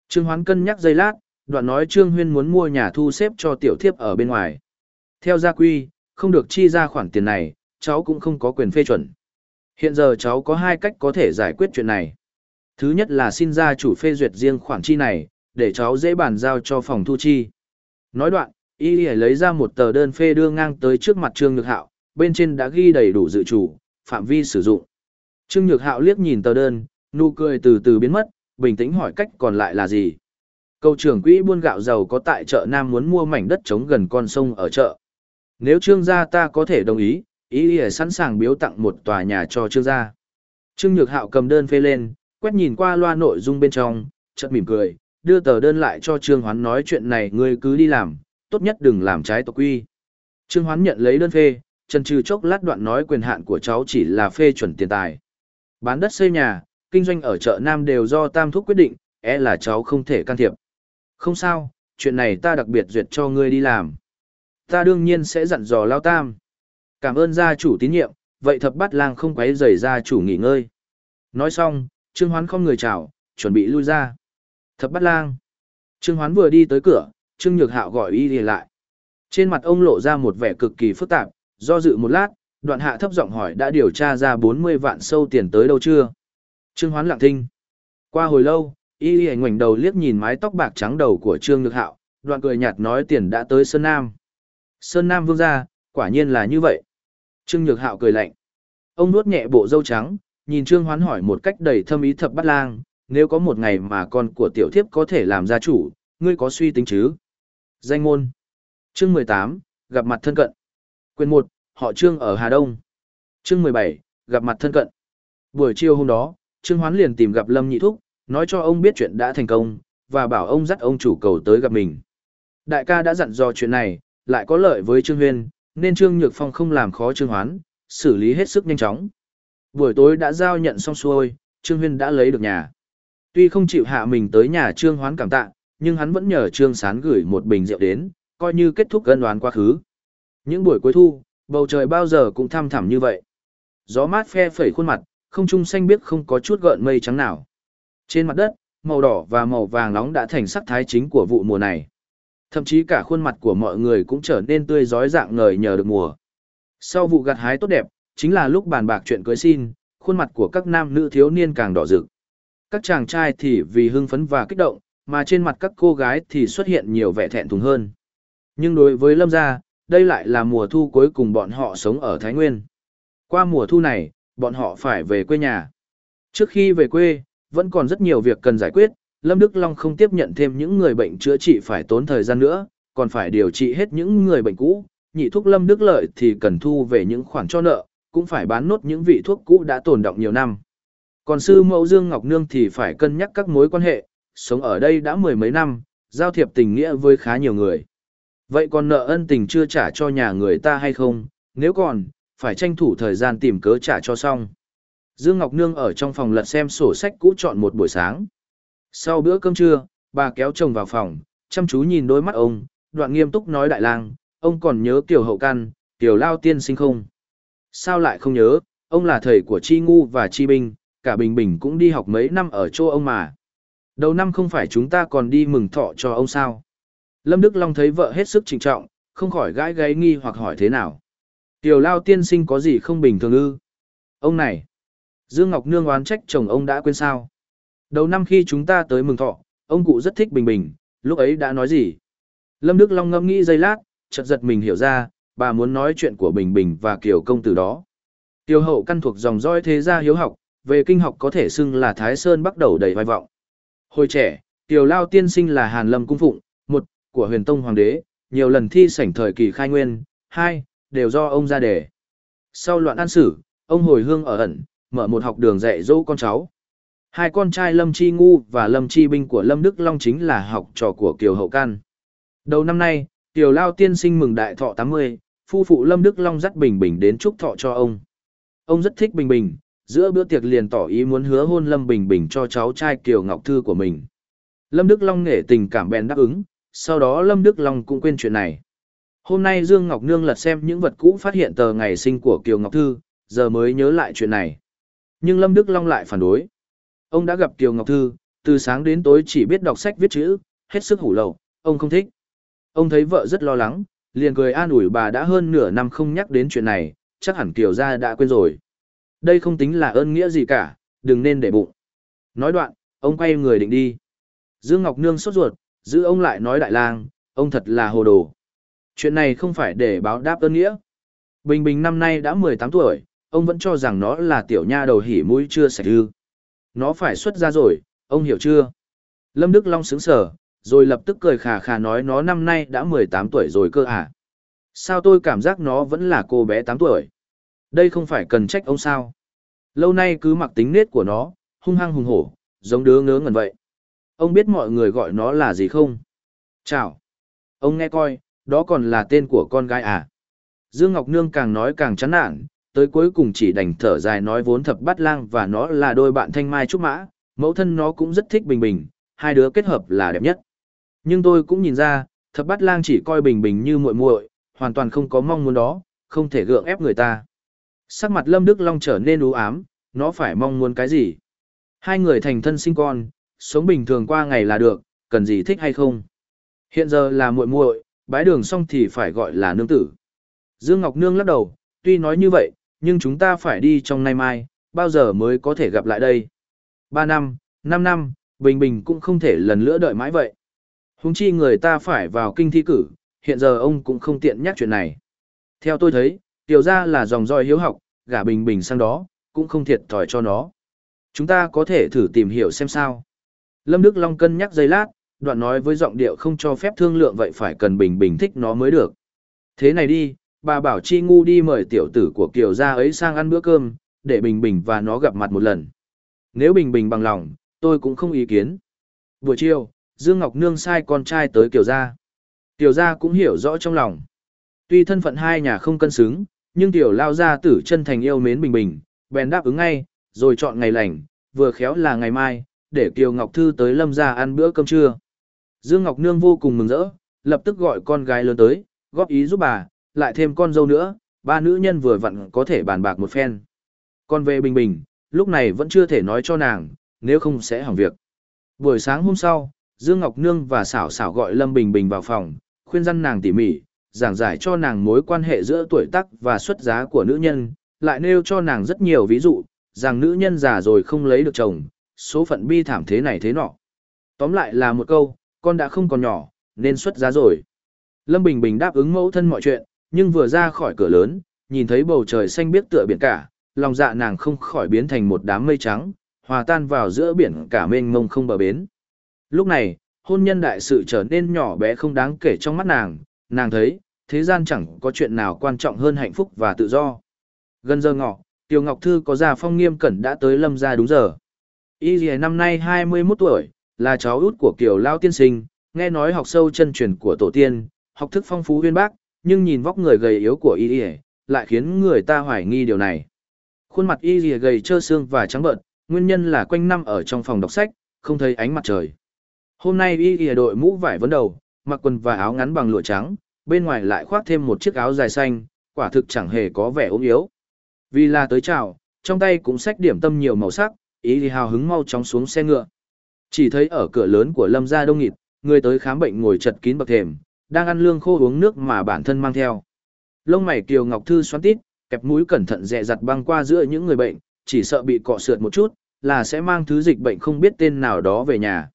Trương Hoán cân nhắc giây lát, đoạn nói Trương Huyên muốn mua nhà thu xếp cho tiểu thiếp ở bên ngoài. Theo gia quy, không được chi ra khoản tiền này, cháu cũng không có quyền phê chuẩn. Hiện giờ cháu có hai cách có thể giải quyết chuyện này. Thứ nhất là xin gia chủ phê duyệt riêng khoản chi này, để cháu dễ bàn giao cho phòng thu chi. Nói đoạn, y lìa lấy ra một tờ đơn phê đưa ngang tới trước mặt Trương Nhược Hạo, bên trên đã ghi đầy đủ dự chủ, phạm vi sử dụng. Trương Nhược Hạo liếc nhìn tờ đơn, nụ cười từ từ biến mất, bình tĩnh hỏi cách còn lại là gì. câu trưởng quỹ buôn gạo giàu có tại chợ Nam muốn mua mảnh đất trống gần con sông ở chợ. Nếu trương gia ta có thể đồng ý, ý ý sẵn sàng biếu tặng một tòa nhà cho trương gia. Trương Nhược Hạo cầm đơn phê lên, quét nhìn qua loa nội dung bên trong, chợt mỉm cười, đưa tờ đơn lại cho Trương Hoán nói chuyện này ngươi cứ đi làm, tốt nhất đừng làm trái tộc quy. Trương Hoán nhận lấy đơn phê, chân trừ chốc lát đoạn nói quyền hạn của cháu chỉ là phê chuẩn tiền tài. Bán đất xây nhà, kinh doanh ở chợ Nam đều do Tam Thúc quyết định, e là cháu không thể can thiệp. Không sao, chuyện này ta đặc biệt duyệt cho ngươi đi làm. Ta đương nhiên sẽ dặn dò Lao Tam. Cảm ơn gia chủ tín nhiệm, vậy thập bát lang không quấy rầy gia chủ nghỉ ngơi. Nói xong, Trương Hoán không người chào, chuẩn bị lui ra. Thập bát lang. Trương Hoán vừa đi tới cửa, Trương Nhược Hạo gọi y lại. Trên mặt ông lộ ra một vẻ cực kỳ phức tạp, do dự một lát, đoạn hạ thấp giọng hỏi đã điều tra ra 40 vạn sâu tiền tới đâu chưa? Trương Hoán lặng thinh. Qua hồi lâu, y y ngoảnh đầu liếc nhìn mái tóc bạc trắng đầu của Trương Nhược Hạo, đoạn cười nhạt nói tiền đã tới Sơn Nam. Sơn Nam vương gia, quả nhiên là như vậy. Trương Nhược Hạo cười lạnh. Ông nuốt nhẹ bộ râu trắng, nhìn Trương Hoán hỏi một cách đầy thâm ý thập bát lang, nếu có một ngày mà con của tiểu thiếp có thể làm gia chủ, ngươi có suy tính chứ? Danh môn. Chương 18, gặp mặt thân cận. Quyền 1, họ Trương ở Hà Đông. Chương 17, gặp mặt thân cận. Buổi chiều hôm đó, Trương Hoán liền tìm gặp Lâm Nhị Thúc, nói cho ông biết chuyện đã thành công, và bảo ông dắt ông chủ cầu tới gặp mình. Đại ca đã dặn dò chuyện này, lại có lợi với Trương Huyên, nên Trương Nhược Phong không làm khó Trương Hoán, xử lý hết sức nhanh chóng. Buổi tối đã giao nhận xong xuôi, Trương Huyên đã lấy được nhà. Tuy không chịu hạ mình tới nhà Trương Hoán cảm tạ, nhưng hắn vẫn nhờ Trương Sán gửi một bình rượu đến, coi như kết thúc gân đoán quá khứ. Những buổi cuối thu, bầu trời bao giờ cũng thăm thẳm như vậy. Gió mát phe phẩy khuôn mặt, không trung xanh biếc không có chút gợn mây trắng nào. Trên mặt đất, màu đỏ và màu vàng nóng đã thành sắc thái chính của vụ mùa này. Thậm chí cả khuôn mặt của mọi người cũng trở nên tươi rói dạng ngời nhờ được mùa. Sau vụ gặt hái tốt đẹp, chính là lúc bàn bạc chuyện cưới xin, khuôn mặt của các nam nữ thiếu niên càng đỏ rực. Các chàng trai thì vì hưng phấn và kích động, mà trên mặt các cô gái thì xuất hiện nhiều vẻ thẹn thùng hơn. Nhưng đối với Lâm gia, đây lại là mùa thu cuối cùng bọn họ sống ở Thái Nguyên. Qua mùa thu này, bọn họ phải về quê nhà. Trước khi về quê, vẫn còn rất nhiều việc cần giải quyết, Lâm Đức Long không tiếp nhận thêm những người bệnh chữa trị phải tốn thời gian nữa, còn phải điều trị hết những người bệnh cũ, nhị thuốc Lâm Đức Lợi thì cần thu về những khoản cho nợ, cũng phải bán nốt những vị thuốc cũ đã tồn động nhiều năm. Còn sư mẫu Dương Ngọc Nương thì phải cân nhắc các mối quan hệ, sống ở đây đã mười mấy năm, giao thiệp tình nghĩa với khá nhiều người. Vậy còn nợ ân tình chưa trả cho nhà người ta hay không, nếu còn, phải tranh thủ thời gian tìm cớ trả cho xong. Dương Ngọc Nương ở trong phòng lật xem sổ sách cũ chọn một buổi sáng. Sau bữa cơm trưa, bà kéo chồng vào phòng, chăm chú nhìn đôi mắt ông, đoạn nghiêm túc nói đại lang, ông còn nhớ tiểu Hậu Căn, tiểu Lao Tiên sinh không? Sao lại không nhớ, ông là thầy của Chi Ngu và Chi Binh, cả Bình Bình cũng đi học mấy năm ở chỗ ông mà. Đầu năm không phải chúng ta còn đi mừng thọ cho ông sao? Lâm Đức Long thấy vợ hết sức trịnh trọng, không khỏi gãi gáy nghi hoặc hỏi thế nào. Tiểu Lao Tiên sinh có gì không bình thường ư? Ông này! Dương Ngọc Nương oán trách chồng ông đã quên sao? Đầu năm khi chúng ta tới mừng thọ, ông cụ rất thích Bình Bình, lúc ấy đã nói gì? Lâm Đức Long ngâm nghĩ giây lát, chợt giật mình hiểu ra, bà muốn nói chuyện của Bình Bình và Kiều Công Tử đó. Tiêu hậu căn thuộc dòng dõi thế gia hiếu học, về kinh học có thể xưng là Thái Sơn bắt đầu đầy vai vọng. Hồi trẻ, Tiêu Lao tiên sinh là Hàn Lâm Cung Phụng, một, của huyền tông hoàng đế, nhiều lần thi sảnh thời kỳ khai nguyên, hai, đều do ông ra đề. Sau loạn an sử, ông hồi hương ở ẩn, mở một học đường dạy dỗ con cháu. Hai con trai Lâm Chi Ngu và Lâm Chi Binh của Lâm Đức Long chính là học trò của Kiều Hậu Can. Đầu năm nay, Kiều Lao tiên sinh mừng đại thọ 80, phu phụ Lâm Đức Long dắt Bình Bình đến chúc thọ cho ông. Ông rất thích Bình Bình, giữa bữa tiệc liền tỏ ý muốn hứa hôn Lâm Bình Bình cho cháu trai Kiều Ngọc Thư của mình. Lâm Đức Long nghệ tình cảm bèn đáp ứng, sau đó Lâm Đức Long cũng quên chuyện này. Hôm nay Dương Ngọc Nương lật xem những vật cũ phát hiện tờ ngày sinh của Kiều Ngọc Thư, giờ mới nhớ lại chuyện này. Nhưng Lâm Đức Long lại phản đối. Ông đã gặp Kiều Ngọc Thư, từ sáng đến tối chỉ biết đọc sách viết chữ, hết sức hủ lậu, ông không thích. Ông thấy vợ rất lo lắng, liền cười an ủi bà đã hơn nửa năm không nhắc đến chuyện này, chắc hẳn Kiều gia đã quên rồi. Đây không tính là ơn nghĩa gì cả, đừng nên để bụng. Nói đoạn, ông quay người định đi. Dương Ngọc Nương sốt ruột, giữ ông lại nói đại lang, ông thật là hồ đồ. Chuyện này không phải để báo đáp ơn nghĩa. Bình Bình năm nay đã 18 tuổi, ông vẫn cho rằng nó là tiểu nha đầu hỉ mũi chưa sạch ư. Nó phải xuất ra rồi, ông hiểu chưa? Lâm Đức Long sững sờ, rồi lập tức cười khà khà nói nó năm nay đã 18 tuổi rồi cơ à? Sao tôi cảm giác nó vẫn là cô bé 8 tuổi? Đây không phải cần trách ông sao? Lâu nay cứ mặc tính nết của nó, hung hăng hùng hổ, giống đứa ngớ ngẩn vậy. Ông biết mọi người gọi nó là gì không? Chào. Ông nghe coi, đó còn là tên của con gái à? Dương Ngọc Nương càng nói càng chán nản, tới cuối cùng chỉ đành thở dài nói vốn thập bát lang và nó là đôi bạn thanh mai trúc mã, mẫu thân nó cũng rất thích Bình Bình, hai đứa kết hợp là đẹp nhất. Nhưng tôi cũng nhìn ra, thập bát lang chỉ coi Bình Bình như muội muội, hoàn toàn không có mong muốn đó, không thể gượng ép người ta. Sắc mặt Lâm Đức Long trở nên u ám, nó phải mong muốn cái gì? Hai người thành thân sinh con, sống bình thường qua ngày là được, cần gì thích hay không? Hiện giờ là muội muội, bái đường xong thì phải gọi là nương tử. Dương Ngọc Nương lắc đầu, tuy nói như vậy, nhưng chúng ta phải đi trong nay mai, bao giờ mới có thể gặp lại đây? Ba năm, năm năm, Bình Bình cũng không thể lần nữa đợi mãi vậy. Húng chi người ta phải vào kinh thi cử, hiện giờ ông cũng không tiện nhắc chuyện này. Theo tôi thấy, tiểu ra là dòng roi hiếu học, gả Bình Bình sang đó, cũng không thiệt thòi cho nó. Chúng ta có thể thử tìm hiểu xem sao. Lâm Đức Long cân nhắc giây lát, đoạn nói với giọng điệu không cho phép thương lượng vậy phải cần Bình Bình thích nó mới được. Thế này đi, bà bảo Chi Ngu đi mời tiểu tử của Kiều gia ấy sang ăn bữa cơm, để Bình Bình và nó gặp mặt một lần. Nếu Bình Bình bằng lòng, tôi cũng không ý kiến. Buổi chiều, Dương Ngọc Nương sai con trai tới Kiều gia. Kiều gia cũng hiểu rõ trong lòng. Tuy thân phận hai nhà không cân xứng, nhưng Tiểu Lao gia tử chân thành yêu mến Bình Bình, bèn đáp ứng ngay, rồi chọn ngày lành, vừa khéo là ngày mai, để Kiều Ngọc Thư tới Lâm gia ăn bữa cơm trưa. Dương Ngọc Nương vô cùng mừng rỡ, lập tức gọi con gái lớn tới, góp ý giúp bà, lại thêm con dâu nữa, ba nữ nhân vừa vặn có thể bàn bạc một phen. Còn về Bình Bình, lúc này vẫn chưa thể nói cho nàng, nếu không sẽ hỏng việc. Buổi sáng hôm sau, Dương Ngọc Nương và Sảo Sảo gọi Lâm Bình Bình vào phòng, khuyên răn nàng tỉ mỉ, giảng giải cho nàng mối quan hệ giữa tuổi tác và xuất giá của nữ nhân, lại nêu cho nàng rất nhiều ví dụ, rằng nữ nhân già rồi không lấy được chồng, số phận bi thảm thế này thế nọ. Tóm lại là một câu, con đã không còn nhỏ, nên xuất giá rồi. Lâm Bình Bình đáp ứng mẫu thân mọi chuyện, nhưng vừa ra khỏi cửa lớn, nhìn thấy bầu trời xanh biếc tựa biển cả, lòng dạ nàng không khỏi biến thành một đám mây trắng, hòa tan vào giữa biển cả mênh mông không bờ bến. Lúc này, hôn nhân đại sự trở nên nhỏ bé không đáng kể trong mắt nàng, nàng thấy, thế gian chẳng có chuyện nào quan trọng hơn hạnh phúc và tự do. Gần giờ ngọ, Tiêu Ngọc Thư có già phong nghiêm cẩn đã tới lâm ra đúng giờ. Y dì năm nay 21 tuổi, là cháu út của Kiều Lao Tiên Sinh, nghe nói học sâu chân truyền của tổ tiên, học thức phong phú huyên bác, nhưng nhìn vóc người gầy yếu của Y ỉa lại khiến người ta hoài nghi điều này. Khuôn mặt Y ỉa gầy trơ xương và trắng bợn, nguyên nhân là quanh năm ở trong phòng đọc sách, không thấy ánh mặt trời. Hôm nay Y ỉa đội mũ vải vấn đầu, mặc quần và áo ngắn bằng lụa trắng, bên ngoài lại khoác thêm một chiếc áo dài xanh, quả thực chẳng hề có vẻ ốm yếu. Vì là tới chào, trong tay cũng xách điểm tâm nhiều màu sắc, ý thì hào hứng mau chóng xuống xe ngựa. Chỉ thấy ở cửa lớn của Lâm gia đông nghịt, người tới khám bệnh ngồi chật kín bậc thềm, đang ăn lương khô uống nước mà bản thân mang theo. Lông mày Kiều Ngọc Thư xoắn tít, kẹp mũi cẩn thận dè dặt băng qua giữa những người bệnh, chỉ sợ bị cọ sượt một chút, là sẽ mang thứ dịch bệnh không biết tên nào đó về nhà.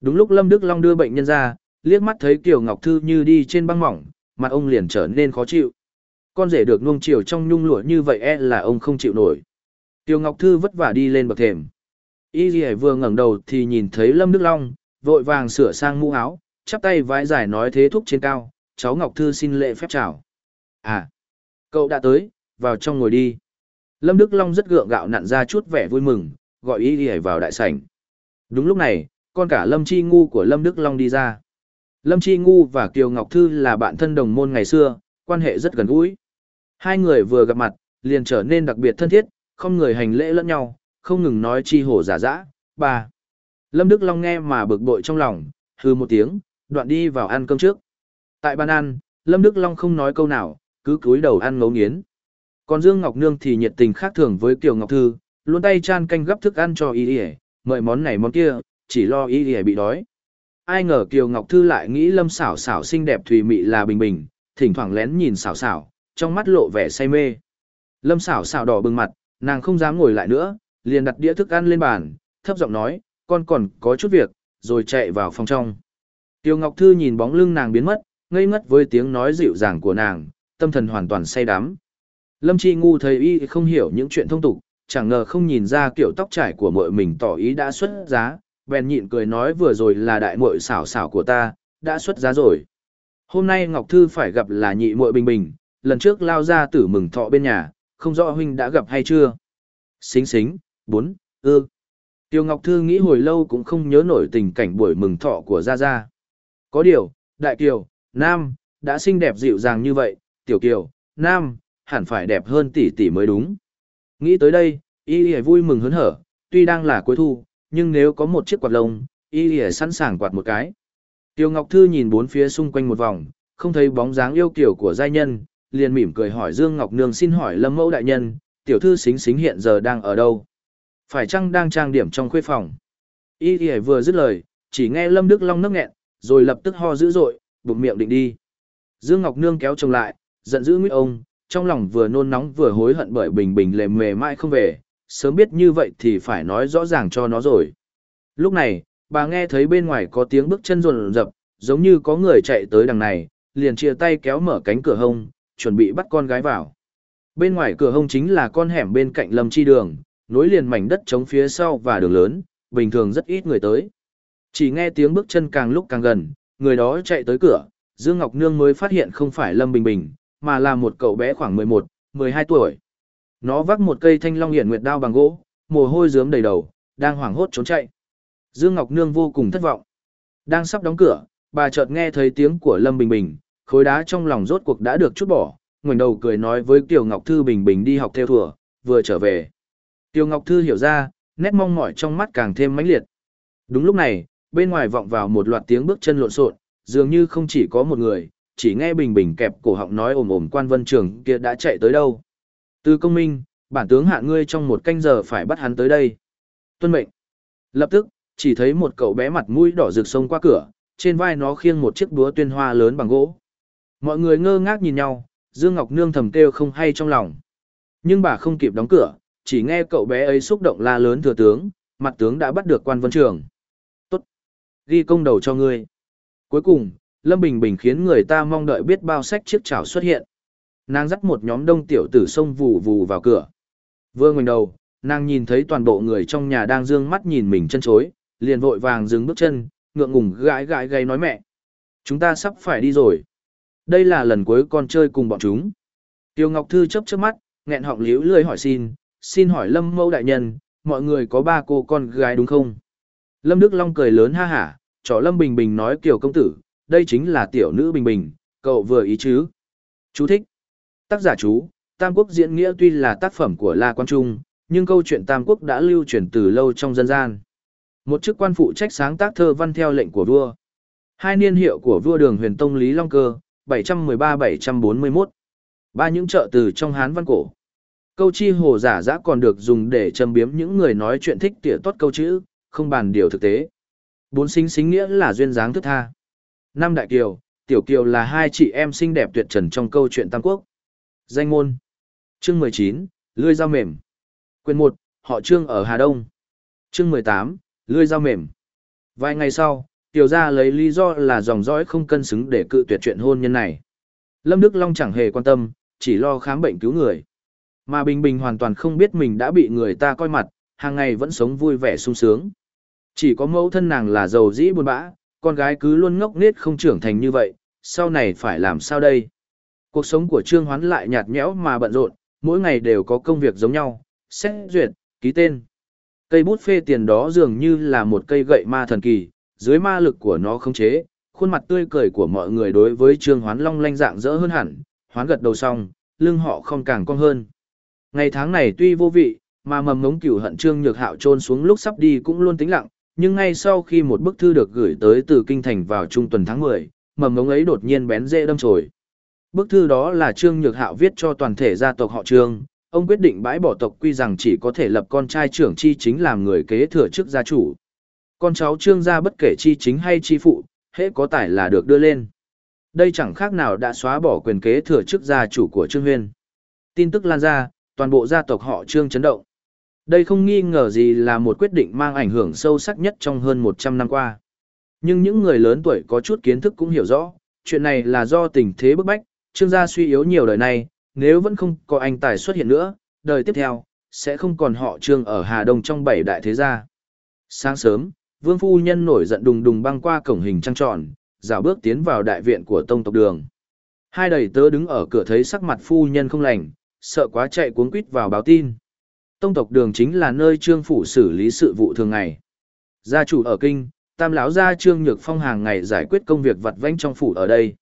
Đúng lúc Lâm Đức Long đưa bệnh nhân ra, liếc mắt thấy Kiều Ngọc Thư như đi trên băng mỏng, mặt ông liền trở nên khó chịu. Con rể được nuông chiều trong nhung lụa như vậy e là ông không chịu nổi. Kiều Ngọc Thư vất vả đi lên bậc thềm. Y Ghi vừa ngẩng đầu thì nhìn thấy Lâm Đức Long, vội vàng sửa sang mũ áo, chắp tay vái giải nói thế thúc trên cao, cháu Ngọc Thư xin lễ phép chào. À, cậu đã tới, vào trong ngồi đi. Lâm Đức Long rất gượng gạo nặn ra chút vẻ vui mừng, gọi Y đi vào đại sảnh. Đúng lúc này, con cả Lâm Chi Ngu của Lâm Đức Long đi ra. Lâm Chi Ngu và Kiều Ngọc Thư là bạn thân đồng môn ngày xưa, quan hệ rất gần gũi. Hai người vừa gặp mặt, liền trở nên đặc biệt thân thiết, không người hành lễ lẫn nhau, không ngừng nói chi hổ giả dã. Ba. Lâm Đức Long nghe mà bực bội trong lòng, hư một tiếng, đoạn đi vào ăn cơm trước. Tại bàn ăn, Lâm Đức Long không nói câu nào, cứ cúi đầu ăn ngấu nghiến. Còn Dương Ngọc Nương thì nhiệt tình khác thường với Kiều Ngọc Thư, luôn tay chan canh gấp thức ăn cho y y mời món này món kia, chỉ lo y y bị đói. Ai ngờ Kiều Ngọc Thư lại nghĩ Lâm xảo xảo xinh đẹp thùy mị là bình bình, thỉnh thoảng lén nhìn xảo xảo, trong mắt lộ vẻ say mê. Lâm xảo xảo đỏ bừng mặt, nàng không dám ngồi lại nữa, liền đặt đĩa thức ăn lên bàn, thấp giọng nói, con còn có chút việc, rồi chạy vào phòng trong. Tiêu Ngọc Thư nhìn bóng lưng nàng biến mất, ngây ngất với tiếng nói dịu dàng của nàng, tâm thần hoàn toàn say đắm. Lâm Chi Ngu thấy y không hiểu những chuyện thông tục, chẳng ngờ không nhìn ra kiểu tóc trải của muội mình tỏ ý đã xuất giá, bèn nhịn cười nói vừa rồi là đại muội xảo xảo của ta, đã xuất giá rồi. Hôm nay Ngọc Thư phải gặp là nhị muội bình bình, lần trước lao ra tử mừng thọ bên nhà, không rõ huynh đã gặp hay chưa. Xính xính, bốn, ư. Tiêu Ngọc Thư nghĩ hồi lâu cũng không nhớ nổi tình cảnh buổi mừng thọ của Gia Gia. Có điều, Đại Kiều, Nam, đã xinh đẹp dịu dàng như vậy, Tiểu Kiều, Nam, hẳn phải đẹp hơn tỷ tỷ mới đúng. Nghĩ tới đây, y y vui mừng hớn hở, tuy đang là cuối thu, nhưng nếu có một chiếc quạt lông, y y sẵn sàng quạt một cái. Tiêu Ngọc Thư nhìn bốn phía xung quanh một vòng, không thấy bóng dáng yêu kiều của giai nhân, liền mỉm cười hỏi Dương Ngọc Nương xin hỏi Lâm Mẫu đại nhân, tiểu thư xính xính hiện giờ đang ở đâu? Phải chăng đang trang điểm trong khuê phòng? Y Y vừa dứt lời, chỉ nghe Lâm Đức Long nấc nghẹn, rồi lập tức ho dữ dội, bụng miệng định đi. Dương Ngọc Nương kéo chồng lại, giận dữ nguyết ông, trong lòng vừa nôn nóng vừa hối hận bởi bình bình lề mề mãi không về, sớm biết như vậy thì phải nói rõ ràng cho nó rồi. Lúc này, bà nghe thấy bên ngoài có tiếng bước chân rồn rập, giống như có người chạy tới đằng này, liền chia tay kéo mở cánh cửa hông, chuẩn bị bắt con gái vào. Bên ngoài cửa hông chính là con hẻm bên cạnh lâm chi đường, nối liền mảnh đất trống phía sau và đường lớn, bình thường rất ít người tới. Chỉ nghe tiếng bước chân càng lúc càng gần, người đó chạy tới cửa, Dương Ngọc Nương mới phát hiện không phải Lâm Bình Bình, mà là một cậu bé khoảng 11, 12 tuổi. Nó vác một cây thanh long hiển nguyệt đao bằng gỗ, mồ hôi rướm đầy đầu, đang hoảng hốt trốn chạy. Dương Ngọc Nương vô cùng thất vọng. Đang sắp đóng cửa, bà chợt nghe thấy tiếng của Lâm Bình Bình, khối đá trong lòng rốt cuộc đã được chút bỏ, ngoảnh đầu cười nói với Tiểu Ngọc Thư Bình Bình đi học theo thừa, vừa trở về. Tiểu Ngọc Thư hiểu ra, nét mong mỏi trong mắt càng thêm mãnh liệt. Đúng lúc này, bên ngoài vọng vào một loạt tiếng bước chân lộn xộn, dường như không chỉ có một người, chỉ nghe Bình Bình kẹp cổ họng nói ồm ồm quan vân trường kia đã chạy tới đâu. Từ công minh, bản tướng hạ ngươi trong một canh giờ phải bắt hắn tới đây. Tuân mệnh. Lập tức, chỉ thấy một cậu bé mặt mũi đỏ rực sông qua cửa, trên vai nó khiêng một chiếc búa tuyên hoa lớn bằng gỗ. Mọi người ngơ ngác nhìn nhau, Dương Ngọc Nương thầm kêu không hay trong lòng. Nhưng bà không kịp đóng cửa, chỉ nghe cậu bé ấy xúc động la lớn thừa tướng, mặt tướng đã bắt được quan vân trường. Ghi công đầu cho ngươi. Cuối cùng, Lâm Bình Bình khiến người ta mong đợi biết bao sách chiếc chảo xuất hiện. Nàng dắt một nhóm đông tiểu tử xông vù vù vào cửa. Vừa ngoảnh đầu, nàng nhìn thấy toàn bộ người trong nhà đang dương mắt nhìn mình chân chối, liền vội vàng dừng bước chân, ngượng ngùng gãi gãi gây nói mẹ. Chúng ta sắp phải đi rồi. Đây là lần cuối con chơi cùng bọn chúng. Tiêu Ngọc Thư chấp chớp mắt, nghẹn họng liễu lười hỏi xin, xin hỏi Lâm Mẫu đại nhân, mọi người có ba cô con gái đúng không? Lâm Đức Long cười lớn ha hả, trỏ Lâm Bình Bình nói kiểu công tử, đây chính là tiểu nữ Bình Bình, cậu vừa ý chứ? Chú thích. Tác giả chú, Tam Quốc diễn nghĩa tuy là tác phẩm của La Quang Trung, nhưng câu chuyện Tam Quốc đã lưu truyền từ lâu trong dân gian. Một chức quan phụ trách sáng tác thơ văn theo lệnh của vua. Hai niên hiệu của vua đường huyền tông Lý Long Cơ, 713-741. Ba những trợ từ trong Hán văn cổ. Câu chi hồ giả dã còn được dùng để châm biếm những người nói chuyện thích tỉa tốt câu chữ, không bàn điều thực tế. Bốn sinh xính nghĩa là duyên dáng thức tha. Năm đại kiều, tiểu kiều là hai chị em xinh đẹp tuyệt trần trong câu chuyện Tam Quốc. Danh ngôn Chương 19, lươi dao mềm. Quyền 1, họ Trương ở Hà Đông. Chương 18, lươi dao mềm. Vài ngày sau, tiểu gia lấy lý do là dòng dõi không cân xứng để cự tuyệt chuyện hôn nhân này. Lâm Đức Long chẳng hề quan tâm, chỉ lo khám bệnh cứu người. Mà Bình Bình hoàn toàn không biết mình đã bị người ta coi mặt, hàng ngày vẫn sống vui vẻ sung sướng. Chỉ có mẫu thân nàng là giàu dĩ buồn bã, con gái cứ luôn ngốc nghếch không trưởng thành như vậy, sau này phải làm sao đây? Cuộc sống của Trương Hoán lại nhạt nhẽo mà bận rộn, mỗi ngày đều có công việc giống nhau, xét duyệt, ký tên. Cây bút phê tiền đó dường như là một cây gậy ma thần kỳ, dưới ma lực của nó không chế, khuôn mặt tươi cười của mọi người đối với Trương Hoán long lanh dạng dỡ hơn hẳn, hoán gật đầu xong, lưng họ không càng cong hơn. Ngày tháng này tuy vô vị, mà mầm ngống cửu hận Trương Nhược Hạo trôn xuống lúc sắp đi cũng luôn tĩnh lặng, nhưng ngay sau khi một bức thư được gửi tới từ kinh thành vào trung tuần tháng 10, mầm ngống ấy đột nhiên bén dễ đâm chồi. Bức thư đó là Trương Nhược Hạo viết cho toàn thể gia tộc họ Trương, ông quyết định bãi bỏ tộc quy rằng chỉ có thể lập con trai trưởng chi chính làm người kế thừa chức gia chủ. Con cháu Trương gia bất kể chi chính hay chi phụ, hễ có tài là được đưa lên. Đây chẳng khác nào đã xóa bỏ quyền kế thừa chức gia chủ của Trương Huyên. Tin tức lan ra, toàn bộ gia tộc họ Trương chấn động. Đây không nghi ngờ gì là một quyết định mang ảnh hưởng sâu sắc nhất trong hơn 100 năm qua. Nhưng những người lớn tuổi có chút kiến thức cũng hiểu rõ, chuyện này là do tình thế bức bách, trương gia suy yếu nhiều đời này, nếu vẫn không có anh tài xuất hiện nữa, đời tiếp theo, sẽ không còn họ trương ở Hà Đông trong bảy đại thế gia. Sáng sớm, vương phu nhân nổi giận đùng đùng băng qua cổng hình trăng tròn, dạo bước tiến vào đại viện của tông tộc đường. Hai đầy tớ đứng ở cửa thấy sắc mặt phu nhân không lành, sợ quá chạy cuống quýt vào báo tin. Tông tộc đường chính là nơi trương phủ xử lý sự vụ thường ngày. Gia chủ ở kinh, tam lão gia trương nhược phong hàng ngày giải quyết công việc vặt vãnh trong phủ ở đây.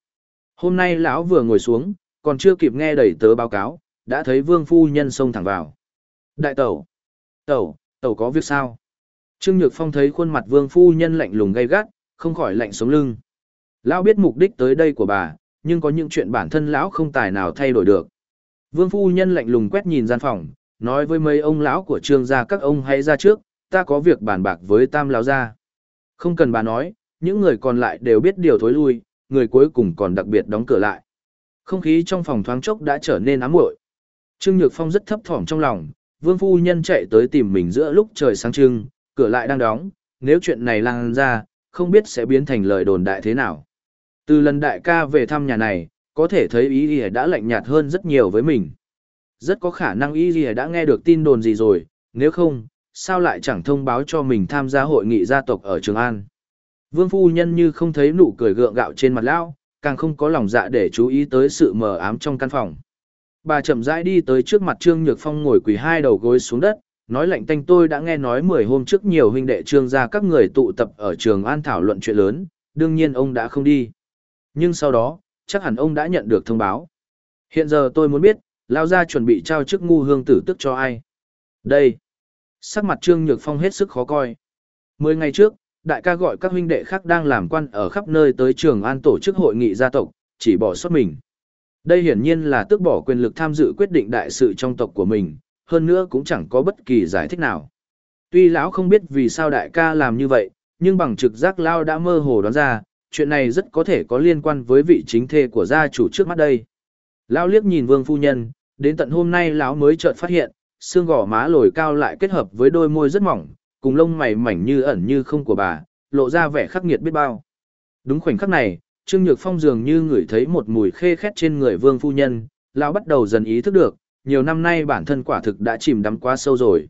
Hôm nay lão vừa ngồi xuống, còn chưa kịp nghe đầy tớ báo cáo, đã thấy vương phu nhân xông thẳng vào. Đại tẩu! Tẩu, tẩu có việc sao? Trương Nhược Phong thấy khuôn mặt vương phu nhân lạnh lùng gay gắt, không khỏi lạnh sống lưng. Lão biết mục đích tới đây của bà, nhưng có những chuyện bản thân lão không tài nào thay đổi được. Vương phu nhân lạnh lùng quét nhìn gian phòng, nói với mấy ông lão của trương gia các ông hãy ra trước, ta có việc bàn bạc với tam lão gia. Không cần bà nói, những người còn lại đều biết điều thối lui, người cuối cùng còn đặc biệt đóng cửa lại. Không khí trong phòng thoáng chốc đã trở nên ám muội. Trương Nhược Phong rất thấp thỏm trong lòng, Vương phu nhân chạy tới tìm mình giữa lúc trời sáng trưng, cửa lại đang đóng, nếu chuyện này lan ra, không biết sẽ biến thành lời đồn đại thế nào. Từ lần đại ca về thăm nhà này, có thể thấy ý ỉa đã lạnh nhạt hơn rất nhiều với mình. Rất có khả năng Y ý đã nghe được tin đồn gì rồi, nếu không, sao lại chẳng thông báo cho mình tham gia hội nghị gia tộc ở Trường An. Vương phu nhân như không thấy nụ cười gượng gạo trên mặt lão, càng không có lòng dạ để chú ý tới sự mờ ám trong căn phòng. Bà chậm rãi đi tới trước mặt Trương Nhược Phong ngồi quỳ hai đầu gối xuống đất, nói lạnh tanh tôi đã nghe nói 10 hôm trước nhiều huynh đệ Trương gia các người tụ tập ở trường An thảo luận chuyện lớn, đương nhiên ông đã không đi. Nhưng sau đó, chắc hẳn ông đã nhận được thông báo. Hiện giờ tôi muốn biết, Lao gia chuẩn bị trao chức ngu hương tử tức cho ai. Đây. Sắc mặt Trương Nhược Phong hết sức khó coi. Mười ngày trước, đại ca gọi các huynh đệ khác đang làm quan ở khắp nơi tới trường an tổ chức hội nghị gia tộc, chỉ bỏ sót mình. Đây hiển nhiên là tước bỏ quyền lực tham dự quyết định đại sự trong tộc của mình, hơn nữa cũng chẳng có bất kỳ giải thích nào. Tuy lão không biết vì sao đại ca làm như vậy, nhưng bằng trực giác lao đã mơ hồ đoán ra, chuyện này rất có thể có liên quan với vị chính thê của gia chủ trước mắt đây. Lão liếc nhìn vương phu nhân, đến tận hôm nay lão mới chợt phát hiện, xương gò má lồi cao lại kết hợp với đôi môi rất mỏng, cùng lông mày mảnh như ẩn như không của bà, lộ ra vẻ khắc nghiệt biết bao. Đúng khoảnh khắc này, Trương Nhược Phong dường như ngửi thấy một mùi khê khét trên người vương phu nhân, lão bắt đầu dần ý thức được, nhiều năm nay bản thân quả thực đã chìm đắm quá sâu rồi.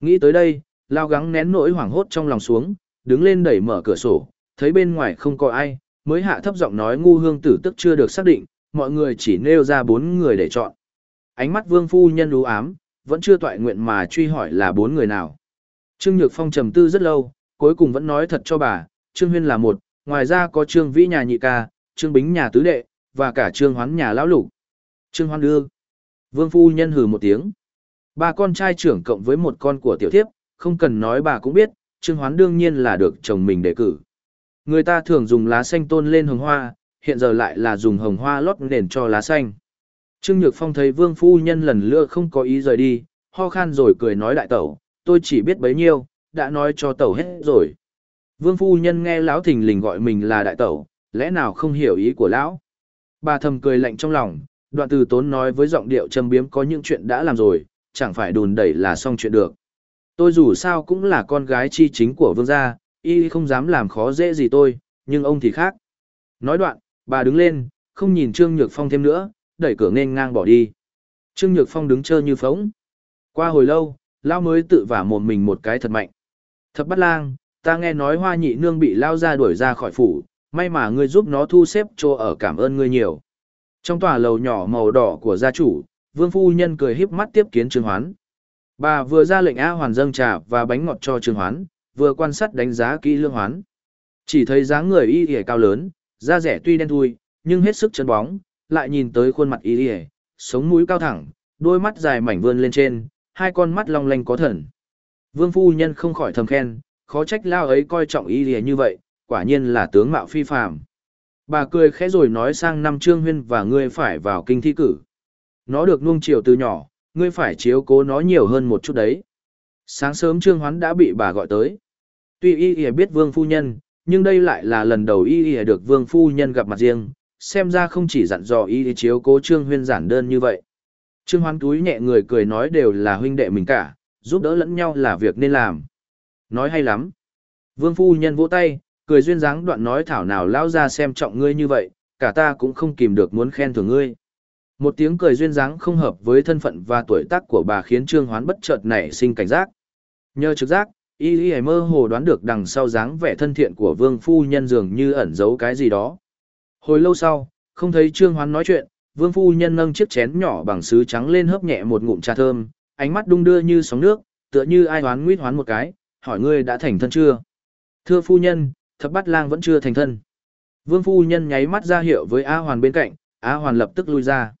Nghĩ tới đây, lão gắng nén nỗi hoảng hốt trong lòng xuống, đứng lên đẩy mở cửa sổ, thấy bên ngoài không có ai, mới hạ thấp giọng nói ngu hương tử tức chưa được xác định, mọi người chỉ nêu ra bốn người để chọn. Ánh mắt vương phu nhân lú ám, vẫn chưa toại nguyện mà truy hỏi là bốn người nào. Trương Nhược Phong trầm tư rất lâu, cuối cùng vẫn nói thật cho bà, Trương Huyên là một, ngoài ra có Trương Vĩ nhà nhị ca, Trương Bính nhà tứ đệ, và cả Trương Hoán nhà lão lục. Trương Hoán đưa. Vương phu nhân hừ một tiếng. Ba con trai trưởng cộng với một con của tiểu thiếp, không cần nói bà cũng biết, Trương Hoán đương nhiên là được chồng mình đề cử. Người ta thường dùng lá xanh tôn lên hồng hoa, hiện giờ lại là dùng hồng hoa lót nền cho lá xanh. Trương Nhược Phong thấy Vương phu nhân lần lưa không có ý rời đi, ho khan rồi cười nói đại tẩu, tôi chỉ biết bấy nhiêu, đã nói cho tẩu hết rồi. Vương phu nhân nghe lão thình lình gọi mình là đại tẩu, lẽ nào không hiểu ý của lão? Bà thầm cười lạnh trong lòng, đoạn từ tốn nói với giọng điệu châm biếm có những chuyện đã làm rồi, chẳng phải đùn đẩy là xong chuyện được. Tôi dù sao cũng là con gái chi chính của vương gia, y không dám làm khó dễ gì tôi, nhưng ông thì khác. Nói đoạn, bà đứng lên, không nhìn Trương Nhược Phong thêm nữa, đẩy cửa nên ngang bỏ đi. Trương Nhược Phong đứng chơ như phóng. Qua hồi lâu, lão mới tự vả mồm mình một cái thật mạnh. Thập bắt lang, ta nghe nói hoa nhị nương bị lao ra đuổi ra khỏi phủ, may mà ngươi giúp nó thu xếp chỗ ở cảm ơn ngươi nhiều. Trong tòa lầu nhỏ màu đỏ của gia chủ, vương phu nhân cười híp mắt tiếp kiến Trương Hoán. Bà vừa ra lệnh A hoàn dâng trà và bánh ngọt cho Trương Hoán, vừa quan sát đánh giá kỹ lương hoán. Chỉ thấy dáng người y y cao lớn, da rẻ tuy đen thui, nhưng hết sức chân bóng, lại nhìn tới khuôn mặt y y, sống mũi cao thẳng, đôi mắt dài mảnh vươn lên trên, hai con mắt long lanh có thần. Vương phu nhân không khỏi thầm khen, khó trách lao ấy coi trọng y y như vậy, quả nhiên là tướng mạo phi phàm. Bà cười khẽ rồi nói sang năm trương huyên và ngươi phải vào kinh thi cử. Nó được nuông chiều từ nhỏ, ngươi phải chiếu cố nó nhiều hơn một chút đấy. Sáng sớm trương hoán đã bị bà gọi tới. Tuy y ỉa biết vương phu nhân, nhưng đây lại là lần đầu y ỉa được vương phu nhân gặp mặt riêng, xem ra không chỉ dặn dò ý chiếu cố trương huyên giản đơn như vậy. Trương hoán túi nhẹ người cười nói đều là huynh đệ mình cả, giúp đỡ lẫn nhau là việc nên làm. Nói hay lắm. Vương phu nhân vỗ tay, Cười duyên dáng đoạn nói thảo nào lão ra xem trọng ngươi như vậy, cả ta cũng không kìm được muốn khen thưởng ngươi. Một tiếng cười duyên dáng không hợp với thân phận và tuổi tác của bà khiến Trương Hoán bất chợt nảy sinh cảnh giác. Nhờ trực giác, y y mơ hồ đoán được đằng sau dáng vẻ thân thiện của vương phu nhân dường như ẩn giấu cái gì đó. Hồi lâu sau, không thấy Trương Hoán nói chuyện, vương phu nhân nâng chiếc chén nhỏ bằng sứ trắng lên hớp nhẹ một ngụm trà thơm, ánh mắt đung đưa như sóng nước, tựa như ai hoán nguyết hoán một cái, hỏi ngươi đã thành thân chưa? Thưa phu nhân, thập bát lang vẫn chưa thành thân. Vương phu nhân nháy mắt ra hiệu với A Hoàn bên cạnh, A Hoàn lập tức lui ra.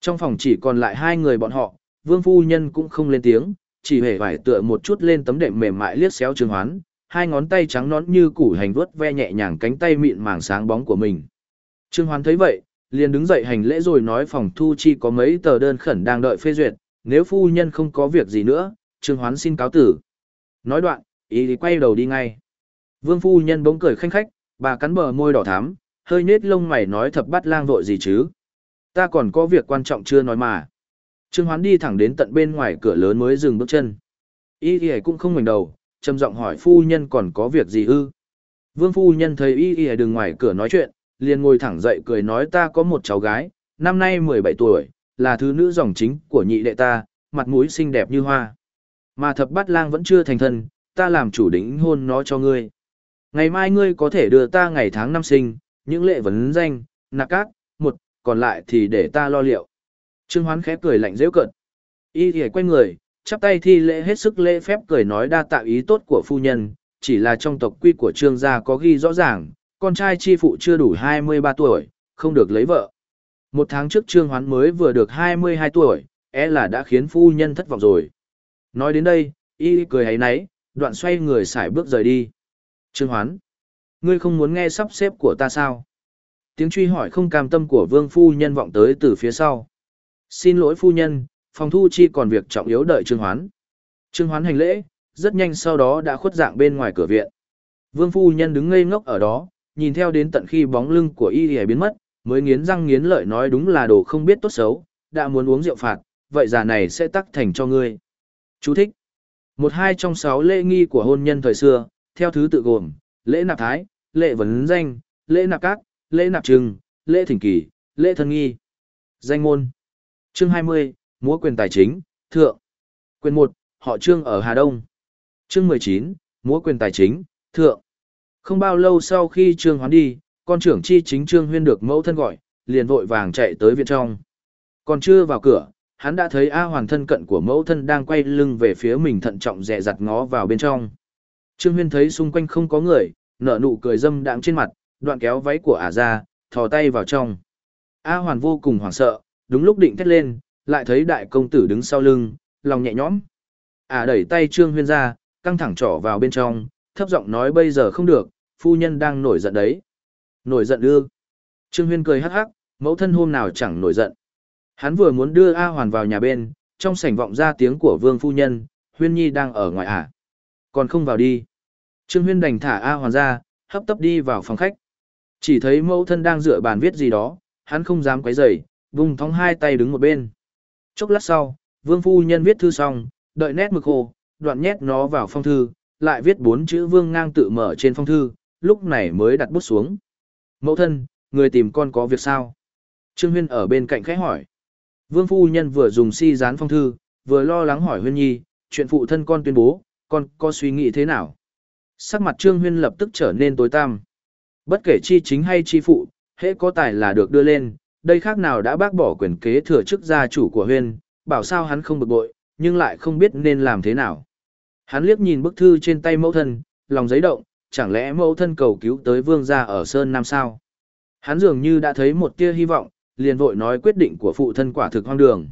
Trong phòng chỉ còn lại hai người bọn họ, vương phu nhân cũng không lên tiếng, chỉ hề vải tựa một chút lên tấm đệm mềm mại liếc xéo Trương Hoán, hai ngón tay trắng nón như củ hành vuốt ve nhẹ nhàng cánh tay mịn màng sáng bóng của mình. Trương Hoán thấy vậy, liền đứng dậy hành lễ rồi nói phòng thu chi có mấy tờ đơn khẩn đang đợi phê duyệt, nếu phu nhân không có việc gì nữa, Trương Hoán xin cáo tử. Nói đoạn, ý thì quay đầu đi ngay. Vương phu nhân bỗng cười khanh khách, bà cắn bờ môi đỏ thắm, hơi nết lông mày nói thập bắt lang vội gì chứ. Ta còn có việc quan trọng chưa nói mà. Trương Hoán đi thẳng đến tận bên ngoài cửa lớn mới dừng bước chân. Y Y cũng không ngoảnh đầu, trầm giọng hỏi phu nhân còn có việc gì ư? Vương phu nhân thấy Y Y đứng ngoài cửa nói chuyện, liền ngồi thẳng dậy cười nói ta có một cháu gái, năm nay 17 tuổi, là thứ nữ dòng chính của nhị đệ ta, mặt mũi xinh đẹp như hoa. Mà thập bát lang vẫn chưa thành thân, ta làm chủ đính hôn nó cho ngươi. Ngày mai ngươi có thể đưa ta ngày tháng năm sinh, những lệ vấn danh, nạc cát, một, còn lại thì để ta lo liệu. Trương Hoán khẽ cười lạnh dễ cận. Y thì quay người, chắp tay thi lễ hết sức lễ phép cười nói đa tạo ý tốt của phu nhân, chỉ là trong tộc quy của trương gia có ghi rõ ràng, con trai chi phụ chưa đủ 23 tuổi, không được lấy vợ. Một tháng trước trương hoán mới vừa được 22 tuổi, e là đã khiến phu nhân thất vọng rồi. Nói đến đây, y cười hay nấy, đoạn xoay người xài bước rời đi. Trương hoán, ngươi không muốn nghe sắp xếp của ta sao? Tiếng truy hỏi không cam tâm của vương phu nhân vọng tới từ phía sau. Xin lỗi phu nhân, phòng thu chi còn việc trọng yếu đợi Trương Hoán. Trương Hoán hành lễ, rất nhanh sau đó đã khuất dạng bên ngoài cửa viện. Vương phu nhân đứng ngây ngốc ở đó, nhìn theo đến tận khi bóng lưng của y y biến mất, mới nghiến răng nghiến lợi nói đúng là đồ không biết tốt xấu, đã muốn uống rượu phạt, vậy già này sẽ tắc thành cho ngươi. Chú thích. Một hai trong sáu lễ nghi của hôn nhân thời xưa, theo thứ tự gồm, lễ nạp thái, lễ vấn danh, lễ nạp cát, lễ nạp trừng, lễ thỉnh kỳ, lễ thân nghi. Danh môn. Chương 20, Múa quyền tài chính, thượng. Quyền 1, họ Trương ở Hà Đông. Chương 19, Múa quyền tài chính, thượng. Không bao lâu sau khi Trương Hoán đi, con trưởng chi chính Trương Huyên được mẫu thân gọi, liền vội vàng chạy tới viện trong. Còn chưa vào cửa, hắn đã thấy A Hoàn thân cận của mẫu thân đang quay lưng về phía mình thận trọng dè dặt ngó vào bên trong. Trương Huyên thấy xung quanh không có người, nở nụ cười dâm đãng trên mặt, đoạn kéo váy của ả ra, thò tay vào trong. A Hoàn vô cùng hoảng sợ, đúng lúc định thét lên, lại thấy đại công tử đứng sau lưng, lòng nhẹ nhõm. Ả đẩy tay Trương Huyên ra, căng thẳng trỏ vào bên trong, thấp giọng nói bây giờ không được, phu nhân đang nổi giận đấy. Nổi giận ư? Trương Huyên cười hắc hắc, mẫu thân hôm nào chẳng nổi giận. Hắn vừa muốn đưa A Hoàn vào nhà bên, trong sảnh vọng ra tiếng của vương phu nhân, Huyên Nhi đang ở ngoài ả. Còn không vào đi. Trương Huyên đành thả A Hoàn ra, hấp tấp đi vào phòng khách. Chỉ thấy mẫu thân đang dựa bàn viết gì đó, hắn không dám quấy rầy, vùng thong hai tay đứng một bên. Chốc lát sau, vương phu nhân viết thư xong, đợi nét mực khô, đoạn nhét nó vào phong thư, lại viết bốn chữ vương ngang tự mở trên phong thư, lúc này mới đặt bút xuống. Mẫu thân, người tìm con có việc sao? Trương Huyên ở bên cạnh khẽ hỏi. Vương phu nhân vừa dùng si dán phong thư, vừa lo lắng hỏi Huyên Nhi, chuyện phụ thân con tuyên bố, con có suy nghĩ thế nào? Sắc mặt Trương Huyên lập tức trở nên tối tăm. Bất kể chi chính hay chi phụ, hễ có tài là được đưa lên, đây khác nào đã bác bỏ quyền kế thừa chức gia chủ của Huyên, bảo sao hắn không bực bội, nhưng lại không biết nên làm thế nào. Hắn liếc nhìn bức thư trên tay mẫu thân, lòng giấy động, chẳng lẽ mẫu thân cầu cứu tới vương gia ở Sơn Nam sao? Hắn dường như đã thấy một tia hy vọng, liền vội nói quyết định của phụ thân quả thực hoang đường.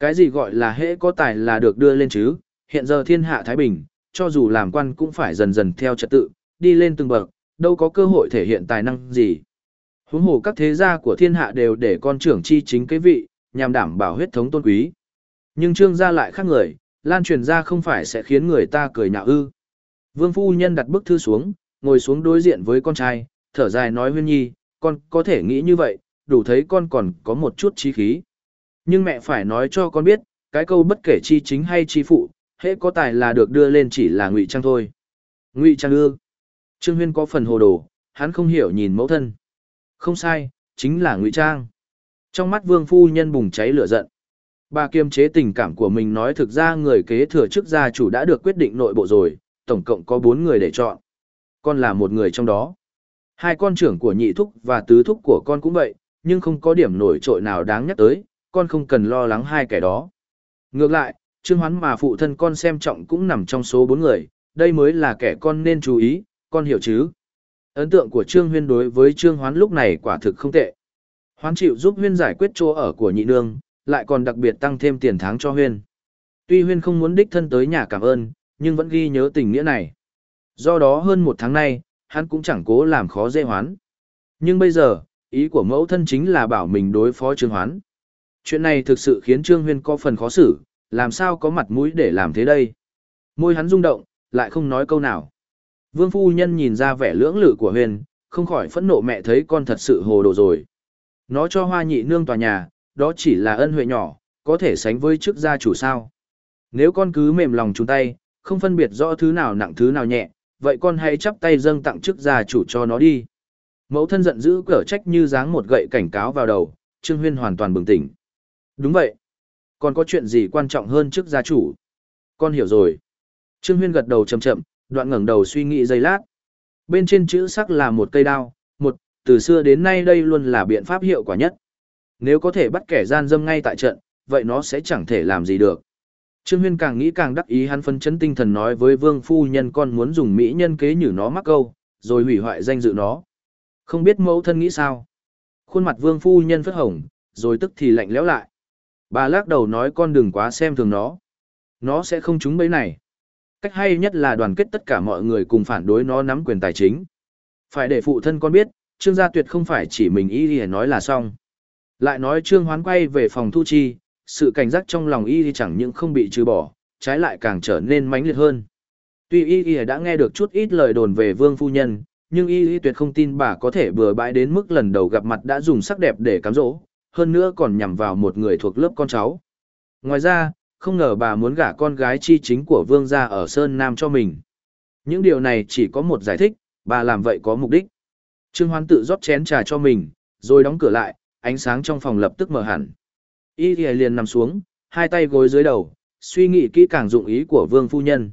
Cái gì gọi là hễ có tài là được đưa lên chứ, hiện giờ thiên hạ Thái Bình, cho dù làm quan cũng phải dần dần theo trật tự, đi lên từng bậc, đâu có cơ hội thể hiện tài năng gì. Huống hồ các thế gia của thiên hạ đều để con trưởng chi chính cái vị, nhằm đảm bảo huyết thống tôn quý. Nhưng trương gia lại khác người, lan truyền ra không phải sẽ khiến người ta cười nhạo ư. Vương phu nhân đặt bức thư xuống, ngồi xuống đối diện với con trai, thở dài nói huyên nhi, con có thể nghĩ như vậy, đủ thấy con còn có một chút trí khí. Nhưng mẹ phải nói cho con biết, cái câu bất kể chi chính hay chi phụ, hễ có tài là được đưa lên chỉ là ngụy trang thôi. Ngụy trang ư? Trương Huyên có phần hồ đồ, hắn không hiểu nhìn mẫu thân. Không sai, chính là ngụy trang. Trong mắt vương phu nhân bùng cháy lửa giận. Bà kiềm chế tình cảm của mình nói thực ra người kế thừa chức gia chủ đã được quyết định nội bộ rồi, tổng cộng có 4 người để chọn. Con là một người trong đó. Hai con trưởng của nhị thúc và tứ thúc của con cũng vậy, nhưng không có điểm nổi trội nào đáng nhắc tới, con không cần lo lắng hai kẻ đó. Ngược lại, Trương Hoán mà phụ thân con xem trọng cũng nằm trong số 4 người, đây mới là kẻ con nên chú ý, con hiểu chứ? Ấn tượng của Trương Huyên đối với Trương Hoán lúc này quả thực không tệ. Hoán chịu giúp Huyên giải quyết chỗ ở của nhị nương, lại còn đặc biệt tăng thêm tiền tháng cho Huyên. Tuy Huyên không muốn đích thân tới nhà cảm ơn, nhưng vẫn ghi nhớ tình nghĩa này. Do đó hơn một tháng nay, hắn cũng chẳng cố làm khó dễ hoán. Nhưng bây giờ, ý của mẫu thân chính là bảo mình đối phó Trương Hoán. Chuyện này thực sự khiến Trương Huyên có phần khó xử, làm sao có mặt mũi để làm thế đây. Môi hắn rung động, lại không nói câu nào. Vương phu nhân nhìn ra vẻ lưỡng lự của Huyền, không khỏi phẫn nộ mẹ thấy con thật sự hồ đồ rồi. Nó cho hoa nhị nương tòa nhà, đó chỉ là ân huệ nhỏ, có thể sánh với chức gia chủ sao. Nếu con cứ mềm lòng chung tay, không phân biệt rõ thứ nào nặng thứ nào nhẹ, vậy con hãy chắp tay dâng tặng chức gia chủ cho nó đi. Mẫu thân giận dữ cở trách như dáng một gậy cảnh cáo vào đầu, Trương Huyên hoàn toàn bừng tỉnh. Đúng vậy. Còn có chuyện gì quan trọng hơn chức gia chủ? Con hiểu rồi. Trương Huyên gật đầu chậm chậm, đoạn ngẩng đầu suy nghĩ giây lát. Bên trên chữ sắc là một cây đao, một, từ xưa đến nay đây luôn là biện pháp hiệu quả nhất. Nếu có thể bắt kẻ gian dâm ngay tại trận, vậy nó sẽ chẳng thể làm gì được. Trương Huyên càng nghĩ càng đắc ý hắn phân chấn tinh thần nói với vương phu nhân con muốn dùng mỹ nhân kế nhử nó mắc câu, rồi hủy hoại danh dự nó. Không biết mẫu thân nghĩ sao? Khuôn mặt vương phu nhân phất hồng, rồi tức thì lạnh lẽo lại. Bà lắc đầu nói con đừng quá xem thường nó. Nó sẽ không trúng bẫy này. Cách hay nhất là đoàn kết tất cả mọi người cùng phản đối nó nắm quyền tài chính. Phải để phụ thân con biết, Trương Gia Tuyệt không phải chỉ mình ý thì nói là xong. Lại nói Trương Hoán quay về phòng thu chi, sự cảnh giác trong lòng y thì chẳng những không bị trừ bỏ, trái lại càng trở nên mãnh liệt hơn. Tuy y y đã nghe được chút ít lời đồn về vương phu nhân, nhưng y y tuyệt không tin bà có thể bừa bãi đến mức lần đầu gặp mặt đã dùng sắc đẹp để cám dỗ, hơn nữa còn nhằm vào một người thuộc lớp con cháu. Ngoài ra, không ngờ bà muốn gả con gái chi chính của vương gia ở Sơn Nam cho mình. Những điều này chỉ có một giải thích, bà làm vậy có mục đích. Trương Hoán tự rót chén trà cho mình, rồi đóng cửa lại, ánh sáng trong phòng lập tức mở hẳn. Y liền nằm xuống, hai tay gối dưới đầu, suy nghĩ kỹ càng dụng ý của vương phu nhân.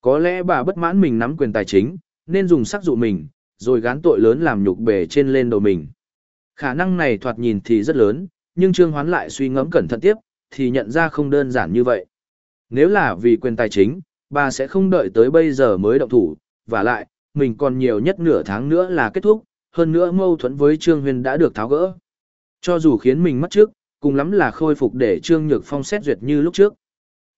Có lẽ bà bất mãn mình nắm quyền tài chính, nên dùng sắc dụ mình, rồi gán tội lớn làm nhục bề trên lên đầu mình. Khả năng này thoạt nhìn thì rất lớn, nhưng Trương Hoán lại suy ngẫm cẩn thận tiếp, thì nhận ra không đơn giản như vậy. Nếu là vì quyền tài chính, bà sẽ không đợi tới bây giờ mới động thủ, và lại, mình còn nhiều nhất nửa tháng nữa là kết thúc, hơn nữa mâu thuẫn với Trương Huyền đã được tháo gỡ. Cho dù khiến mình mất trước, cùng lắm là khôi phục để Trương Nhược Phong xét duyệt như lúc trước.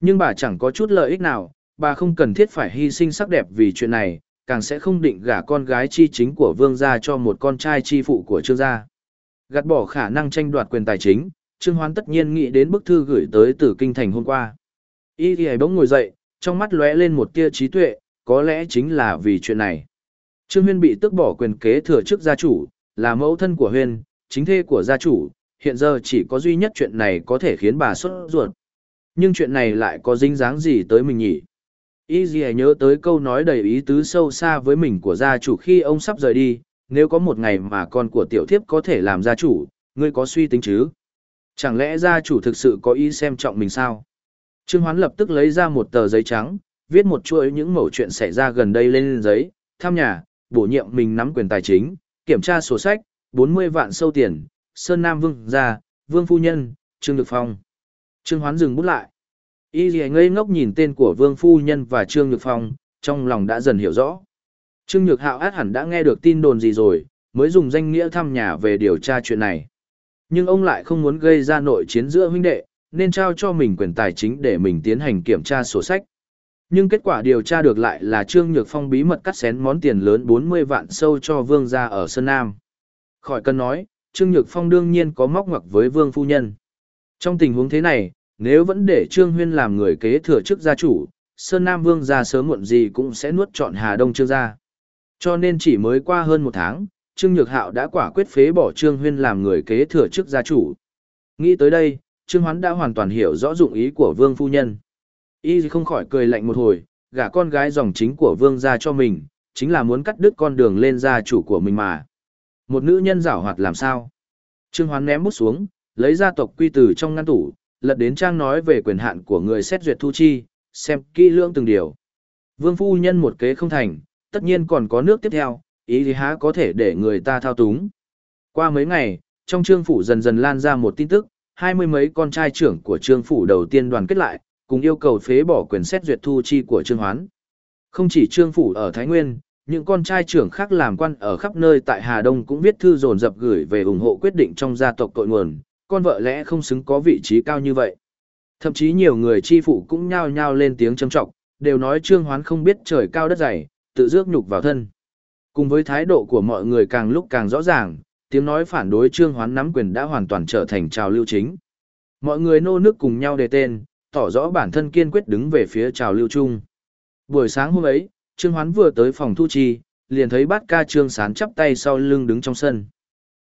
Nhưng bà chẳng có chút lợi ích nào, bà không cần thiết phải hy sinh sắc đẹp vì chuyện này, càng sẽ không định gả con gái chi chính của vương gia cho một con trai chi phụ của trương gia. Gạt bỏ khả năng tranh đoạt quyền tài chính, Trương Hoán tất nhiên nghĩ đến bức thư gửi tới từ kinh thành hôm qua. Y thì bỗng ngồi dậy, trong mắt lóe lên một tia trí tuệ, có lẽ chính là vì chuyện này. Trương Huyên bị tước bỏ quyền kế thừa chức gia chủ, là mẫu thân của Huyên, chính thê của gia chủ, hiện giờ chỉ có duy nhất chuyện này có thể khiến bà xuất ruột. Nhưng chuyện này lại có dính dáng gì tới mình nhỉ? Y gì nhớ tới câu nói đầy ý tứ sâu xa với mình của gia chủ khi ông sắp rời đi, nếu có một ngày mà con của tiểu thiếp có thể làm gia chủ, ngươi có suy tính chứ? Chẳng lẽ gia chủ thực sự có ý xem trọng mình sao? Trương Hoán lập tức lấy ra một tờ giấy trắng, viết một chuỗi những mẩu chuyện xảy ra gần đây lên giấy, thăm nhà, bổ nhiệm mình nắm quyền tài chính, kiểm tra sổ sách, 40 vạn sâu tiền, Sơn Nam Vương gia, Vương Phu Nhân, Trương Nhược Phong. Trương Hoán dừng bút lại. Y gì ngây ngốc nhìn tên của Vương Phu Nhân và Trương Nhược Phong, trong lòng đã dần hiểu rõ. Trương Nhược Hạo át hẳn đã nghe được tin đồn gì rồi, mới dùng danh nghĩa thăm nhà về điều tra chuyện này. Nhưng ông lại không muốn gây ra nội chiến giữa huynh đệ, nên trao cho mình quyền tài chính để mình tiến hành kiểm tra sổ sách. Nhưng kết quả điều tra được lại là Trương Nhược Phong bí mật cắt xén món tiền lớn 40 vạn sâu cho Vương gia ở Sơn Nam. Khỏi cần nói, Trương Nhược Phong đương nhiên có móc ngoặc với Vương Phu Nhân. Trong tình huống thế này, nếu vẫn để Trương Huyên làm người kế thừa chức gia chủ, Sơn Nam Vương gia sớm muộn gì cũng sẽ nuốt trọn Hà Đông Trương gia. Cho nên chỉ mới qua hơn một tháng, Trương Nhược Hạo đã quả quyết phế bỏ Trương Huyên làm người kế thừa chức gia chủ. Nghĩ tới đây, Trương Hoán đã hoàn toàn hiểu rõ dụng ý của Vương Phu Nhân. Y không khỏi cười lạnh một hồi, gả con gái dòng chính của Vương gia cho mình, chính là muốn cắt đứt con đường lên gia chủ của mình mà. Một nữ nhân giảo hoạt làm sao? Trương Hoán ném bút xuống, lấy ra tộc quy từ trong ngăn tủ, lật đến trang nói về quyền hạn của người xét duyệt thu chi, xem kỹ lưỡng từng điều. Vương phu nhân một kế không thành, tất nhiên còn có nước tiếp theo, ý thì há có thể để người ta thao túng. Qua mấy ngày, trong trương phủ dần dần lan ra một tin tức, hai mươi mấy con trai trưởng của trương phủ đầu tiên đoàn kết lại, cùng yêu cầu phế bỏ quyền xét duyệt thu chi của trương hoán. Không chỉ trương phủ ở Thái Nguyên, những con trai trưởng khác làm quan ở khắp nơi tại Hà Đông cũng viết thư dồn dập gửi về ủng hộ quyết định trong gia tộc tội nguồn, con vợ lẽ không xứng có vị trí cao như vậy. Thậm chí nhiều người chi phụ cũng nhao nhao lên tiếng châm trọng, đều nói Trương Hoán không biết trời cao đất dày, tự rước nhục vào thân. Cùng với thái độ của mọi người càng lúc càng rõ ràng, tiếng nói phản đối Trương Hoán nắm quyền đã hoàn toàn trở thành trào lưu chính. Mọi người nô nước cùng nhau đề tên, tỏ rõ bản thân kiên quyết đứng về phía trào lưu chung. Buổi sáng hôm ấy, Trương Hoán vừa tới phòng thu chi, liền thấy bát ca Trương Sán chắp tay sau lưng đứng trong sân.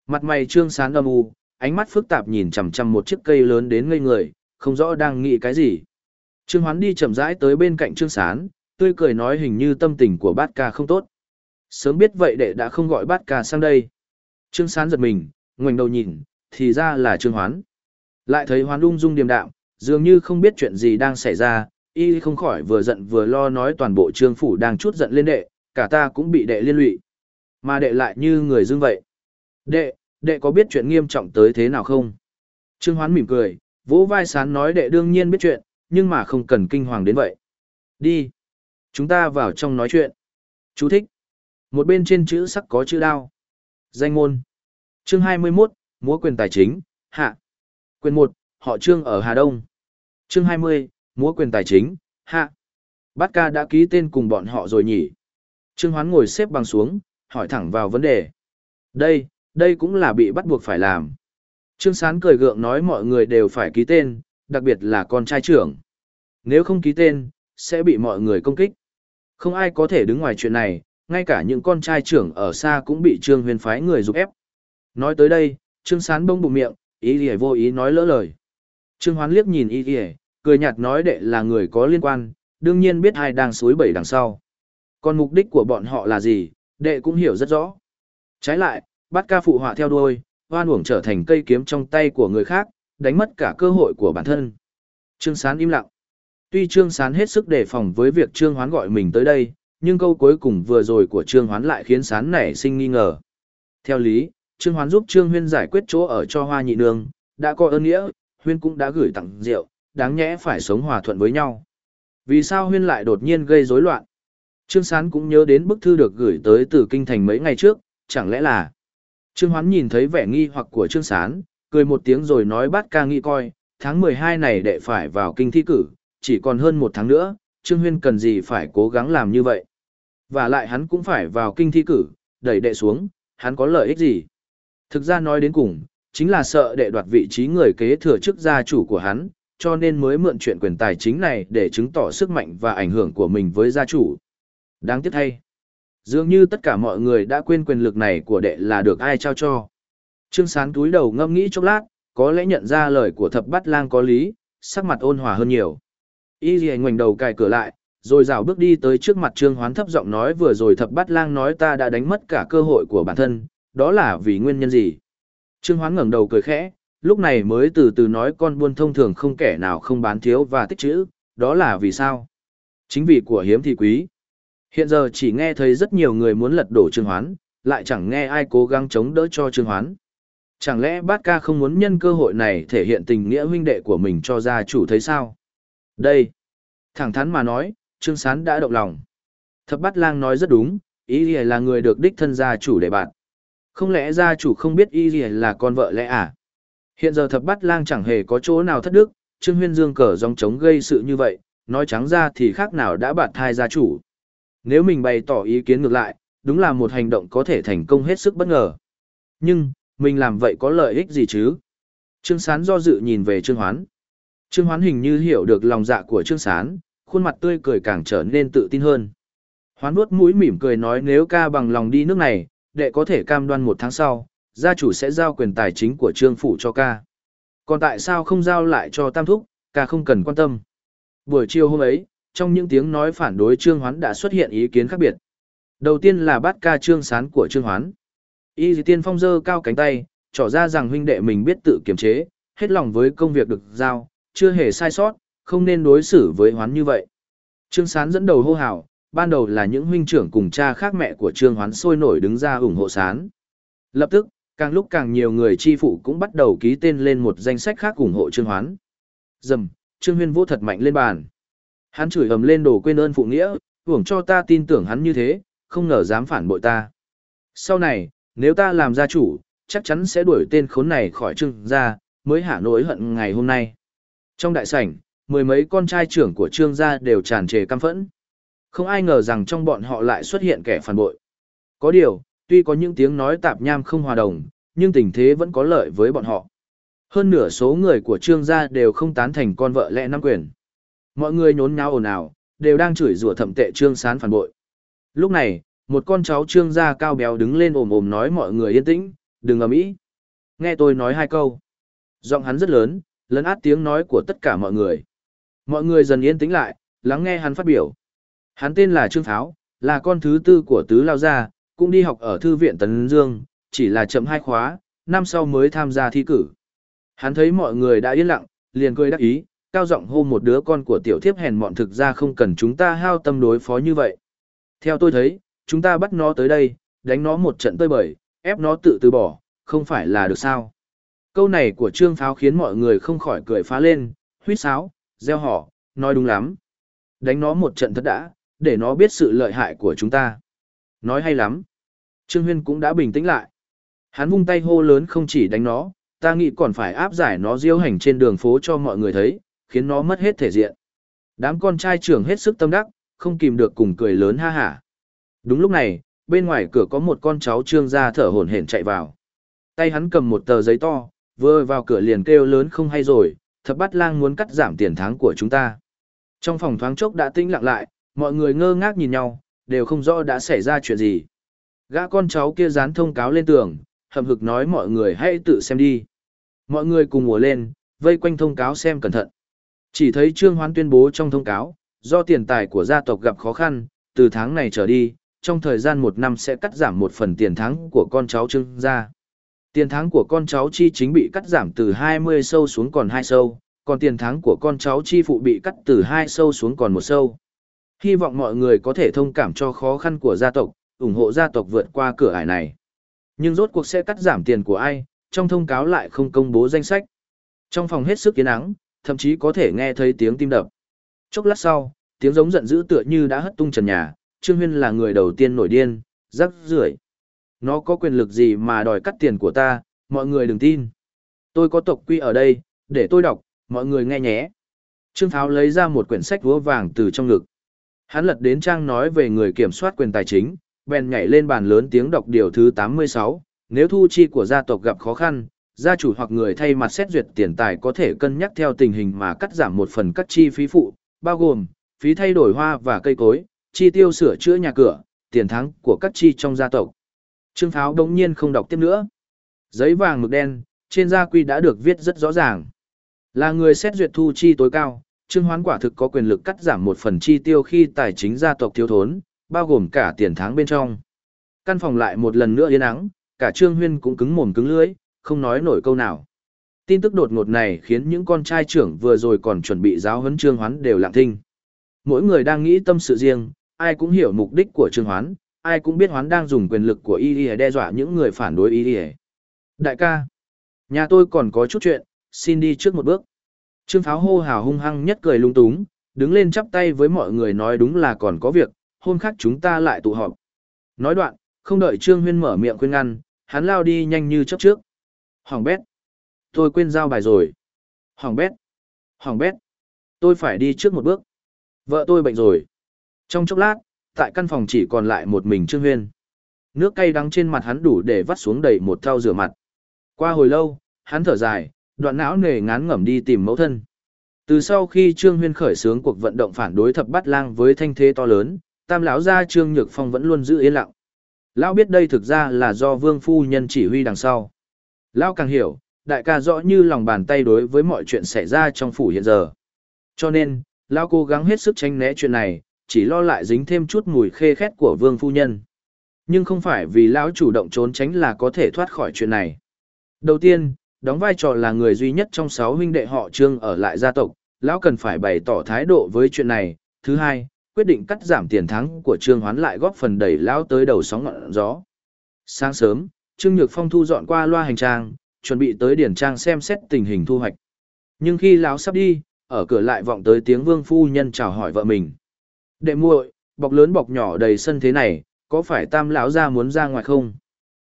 Mặt mày Trương Sán âm u, ánh mắt phức tạp nhìn chằm chằm một chiếc cây lớn đến ngây người, không rõ đang nghĩ cái gì. Trương Hoán đi chậm rãi tới bên cạnh Trương Sán, tươi cười nói hình như tâm tình của bát ca không tốt. Sớm biết vậy đệ đã không gọi bát ca sang đây. Trương Sán giật mình, ngoảnh đầu nhìn, thì ra là Trương Hoán. Lại thấy Hoán ung dung điềm đạm, dường như không biết chuyện gì đang xảy ra, y không khỏi vừa giận vừa lo nói toàn bộ trương phủ đang chút giận lên đệ, cả ta cũng bị đệ liên lụy. Mà đệ lại như người dưng vậy. Đệ, đệ có biết chuyện nghiêm trọng tới thế nào không? Trương Hoán mỉm cười, vỗ vai sán nói đệ đương nhiên biết chuyện, nhưng mà không cần kinh hoàng đến vậy. Đi. Chúng ta vào trong nói chuyện. Chú thích. Một bên trên chữ sắc có chữ đao. Danh ngôn. Chương 21, múa quyền tài chính, hạ. Quyền 1, họ trương ở Hà Đông. Chương 20, múa quyền tài chính, hạ. Bát ca đã ký tên cùng bọn họ rồi nhỉ. Trương Hoán ngồi xếp bằng xuống, hỏi thẳng vào vấn đề. Đây, đây cũng là bị bắt buộc phải làm. Trương Sán cười gượng nói mọi người đều phải ký tên, đặc biệt là con trai trưởng. Nếu không ký tên, sẽ bị mọi người công kích. Không ai có thể đứng ngoài chuyện này, ngay cả những con trai trưởng ở xa cũng bị Trương Huyền phái người giúp ép. Nói tới đây, Trương Sán bông bụng miệng, ý lìa vô ý nói lỡ lời. Trương Hoán liếc nhìn ý lìa, cười nhạt nói đệ là người có liên quan, đương nhiên biết ai đang suối bẩy đằng sau. Còn mục đích của bọn họ là gì, đệ cũng hiểu rất rõ. Trái lại, bắt ca phụ họa theo đuôi, hoan uổng trở thành cây kiếm trong tay của người khác, đánh mất cả cơ hội của bản thân. Trương Sán im lặng. Tuy Trương Sán hết sức đề phòng với việc Trương Hoán gọi mình tới đây, nhưng câu cuối cùng vừa rồi của Trương Hoán lại khiến Sán nảy sinh nghi ngờ. Theo lý, Trương Hoán giúp Trương Huyên giải quyết chỗ ở cho Hoa Nhị Nương, đã có ơn nghĩa, Huyên cũng đã gửi tặng rượu, đáng nhẽ phải sống hòa thuận với nhau. Vì sao Huyên lại đột nhiên gây rối loạn? Trương Sán cũng nhớ đến bức thư được gửi tới từ Kinh Thành mấy ngày trước, chẳng lẽ là... Trương Hoán nhìn thấy vẻ nghi hoặc của Trương Sán, cười một tiếng rồi nói bát ca nghĩ coi, tháng 12 này đệ phải vào kinh thi cử, chỉ còn hơn một tháng nữa, Trương Huyên cần gì phải cố gắng làm như vậy. Và lại hắn cũng phải vào kinh thi cử, đẩy đệ xuống, hắn có lợi ích gì. Thực ra nói đến cùng, chính là sợ đệ đoạt vị trí người kế thừa chức gia chủ của hắn, cho nên mới mượn chuyện quyền tài chính này để chứng tỏ sức mạnh và ảnh hưởng của mình với gia chủ. Đáng tiếc thay. Dường như tất cả mọi người đã quên quyền lực này của đệ là được ai trao cho. Trương Sán túi đầu ngâm nghĩ chốc lát, có lẽ nhận ra lời của thập bát lang có lý, sắc mặt ôn hòa hơn nhiều. Y gì ngoảnh đầu cài cửa lại, rồi rào bước đi tới trước mặt Trương Hoán thấp giọng nói vừa rồi thập bát lang nói ta đã đánh mất cả cơ hội của bản thân, đó là vì nguyên nhân gì? Trương Hoán ngẩng đầu cười khẽ, lúc này mới từ từ nói con buôn thông thường không kẻ nào không bán thiếu và tích chữ, đó là vì sao? Chính vì của hiếm thì quý. Hiện giờ chỉ nghe thấy rất nhiều người muốn lật đổ Trương Hoán, lại chẳng nghe ai cố gắng chống đỡ cho Trương Hoán. Chẳng lẽ bát ca không muốn nhân cơ hội này thể hiện tình nghĩa huynh đệ của mình cho gia chủ thấy sao? Đây! Thẳng thắn mà nói, Trương Sán đã động lòng. Thập bát lang nói rất đúng, ý là người được đích thân gia chủ để bạn. Không lẽ gia chủ không biết ý là con vợ lẽ à? Hiện giờ thập bát lang chẳng hề có chỗ nào thất đức, Trương Huyên Dương cờ dòng chống gây sự như vậy, nói trắng ra thì khác nào đã bạt thai gia chủ. Nếu mình bày tỏ ý kiến ngược lại, đúng là một hành động có thể thành công hết sức bất ngờ. Nhưng, mình làm vậy có lợi ích gì chứ? Trương Sán do dự nhìn về Trương Hoán. Trương Hoán hình như hiểu được lòng dạ của Trương Sán, khuôn mặt tươi cười càng trở nên tự tin hơn. Hoán nuốt mũi mỉm cười nói nếu ca bằng lòng đi nước này, đệ có thể cam đoan một tháng sau, gia chủ sẽ giao quyền tài chính của Trương Phủ cho ca. Còn tại sao không giao lại cho Tam Thúc, ca không cần quan tâm. Buổi chiều hôm ấy, trong những tiếng nói phản đối Trương Hoán đã xuất hiện ý kiến khác biệt. Đầu tiên là bát ca trương sán của trương hoán. Y dì tiên phong dơ cao cánh tay, trỏ ra rằng huynh đệ mình biết tự kiềm chế, hết lòng với công việc được giao, chưa hề sai sót, không nên đối xử với hoán như vậy. Trương sán dẫn đầu hô hào, ban đầu là những huynh trưởng cùng cha khác mẹ của trương hoán sôi nổi đứng ra ủng hộ sán. Lập tức, càng lúc càng nhiều người chi phụ cũng bắt đầu ký tên lên một danh sách khác ủng hộ trương hoán. Dầm, trương huyên vũ thật mạnh lên bàn. Hắn chửi ầm lên đồ quên ơn phụ nghĩa, hưởng cho ta tin tưởng hắn như thế, không ngờ dám phản bội ta. Sau này, nếu ta làm gia chủ, chắc chắn sẽ đuổi tên khốn này khỏi trương gia, mới hạ nỗi hận ngày hôm nay. Trong đại sảnh, mười mấy con trai trưởng của trương gia đều tràn trề căm phẫn. Không ai ngờ rằng trong bọn họ lại xuất hiện kẻ phản bội. Có điều, tuy có những tiếng nói tạp nham không hòa đồng, nhưng tình thế vẫn có lợi với bọn họ. Hơn nửa số người của trương gia đều không tán thành con vợ lẽ năm quyền. Mọi người nhốn nháo ồn ào, đều đang chửi rủa thẩm tệ trương sán phản bội. Lúc này, một con cháu trương gia cao béo đứng lên ồm ồm nói mọi người yên tĩnh, đừng ầm ĩ. Nghe tôi nói hai câu. Giọng hắn rất lớn, lấn át tiếng nói của tất cả mọi người. Mọi người dần yên tĩnh lại, lắng nghe hắn phát biểu. Hắn tên là Trương Pháo, là con thứ tư của Tứ Lao Gia, cũng đi học ở Thư viện Tấn Dương, chỉ là chậm hai khóa, năm sau mới tham gia thi cử. Hắn thấy mọi người đã yên lặng, liền cười đắc ý, cao giọng hô một đứa con của tiểu thiếp hèn mọn thực ra không cần chúng ta hao tâm đối phó như vậy. Theo tôi thấy, chúng ta bắt nó tới đây, đánh nó một trận tơi bời, ép nó tự từ bỏ, không phải là được sao. Câu này của Trương Pháo khiến mọi người không khỏi cười phá lên, huýt sáo, gieo họ, nói đúng lắm. Đánh nó một trận thật đã, để nó biết sự lợi hại của chúng ta. Nói hay lắm. Trương Huyên cũng đã bình tĩnh lại. Hắn vung tay hô lớn không chỉ đánh nó, ta nghĩ còn phải áp giải nó diêu hành trên đường phố cho mọi người thấy, khiến nó mất hết thể diện. Đám con trai trưởng hết sức tâm đắc, không kìm được cùng cười lớn ha hả. Đúng lúc này, bên ngoài cửa có một con cháu trương gia thở hổn hển chạy vào. Tay hắn cầm một tờ giấy to, vừa vào cửa liền kêu lớn không hay rồi, thập bắt lang muốn cắt giảm tiền tháng của chúng ta. Trong phòng thoáng chốc đã tĩnh lặng lại, mọi người ngơ ngác nhìn nhau, đều không rõ đã xảy ra chuyện gì. Gã con cháu kia dán thông cáo lên tường, hầm hực nói mọi người hãy tự xem đi. Mọi người cùng ngồi lên, vây quanh thông cáo xem cẩn thận. Chỉ thấy Trương Hoán tuyên bố trong thông cáo, do tiền tài của gia tộc gặp khó khăn, từ tháng này trở đi, trong thời gian một năm sẽ cắt giảm một phần tiền tháng của con cháu Trương gia. Tiền tháng của con cháu chi chính bị cắt giảm từ 20 sâu xuống còn 2 sâu, còn tiền tháng của con cháu chi phụ bị cắt từ 2 sâu xuống còn 1 sâu. Hy vọng mọi người có thể thông cảm cho khó khăn của gia tộc, ủng hộ gia tộc vượt qua cửa ải này. Nhưng rốt cuộc sẽ cắt giảm tiền của ai, trong thông cáo lại không công bố danh sách. Trong phòng hết sức kiến ắng, thậm chí có thể nghe thấy tiếng tim đập. Chốc lát sau, tiếng giống giận dữ tựa như đã hất tung trần nhà, Trương Huyên là người đầu tiên nổi điên, rắc rưởi. Nó có quyền lực gì mà đòi cắt tiền của ta, mọi người đừng tin. Tôi có tộc quy ở đây, để tôi đọc, mọi người nghe nhé. Trương Tháo lấy ra một quyển sách vúa vàng từ trong ngực. Hắn lật đến trang nói về người kiểm soát quyền tài chính, bèn nhảy lên bàn lớn tiếng đọc điều thứ 86. Nếu thu chi của gia tộc gặp khó khăn, gia chủ hoặc người thay mặt xét duyệt tiền tài có thể cân nhắc theo tình hình mà cắt giảm một phần các chi phí phụ, bao gồm phí thay đổi hoa và cây cối, chi tiêu sửa chữa nhà cửa, tiền thắng của các chi trong gia tộc. Trương Pháo đống nhiên không đọc tiếp nữa. Giấy vàng mực đen, trên gia quy đã được viết rất rõ ràng. Là người xét duyệt thu chi tối cao, Trương Hoán quả thực có quyền lực cắt giảm một phần chi tiêu khi tài chính gia tộc thiếu thốn, bao gồm cả tiền tháng bên trong. Căn phòng lại một lần nữa yên ắng, cả Trương Huyên cũng cứng mồm cứng lưỡi, không nói nổi câu nào. Tin tức đột ngột này khiến những con trai trưởng vừa rồi còn chuẩn bị giáo huấn Trương Hoán đều lặng thinh. Mỗi người đang nghĩ tâm sự riêng, ai cũng hiểu mục đích của Trương Hoán, ai cũng biết Hoán đang dùng quyền lực của y đe dọa những người phản đối y Đại ca, nhà tôi còn có chút chuyện, xin đi trước một bước. Trương Pháo hô hào hung hăng nhất cười lung túng, đứng lên chắp tay với mọi người nói đúng là còn có việc, hôm khác chúng ta lại tụ họp. Nói đoạn, không đợi Trương Huyên mở miệng khuyên ngăn, hắn lao đi nhanh như chớp trước. Hoàng bét. Tôi quên giao bài rồi. Hoàng bét. Hoàng bét. Tôi phải đi trước một bước. Vợ tôi bệnh rồi. Trong chốc lát, tại căn phòng chỉ còn lại một mình Trương Huyên. Nước cay đắng trên mặt hắn đủ để vắt xuống đầy một thau rửa mặt. Qua hồi lâu, hắn thở dài, đoạn não nề ngán ngẩm đi tìm mẫu thân. Từ sau khi Trương Huyên khởi xướng cuộc vận động phản đối thập bát lang với thanh thế to lớn, tam lão gia Trương Nhược Phong vẫn luôn giữ yên lặng. Lão biết đây thực ra là do vương phu nhân chỉ huy đằng sau. Lão càng hiểu, đại ca rõ như lòng bàn tay đối với mọi chuyện xảy ra trong phủ hiện giờ. Cho nên, Lão cố gắng hết sức tránh né chuyện này, chỉ lo lại dính thêm chút mùi khê khét của vương phu nhân. Nhưng không phải vì lão chủ động trốn tránh là có thể thoát khỏi chuyện này. Đầu tiên, đóng vai trò là người duy nhất trong sáu huynh đệ họ Trương ở lại gia tộc, lão cần phải bày tỏ thái độ với chuyện này. Thứ hai, quyết định cắt giảm tiền thắng của Trương Hoán lại góp phần đẩy lão tới đầu sóng ngọn gió. Sáng sớm, Trương Nhược Phong thu dọn qua loa hành trang, chuẩn bị tới điển trang xem xét tình hình thu hoạch. Nhưng khi lão sắp đi, ở cửa lại vọng tới tiếng Vương phu nhân chào hỏi vợ mình. "Đệ muội, bọc lớn bọc nhỏ đầy sân thế này, có phải Tam lão gia muốn ra ngoài không?"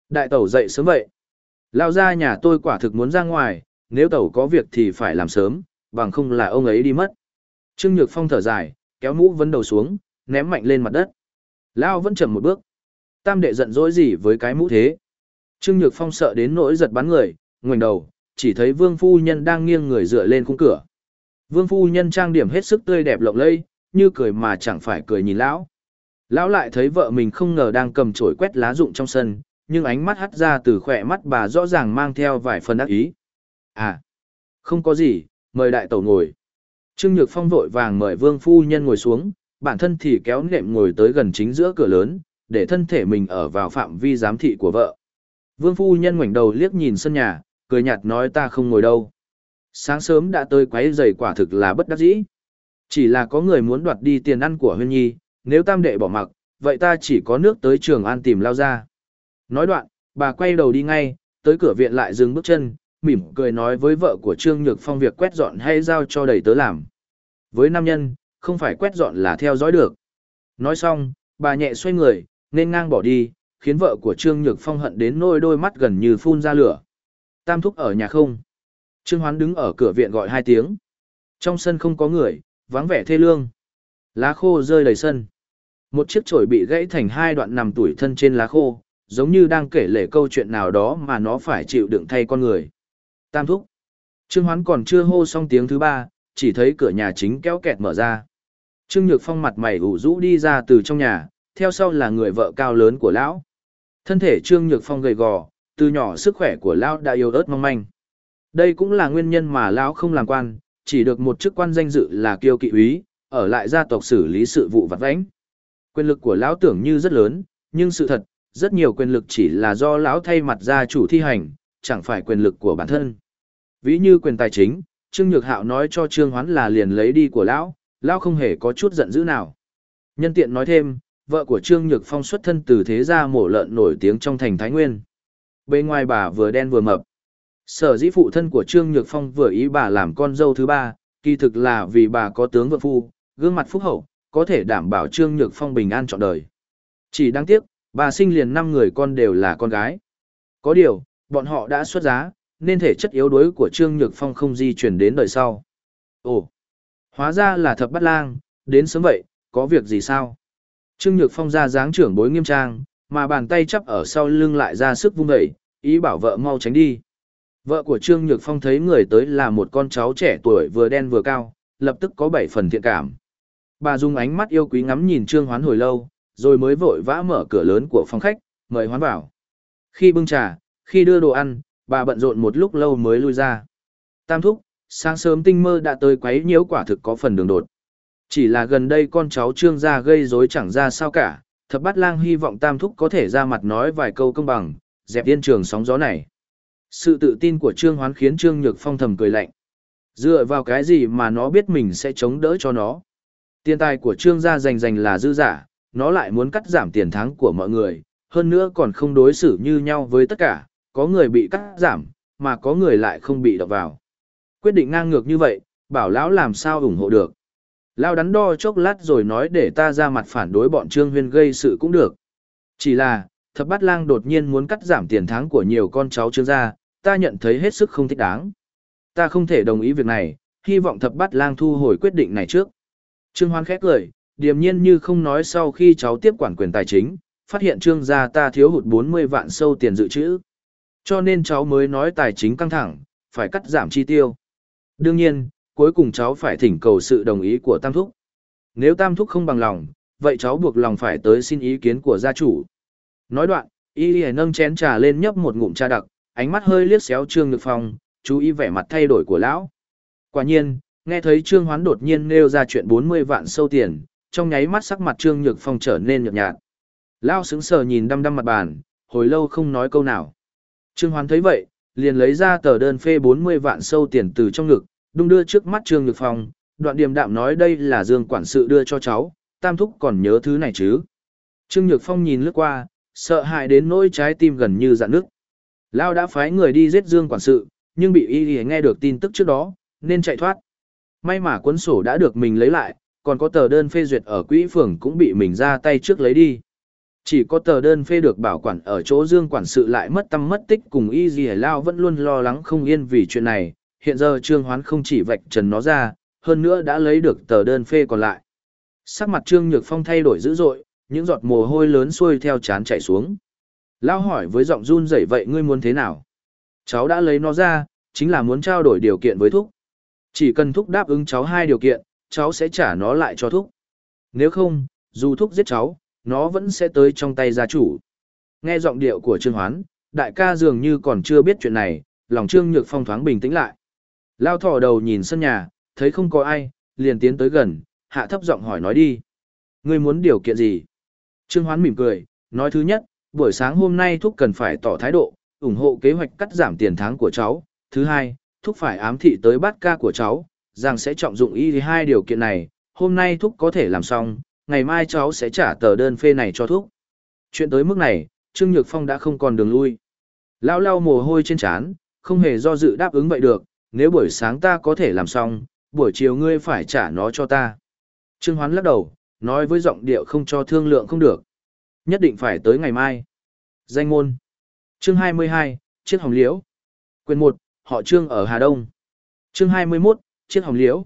Đại tẩu dậy sớm vậy. Lao ra nhà tôi quả thực muốn ra ngoài, nếu tẩu có việc thì phải làm sớm, bằng không là ông ấy đi mất. Trương Nhược Phong thở dài, kéo mũ vấn đầu xuống, ném mạnh lên mặt đất. Lão vẫn chậm một bước. Tam đệ giận dỗi gì với cái mũ thế? Trương Nhược Phong sợ đến nỗi giật bắn người, ngoảnh đầu, chỉ thấy Vương phu nhân đang nghiêng người dựa lên khung cửa. Vương phu nhân trang điểm hết sức tươi đẹp lộng lẫy, như cười mà chẳng phải cười nhìn lão. Lão lại thấy vợ mình không ngờ đang cầm chổi quét lá rụng trong sân, nhưng ánh mắt hắt ra từ khỏe mắt bà rõ ràng mang theo vài phần ác ý. À, không có gì, mời đại tẩu ngồi. Trương Nhược Phong vội vàng mời Vương phu nhân ngồi xuống, bản thân thì kéo nệm ngồi tới gần chính giữa cửa lớn, để thân thể mình ở vào phạm vi giám thị của vợ. Vương phu nhân ngoảnh đầu liếc nhìn sân nhà, cười nhạt nói ta không ngồi đâu. Sáng sớm đã tới quấy giày quả thực là bất đắc dĩ. Chỉ là có người muốn đoạt đi tiền ăn của Huyên Nhi, nếu tam đệ bỏ mặc, vậy ta chỉ có nước tới trường an tìm lao ra. Nói đoạn, bà quay đầu đi ngay, tới cửa viện lại dừng bước chân, mỉm cười nói với vợ của Trương Nhược Phong việc quét dọn hay giao cho đầy tớ làm. Với nam nhân, không phải quét dọn là theo dõi được. Nói xong, bà nhẹ xoay người, nên ngang bỏ đi, khiến vợ của Trương Nhược Phong hận đến nôi đôi mắt gần như phun ra lửa. Tam thúc ở nhà không? Trương Hoán đứng ở cửa viện gọi hai tiếng. Trong sân không có người, vắng vẻ thê lương. Lá khô rơi đầy sân. Một chiếc chổi bị gãy thành hai đoạn nằm tủi thân trên lá khô, giống như đang kể lể câu chuyện nào đó mà nó phải chịu đựng thay con người. Tam thúc. Trương Hoán còn chưa hô xong tiếng thứ ba, chỉ thấy cửa nhà chính kéo kẹt mở ra. Trương Nhược Phong mặt mày ủ rũ đi ra từ trong nhà, theo sau là người vợ cao lớn của lão. Thân thể Trương Nhược Phong gầy gò, từ nhỏ sức khỏe của lão đã yếu ớt mong manh. Đây cũng là nguyên nhân mà lão không làm quan, chỉ được một chức quan danh dự là kiêu kỵ úy, ở lại gia tộc xử lý sự vụ vặt vãnh. Quyền lực của lão tưởng như rất lớn, nhưng sự thật, rất nhiều quyền lực chỉ là do lão thay mặt gia chủ thi hành, chẳng phải quyền lực của bản thân. Ví như quyền tài chính, Trương Nhược Hạo nói cho Trương Hoán là liền lấy đi của lão, lão không hề có chút giận dữ nào. Nhân tiện nói thêm, vợ của Trương Nhược Phong xuất thân từ thế gia mổ lợn nổi tiếng trong thành Thái Nguyên. Bên ngoài bà vừa đen vừa mập. Sở dĩ phụ thân của Trương Nhược Phong vừa ý bà làm con dâu thứ ba, kỳ thực là vì bà có tướng vợ phu, gương mặt phúc hậu, có thể đảm bảo Trương Nhược Phong bình an trọn đời. Chỉ đáng tiếc, bà sinh liền năm người con đều là con gái. Có điều, bọn họ đã xuất giá, nên thể chất yếu đuối của Trương Nhược Phong không di chuyển đến đời sau. Ồ, hóa ra là thập bắt lang, đến sớm vậy, có việc gì sao? Trương Nhược Phong ra dáng trưởng bối nghiêm trang, mà bàn tay chắp ở sau lưng lại ra sức vung đẩy ý bảo vợ mau tránh đi. Vợ của Trương Nhược Phong thấy người tới là một con cháu trẻ tuổi vừa đen vừa cao, lập tức có bảy phần thiện cảm. Bà dùng ánh mắt yêu quý ngắm nhìn Trương Hoán hồi lâu, rồi mới vội vã mở cửa lớn của phòng khách, mời Hoán vào. Khi bưng trà, khi đưa đồ ăn, bà bận rộn một lúc lâu mới lui ra. Tam thúc, sáng sớm tinh mơ đã tới quấy nhiễu quả thực có phần đường đột. Chỉ là gần đây con cháu trương gia gây rối chẳng ra sao cả, thập bát lang hy vọng tam thúc có thể ra mặt nói vài câu công bằng, dẹp yên trường sóng gió này. Sự tự tin của trương hoán khiến trương nhược phong thầm cười lạnh. Dựa vào cái gì mà nó biết mình sẽ chống đỡ cho nó. Tiền tài của trương gia rành rành là dư giả, nó lại muốn cắt giảm tiền tháng của mọi người, hơn nữa còn không đối xử như nhau với tất cả, có người bị cắt giảm, mà có người lại không bị đọc vào. Quyết định ngang ngược như vậy, bảo lão làm sao ủng hộ được. Lão đắn đo chốc lát rồi nói để ta ra mặt phản đối bọn Trương Huyên gây sự cũng được. Chỉ là, thập bát lang đột nhiên muốn cắt giảm tiền tháng của nhiều con cháu Trương gia, ta nhận thấy hết sức không thích đáng. Ta không thể đồng ý việc này, hy vọng thập bát lang thu hồi quyết định này trước. Trương Hoan khét lời, điềm nhiên như không nói sau khi cháu tiếp quản quyền tài chính, phát hiện Trương gia ta thiếu hụt 40 vạn sâu tiền dự trữ. Cho nên cháu mới nói tài chính căng thẳng, phải cắt giảm chi tiêu. Đương nhiên, cuối cùng cháu phải thỉnh cầu sự đồng ý của Tam Thúc. Nếu Tam Thúc không bằng lòng, vậy cháu buộc lòng phải tới xin ý kiến của gia chủ. Nói đoạn, y lìa nâng chén trà lên nhấp một ngụm trà đặc, ánh mắt hơi liếc xéo Trương Nhược Phong, chú ý vẻ mặt thay đổi của lão. Quả nhiên, nghe thấy Trương Hoán đột nhiên nêu ra chuyện 40 vạn sâu tiền, trong nháy mắt sắc mặt Trương Nhược Phong trở nên nhợt nhạt. Lao sững sờ nhìn đăm đăm mặt bàn, hồi lâu không nói câu nào. Trương Hoán thấy vậy, liền lấy ra tờ đơn phê 40 vạn sâu tiền từ trong ngực, đung đưa trước mắt Trương Nhược Phong, đoạn điềm đạm nói đây là Dương quản sự đưa cho cháu, tam thúc còn nhớ thứ này chứ. Trương Nhược Phong nhìn lướt qua, sợ hãi đến nỗi trái tim gần như dạn nước. Lao đã phái người đi giết Dương quản sự, nhưng bị y nghe được tin tức trước đó, nên chạy thoát. May mà cuốn sổ đã được mình lấy lại, còn có tờ đơn phê duyệt ở quỹ phường cũng bị mình ra tay trước lấy đi. Chỉ có tờ đơn phê được bảo quản ở chỗ Dương quản sự lại mất tâm mất tích cùng y gì Lao vẫn luôn lo lắng không yên vì chuyện này, hiện giờ Trương Hoán không chỉ vạch trần nó ra, hơn nữa đã lấy được tờ đơn phê còn lại. Sắc mặt Trương Nhược Phong thay đổi dữ dội, những giọt mồ hôi lớn xuôi theo chán chảy xuống. Lao hỏi với giọng run rẩy vậy ngươi muốn thế nào? Cháu đã lấy nó ra, chính là muốn trao đổi điều kiện với Thúc. Chỉ cần Thúc đáp ứng cháu hai điều kiện, cháu sẽ trả nó lại cho Thúc. Nếu không, dù Thúc giết cháu, nó vẫn sẽ tới trong tay gia chủ. Nghe giọng điệu của Trương Hoán, đại ca dường như còn chưa biết chuyện này, lòng Trương Nhược Phong thoáng bình tĩnh lại. Lao thỏ đầu nhìn sân nhà, thấy không có ai, liền tiến tới gần, hạ thấp giọng hỏi nói đi. Ngươi muốn điều kiện gì? Trương Hoán mỉm cười, nói thứ nhất, buổi sáng hôm nay thúc cần phải tỏ thái độ, ủng hộ kế hoạch cắt giảm tiền tháng của cháu. Thứ hai, thúc phải ám thị tới bát ca của cháu, rằng sẽ trọng dụng y hai điều kiện này, hôm nay thúc có thể làm xong, ngày mai cháu sẽ trả tờ đơn phê này cho thúc. Chuyện tới mức này, Trương Nhược Phong đã không còn đường lui. Lao lao mồ hôi trên trán, không hề do dự đáp ứng vậy được, nếu buổi sáng ta có thể làm xong, buổi chiều ngươi phải trả nó cho ta. Trương Hoán lắc đầu, nói với giọng điệu không cho thương lượng không được. Nhất định phải tới ngày mai. Danh môn. Chương 22, Chiếc Hồng Liễu. Quyền 1, họ Trương ở Hà Đông. Chương 21, Chiếc Hồng Liễu.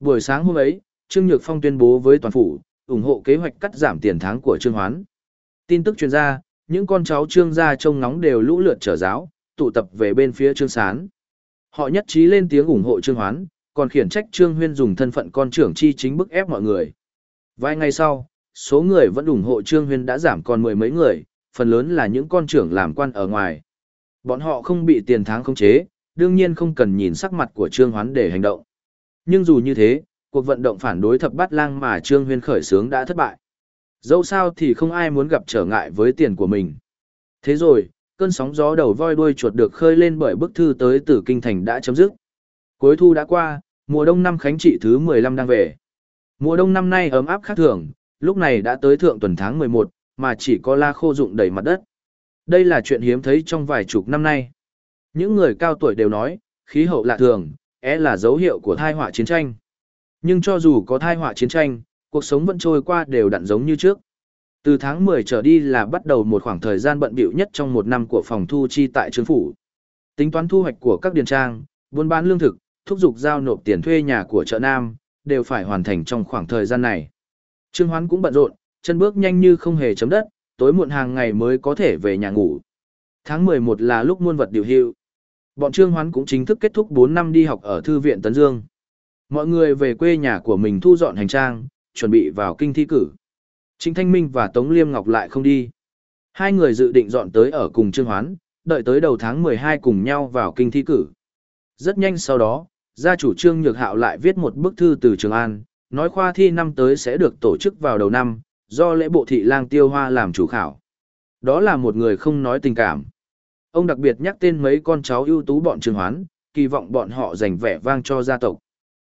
Buổi sáng hôm ấy, Trương Nhược Phong tuyên bố với toàn phủ, ủng hộ kế hoạch cắt giảm tiền tháng của Trương Hoán. Tin tức truyền ra, những con cháu Trương gia trông ngóng đều lũ lượt trở giáo, tụ tập về bên phía Trương Sán. Họ nhất trí lên tiếng ủng hộ Trương Hoán, còn khiển trách Trương Huyên dùng thân phận con trưởng chi chính bức ép mọi người. Vài ngày sau, số người vẫn ủng hộ Trương Huyên đã giảm còn mười mấy người, phần lớn là những con trưởng làm quan ở ngoài. Bọn họ không bị tiền tháng khống chế, đương nhiên không cần nhìn sắc mặt của Trương Hoán để hành động. Nhưng dù như thế, cuộc vận động phản đối thập bát lang mà Trương Huyên khởi xướng đã thất bại. Dẫu sao thì không ai muốn gặp trở ngại với tiền của mình. Thế rồi, cơn sóng gió đầu voi đuôi chuột được khơi lên bởi bức thư tới từ kinh thành đã chấm dứt. Cuối thu đã qua, mùa đông năm khánh trị thứ 15 đang về. Mùa đông năm nay ấm áp khác thường, lúc này đã tới thượng tuần tháng 11, mà chỉ có la khô rụng đầy mặt đất. Đây là chuyện hiếm thấy trong vài chục năm nay. Những người cao tuổi đều nói, khí hậu lạ thường, é là dấu hiệu của thai họa chiến tranh. Nhưng cho dù có thai họa chiến tranh, cuộc sống vẫn trôi qua đều đặn giống như trước. Từ tháng 10 trở đi là bắt đầu một khoảng thời gian bận bịu nhất trong một năm của phòng thu chi tại trường phủ. Tính toán thu hoạch của các điền trang, buôn bán lương thực, thúc giục giao nộp tiền thuê nhà của chợ Nam, đều phải hoàn thành trong khoảng thời gian này. Trương Hoán cũng bận rộn, chân bước nhanh như không hề chấm đất, tối muộn hàng ngày mới có thể về nhà ngủ. Tháng 11 là lúc muôn vật điều hưu. Bọn Trương Hoán cũng chính thức kết thúc 4 năm đi học ở Thư viện Tấn Dương. Mọi người về quê nhà của mình thu dọn hành trang, chuẩn bị vào kinh thi cử. Trịnh Thanh Minh và Tống Liêm Ngọc lại không đi. Hai người dự định dọn tới ở cùng Trương Hoán, đợi tới đầu tháng 12 cùng nhau vào kinh thi cử. Rất nhanh sau đó, gia chủ Trương Nhược Hạo lại viết một bức thư từ Trường An, nói khoa thi năm tới sẽ được tổ chức vào đầu năm, do lễ bộ thị lang tiêu hoa làm chủ khảo. Đó là một người không nói tình cảm. Ông đặc biệt nhắc tên mấy con cháu ưu tú bọn Trương Hoán, kỳ vọng bọn họ giành vẻ vang cho gia tộc.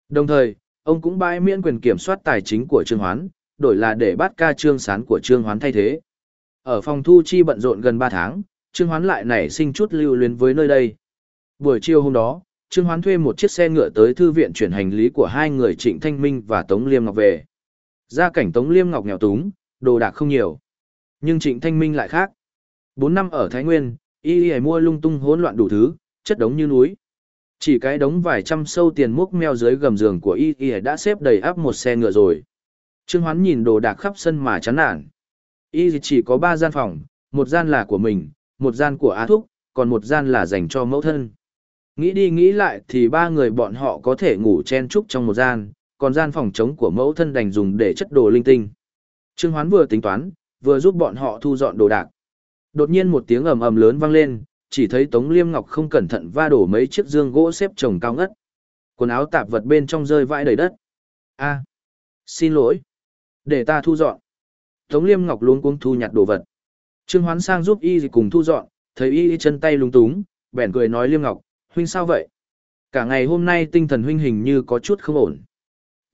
Đồng thời, ông cũng bãi miễn quyền kiểm soát tài chính của Trương Hoán, đổi là để bắt ca Trương Sán của Trương Hoán thay thế. Ở phòng thu chi bận rộn gần 3 tháng, Trương Hoán lại nảy sinh chút lưu luyến với nơi đây. Buổi chiều hôm đó, Trương Hoán thuê một chiếc xe ngựa tới thư viện chuyển hành lý của hai người Trịnh Thanh Minh và Tống Liêm Ngọc về. Gia cảnh Tống Liêm Ngọc nghèo túng, đồ đạc không nhiều. Nhưng Trịnh Thanh Minh lại khác. Bốn năm ở Thái Nguyên, y y mua lung tung hỗn loạn đủ thứ, chất đống như núi. Chỉ cái đống vài trăm sâu tiền múc meo dưới gầm giường của y y đã xếp đầy áp một xe ngựa rồi. Trương Hoán nhìn đồ đạc khắp sân mà chán nản. Y chỉ có ba gian phòng, một gian là của mình, một gian của Á Thúc, còn một gian là dành cho mẫu thân. Nghĩ đi nghĩ lại thì ba người bọn họ có thể ngủ chen chúc trong một gian, còn gian phòng trống của mẫu thân đành dùng để chất đồ linh tinh. Trương Hoán vừa tính toán, vừa giúp bọn họ thu dọn đồ đạc. Đột nhiên một tiếng ầm ầm lớn vang lên, chỉ thấy Tống Liêm Ngọc không cẩn thận va đổ mấy chiếc dương gỗ xếp chồng cao ngất. Quần áo tạp vật bên trong rơi vãi đầy đất. A, xin lỗi. Để ta thu dọn. Tống Liêm Ngọc luống cuống thu nhặt đồ vật. Trương Hoán sang giúp y cùng thu dọn, thấy y chân tay lúng túng, bèn cười nói Liêm Ngọc, huynh sao vậy? Cả ngày hôm nay tinh thần huynh hình như có chút không ổn.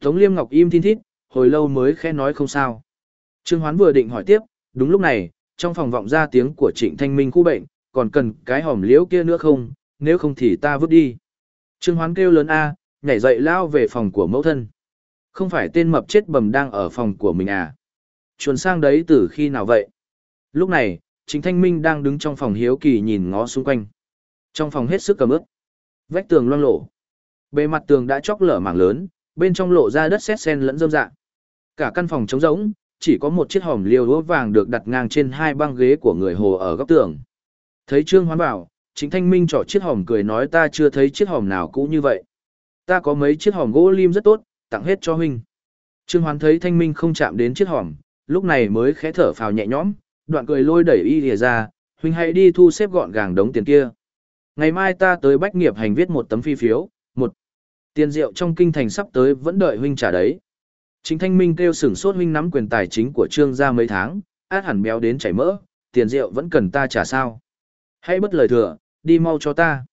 Tống Liêm Ngọc im thin thít, hồi lâu mới khẽ nói không sao. Trương Hoán vừa định hỏi tiếp, đúng lúc này, trong phòng vọng ra tiếng của Trịnh Thanh Minh khu bệnh, còn cần cái hòm liễu kia nữa không, nếu không thì ta vứt đi. Trương Hoán kêu lớn A, nhảy dậy lao về phòng của mẫu thân. Không phải tên mập chết bầm đang ở phòng của mình à? Chuồn sang đấy từ khi nào vậy? Lúc này, Trịnh Thanh Minh đang đứng trong phòng hiếu kỳ nhìn ngó xung quanh. Trong phòng hết sức cầm ướp. Vách tường loang lổ. Bề mặt tường đã chóc lở mảng lớn, bên trong lộ ra đất sét sen lẫn rơm rạ Cả căn phòng trống rỗng, chỉ có một chiếc hòm liêu đũa vàng được đặt ngang trên hai băng ghế của người hồ ở góc tường. Thấy Trương Hoán bảo, chính Thanh Minh trỏ chiếc hòm cười nói ta chưa thấy chiếc hòm nào cũ như vậy. Ta có mấy chiếc hòm gỗ lim rất tốt, tặng hết cho huynh. Trương Hoán thấy Thanh Minh không chạm đến chiếc hòm, lúc này mới khẽ thở phào nhẹ nhõm, đoạn cười lôi đẩy y lìa ra, huynh hãy đi thu xếp gọn gàng đống tiền kia. Ngày mai ta tới bách nghiệp hành viết một tấm phi phiếu, một tiền rượu trong kinh thành sắp tới vẫn đợi huynh trả đấy. Chính Thanh Minh kêu sửng sốt huynh nắm quyền tài chính của Trương gia mấy tháng, át hẳn béo đến chảy mỡ, tiền rượu vẫn cần ta trả sao. Hãy bất lời thừa, đi mau cho ta.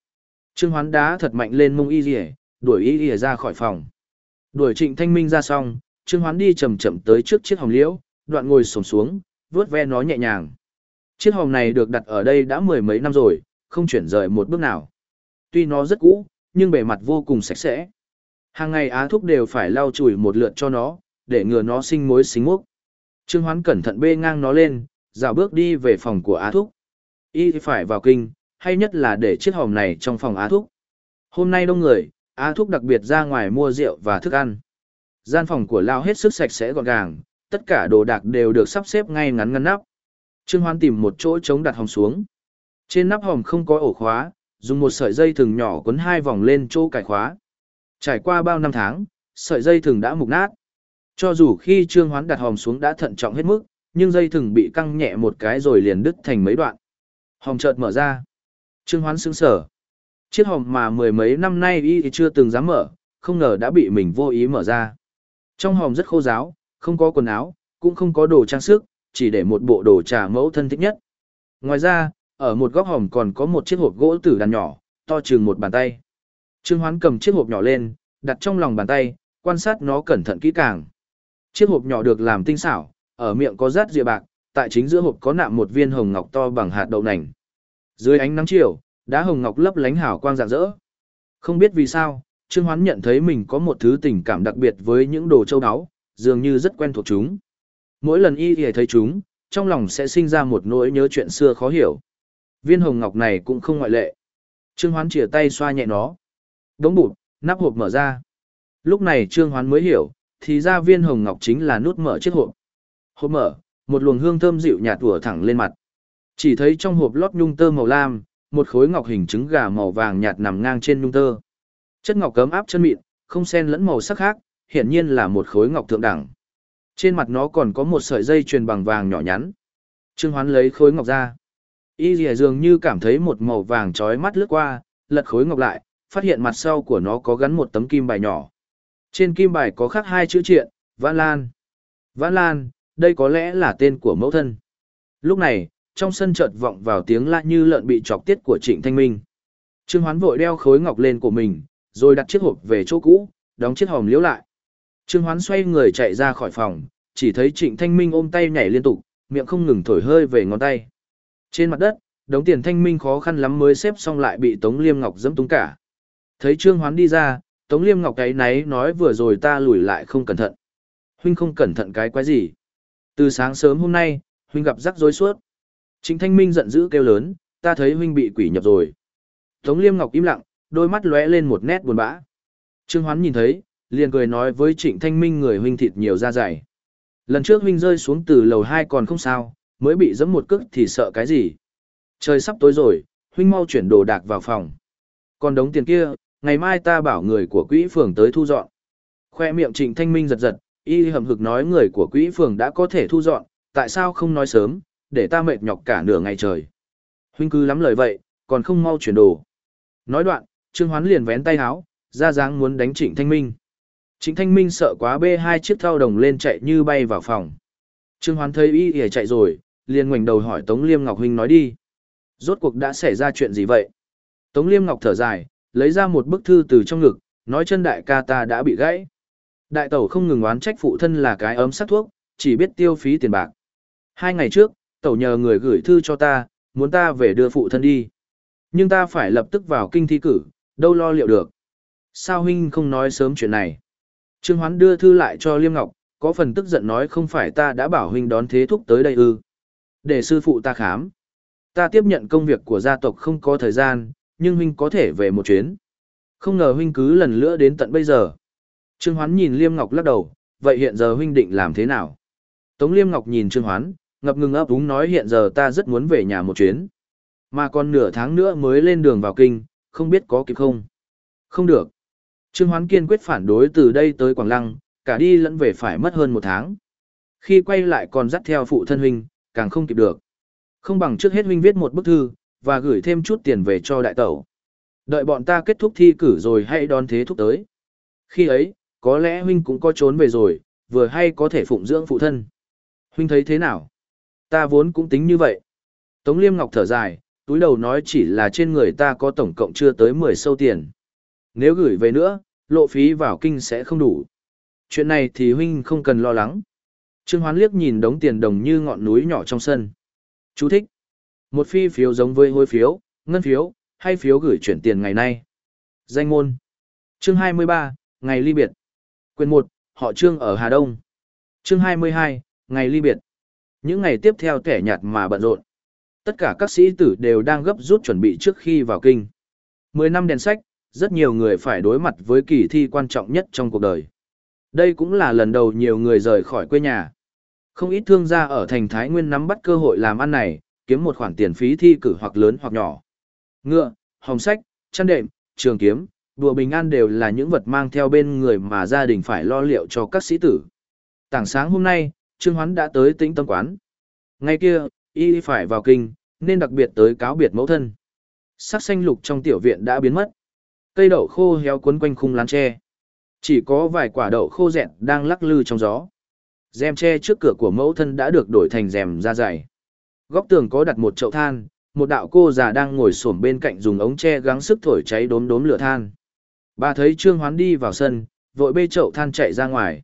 Trương Hoán đá thật mạnh lên mông y rỉa, đuổi y rỉa ra khỏi phòng. Đuổi Trịnh Thanh Minh ra xong, Trương Hoán đi chậm chậm tới trước chiếc hồng liễu, đoạn ngồi sổm xuống, vuốt ve nó nhẹ nhàng. Chiếc hồng này được đặt ở đây đã mười mấy năm rồi, không chuyển rời một bước nào. Tuy nó rất cũ, nhưng bề mặt vô cùng sạch sẽ. Hàng ngày Á Thúc đều phải lau chùi một lượt cho nó, để ngừa nó sinh mối xính mốc. Trương Hoán cẩn thận bê ngang nó lên, dạo bước đi về phòng của Á Thúc. Y phải vào kinh, hay nhất là để chiếc hòm này trong phòng Á Thúc. Hôm nay đông người, Á Thúc đặc biệt ra ngoài mua rượu và thức ăn. Gian phòng của Lao hết sức sạch sẽ gọn gàng, tất cả đồ đạc đều được sắp xếp ngay ngắn ngăn nắp. Trương Hoán tìm một chỗ chống đặt hòm xuống. Trên nắp hòm không có ổ khóa, dùng một sợi dây thừng nhỏ quấn hai vòng lên chỗ cài khóa. Trải qua bao năm tháng, sợi dây thừng đã mục nát. Cho dù khi Trương Hoán đặt hòm xuống đã thận trọng hết mức, nhưng dây thừng bị căng nhẹ một cái rồi liền đứt thành mấy đoạn. Hòm chợt mở ra. Trương Hoán sững sờ. Chiếc hòm mà mười mấy năm nay y thì chưa từng dám mở, không ngờ đã bị mình vô ý mở ra. Trong hòm rất khô ráo, không có quần áo, cũng không có đồ trang sức, chỉ để một bộ đồ trà mẫu thân thích nhất. Ngoài ra, ở một góc hòm còn có một chiếc hộp gỗ tử đàn nhỏ, to chừng một bàn tay. Trương Hoán cầm chiếc hộp nhỏ lên, đặt trong lòng bàn tay, quan sát nó cẩn thận kỹ càng. Chiếc hộp nhỏ được làm tinh xảo, ở miệng có rát rìa bạc, tại chính giữa hộp có nạm một viên hồng ngọc to bằng hạt đậu nành. Dưới ánh nắng chiều, đá hồng ngọc lấp lánh hào quang rạng rỡ. Không biết vì sao, Trương Hoán nhận thấy mình có một thứ tình cảm đặc biệt với những đồ châu đáo, dường như rất quen thuộc chúng. Mỗi lần y thì thấy chúng, trong lòng sẽ sinh ra một nỗi nhớ chuyện xưa khó hiểu. Viên hồng ngọc này cũng không ngoại lệ. Trương Hoán chìa tay xoa nhẹ nó. Đống bụt, nắp hộp mở ra. Lúc này Trương Hoán mới hiểu, thì ra viên hồng ngọc chính là nút mở chiếc hộp. Hộp mở, một luồng hương thơm dịu nhạt ùa thẳng lên mặt. Chỉ thấy trong hộp lót nhung tơ màu lam, một khối ngọc hình trứng gà màu vàng nhạt nằm ngang trên nhung tơ. Chất ngọc cấm áp chân mịn, không xen lẫn màu sắc khác, hiển nhiên là một khối ngọc thượng đẳng. Trên mặt nó còn có một sợi dây truyền bằng vàng nhỏ nhắn. Trương Hoán lấy khối ngọc ra. Y dìa dường như cảm thấy một màu vàng trói mắt lướt qua, lật khối ngọc lại, phát hiện mặt sau của nó có gắn một tấm kim bài nhỏ. Trên kim bài có khắc hai chữ triện, Vãn Lan. Vãn Lan, đây có lẽ là tên của mẫu thân. Lúc này, trong sân chợt vọng vào tiếng lạ như lợn bị chọc tiết của Trịnh Thanh Minh. Trương Hoán vội đeo khối ngọc lên của mình, rồi đặt chiếc hộp về chỗ cũ, đóng chiếc hòm liếu lại. Trương Hoán xoay người chạy ra khỏi phòng, chỉ thấy Trịnh Thanh Minh ôm tay nhảy liên tục, miệng không ngừng thổi hơi về ngón tay. Trên mặt đất, đống tiền Thanh Minh khó khăn lắm mới xếp xong lại bị Tống Liêm Ngọc dẫm túng cả. Thấy Trương Hoán đi ra, Tống Liêm Ngọc cái náy nói vừa rồi ta lùi lại không cẩn thận. Huynh không cẩn thận cái quái gì. Từ sáng sớm hôm nay, Huynh gặp rắc rối suốt. Trịnh Thanh Minh giận dữ kêu lớn, ta thấy Huynh bị quỷ nhập rồi. Tống Liêm Ngọc im lặng, đôi mắt lóe lên một nét buồn bã. Trương Hoán nhìn thấy, liền cười nói với Trịnh Thanh Minh người huynh thịt nhiều da dày. Lần trước huynh rơi xuống từ lầu 2 còn không sao, mới bị giẫm một cước thì sợ cái gì. Trời sắp tối rồi, huynh mau chuyển đồ đạc vào phòng. Còn đống tiền kia, ngày mai ta bảo người của quỹ phường tới thu dọn. Khoe miệng Trịnh Thanh Minh giật giật, y hầm hực nói người của quỹ phường đã có thể thu dọn, tại sao không nói sớm, để ta mệt nhọc cả nửa ngày trời. Huynh cứ lắm lời vậy, còn không mau chuyển đồ. Nói đoạn, Trương Hoán liền vén tay háo, ra dáng muốn đánh Trịnh Thanh Minh. Trịnh Thanh Minh sợ quá bê hai chiếc thao đồng lên chạy như bay vào phòng. Trương Hoán thấy y ỉa chạy rồi, liền ngoảnh đầu hỏi Tống Liêm Ngọc Huynh nói đi. Rốt cuộc đã xảy ra chuyện gì vậy? Tống Liêm Ngọc thở dài, lấy ra một bức thư từ trong ngực, nói chân đại ca ta đã bị gãy. Đại tẩu không ngừng oán trách phụ thân là cái ấm sắc thuốc, chỉ biết tiêu phí tiền bạc. Hai ngày trước, tẩu nhờ người gửi thư cho ta, muốn ta về đưa phụ thân đi. Nhưng ta phải lập tức vào kinh thi cử, đâu lo liệu được. Sao huynh không nói sớm chuyện này? Trương Hoán đưa thư lại cho Liêm Ngọc, có phần tức giận nói không phải ta đã bảo huynh đón thế thúc tới đây ư. Để sư phụ ta khám. Ta tiếp nhận công việc của gia tộc không có thời gian, nhưng huynh có thể về một chuyến. Không ngờ huynh cứ lần lữa đến tận bây giờ. Trương Hoán nhìn Liêm Ngọc lắc đầu, vậy hiện giờ huynh định làm thế nào? Tống Liêm Ngọc nhìn Trương Hoán, ngập ngừng ấp úng nói hiện giờ ta rất muốn về nhà một chuyến. Mà còn nửa tháng nữa mới lên đường vào kinh, không biết có kịp không? Không được. Trương Hoán kiên quyết phản đối từ đây tới Quảng Lăng, cả đi lẫn về phải mất hơn một tháng. Khi quay lại còn dắt theo phụ thân huynh, càng không kịp được. Không bằng trước hết huynh viết một bức thư, và gửi thêm chút tiền về cho đại tẩu. Đợi bọn ta kết thúc thi cử rồi hãy đón thế thúc tới. Khi ấy, có lẽ huynh cũng có trốn về rồi, vừa hay có thể phụng dưỡng phụ thân. Huynh thấy thế nào? Ta vốn cũng tính như vậy. Tống Liêm Ngọc thở dài, túi đầu nói chỉ là trên người ta có tổng cộng chưa tới 10 sâu tiền. Nếu gửi về nữa, lộ phí vào kinh sẽ không đủ. Chuyện này thì huynh không cần lo lắng. Trương Hoán liếc nhìn đống tiền đồng như ngọn núi nhỏ trong sân. Chú thích. Một phi phiếu giống với hối phiếu, ngân phiếu, hay phiếu gửi chuyển tiền ngày nay. Danh môn. Chương 23, ngày ly biệt. Quyền 1, họ Trương ở Hà Đông. Chương 22, ngày ly biệt. Những ngày tiếp theo kẻ nhạt mà bận rộn. Tất cả các sĩ tử đều đang gấp rút chuẩn bị trước khi vào kinh. Mười năm đèn sách, rất nhiều người phải đối mặt với kỳ thi quan trọng nhất trong cuộc đời. Đây cũng là lần đầu nhiều người rời khỏi quê nhà. Không ít thương gia ở thành Thái Nguyên nắm bắt cơ hội làm ăn này, kiếm một khoản tiền phí thi cử hoặc lớn hoặc nhỏ. Ngựa, hồng sách, chăn đệm, trường kiếm, đùa bình an đều là những vật mang theo bên người mà gia đình phải lo liệu cho các sĩ tử. Tảng sáng hôm nay, Trương Hoán đã tới tĩnh tâm quán. Ngay kia, y phải vào kinh, nên đặc biệt tới cáo biệt mẫu thân. Sắc xanh lục trong tiểu viện đã biến mất. Cây đậu khô héo quấn quanh khung lán tre. Chỉ có vài quả đậu khô dẹn đang lắc lư trong gió. Rèm tre trước cửa của mẫu thân đã được đổi thành rèm da dày. Góc tường có đặt một chậu than, một đạo cô già đang ngồi xổm bên cạnh dùng ống tre gắng sức thổi cháy đốm đốm lửa than. Bà thấy Trương Hoán đi vào sân, vội bê chậu than chạy ra ngoài.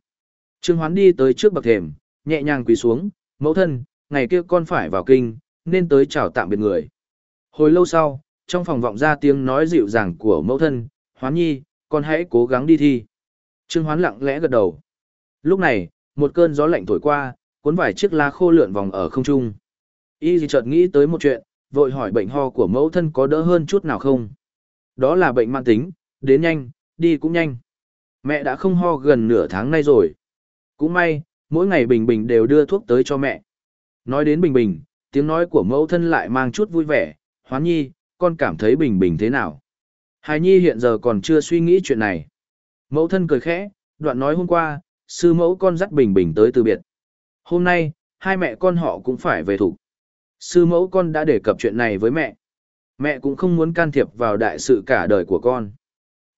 Trương Hoán đi tới trước bậc thềm, nhẹ nhàng quỳ xuống, mẫu thân, ngày kia con phải vào kinh, nên tới chào tạm biệt người. Hồi lâu sau, trong phòng vọng ra tiếng nói dịu dàng của mẫu thân, Hoán nhi, con hãy cố gắng đi thi. Trương Hoán lặng lẽ gật đầu. Lúc này, một cơn gió lạnh thổi qua, cuốn vài chiếc lá khô lượn vòng ở không trung. Y gì chợt nghĩ tới một chuyện, vội hỏi bệnh ho của mẫu thân có đỡ hơn chút nào không? Đó là bệnh mạng tính, đến nhanh, đi cũng nhanh. Mẹ đã không ho gần nửa tháng nay rồi. Cũng may, mỗi ngày Bình Bình đều đưa thuốc tới cho mẹ. Nói đến Bình Bình, tiếng nói của mẫu thân lại mang chút vui vẻ, hoán nhi, con cảm thấy Bình Bình thế nào? Hài nhi hiện giờ còn chưa suy nghĩ chuyện này. Mẫu thân cười khẽ, đoạn nói hôm qua, sư mẫu con dắt Bình Bình tới từ biệt. Hôm nay, hai mẹ con họ cũng phải về thủ. Sư mẫu con đã đề cập chuyện này với mẹ. Mẹ cũng không muốn can thiệp vào đại sự cả đời của con.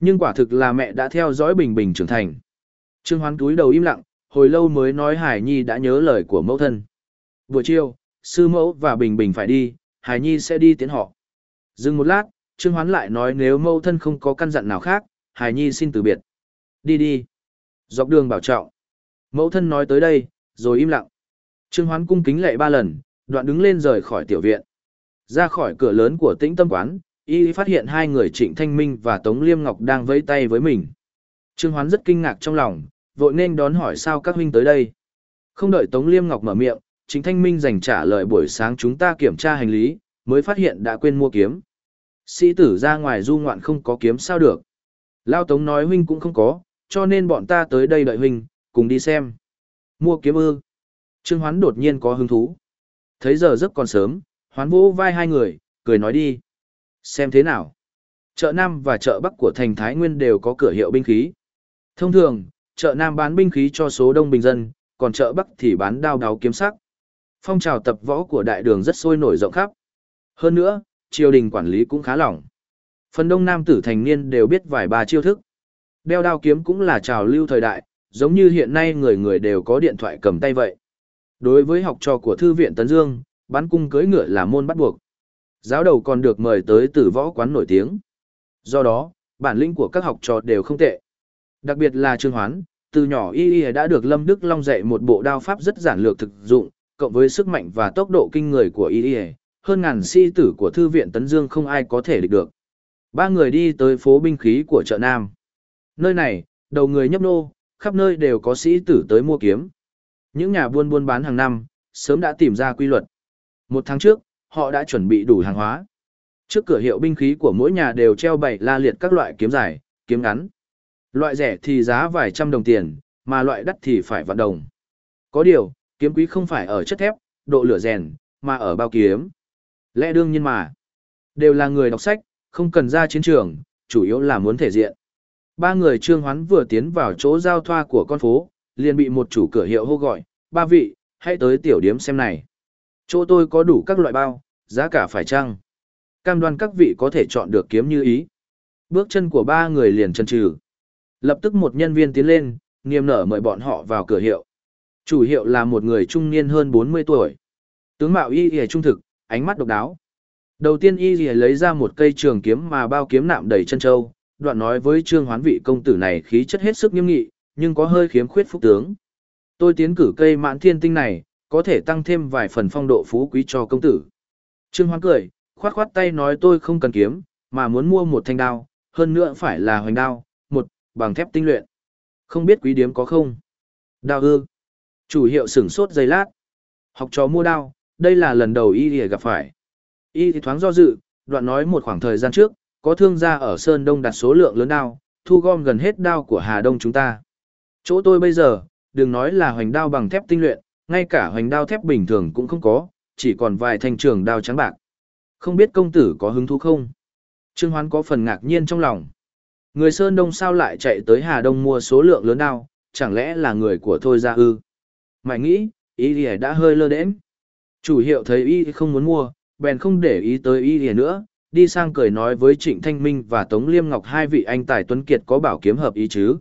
Nhưng quả thực là mẹ đã theo dõi Bình Bình trưởng thành. Trương Hoán cúi đầu im lặng, hồi lâu mới nói Hải Nhi đã nhớ lời của mẫu thân. Buổi chiều, sư mẫu và Bình Bình phải đi, Hải Nhi sẽ đi tiến họ. Dừng một lát, Trương Hoán lại nói nếu mẫu thân không có căn dặn nào khác, Hải Nhi xin từ biệt. Đi đi. Dọc đường bảo trọng. Mẫu thân nói tới đây, rồi im lặng. Trương Hoán cung kính lệ ba lần, đoạn đứng lên rời khỏi tiểu viện. Ra khỏi cửa lớn của tĩnh tâm quán, y phát hiện hai người Trịnh Thanh Minh và Tống Liêm Ngọc đang vẫy tay với mình. Trương Hoán rất kinh ngạc trong lòng, vội nên đón hỏi sao các huynh tới đây. Không đợi Tống Liêm Ngọc mở miệng, Trịnh Thanh Minh dành trả lời buổi sáng chúng ta kiểm tra hành lý, mới phát hiện đã quên mua kiếm. Sĩ tử ra ngoài du ngoạn không có kiếm sao được. Lao Tống nói huynh cũng không có, cho nên bọn ta tới đây đợi huynh, cùng đi xem. Mua kiếm ư. Trương Hoán đột nhiên có hứng thú. Thấy giờ rất còn sớm, Hoán vũ vai hai người, cười nói đi. Xem thế nào. Chợ Nam và chợ Bắc của thành Thái Nguyên đều có cửa hiệu binh khí. Thông thường, chợ Nam bán binh khí cho số đông bình dân, còn chợ Bắc thì bán đao đáo kiếm sắc. Phong trào tập võ của đại đường rất sôi nổi rộng khắp. Hơn nữa, triều đình quản lý cũng khá lỏng. Phần đông nam tử thành niên đều biết vài ba chiêu thức. Đeo đao kiếm cũng là trào lưu thời đại, giống như hiện nay người người đều có điện thoại cầm tay vậy. Đối với học trò của Thư viện Tấn Dương, bắn cung cưỡi ngựa là môn bắt buộc. Giáo đầu còn được mời tới tử võ quán nổi tiếng. Do đó, bản lĩnh của các học trò đều không tệ. Đặc biệt là Trương Hoán, từ nhỏ y y đã được Lâm Đức Long dạy một bộ đao pháp rất giản lược thực dụng, cộng với sức mạnh và tốc độ kinh người của y y, hơn ngàn sĩ tử của Thư viện Tấn Dương không ai có thể địch được. Ba người đi tới phố binh khí của chợ Nam. Nơi này, đầu người nhấp nô, khắp nơi đều có sĩ tử tới mua kiếm. Những nhà buôn buôn bán hàng năm, sớm đã tìm ra quy luật. Một tháng trước, họ đã chuẩn bị đủ hàng hóa. Trước cửa hiệu binh khí của mỗi nhà đều treo bày la liệt các loại kiếm dài, kiếm ngắn. Loại rẻ thì giá vài trăm đồng tiền, mà loại đắt thì phải vạn đồng. Có điều, kiếm quý không phải ở chất thép, độ lửa rèn, mà ở bao kiếm. Lẽ đương nhiên mà. Đều là người đọc sách, không cần ra chiến trường, chủ yếu là muốn thể diện. Ba người trương hoán vừa tiến vào chỗ giao thoa của con phố, liền bị một chủ cửa hiệu hô gọi, ba vị, hãy tới tiểu điếm xem này. Chỗ tôi có đủ các loại bao, giá cả phải chăng? Cam đoan các vị có thể chọn được kiếm như ý. Bước chân của ba người liền chân trừ. Lập tức một nhân viên tiến lên, nghiêm nở mời bọn họ vào cửa hiệu. Chủ hiệu là một người trung niên hơn 40 tuổi. Tướng mạo y y trung thực, ánh mắt độc đáo. Đầu tiên y y lấy ra một cây trường kiếm mà bao kiếm nạm đầy chân châu, đoạn nói với trương hoán vị công tử này khí chất hết sức nghiêm nghị, nhưng có hơi khiếm khuyết phúc tướng. Tôi tiến cử cây mãn thiên tinh này, có thể tăng thêm vài phần phong độ phú quý cho công tử. Trương hoán cười, khoát khoát tay nói tôi không cần kiếm, mà muốn mua một thanh đao, hơn nữa phải là hoành đao, một, bằng thép tinh luyện. Không biết quý điếm có không? Đao ư. Chủ hiệu sửng sốt giây lát. Học trò mua đao, đây là lần đầu y thì gặp phải. Y thì thoáng do dự, đoạn nói một khoảng thời gian trước, có thương gia ở Sơn Đông đặt số lượng lớn đao, thu gom gần hết đao của Hà Đông chúng ta. Chỗ tôi bây giờ, đừng nói là hoành đao bằng thép tinh luyện, ngay cả hoành đao thép bình thường cũng không có, chỉ còn vài thanh trường đao trắng bạc. Không biết công tử có hứng thú không? Trương Hoán có phần ngạc nhiên trong lòng. Người Sơn Đông sao lại chạy tới Hà Đông mua số lượng lớn đao, chẳng lẽ là người của Thôi Gia ư? Mày nghĩ, ý thì đã hơi lơ đễnh. Chủ hiệu thấy y không muốn mua, bèn không để ý tới y thì nữa, đi sang cười nói với Trịnh Thanh Minh và Tống Liêm Ngọc hai vị anh tài tuấn kiệt có bảo kiếm hợp ý chứ.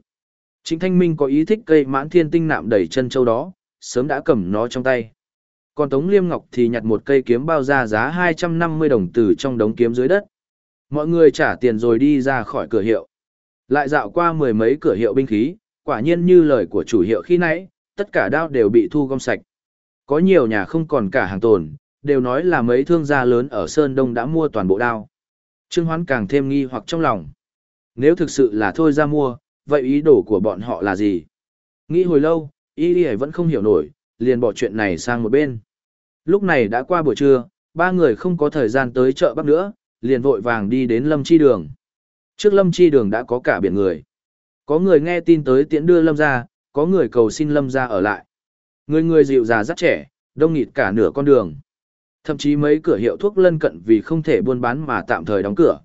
Trịnh Thanh Minh có ý thích cây mãn thiên tinh nạm đầy chân châu đó, sớm đã cầm nó trong tay. Còn Tống Liêm Ngọc thì nhặt một cây kiếm bao ra giá 250 đồng từ trong đống kiếm dưới đất. Mọi người trả tiền rồi đi ra khỏi cửa hiệu. Lại dạo qua mười mấy cửa hiệu binh khí, quả nhiên như lời của chủ hiệu khi nãy, tất cả đao đều bị thu gom sạch. Có nhiều nhà không còn cả hàng tồn, đều nói là mấy thương gia lớn ở Sơn Đông đã mua toàn bộ đao. Trương Hoán càng thêm nghi hoặc trong lòng. Nếu thực sự là thôi ra mua, vậy ý đồ của bọn họ là gì? Nghĩ hồi lâu, y đi vẫn không hiểu nổi, liền bỏ chuyện này sang một bên. Lúc này đã qua buổi trưa, ba người không có thời gian tới chợ Bắc nữa, liền vội vàng đi đến Lâm Chi Đường. Trước Lâm Chi Đường đã có cả biển người. Có người nghe tin tới tiễn đưa Lâm ra, có người cầu xin Lâm ra ở lại. Người người dịu già rất trẻ, đông nghịt cả nửa con đường. Thậm chí mấy cửa hiệu thuốc lân cận vì không thể buôn bán mà tạm thời đóng cửa.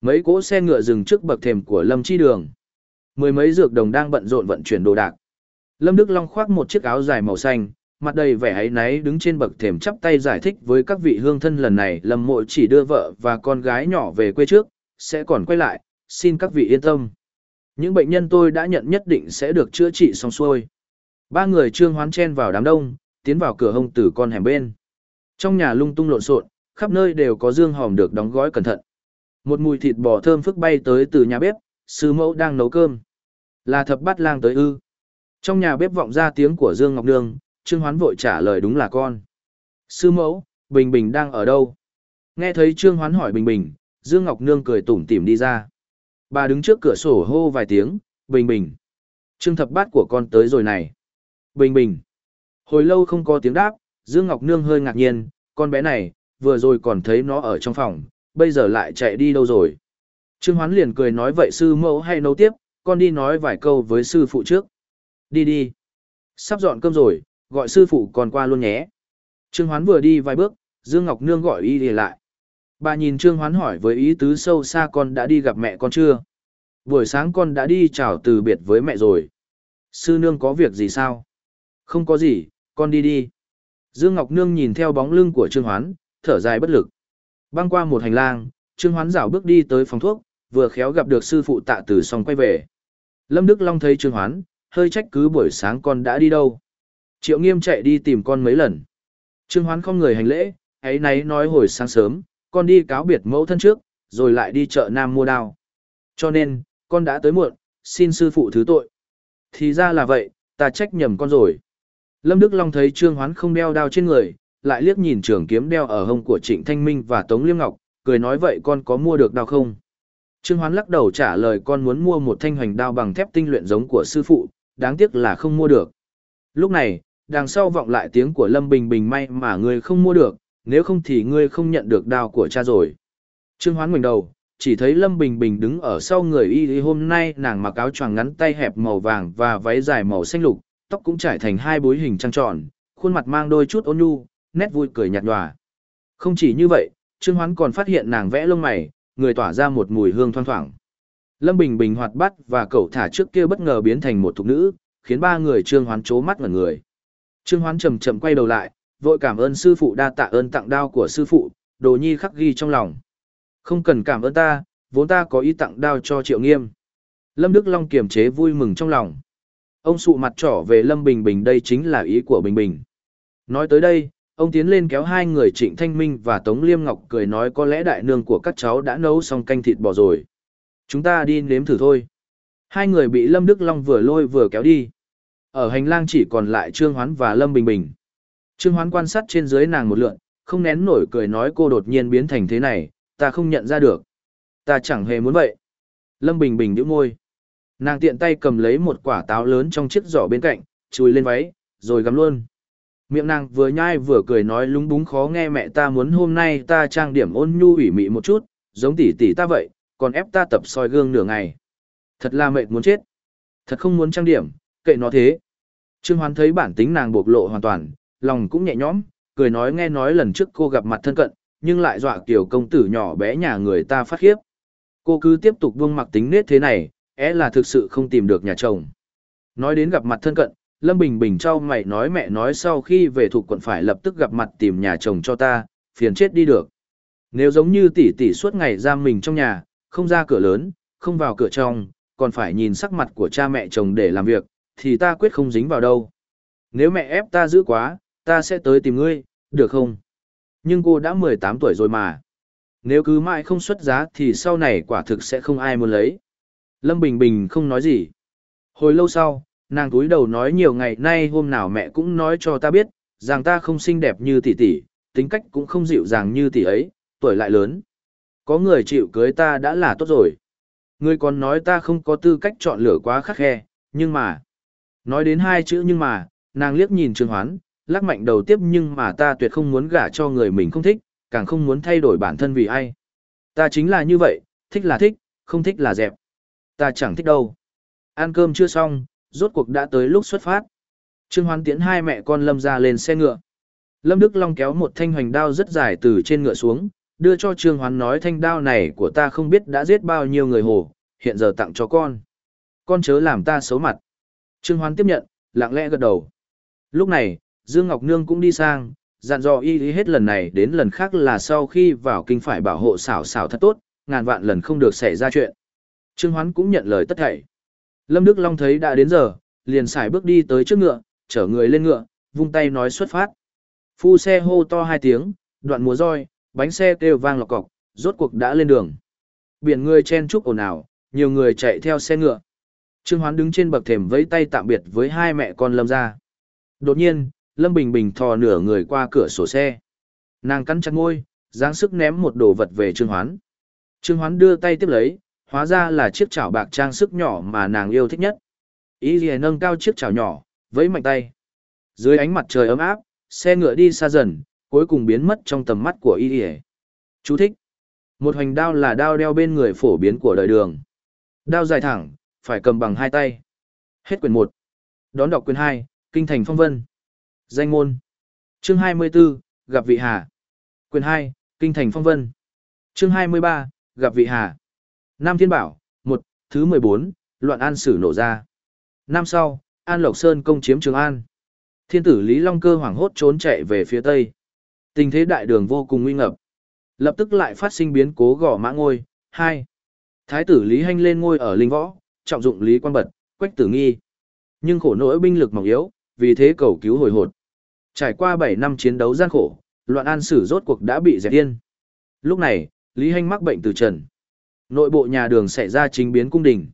Mấy cỗ xe ngựa dừng trước bậc thềm của Lâm Chi Đường. Mười mấy dược đồng đang bận rộn vận chuyển đồ đạc. Lâm Đức Long khoác một chiếc áo dài màu xanh, mặt đầy vẻ ấy náy đứng trên bậc thềm chắp tay giải thích với các vị hương thân lần này Lâm Mộ chỉ đưa vợ và con gái nhỏ về quê trước, sẽ còn quay lại, xin các vị yên tâm. Những bệnh nhân tôi đã nhận nhất định sẽ được chữa trị xong xuôi. Ba người trương hoán chen vào đám đông, tiến vào cửa hông tử con hẻm bên. Trong nhà lung tung lộn xộn, khắp nơi đều có dương hòm được đóng gói cẩn thận. Một mùi thịt bò thơm phức bay tới từ nhà bếp, sư mẫu đang nấu cơm. Là thập bát lang tới ư. Trong nhà bếp vọng ra tiếng của Dương Ngọc Nương, Trương Hoán vội trả lời đúng là con. Sư mẫu, Bình Bình đang ở đâu? Nghe thấy Trương Hoán hỏi Bình Bình, Dương Ngọc Nương cười tủm tỉm đi ra. Bà đứng trước cửa sổ hô vài tiếng, Bình Bình. Trương thập bát của con tới rồi này. Bình Bình. Hồi lâu không có tiếng đáp, Dương Ngọc Nương hơi ngạc nhiên, con bé này, vừa rồi còn thấy nó ở trong phòng, bây giờ lại chạy đi đâu rồi. Trương Hoán liền cười nói vậy sư mẫu hay nấu tiếp, con đi nói vài câu với sư phụ trước. Đi đi. Sắp dọn cơm rồi, gọi sư phụ còn qua luôn nhé. Trương Hoán vừa đi vài bước, Dương Ngọc Nương gọi y đi lại. Bà nhìn Trương Hoán hỏi với ý tứ sâu xa con đã đi gặp mẹ con chưa? Buổi sáng con đã đi chào từ biệt với mẹ rồi. Sư Nương có việc gì sao? Không có gì, con đi đi. Dương Ngọc Nương nhìn theo bóng lưng của Trương Hoán, thở dài bất lực. Băng qua một hành lang, Trương Hoán rảo bước đi tới phòng thuốc, vừa khéo gặp được sư phụ tạ tử xong quay về. Lâm Đức Long thấy Trương Hoán, hơi trách cứ buổi sáng con đã đi đâu. Triệu Nghiêm chạy đi tìm con mấy lần. Trương Hoán không người hành lễ, ấy nấy nói hồi sáng sớm, con đi cáo biệt mẫu thân trước, rồi lại đi chợ Nam mua đao. Cho nên, con đã tới muộn, xin sư phụ thứ tội. Thì ra là vậy, ta trách nhầm con rồi. Lâm Đức Long thấy Trương Hoán không đeo đao trên người, lại liếc nhìn trường kiếm đeo ở hông của Trịnh Thanh Minh và Tống Liêm Ngọc, cười nói vậy con có mua được đao không? Trương Hoán lắc đầu trả lời con muốn mua một thanh hoành đao bằng thép tinh luyện giống của sư phụ, đáng tiếc là không mua được. Lúc này, đằng sau vọng lại tiếng của Lâm Bình Bình may mà ngươi không mua được, nếu không thì ngươi không nhận được đao của cha rồi. Trương Hoán ngoảnh đầu, chỉ thấy Lâm Bình Bình đứng ở sau người y hôm nay nàng mặc áo choàng ngắn tay hẹp màu vàng và váy dài màu xanh lục, tóc cũng trải thành hai búi hình trăng tròn, khuôn mặt mang đôi chút ôn nhu, nét vui cười nhạt nhòa. Không chỉ như vậy, Trương Hoán còn phát hiện nàng vẽ lông mày, người tỏa ra một mùi hương thoang thoảng. Lâm Bình Bình hoạt bát và cậu thả trước kia bất ngờ biến thành một thục nữ, khiến ba người Trương Hoán chố mắt ngẩn người. Trương Hoán chậm chậm quay đầu lại, vội cảm ơn sư phụ đa tạ ơn tặng đao của sư phụ, đồ nhi khắc ghi trong lòng. Không cần cảm ơn ta, vốn ta có ý tặng đao cho Triệu Nghiêm. Lâm Đức Long kiềm chế vui mừng trong lòng. Ông sụ mặt trỏ về Lâm Bình Bình đây chính là ý của Bình Bình. Nói tới đây, ông tiến lên kéo hai người Trịnh Thanh Minh và Tống Liêm Ngọc cười nói có lẽ đại nương của các cháu đã nấu xong canh thịt bò rồi. Chúng ta đi nếm thử thôi. Hai người bị Lâm Đức Long vừa lôi vừa kéo đi. Ở hành lang chỉ còn lại Trương Hoán và Lâm Bình Bình. Trương Hoán quan sát trên dưới nàng một lượn, không nén nổi cười nói cô đột nhiên biến thành thế này, ta không nhận ra được. Ta chẳng hề muốn vậy. Lâm Bình Bình nhíu môi. Nàng tiện tay cầm lấy một quả táo lớn trong chiếc giỏ bên cạnh, chùi lên váy, rồi gắm luôn. Miệng nàng vừa nhai vừa cười nói lúng búng khó nghe mẹ ta muốn hôm nay ta trang điểm ôn nhu ủy mị một chút, giống tỷ tỷ ta vậy, còn ép ta tập soi gương nửa ngày. Thật là mệt muốn chết. Thật không muốn trang điểm, kệ nó thế. Trương Hoán thấy bản tính nàng bộc lộ hoàn toàn, lòng cũng nhẹ nhõm, cười nói nghe nói lần trước cô gặp mặt thân cận, nhưng lại dọa kiểu công tử nhỏ bé nhà người ta phát khiếp. Cô cứ tiếp tục buông mặc tính nết thế này, é là thực sự không tìm được nhà chồng. Nói đến gặp mặt thân cận, Lâm Bình Bình trao mày nói mẹ nói sau khi về thuộc quận phải lập tức gặp mặt tìm nhà chồng cho ta, phiền chết đi được. Nếu giống như tỷ tỷ suốt ngày giam mình trong nhà, không ra cửa lớn, không vào cửa trong, còn phải nhìn sắc mặt của cha mẹ chồng để làm việc, thì ta quyết không dính vào đâu. Nếu mẹ ép ta giữ quá, ta sẽ tới tìm ngươi, được không? Nhưng cô đã 18 tuổi rồi mà. Nếu cứ mãi không xuất giá thì sau này quả thực sẽ không ai muốn lấy. Lâm Bình Bình không nói gì. Hồi lâu sau, nàng túi đầu nói nhiều ngày nay hôm nào mẹ cũng nói cho ta biết, rằng ta không xinh đẹp như tỷ tỷ, tính cách cũng không dịu dàng như tỷ ấy, tuổi lại lớn. Có người chịu cưới ta đã là tốt rồi. Người còn nói ta không có tư cách chọn lựa quá khắc khe, nhưng mà... Nói đến hai chữ nhưng mà, nàng liếc nhìn Trương Hoán, lắc mạnh đầu tiếp nhưng mà ta tuyệt không muốn gả cho người mình không thích, càng không muốn thay đổi bản thân vì ai. Ta chính là như vậy, thích là thích, không thích là dẹp. Ta chẳng thích đâu. Ăn cơm chưa xong, rốt cuộc đã tới lúc xuất phát. Trương Hoán tiễn hai mẹ con Lâm ra lên xe ngựa. Lâm Đức Long kéo một thanh hoành đao rất dài từ trên ngựa xuống, đưa cho Trương Hoán nói thanh đao này của ta không biết đã giết bao nhiêu người hồ, hiện giờ tặng cho con. Con chớ làm ta xấu mặt. Trương Hoán tiếp nhận, lặng lẽ gật đầu. Lúc này, Dương Ngọc Nương cũng đi sang, dặn dò y lý hết lần này đến lần khác là sau khi vào kinh phải bảo hộ xảo xảo thật tốt, ngàn vạn lần không được xảy ra chuyện. Trương Hoán cũng nhận lời tất thảy. Lâm Đức Long thấy đã đến giờ, liền xài bước đi tới trước ngựa, chở người lên ngựa, vung tay nói xuất phát. Phu xe hô to hai tiếng, đoạn múa roi, bánh xe kêu vang lọc cọc, rốt cuộc đã lên đường. Biển người chen chúc ồn ào, nhiều người chạy theo xe ngựa. Trương Hoán đứng trên bậc thềm vẫy tay tạm biệt với hai mẹ con Lâm ra. Đột nhiên, Lâm Bình Bình thò nửa người qua cửa sổ xe. Nàng cắn chặt môi, giáng sức ném một đồ vật về Trương Hoán. Trương Hoán đưa tay tiếp lấy, hóa ra là chiếc chảo bạc trang sức nhỏ mà nàng yêu thích nhất. Ý gì nâng cao chiếc chảo nhỏ, với mạnh tay. Dưới ánh mặt trời ấm áp, xe ngựa đi xa dần, cuối cùng biến mất trong tầm mắt của y Chú thích. Một hoành đao là đao đeo bên người phổ biến của đời đường. Đao dài thẳng, phải cầm bằng hai tay. Hết quyển 1. Đón đọc quyển 2, Kinh thành phong vân. Danh môn. Chương 24, gặp vị hà. Quyển 2, Kinh thành phong vân. Chương 23, gặp vị hà. Nam Thiên Bảo, 1, thứ 14, loạn an sử nổ ra. Năm sau, An Lộc Sơn công chiếm Trường An. Thiên tử Lý Long Cơ hoảng hốt trốn chạy về phía Tây. Tình thế đại đường vô cùng nguy ngập. Lập tức lại phát sinh biến cố gõ mã ngôi. 2. Thái tử Lý Hanh lên ngôi ở Linh Võ, trọng dụng Lý Quang Bật, Quách Tử Nghi. Nhưng khổ nỗi binh lực mỏng yếu, vì thế cầu cứu hồi hột. Trải qua 7 năm chiến đấu gian khổ, loạn an sử rốt cuộc đã bị dẹp yên. Lúc này, Lý Hanh mắc bệnh từ trần. Nội bộ nhà đường xảy ra chính biến cung đình.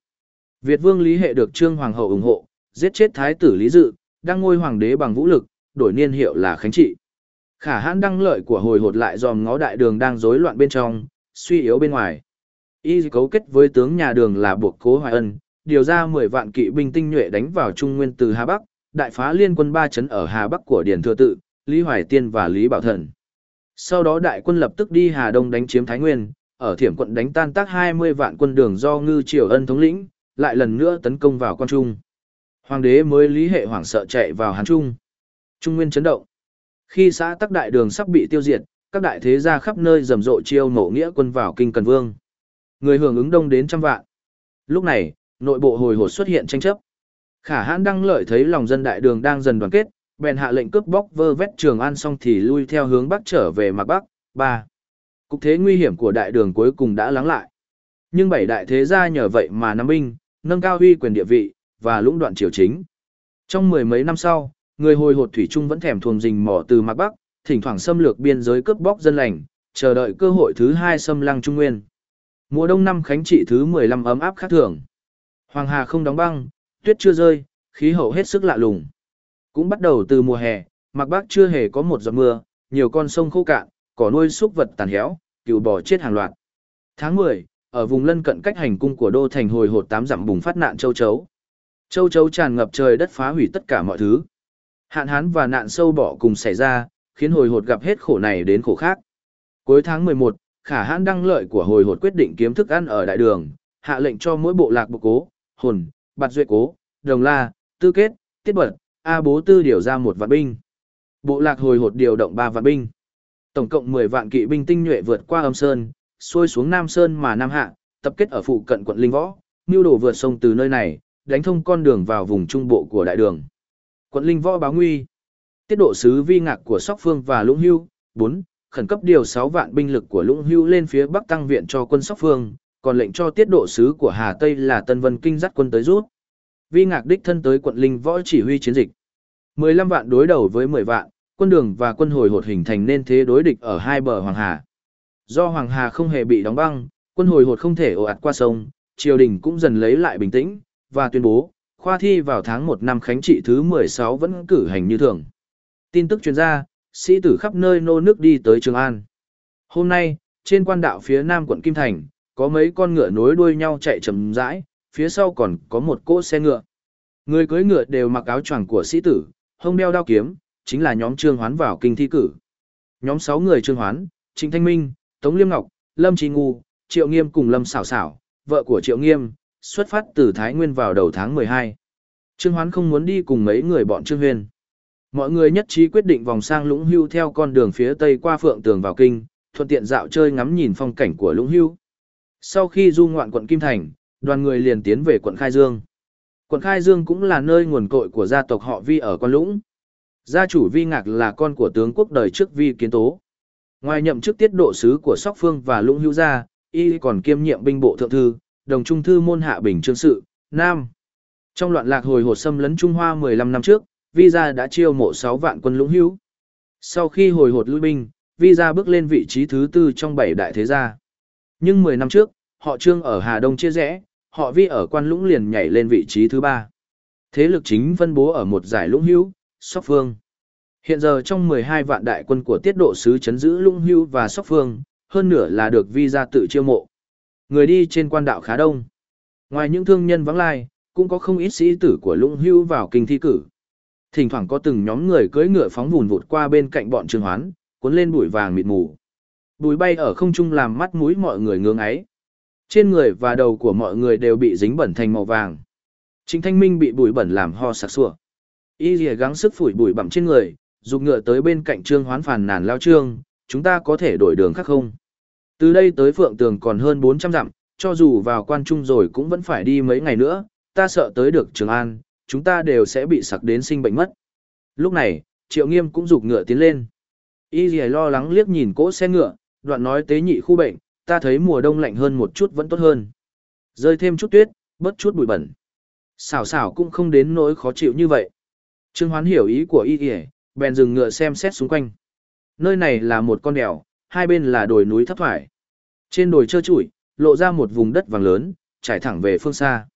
Việt vương Lý Hệ được Trương Hoàng hậu ủng hộ, giết chết thái tử Lý Dự, đăng ngôi hoàng đế bằng vũ lực, đổi niên hiệu là Khánh Trị. Khả hãn đăng lợi của hồi hột lại dòm ngó đại đường đang rối loạn bên trong, suy yếu bên ngoài. Y cấu kết với tướng nhà đường là buộc cố hoài ân, điều ra 10 vạn kỵ binh tinh nhuệ đánh vào Trung Nguyên từ Hà Bắc, đại phá liên quân ba chấn ở Hà Bắc của Điền Thừa Tự, Lý Hoài Tiên và Lý Bảo Thần. Sau đó đại quân lập tức đi Hà Đông đánh chiếm Thái Nguyên, ở Thiểm quận đánh tan tác 20 vạn quân đường do Ngư Triều Ân thống lĩnh, lại lần nữa tấn công vào quan trung. Hoàng đế mới lý hệ hoảng sợ chạy vào Hán Trung. Trung Nguyên chấn động. Khi xã Tắc Đại Đường sắp bị tiêu diệt, các đại thế gia khắp nơi rầm rộ chiêu mộ nghĩa quân vào kinh Cần Vương. Người hưởng ứng đông đến trăm vạn. Lúc này, nội bộ hồi hột xuất hiện tranh chấp. Khả hãn đăng lợi thấy lòng dân đại đường đang dần đoàn kết, bèn hạ lệnh cướp bóc vơ vét trường an xong thì lui theo hướng bắc trở về mặt bắc. 3. Cục thế nguy hiểm của đại đường cuối cùng đã lắng lại. Nhưng bảy đại thế gia nhờ vậy mà nắm binh, nâng cao huy quyền địa vị, và lũng đoạn triều chính. Trong mười mấy năm sau, người hồi hột thủy trung vẫn thèm thuồng rình mỏ từ mạc bắc, thỉnh thoảng xâm lược biên giới cướp bóc dân lành, chờ đợi cơ hội thứ hai xâm lăng Trung Nguyên. Mùa đông năm khánh trị thứ 15 ấm áp khác thường. Hoàng Hà không đóng băng, tuyết chưa rơi, khí hậu hết sức lạ lùng. Cũng bắt đầu từ mùa hè, mạc bắc chưa hề có một giọt mưa, nhiều con sông khô cạn, cỏ nuôi súc vật tàn héo, cừu bò chết hàng loạt. Tháng 10, ở vùng lân cận cách hành cung của đô thành hồi hột tám dặm bùng phát nạn châu chấu. Châu chấu tràn ngập trời đất phá hủy tất cả mọi thứ. Hạn hán và nạn sâu bọ cùng xảy ra, khiến hồi hột gặp hết khổ này đến khổ khác. Cuối tháng 11, khả hãn đăng lợi của hồi hột quyết định kiếm thức ăn ở đại đường, hạ lệnh cho mỗi bộ lạc bộ cố, hồn, bạt duệ cố, đồng la, tư kết, tiết bật, A bố tư điều ra một vạn binh. Bộ lạc hồi hột điều động 3 vạn binh. Tổng cộng 10 vạn kỵ binh tinh nhuệ vượt qua âm sơn, xuôi xuống Nam Sơn mà Nam Hạ, tập kết ở phụ cận quận Linh Võ, mưu đồ vượt sông từ nơi này, đánh thông con đường vào vùng trung bộ của đại đường. Quận Linh Võ báo nguy. Tiết độ sứ vi ngạc của Sóc Phương và Lũng Hưu, 4, khẩn cấp điều 6 vạn binh lực của Lũng Hưu lên phía Bắc tăng viện cho quân Sóc Phương, còn lệnh cho tiết độ sứ của Hà Tây là Tân Vân Kinh dắt quân tới rút. Vi ngạc đích thân tới quận Linh Võ chỉ huy chiến dịch. 15 vạn đối đầu với 10 vạn, quân đường và quân hồi hột hình thành nên thế đối địch ở hai bờ Hoàng Hà. Do Hoàng Hà không hề bị đóng băng, quân hồi hột không thể ồ ạt qua sông, triều đình cũng dần lấy lại bình tĩnh, và tuyên bố, khoa thi vào tháng 1 năm khánh trị thứ 16 vẫn cử hành như thường. Tin tức truyền ra, sĩ tử khắp nơi nô nước đi tới Trường An. Hôm nay, trên quan đạo phía nam quận Kim Thành, có mấy con ngựa nối đuôi nhau chạy chậm rãi, phía sau còn có một cỗ xe ngựa. Người cưỡi ngựa đều mặc áo choàng của sĩ tử, hông đeo đao kiếm, chính là nhóm Trương Hoán vào kinh thi cử. Nhóm 6 người Trương Hoán, Trịnh Thanh Minh, Tống Liêm Ngọc, Lâm Trí Ngu, Triệu Nghiêm cùng Lâm Xảo Xảo, vợ của Triệu Nghiêm, xuất phát từ Thái Nguyên vào đầu tháng 12. Trương Hoán không muốn đi cùng mấy người bọn Trương huyền Mọi người nhất trí quyết định vòng sang Lũng Hưu theo con đường phía tây qua Phượng Tường vào kinh, thuận tiện dạo chơi ngắm nhìn phong cảnh của Lũng Hưu. Sau khi du ngoạn quận Kim Thành, đoàn người liền tiến về quận Khai Dương. Quận Khai Dương cũng là nơi nguồn cội của gia tộc họ Vi ở Quan Lũng. Gia chủ Vi Ngạc là con của tướng quốc đời trước Vi Kiến Tố. Ngoài nhậm chức tiết độ sứ của Sóc Phương và Lũng Hữu Gia, y còn kiêm nhiệm binh bộ thượng thư, đồng trung thư môn hạ bình trương sự, Nam. Trong loạn lạc hồi hột xâm lấn Trung Hoa 15 năm trước, Vi Gia đã chiêu mộ 6 vạn quân Lũng Hữu. Sau khi hồi hột lui binh, Vi Gia bước lên vị trí thứ tư trong bảy đại thế gia. Nhưng 10 năm trước, họ Trương ở Hà Đông chia rẽ, họ Vi ở Quan Lũng liền nhảy lên vị trí thứ ba. Thế lực chính phân bố ở một giải Lũng Hữu, Sóc Phương. Hiện giờ trong 12 vạn đại quân của tiết độ sứ chấn giữ Lũng Hưu và Sóc Phương, hơn nửa là được vi ra tự chiêu mộ. Người đi trên quan đạo khá đông. Ngoài những thương nhân vắng lai, cũng có không ít sĩ tử của Lũng Hưu vào kinh thi cử. Thỉnh thoảng có từng nhóm người cưỡi ngựa phóng vùn vụt qua bên cạnh bọn Trương Hoán, cuốn lên bụi vàng mịt mù. Bụi bay ở không trung làm mắt mũi mọi người ngưỡng ấy. Trên người và đầu của mọi người đều bị dính bẩn thành màu vàng. Trịnh Thanh Minh bị bụi bẩn làm ho sặc sủa. Y lìa gắng sức phủi bụi bặm trên người, dục ngựa tới bên cạnh trương hoán phàn nàn lao trương, chúng ta có thể đổi đường khác không? Từ đây tới Phượng Tường còn hơn 400 dặm, cho dù vào quan trung rồi cũng vẫn phải đi mấy ngày nữa, ta sợ tới được Trường An, chúng ta đều sẽ bị sặc đến sinh bệnh mất. Lúc này, Triệu Nghiêm cũng dục ngựa tiến lên. Y lìa lo lắng liếc nhìn cỗ xe ngựa, đoạn nói tế nhị khu bệnh, ta thấy mùa đông lạnh hơn một chút vẫn tốt hơn. Rơi thêm chút tuyết, bớt chút bụi bẩn. Xảo xảo cũng không đến nỗi khó chịu như vậy. Trương Hoán hiểu ý của y y, bèn dừng ngựa xem xét xung quanh. Nơi này là một con đèo, hai bên là đồi núi thấp thoải. Trên đồi trơ trụi, lộ ra một vùng đất vàng lớn, trải thẳng về phương xa.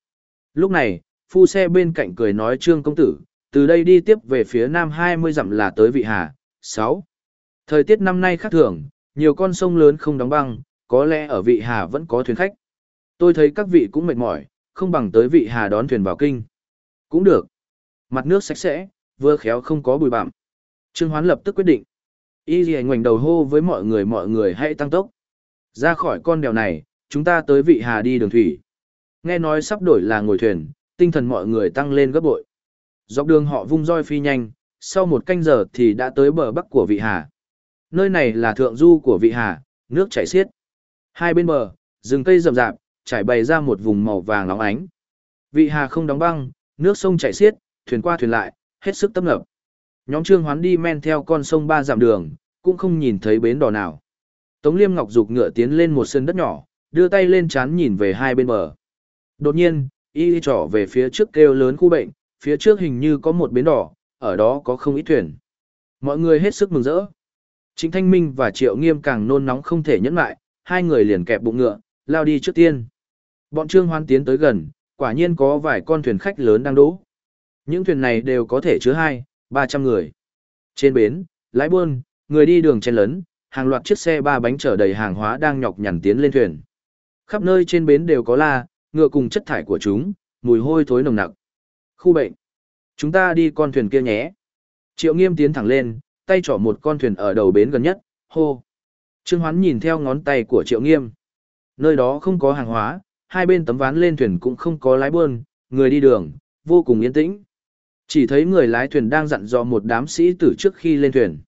Lúc này, phu xe bên cạnh cười nói Trương công tử, từ đây đi tiếp về phía nam 20 dặm là tới vị hà. 6. Thời tiết năm nay khác thường, nhiều con sông lớn không đóng băng, có lẽ ở vị hà vẫn có thuyền khách. Tôi thấy các vị cũng mệt mỏi, không bằng tới vị hà đón thuyền vào kinh. Cũng được. Mặt nước sạch sẽ, vừa khéo không có bụi bặm. Trương Hoán lập tức quyết định. Y Lì ngoảnh đầu hô với mọi người mọi người hãy tăng tốc. Ra khỏi con đèo này, chúng ta tới vị hà đi đường thủy. Nghe nói sắp đổi là ngồi thuyền, tinh thần mọi người tăng lên gấp bội. Dọc đường họ vung roi phi nhanh, sau một canh giờ thì đã tới bờ bắc của vị hà. Nơi này là thượng du của vị hà, nước chảy xiết. Hai bên bờ, rừng cây rậm rạp, trải bày ra một vùng màu vàng nóng ánh. Vị hà không đóng băng, nước sông chảy xiết, thuyền qua thuyền lại, hết sức tấp nập. Nhóm Trương Hoán đi men theo con sông ba dặm đường, cũng không nhìn thấy bến đò nào. Tống Liêm Ngọc dục ngựa tiến lên một sân đất nhỏ, đưa tay lên chán nhìn về hai bên bờ. Đột nhiên, y trỏ về phía trước kêu lớn khu bệnh, phía trước hình như có một bến đỏ, ở đó có không ít thuyền. Mọi người hết sức mừng rỡ. Chính Thanh Minh và Triệu Nghiêm càng nôn nóng không thể nhẫn lại, hai người liền kẹp bụng ngựa, lao đi trước tiên. Bọn Trương Hoan tiến tới gần, quả nhiên có vài con thuyền khách lớn đang đỗ. Những thuyền này đều có thể chứa hai, ba trăm người. Trên bến, lái buôn, người đi đường chen lấn, hàng loạt chiếc xe ba bánh chở đầy hàng hóa đang nhọc nhằn tiến lên thuyền. Khắp nơi trên bến đều có la, ngựa cùng chất thải của chúng, mùi hôi thối nồng nặc. Khu bệnh. Chúng ta đi con thuyền kia nhé. Triệu nghiêm tiến thẳng lên, tay trỏ một con thuyền ở đầu bến gần nhất, hô. Trương Hoán nhìn theo ngón tay của Triệu nghiêm. Nơi đó không có hàng hóa, hai bên tấm ván lên thuyền cũng không có lái buôn, người đi đường, vô cùng yên tĩnh. Chỉ thấy người lái thuyền đang dặn dò một đám sĩ tử trước khi lên thuyền.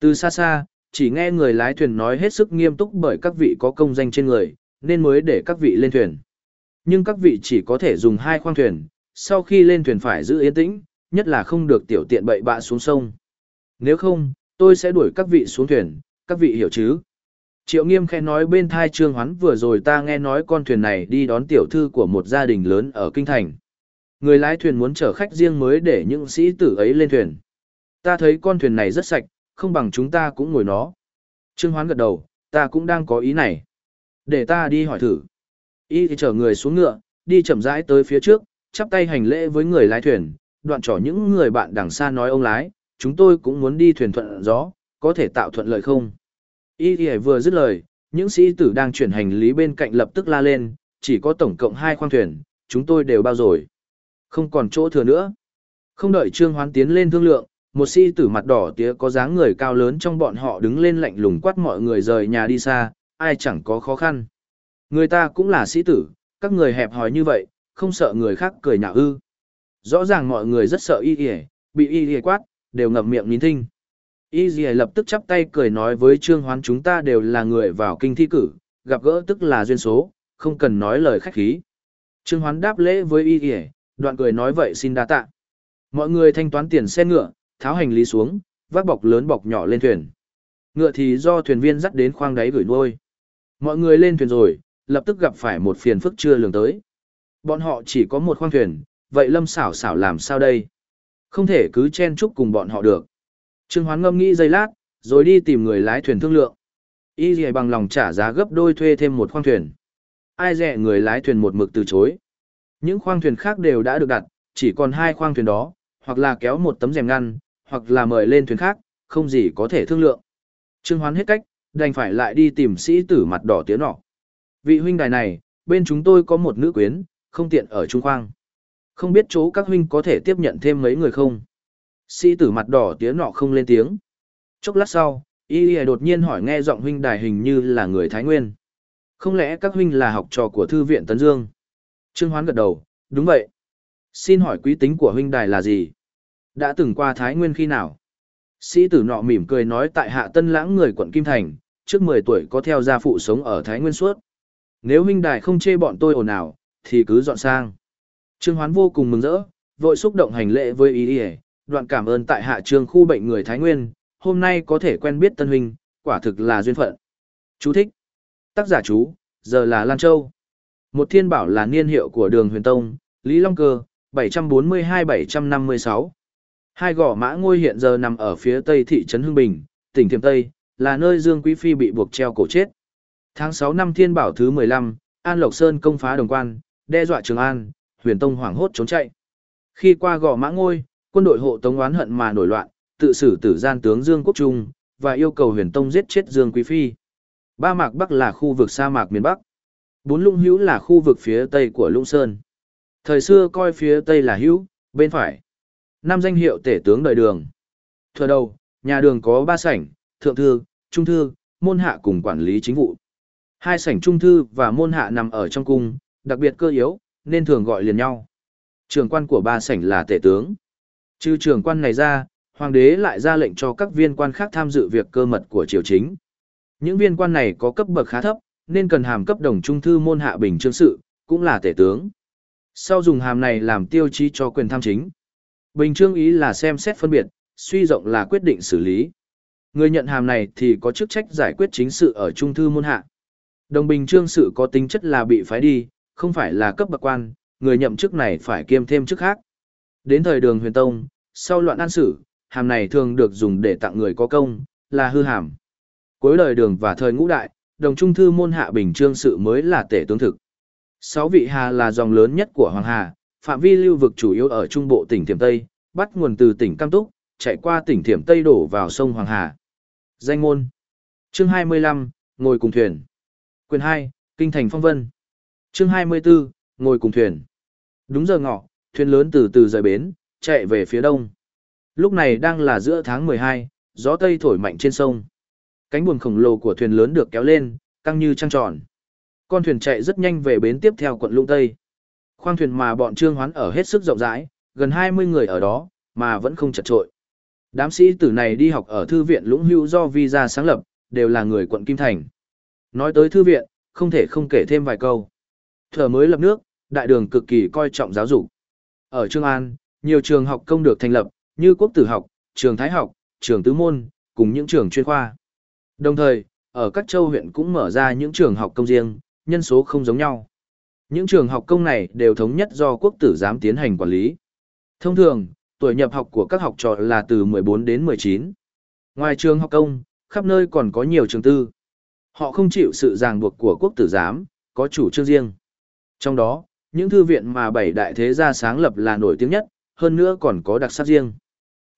Từ xa xa, chỉ nghe người lái thuyền nói hết sức nghiêm túc bởi các vị có công danh trên người, nên mới để các vị lên thuyền. Nhưng các vị chỉ có thể dùng hai khoang thuyền, sau khi lên thuyền phải giữ yên tĩnh, nhất là không được tiểu tiện bậy bạ xuống sông. Nếu không, tôi sẽ đuổi các vị xuống thuyền, các vị hiểu chứ? Triệu nghiêm khẽ nói bên thai trương hoán vừa rồi ta nghe nói con thuyền này đi đón tiểu thư của một gia đình lớn ở Kinh Thành. Người lái thuyền muốn chở khách riêng mới để những sĩ tử ấy lên thuyền. Ta thấy con thuyền này rất sạch, không bằng chúng ta cũng ngồi nó. Trương hoán gật đầu, ta cũng đang có ý này. Để ta đi hỏi thử. Y thì chở người xuống ngựa, đi chậm rãi tới phía trước, chắp tay hành lễ với người lái thuyền, đoạn trỏ những người bạn đằng xa nói ông lái, chúng tôi cũng muốn đi thuyền thuận gió, có thể tạo thuận lợi không? Y thì vừa dứt lời, những sĩ tử đang chuyển hành lý bên cạnh lập tức la lên, chỉ có tổng cộng hai khoang thuyền, chúng tôi đều bao rồi. Không còn chỗ thừa nữa. Không đợi Trương Hoán tiến lên thương lượng, một sĩ tử mặt đỏ tía có dáng người cao lớn trong bọn họ đứng lên lạnh lùng quát mọi người rời nhà đi xa, ai chẳng có khó khăn. Người ta cũng là sĩ tử, các người hẹp hòi như vậy, không sợ người khác cười nhạo ư. Rõ ràng mọi người rất sợ y y, bị y y quát, đều ngậm miệng nín thinh. Y y lập tức chắp tay cười nói với Trương Hoán chúng ta đều là người vào kinh thi cử, gặp gỡ tức là duyên số, không cần nói lời khách khí. Trương Hoán đáp lễ với y y, đoạn cười nói vậy xin đa tạ. Mọi người thanh toán tiền xe ngựa, tháo hành lý xuống, vác bọc lớn bọc nhỏ lên thuyền. Ngựa thì do thuyền viên dắt đến khoang đáy gửi nuôi. Mọi người lên thuyền rồi, lập tức gặp phải một phiền phức chưa lường tới. Bọn họ chỉ có một khoang thuyền, vậy lâm xảo xảo làm sao đây? Không thể cứ chen chúc cùng bọn họ được. Trương Hoán ngâm nghĩ giây lát, rồi đi tìm người lái thuyền thương lượng. Y dì bằng lòng trả giá gấp đôi thuê thêm một khoang thuyền. Ai dè người lái thuyền một mực từ chối. Những khoang thuyền khác đều đã được đặt, chỉ còn hai khoang thuyền đó, hoặc là kéo một tấm rèm ngăn, hoặc là mời lên thuyền khác, không gì có thể thương lượng. Trương Hoán hết cách, đành phải lại đi tìm sĩ tử mặt đỏ tiếng nọ. Vị huynh đài này, bên chúng tôi có một nữ quyến, không tiện ở Trung Khoang. Không biết chỗ các huynh có thể tiếp nhận thêm mấy người không? Sĩ tử mặt đỏ tiếng nọ không lên tiếng. Chốc lát sau, y y đột nhiên hỏi nghe giọng huynh đài hình như là người Thái Nguyên. Không lẽ các huynh là học trò của Thư viện Tấn Dương? Trương Hoán gật đầu, đúng vậy. Xin hỏi quý tính của huynh đài là gì? Đã từng qua Thái Nguyên khi nào? Sĩ tử nọ mỉm cười nói tại hạ tân lãng người quận Kim Thành, trước 10 tuổi có theo gia phụ sống ở Thái Nguyên suốt. Nếu huynh đài không chê bọn tôi ồn ào, thì cứ dọn sang. Trương Hoán vô cùng mừng rỡ, vội xúc động hành lễ với ý ý, đoạn cảm ơn tại hạ trương khu bệnh người Thái Nguyên, hôm nay có thể quen biết tân huynh, quả thực là duyên phận. Chú thích. Tác giả chú, giờ là Lan Châu. Một thiên bảo là niên hiệu của đường huyền tông, Lý Long Cơ, 742-756 Hai gò mã ngôi hiện giờ nằm ở phía tây thị trấn Hưng Bình, tỉnh Thiểm Tây, là nơi Dương Quý Phi bị buộc treo cổ chết. Tháng 6 năm Thiên Bảo thứ 15, An Lộc Sơn công phá đồng quan, đe dọa Trường An, huyền tông hoảng hốt trốn chạy. Khi qua gò mã ngôi, quân đội hộ tống oán hận mà nổi loạn, tự xử tử gian tướng Dương Quốc Trung, và yêu cầu huyền tông giết chết Dương Quý Phi. Ba Mạc Bắc là khu vực sa mạc miền Bắc. Bốn Lũng Hữu là khu vực phía tây của Lũng Sơn. Thời xưa coi phía tây là Hữu, bên phải. Năm danh hiệu tể tướng đời đường. Thừa đầu, nhà đường có ba sảnh, thượng thư, trung thư, môn hạ cùng quản lý chính vụ. Hai sảnh trung thư và môn hạ nằm ở trong cung, đặc biệt cơ yếu, nên thường gọi liền nhau. Trường quan của ba sảnh là tể tướng. Trừ trường quan này ra, hoàng đế lại ra lệnh cho các viên quan khác tham dự việc cơ mật của triều chính. Những viên quan này có cấp bậc khá thấp, nên cần hàm cấp đồng trung thư môn hạ bình chương sự, cũng là tể tướng. Sau dùng hàm này làm tiêu chí cho quyền tham chính. Bình chương ý là xem xét phân biệt, suy rộng là quyết định xử lý. Người nhận hàm này thì có chức trách giải quyết chính sự ở trung thư môn hạ. Đồng bình chương sự có tính chất là bị phái đi, không phải là cấp bậc quan, người nhậm chức này phải kiêm thêm chức khác. Đến thời đường huyền tông, sau loạn an sử, hàm này thường được dùng để tặng người có công, là hư hàm. Cuối đời đường và thời ngũ đại, đồng trung thư môn hạ bình trương sự mới là tể tướng thực. Sáu vị hà là dòng lớn nhất của Hoàng Hà, phạm vi lưu vực chủ yếu ở trung bộ tỉnh Thiểm Tây, bắt nguồn từ tỉnh Cam Túc, chạy qua tỉnh Thiểm Tây đổ vào sông Hoàng Hà. Danh môn Chương 25, ngồi cùng thuyền. Quyền 2, Kinh thành phong vân. Chương 24, ngồi cùng thuyền. Đúng giờ ngọ, thuyền lớn từ từ rời bến, chạy về phía đông. Lúc này đang là giữa tháng 12, gió tây thổi mạnh trên sông. Cánh buồm khổng lồ của thuyền lớn được kéo lên, căng như trăng tròn. Con thuyền chạy rất nhanh về bến tiếp theo quận Lũng Tây. Khoang thuyền mà bọn Trương Hoán ở hết sức rộng rãi, gần 20 người ở đó, mà vẫn không chật trội. Đám sĩ tử này đi học ở thư viện Lũng Hưu do visa sáng lập, đều là người quận Kim Thành. Nói tới thư viện, không thể không kể thêm vài câu. Thở mới lập nước, đại đường cực kỳ coi trọng giáo dục. Ở Trương An, nhiều trường học công được thành lập, như quốc tử học, trường thái học, trường tứ môn, cùng những trường chuyên khoa. Đồng thời, ở các châu huyện cũng mở ra những trường học công riêng, nhân số không giống nhau. Những trường học công này đều thống nhất do quốc tử giám tiến hành quản lý. Thông thường, tuổi nhập học của các học trò là từ 14 đến 19. Ngoài trường học công, khắp nơi còn có nhiều trường tư. Họ không chịu sự ràng buộc của quốc tử giám, có chủ trương riêng. Trong đó, những thư viện mà bảy đại thế gia sáng lập là nổi tiếng nhất, hơn nữa còn có đặc sắc riêng.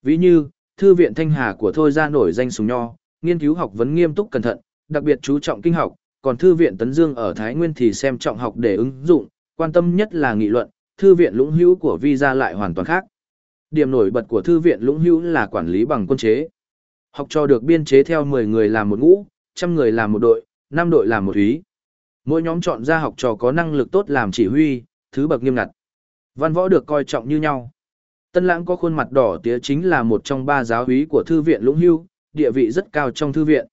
Ví như, thư viện Thanh Hà của Thôi gia nổi danh sùng nho, nghiên cứu học vấn nghiêm túc cẩn thận, đặc biệt chú trọng kinh học, còn thư viện Tấn Dương ở Thái Nguyên thì xem trọng học để ứng dụng, quan tâm nhất là nghị luận, thư viện Lũng Hữu của Vi gia lại hoàn toàn khác. Điểm nổi bật của thư viện Lũng Hữu là quản lý bằng quân chế. Học trò được biên chế theo 10 người làm một ngũ, trăm người làm một đội, năm đội làm một úy. Mỗi nhóm chọn ra học trò có năng lực tốt làm chỉ huy, thứ bậc nghiêm ngặt. Văn võ được coi trọng như nhau. Tân Lãng có khuôn mặt đỏ tía chính là một trong ba giáo úy của thư viện Lũng Hưu, địa vị rất cao trong thư viện.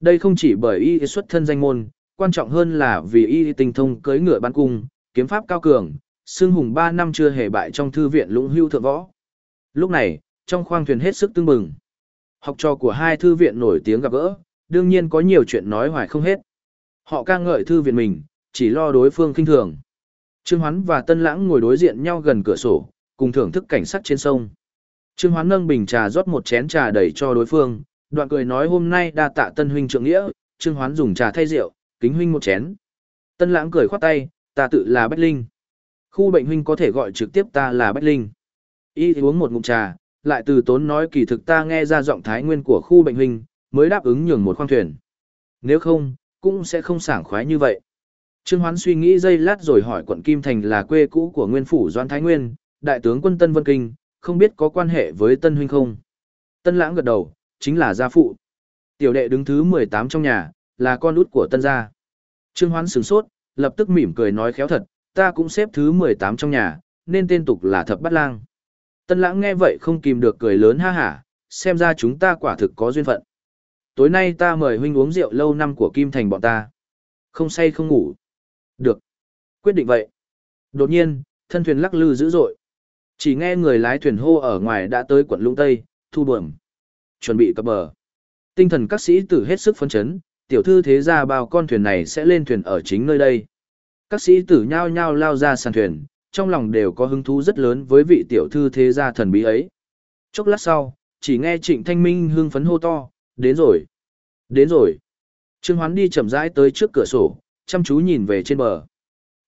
Đây không chỉ bởi y xuất thân danh môn, quan trọng hơn là vì y tinh thông cưới ngựa ban cung, kiếm pháp cao cường, xương hùng 3 năm chưa hề bại trong thư viện Lũng Hưu thượng võ. Lúc này, trong khoang thuyền hết sức tương bừng. Học trò của hai thư viện nổi tiếng gặp gỡ, đương nhiên có nhiều chuyện nói hoài không hết. Họ ca ngợi thư viện mình, chỉ lo đối phương kinh thường. Trương Hoán và Tân Lãng ngồi đối diện nhau gần cửa sổ, cùng thưởng thức cảnh sắc trên sông. Trương Hoán nâng bình trà rót một chén trà đầy cho đối phương, đoạn cười nói hôm nay đa tạ Tân huynh trượng nghĩa, Trương Hoán dùng trà thay rượu, kính huynh một chén. Tân Lãng cười khoát tay, ta tự là Bách Linh. Khu bệnh huynh có thể gọi trực tiếp ta là Bách Linh. Y uống một ngụm trà, lại từ tốn nói kỳ thực ta nghe ra giọng thái nguyên của khu bệnh huynh, mới đáp ứng nhường một khoang thuyền. Nếu không, cũng sẽ không sảng khoái như vậy. Trương Hoán suy nghĩ giây lát rồi hỏi quận Kim Thành là quê cũ của nguyên phủ Doan Thái Nguyên, đại tướng quân Tân Vân Kinh, không biết có quan hệ với Tân Huynh không? Tân Lãng gật đầu, chính là gia phụ. Tiểu đệ đứng thứ 18 trong nhà, là con út của Tân gia. Trương Hoán sửng sốt, lập tức mỉm cười nói khéo thật, ta cũng xếp thứ 18 trong nhà, nên tên tục là Thập Bát Lang. Tân Lãng nghe vậy không kìm được cười lớn ha hả, xem ra chúng ta quả thực có duyên phận. Tối nay ta mời huynh uống rượu lâu năm của Kim Thành bọn ta. Không say không ngủ. Được. Quyết định vậy. Đột nhiên, thân thuyền lắc lư dữ dội. Chỉ nghe người lái thuyền hô ở ngoài đã tới quận Lũng Tây, thu buồm. Chuẩn bị cập bờ. Tinh thần các sĩ tử hết sức phấn chấn, tiểu thư thế ra bao con thuyền này sẽ lên thuyền ở chính nơi đây. Các sĩ tử nhao nhao lao ra sàn thuyền, trong lòng đều có hứng thú rất lớn với vị tiểu thư thế gia thần bí ấy. Chốc lát sau, chỉ nghe Trịnh Thanh Minh hưng phấn hô to, đến rồi, đến rồi. Trương Hoán đi chậm rãi tới trước cửa sổ, chăm chú nhìn về trên bờ.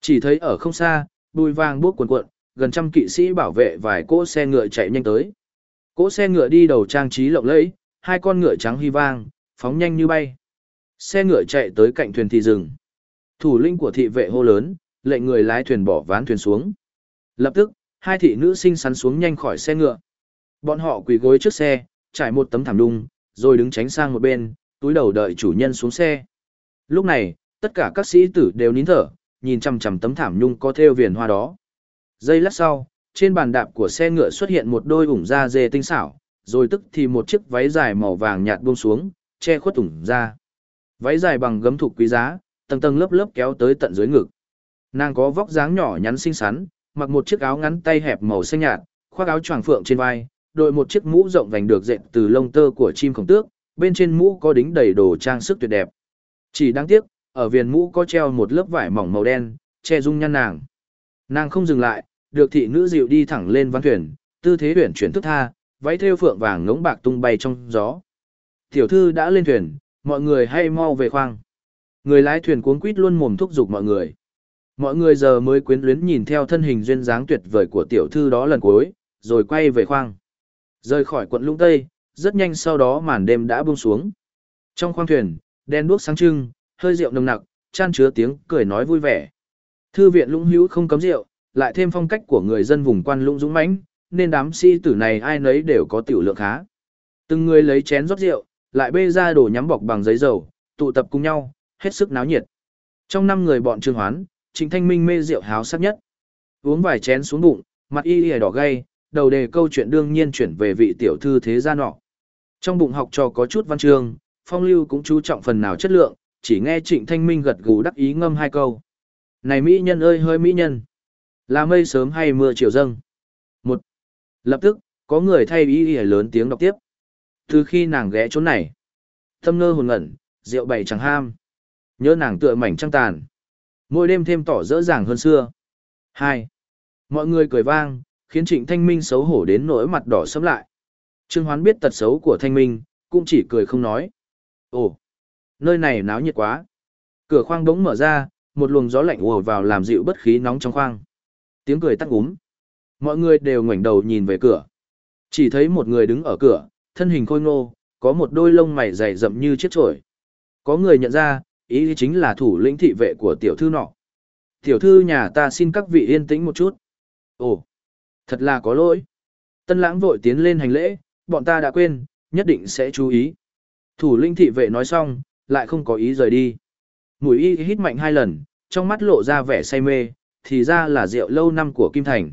Chỉ thấy ở không xa, bùi vàng buốc cuộn cuộn, gần trăm kỵ sĩ bảo vệ vài cỗ xe ngựa chạy nhanh tới. Cỗ xe ngựa đi đầu trang trí lộng lẫy, hai con ngựa trắng huy vang, phóng nhanh như bay. Xe ngựa chạy tới cạnh thuyền thì dừng. Thủ lĩnh của thị vệ hô lớn, lệnh người lái thuyền bỏ ván thuyền xuống. Lập tức, hai thị nữ sinh sắn xuống nhanh khỏi xe ngựa. Bọn họ quỳ gối trước xe, trải một tấm thảm đung, rồi đứng tránh sang một bên, túi đầu đợi chủ nhân xuống xe. Lúc này, tất cả các sĩ tử đều nín thở, nhìn chằm chằm tấm thảm nhung có thêu viền hoa đó. Giây lát sau, trên bàn đạp của xe ngựa xuất hiện một đôi ủng da dê tinh xảo, rồi tức thì một chiếc váy dài màu vàng nhạt buông xuống, che khuất ủng da. Váy dài bằng gấm thục quý giá, tầng tầng lớp lớp kéo tới tận dưới ngực. Nàng có vóc dáng nhỏ nhắn xinh xắn, mặc một chiếc áo ngắn tay hẹp màu xanh nhạt, khoác áo choàng phượng trên vai, đội một chiếc mũ rộng vành được dệt từ lông tơ của chim khổng tước, bên trên mũ có đính đầy đồ trang sức tuyệt đẹp. Chỉ đáng tiếc, ở viền mũ có treo một lớp vải mỏng màu đen, che dung nhan nàng. Nàng không dừng lại, được thị nữ dịu đi thẳng lên ván thuyền, tư thế huyền chuyển thức tha, váy thêu phượng vàng ngỗng bạc tung bay trong gió. Tiểu thư đã lên thuyền, mọi người hay mau về khoang. Người lái thuyền cuống quýt luôn mồm thúc giục mọi người. Mọi người giờ mới quyến luyến nhìn theo thân hình duyên dáng tuyệt vời của tiểu thư đó lần cuối, rồi quay về khoang. Rời khỏi quận Lũng Tây, rất nhanh sau đó màn đêm đã buông xuống. Trong khoang thuyền, đèn đuốc sáng trưng, hơi rượu nồng nặc, chan chứa tiếng cười nói vui vẻ. Thư viện Lũng Hữu không cấm rượu, lại thêm phong cách của người dân vùng quan Lũng dũng mãnh, nên đám sĩ tử này ai nấy đều có tiểu lượng khá. Từng người lấy chén rót rượu, lại bê ra đồ nhắm bọc bằng giấy dầu, tụ tập cùng nhau, hết sức náo nhiệt. Trong năm người bọn Trương Hoán, Trịnh Thanh Minh mê rượu háo sắc nhất. Uống vài chén xuống bụng, mặt y y đỏ gay, đầu đề câu chuyện đương nhiên chuyển về vị tiểu thư thế gia nọ. Trong bụng học trò có chút văn chương, phong lưu cũng chú trọng phần nào chất lượng, chỉ nghe Trịnh Thanh Minh gật gù đắc ý ngâm hai câu. Này mỹ nhân ơi hơi mỹ nhân, là mây sớm hay mưa chiều dâng? Một. Lập tức, có người thay ý y lớn tiếng đọc tiếp. Từ khi nàng ghé chỗ này, thâm ngơ hồn ngẩn, rượu bày chẳng ham. Nhớ nàng tựa mảnh trăng tàn. Mỗi đêm thêm tỏ rõ ràng hơn xưa. Hai. Mọi người cười vang, khiến Trịnh Thanh Minh xấu hổ đến nỗi mặt đỏ sẫm lại. Trương Hoán biết tật xấu của Thanh Minh, cũng chỉ cười không nói. Ồ, nơi này náo nhiệt quá. Cửa khoang đống mở ra, một luồng gió lạnh ùa vào làm dịu bất khí nóng trong khoang. Tiếng cười tắt úm. Mọi người đều ngoảnh đầu nhìn về cửa. Chỉ thấy một người đứng ở cửa, thân hình khôi ngô, có một đôi lông mày dày rậm như chiếc trổi Có người nhận ra, ý chính là thủ lĩnh thị vệ của tiểu thư nọ. Tiểu thư nhà ta xin các vị yên tĩnh một chút. Ồ, thật là có lỗi. Tân lãng vội tiến lên hành lễ, bọn ta đã quên, nhất định sẽ chú ý. Thủ lĩnh thị vệ nói xong, lại không có ý rời đi. Mùi y hít mạnh hai lần, trong mắt lộ ra vẻ say mê, thì ra là rượu lâu năm của Kim Thành.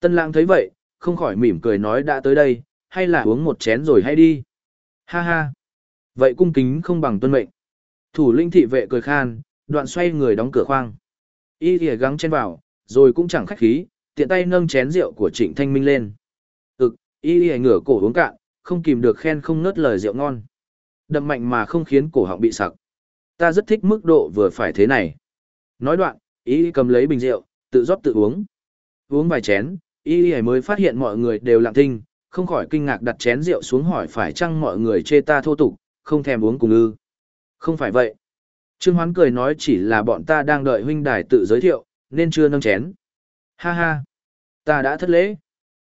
Tân lãng thấy vậy, không khỏi mỉm cười nói đã tới đây, hay là uống một chén rồi hay đi. Ha ha. Vậy cung kính không bằng tuân mệnh. Thủ linh thị vệ cười khan, đoạn xoay người đóng cửa khoang. Y thìa gắng chen vào, rồi cũng chẳng khách khí, tiện tay nâng chén rượu của Trịnh Thanh Minh lên. Ực, y thìa ngửa cổ uống cạn, không kìm được khen không ngớt lời rượu ngon. Đậm mạnh mà không khiến cổ họng bị sặc. Ta rất thích mức độ vừa phải thế này. Nói đoạn, y cầm lấy bình rượu, tự rót tự uống. Uống vài chén, y mới phát hiện mọi người đều lặng thinh, không khỏi kinh ngạc đặt chén rượu xuống hỏi phải chăng mọi người chê ta thô tục, không thèm uống cùng ư. Không phải vậy. Trương Hoán cười nói chỉ là bọn ta đang đợi huynh đài tự giới thiệu, nên chưa nâng chén. Ha ha. Ta đã thất lễ.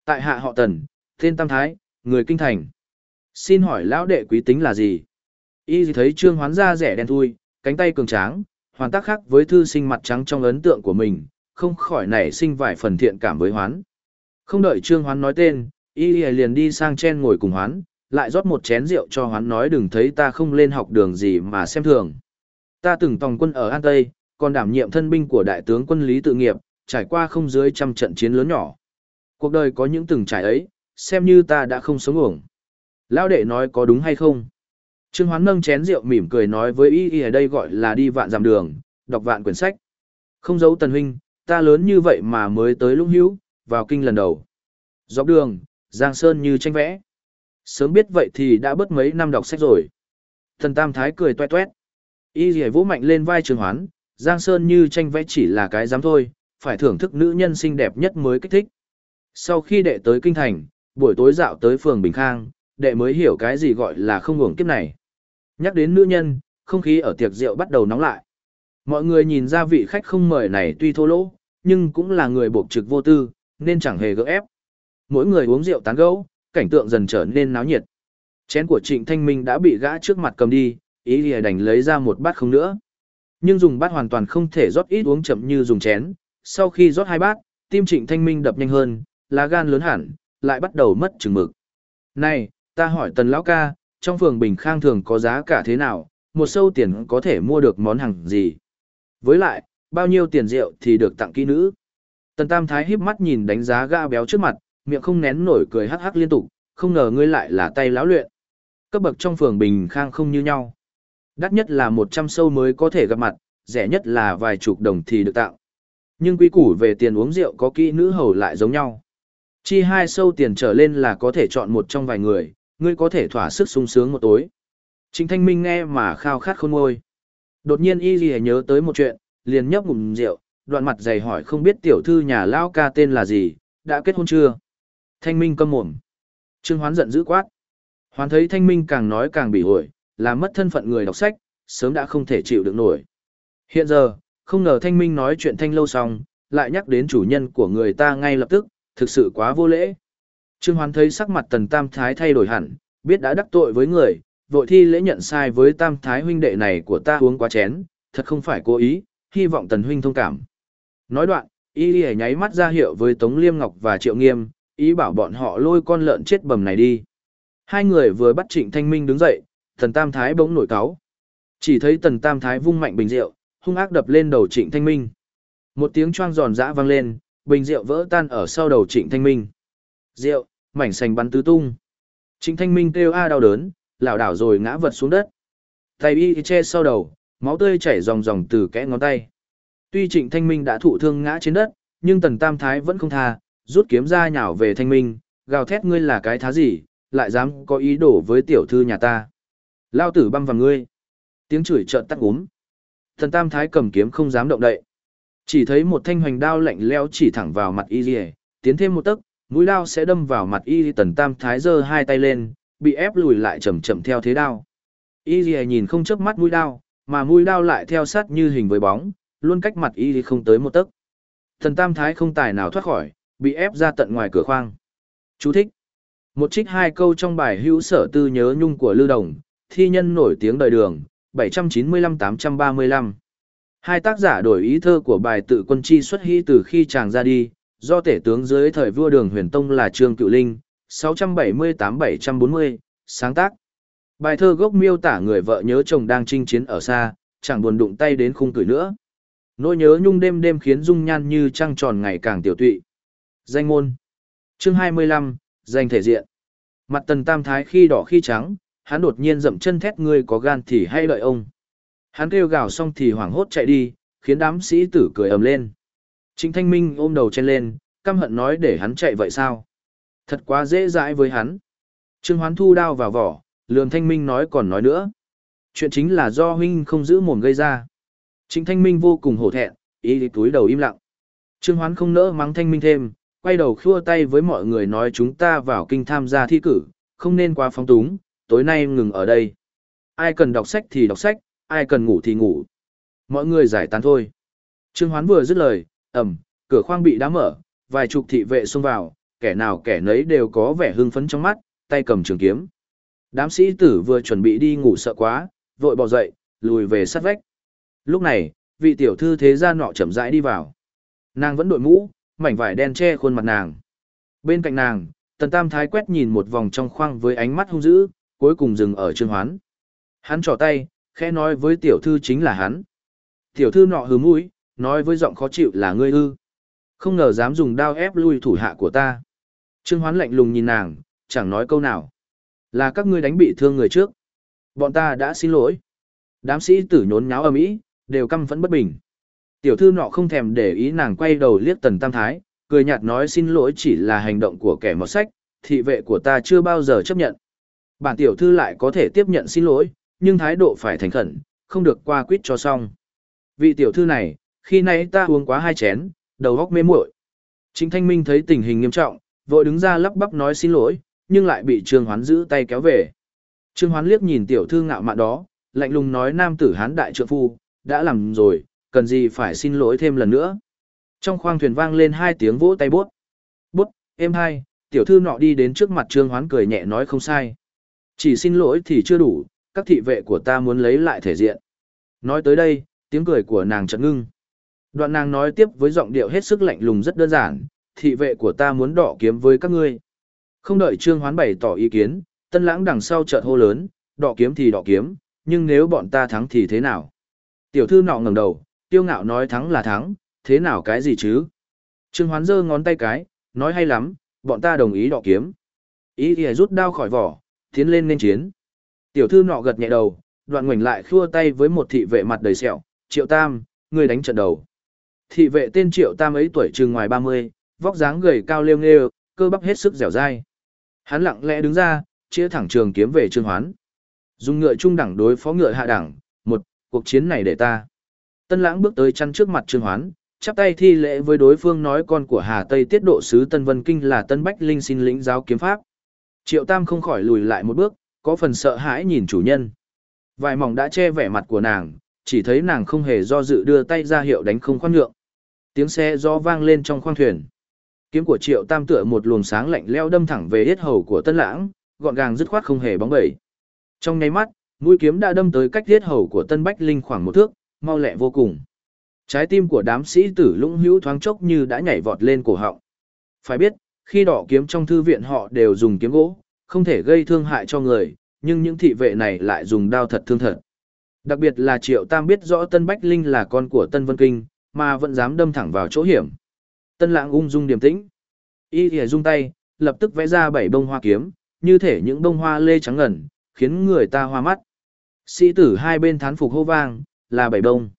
Tại hạ họ Tần, tên Tam Thái, người kinh thành. Xin hỏi lão đệ quý tính là gì? Y thấy Trương Hoán da rẻ đen thui, cánh tay cường tráng, hoàn tác khác với thư sinh mặt trắng trong ấn tượng của mình, không khỏi nảy sinh vài phần thiện cảm với Hoán. Không đợi Trương Hoán nói tên, Y liền đi sang chen ngồi cùng Hoán, lại rót một chén rượu cho Hoán nói đừng thấy ta không lên học đường gì mà xem thường. Ta từng tòng quân ở An Tây, còn đảm nhiệm thân binh của đại tướng quân Lý Tự Nghiệp, trải qua không dưới trăm trận chiến lớn nhỏ. Cuộc đời có những từng trải ấy, xem như ta đã không sống ổng. Lão đệ nói có đúng hay không? Trương Hoán nâng chén rượu mỉm cười nói với y y ở đây gọi là đi vạn dặm đường, đọc vạn quyển sách. Không giấu tần huynh, ta lớn như vậy mà mới tới lũng hữu, vào kinh lần đầu. Dọc đường, Giang Sơn như tranh vẽ. Sớm biết vậy thì đã bớt mấy năm đọc sách rồi. Thần Tam Thái cười toe toét. Y y vũ mạnh lên vai Trương Hoán, Giang Sơn như tranh vẽ chỉ là cái dám thôi, phải thưởng thức nữ nhân xinh đẹp nhất mới kích thích. Sau khi đệ tới kinh thành, buổi tối dạo tới phường Bình Khang, đệ mới hiểu cái gì gọi là không hưởng kiếp này. Nhắc đến nữ nhân, không khí ở tiệc rượu bắt đầu nóng lại. Mọi người nhìn ra vị khách không mời này tuy thô lỗ, nhưng cũng là người buộc trực vô tư, nên chẳng hề gỡ ép. Mỗi người uống rượu tán gẫu, cảnh tượng dần trở nên náo nhiệt. Chén của Trịnh Thanh Minh đã bị gã trước mặt cầm đi, ý lìa đành lấy ra một bát không nữa. Nhưng dùng bát hoàn toàn không thể rót ít uống chậm như dùng chén. Sau khi rót hai bát, tim Trịnh Thanh Minh đập nhanh hơn, lá gan lớn hẳn, lại bắt đầu mất chừng mực. Này, ta hỏi tần lão ca, trong phường Bình Khang thường có giá cả thế nào, một sâu tiền có thể mua được món hàng gì? Với lại, bao nhiêu tiền rượu thì được tặng kỹ nữ? Tần Tam Thái híp mắt nhìn đánh giá gã béo trước mặt, miệng không nén nổi cười hắc hắc liên tục, không ngờ ngươi lại là tay lão luyện. Cấp bậc trong phường Bình Khang không như nhau. Đắt nhất là 100 sâu mới có thể gặp mặt, rẻ nhất là vài chục đồng thì được tặng. Nhưng quy củ về tiền uống rượu có kỹ nữ hầu lại giống nhau. Chi hai sâu tiền trở lên là có thể chọn một trong vài người, ngươi có thể thỏa sức sung sướng một tối. Trịnh Thanh Minh nghe mà khao khát khôn ngôi. Đột nhiên y gì nhớ tới một chuyện, liền nhấp ngụm rượu, đoạn mặt dày hỏi không biết tiểu thư nhà lão ca tên là gì, đã kết hôn chưa? Thanh Minh câm mồm. Trương Hoán giận dữ quát. Hoán thấy Thanh Minh càng nói càng bị ổi, làm mất thân phận người đọc sách, sớm đã không thể chịu được nổi. Hiện giờ, không ngờ Thanh Minh nói chuyện thanh lâu xong, lại nhắc đến chủ nhân của người ta ngay lập tức, thực sự quá vô lễ. Trương Hoán thấy sắc mặt Tần Tam Thái thay đổi hẳn, biết đã đắc tội với người, vội thi lễ nhận sai với Tam Thái huynh đệ này của ta uống quá chén, thật không phải cố ý, hy vọng Tần huynh thông cảm. Nói đoạn, y y nháy mắt ra hiệu với Tống Liêm Ngọc và Triệu Nghiêm, ý bảo bọn họ lôi con lợn chết bầm này đi. Hai người vừa bắt Trịnh Thanh Minh đứng dậy, Tần Tam Thái bỗng nổi cáu. Chỉ thấy Tần Tam Thái vung mạnh bình rượu, hung ác đập lên đầu Trịnh Thanh Minh. Một tiếng choang giòn giã vang lên, bình rượu vỡ tan ở sau đầu Trịnh Thanh Minh. Rượu, mảnh sành bắn tứ tung. Trịnh Thanh Minh kêu a đau đớn, lảo đảo rồi ngã vật xuống đất. Tay y che sau đầu, máu tươi chảy ròng ròng từ kẽ ngón tay. Tuy Trịnh Thanh Minh đã thụ thương ngã trên đất, nhưng Tần Tam Thái vẫn không tha, rút kiếm ra nhào về Thanh Minh, gào thét ngươi là cái thá gì, lại dám có ý đồ với tiểu thư nhà ta. Lao tử băm vào ngươi. Tiếng chửi trợn tắt úm. Tần Tam Thái cầm kiếm không dám động đậy. Chỉ thấy một thanh hoành đao lạnh lẽo chỉ thẳng vào mặt y tiến thêm một tấc, mũi đao sẽ đâm vào mặt y tần tam thái giơ hai tay lên, bị ép lùi lại chậm chậm theo thế đao. Y rìa nhìn không chớp mắt mũi đao, mà mũi đao lại theo sát như hình với bóng, luôn cách mặt y không tới một tấc. Thần tam thái không tài nào thoát khỏi, bị ép ra tận ngoài cửa khoang. Chú thích. Một trích hai câu trong bài hữu sở tư nhớ nhung của Lưu Đồng, thi nhân nổi tiếng đời đường, 795-835. Hai tác giả đổi ý thơ của bài tự quân chi xuất hy từ khi chàng ra đi, do tể tướng dưới thời vua đường huyền tông là Trương Cựu Linh, 678-740, sáng tác. Bài thơ gốc miêu tả người vợ nhớ chồng đang chinh chiến ở xa, chẳng buồn đụng tay đến khung cười nữa. Nỗi nhớ nhung đêm đêm khiến dung nhan như trăng tròn ngày càng tiểu tụy. Danh môn Chương 25, danh thể diện Mặt tần tam thái khi đỏ khi trắng, hắn đột nhiên dậm chân thét ngươi có gan thì hay đợi ông. Hắn kêu gào xong thì hoảng hốt chạy đi, khiến đám sĩ tử cười ầm lên. Trịnh Thanh Minh ôm đầu chen lên, căm hận nói để hắn chạy vậy sao? Thật quá dễ dãi với hắn. Trương Hoán thu đao vào vỏ, lườm Thanh Minh nói còn nói nữa. Chuyện chính là do huynh không giữ mồm gây ra. Trịnh Thanh Minh vô cùng hổ thẹn, ý túi đầu im lặng. Trương Hoán không nỡ mắng Thanh Minh thêm, quay đầu khua tay với mọi người nói chúng ta vào kinh tham gia thi cử, không nên quá phóng túng, tối nay ngừng ở đây. Ai cần đọc sách thì đọc sách, ai cần ngủ thì ngủ. Mọi người giải tán thôi. Trương Hoán vừa dứt lời, ầm, cửa khoang bị đá mở, vài chục thị vệ xông vào, kẻ nào kẻ nấy đều có vẻ hưng phấn trong mắt, tay cầm trường kiếm. Đám sĩ tử vừa chuẩn bị đi ngủ sợ quá, vội bỏ dậy, lùi về sát vách. Lúc này, vị tiểu thư thế gia nọ chậm rãi đi vào. Nàng vẫn đội mũ, mảnh vải đen che khuôn mặt nàng. Bên cạnh nàng, Tần Tam Thái quét nhìn một vòng trong khoang với ánh mắt hung dữ, cuối cùng dừng ở Trương Hoán. Hắn trỏ tay, khẽ nói với tiểu thư chính là hắn. Tiểu thư nọ hừ mũi, nói với giọng khó chịu là ngươi ư. Không ngờ dám dùng đao ép lui thủ hạ của ta. Trương Hoán lạnh lùng nhìn nàng, chẳng nói câu nào. Là các ngươi đánh bị thương người trước. Bọn ta đã xin lỗi. Đám sĩ tử nhốn nháo ầm ĩ, đều căm phẫn bất bình. Tiểu thư nọ không thèm để ý nàng quay đầu liếc tần tam thái, cười nhạt nói xin lỗi chỉ là hành động của kẻ mọt sách, thị vệ của ta chưa bao giờ chấp nhận. Bản tiểu thư lại có thể tiếp nhận xin lỗi, nhưng thái độ phải thành khẩn, không được qua quýt cho xong. Vị tiểu thư này, khi nãy ta uống quá hai chén, đầu góc mê muội. Trịnh Thanh Minh thấy tình hình nghiêm trọng, vội đứng ra lắp bắp nói xin lỗi, nhưng lại bị Trương Hoán giữ tay kéo về. Trương Hoán liếc nhìn tiểu thư ngạo mạn đó, lạnh lùng nói nam tử hán đại trượng phu, đã làm rồi, cần gì phải xin lỗi thêm lần nữa. Trong khoang thuyền vang lên hai tiếng vỗ tay bút. Bút, em hai, tiểu thư nọ đi đến trước mặt Trương Hoán cười nhẹ nói không sai. Chỉ xin lỗi thì chưa đủ, các thị vệ của ta muốn lấy lại thể diện. Nói tới đây, tiếng cười của nàng chợt ngưng. Đoạn nàng nói tiếp với giọng điệu hết sức lạnh lùng rất đơn giản, thị vệ của ta muốn đỏ kiếm với các ngươi. Không đợi Trương Hoán bày tỏ ý kiến, tân lãng đằng sau chợt hô lớn, đỏ kiếm thì đỏ kiếm, nhưng nếu bọn ta thắng thì thế nào? Tiểu thư nọ ngẩng đầu, tiêu ngạo nói thắng là thắng, thế nào cái gì chứ? Trương Hoán giơ ngón tay cái, nói hay lắm, bọn ta đồng ý đọ kiếm. Ý thì rút đao khỏi vỏ, tiến lên nên chiến. Tiểu thư nọ gật nhẹ đầu, đoạn ngoảnh lại khua tay với một thị vệ mặt đầy sẹo, triệu tam, người đánh trận đầu. Thị vệ tên triệu tam ấy tuổi chừng ngoài 30, vóc dáng gầy cao liêu nghêu, cơ bắp hết sức dẻo dai. Hắn lặng lẽ đứng ra, chia thẳng trường kiếm về Trương Hoán. Dùng ngựa trung đẳng đối phó ngựa hạ đẳng, một, cuộc chiến này để ta. Tân lãng bước tới chăn trước mặt Trương Hoán, chắp tay thi lễ với đối phương nói con của Hà Tây tiết độ sứ Tân Vân Kinh là Tân Bách Linh xin lĩnh giáo kiếm pháp. Triệu Tam không khỏi lùi lại một bước, có phần sợ hãi nhìn chủ nhân. Vài mỏng đã che vẻ mặt của nàng, chỉ thấy nàng không hề do dự đưa tay ra hiệu đánh không khoan nhượng. Tiếng xe gió vang lên trong khoang thuyền. Kiếm của Triệu Tam tựa một luồng sáng lạnh lẽo đâm thẳng về hết hầu của Tân Lãng, gọn gàng dứt khoát không hề bóng bẩy. Trong nháy mắt, mũi kiếm đã đâm tới cách thiết hầu của Tân Bách Linh khoảng một thước, mau lẹ vô cùng. Trái tim của đám sĩ tử lũng hữu thoáng chốc như đã nhảy vọt lên cổ họng. Phải biết, khi đỏ kiếm trong thư viện họ đều dùng kiếm gỗ, không thể gây thương hại cho người, nhưng những thị vệ này lại dùng đao thật thương thật. Đặc biệt là Triệu Tam biết rõ Tân Bách Linh là con của Tân Vân Kinh, mà vẫn dám đâm thẳng vào chỗ hiểm. Tân Lãng ung dung điềm tĩnh. Y thì dung tay, lập tức vẽ ra bảy bông hoa kiếm, như thể những bông hoa lê trắng ngần, khiến người ta hoa mắt. Sĩ tử hai bên thán phục hô vang, là bảy bông.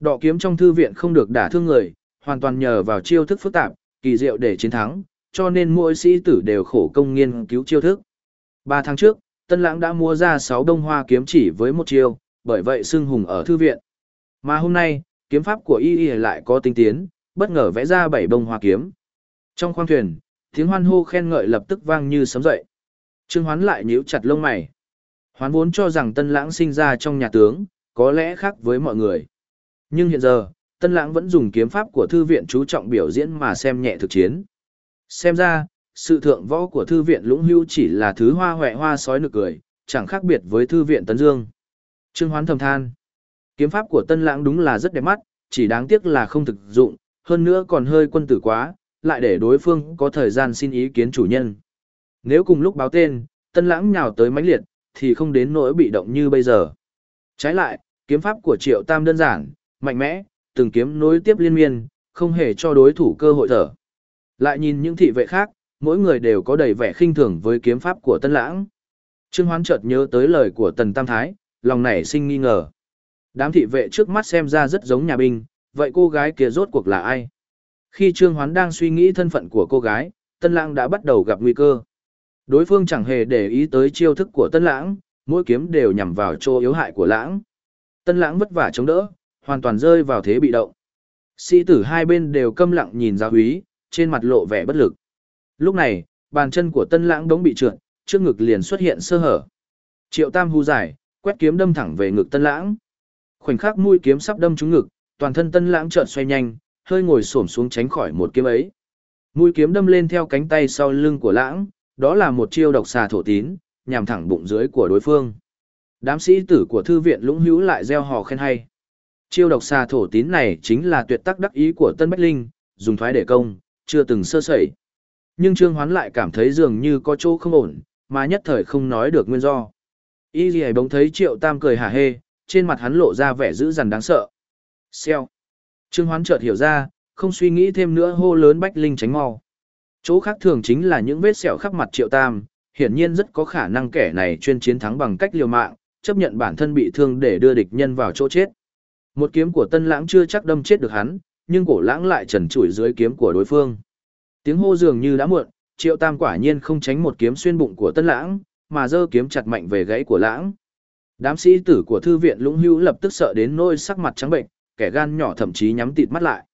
Đọ kiếm trong thư viện không được đả thương người, hoàn toàn nhờ vào chiêu thức phức tạp, kỳ diệu để chiến thắng, cho nên mỗi sĩ tử đều khổ công nghiên cứu chiêu thức. Ba tháng trước, Tân Lãng đã mua ra sáu đông hoa kiếm chỉ với một chiêu, bởi vậy xưng hùng ở thư viện. Mà hôm nay, kiếm pháp của y y lại có tinh tiến, bất ngờ vẽ ra bảy bông hoa kiếm. Trong khoang thuyền, tiếng hoan hô khen ngợi lập tức vang như sấm dậy. Trương Hoán lại nhíu chặt lông mày. Hoán vốn cho rằng Tân Lãng sinh ra trong nhà tướng, có lẽ khác với mọi người. Nhưng hiện giờ, Tân Lãng vẫn dùng kiếm pháp của thư viện chú trọng biểu diễn mà xem nhẹ thực chiến. Xem ra, sự thượng võ của thư viện Lũng Hưu chỉ là thứ hoa hoẹ hoa sói nực cười, chẳng khác biệt với thư viện Tấn Dương. Trương Hoán thầm than. Kiếm pháp của Tân Lãng đúng là rất đẹp mắt, chỉ đáng tiếc là không thực dụng, hơn nữa còn hơi quân tử quá, lại để đối phương có thời gian xin ý kiến chủ nhân. Nếu cùng lúc báo tên, Tân Lãng nhào tới mãnh liệt, thì không đến nỗi bị động như bây giờ. Trái lại, kiếm pháp của Triệu Tam đơn giản, mạnh mẽ, từng kiếm nối tiếp liên miên, không hề cho đối thủ cơ hội thở. Lại nhìn những thị vệ khác, mỗi người đều có đầy vẻ khinh thường với kiếm pháp của Tân Lãng. Trương Hoán chợt nhớ tới lời của Tần Tam Thái, lòng nảy sinh nghi ngờ. Đám thị vệ trước mắt xem ra rất giống nhà binh, vậy cô gái kia rốt cuộc là ai? Khi Trương Hoán đang suy nghĩ thân phận của cô gái, Tân Lãng đã bắt đầu gặp nguy cơ. Đối phương chẳng hề để ý tới chiêu thức của Tân Lãng, mỗi kiếm đều nhằm vào chỗ yếu hại của Lãng. Tân Lãng vất vả chống đỡ, hoàn toàn rơi vào thế bị động. Sĩ tử hai bên đều câm lặng nhìn giáo úy, trên mặt lộ vẻ bất lực. Lúc này, bàn chân của Tân Lãng đống bị trượt, trước ngực liền xuất hiện sơ hở. Triệu Tam hù giải, quét kiếm đâm thẳng về ngực Tân Lãng. Khoảnh khắc mũi kiếm sắp đâm trúng ngực, toàn thân Tân Lãng chợt xoay nhanh, hơi ngồi xổm xuống tránh khỏi một kiếm ấy. Mũi kiếm đâm lên theo cánh tay sau lưng của Lãng, đó là một chiêu độc xà thổ tín, nhằm thẳng bụng dưới của đối phương. Đám sĩ tử của thư viện Lũng Hữu lại reo hò khen hay. Chiêu độc xà thổ tín này chính là tuyệt tác đắc ý của Tân Bách Linh, dùng thoái để công, chưa từng sơ sẩy. Nhưng Trương Hoán lại cảm thấy dường như có chỗ không ổn, mà nhất thời không nói được nguyên do. Y gì bỗng thấy Triệu Tam cười hả hê, trên mặt hắn lộ ra vẻ dữ dằn đáng sợ. Xeo. Trương Hoán chợt hiểu ra, không suy nghĩ thêm nữa hô lớn Bách Linh tránh mau. Chỗ khác thường chính là những vết sẹo khắp mặt Triệu Tam, hiển nhiên rất có khả năng kẻ này chuyên chiến thắng bằng cách liều mạng, chấp nhận bản thân bị thương để đưa địch nhân vào chỗ chết. Một kiếm của Tân Lãng chưa chắc đâm chết được hắn, nhưng cổ lãng lại trần trụi dưới kiếm của đối phương. Tiếng hô dường như đã muộn, Triệu Tam quả nhiên không tránh một kiếm xuyên bụng của Tân Lãng, mà giơ kiếm chặt mạnh về gãy của Lãng. Đám sĩ tử của thư viện Lũng Hữu lập tức sợ đến nỗi sắc mặt trắng bệnh, kẻ gan nhỏ thậm chí nhắm tịt mắt lại.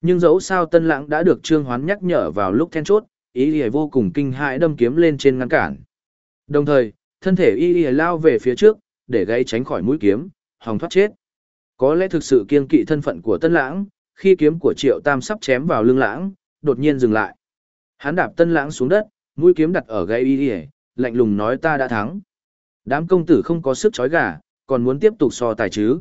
Nhưng dẫu sao Tân Lãng đã được Trương Hoán nhắc nhở vào lúc then chốt, ý lìa vô cùng kinh hãi đâm kiếm lên trên ngăn cản. Đồng thời, thân thể y lìa lao về phía trước, để gáy tránh khỏi mũi kiếm, hòng thoát chết. Có lẽ thực sự kiên kỵ thân phận của Tân Lãng, khi kiếm của Triệu Tam sắp chém vào lưng Lãng, đột nhiên dừng lại. Hắn đạp Tân Lãng xuống đất, mũi kiếm đặt ở gáy y lìa, lạnh lùng nói ta đã thắng. Đám công tử không có sức chói gà, còn muốn tiếp tục so tài chứ.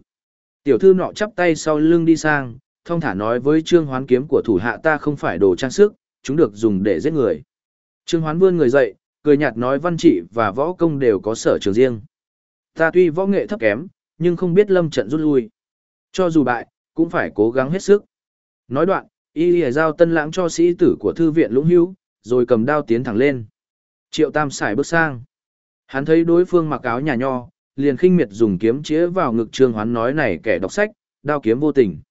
Tiểu thư nọ chắp tay sau lưng đi sang, thông thả nói với Trương Hoán kiếm của thủ hạ ta không phải đồ trang sức, chúng được dùng để giết người. Trương Hoán vươn người dậy, cười nhạt nói văn trị và võ công đều có sở trường riêng. Ta tuy võ nghệ thấp kém, nhưng không biết lâm trận rút lui. Cho dù bại, cũng phải cố gắng hết sức. Nói đoạn, y lìa giao tân lãng cho sĩ tử của thư viện lũng hữu, rồi cầm đao tiến thẳng lên. Triệu Tam xài bước sang. Hắn thấy đối phương mặc áo nhà nho, liền khinh miệt dùng kiếm chĩa vào ngực Trương Hoán nói này kẻ đọc sách, đao kiếm vô tình.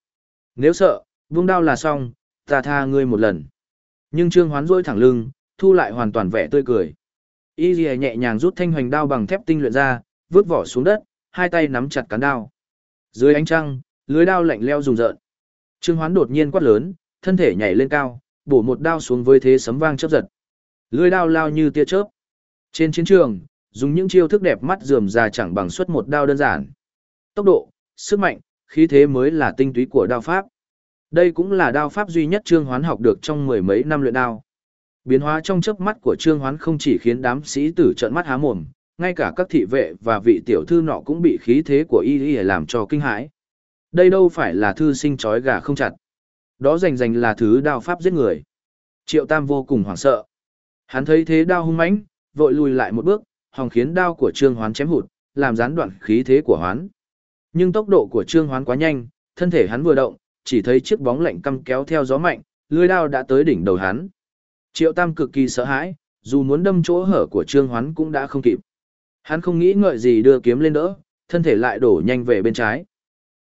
Nếu sợ, vung đao là xong, ta tha ngươi một lần. Nhưng Trương Hoán duỗi thẳng lưng, thu lại hoàn toàn vẻ tươi cười. Y nhẹ nhàng rút thanh hoành đao bằng thép tinh luyện ra, vứt vỏ xuống đất, hai tay nắm chặt cán đao. Dưới ánh trăng, lưới đao lạnh leo rùng rợn. Trương Hoán đột nhiên quát lớn, thân thể nhảy lên cao, bổ một đao xuống với thế sấm vang chớp giật. Lưới đao lao như tia chớp. Trên chiến trường, dùng những chiêu thức đẹp mắt dườm ra chẳng bằng xuất một đao đơn giản. Tốc độ, sức mạnh, khí thế mới là tinh túy của đao pháp. Đây cũng là đao pháp duy nhất Trương Hoán học được trong mười mấy năm luyện đao. Biến hóa trong chớp mắt của Trương Hoán không chỉ khiến đám sĩ tử trợn mắt há mồm, ngay cả các thị vệ và vị tiểu thư nọ cũng bị khí thế của y y làm cho kinh hãi. Đây đâu phải là thư sinh chói gà không chặt. Đó rành rành là thứ đao pháp giết người. Triệu Tam vô cùng hoảng sợ. Hắn thấy thế đao hung mãnh, vội lùi lại một bước, hòng khiến đao của Trương Hoán chém hụt, làm gián đoạn khí thế của Hoán. Nhưng tốc độ của Trương Hoán quá nhanh, thân thể hắn vừa động, chỉ thấy chiếc bóng lạnh căm kéo theo gió mạnh, lưỡi đao đã tới đỉnh đầu hắn. Triệu Tam cực kỳ sợ hãi, dù muốn đâm chỗ hở của Trương Hoán cũng đã không kịp. Hắn không nghĩ ngợi gì đưa kiếm lên đỡ, thân thể lại đổ nhanh về bên trái.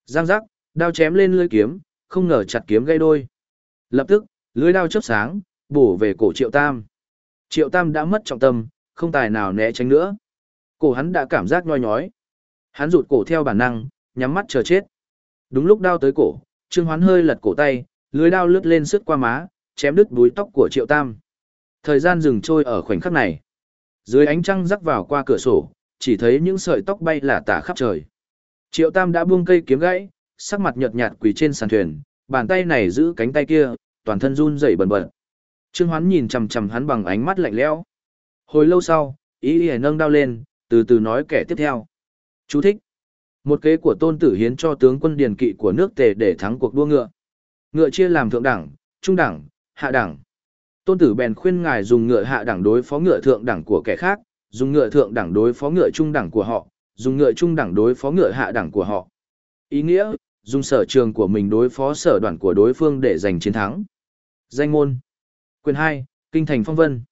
Giang giác, đao chém lên lưỡi kiếm, không ngờ chặt kiếm gây đôi. Lập tức, lưỡi đao chớp sáng, bổ về cổ Triệu Tam. Triệu Tam đã mất trọng tâm, không tài nào né tránh nữa. Cổ hắn đã cảm giác nhoi nhói. Hắn rụt cổ theo bản năng, nhắm mắt chờ chết. Đúng lúc đao tới cổ, Trương Hoán hơi lật cổ tay, lưới đao lướt lên sướt qua má, chém đứt búi tóc của Triệu Tam. Thời gian dừng trôi ở khoảnh khắc này. Dưới ánh trăng rắc vào qua cửa sổ, chỉ thấy những sợi tóc bay lả tả khắp trời. Triệu Tam đã buông cây kiếm gãy, sắc mặt nhợt nhạt quỳ trên sàn thuyền, bàn tay này giữ cánh tay kia, toàn thân run rẩy bần bật. Trương Hoán nhìn chằm chằm hắn bằng ánh mắt lạnh lẽo. Hồi lâu sau, ý ý nâng đao lên, từ từ nói kẻ tiếp theo. Chú thích. Một kế của tôn tử hiến cho tướng quân điền kỵ của nước tề để thắng cuộc đua ngựa. Ngựa chia làm thượng đẳng, trung đẳng, hạ đẳng. Tôn tử bèn khuyên ngài dùng ngựa hạ đẳng đối phó ngựa thượng đẳng của kẻ khác, dùng ngựa thượng đẳng đối phó ngựa trung đẳng của họ, dùng ngựa trung đẳng đối phó ngựa hạ đẳng của họ. Ý nghĩa, dùng sở trường của mình đối phó sở đoàn của đối phương để giành chiến thắng. Danh môn. Quyền 2, Kinh thành phong vân.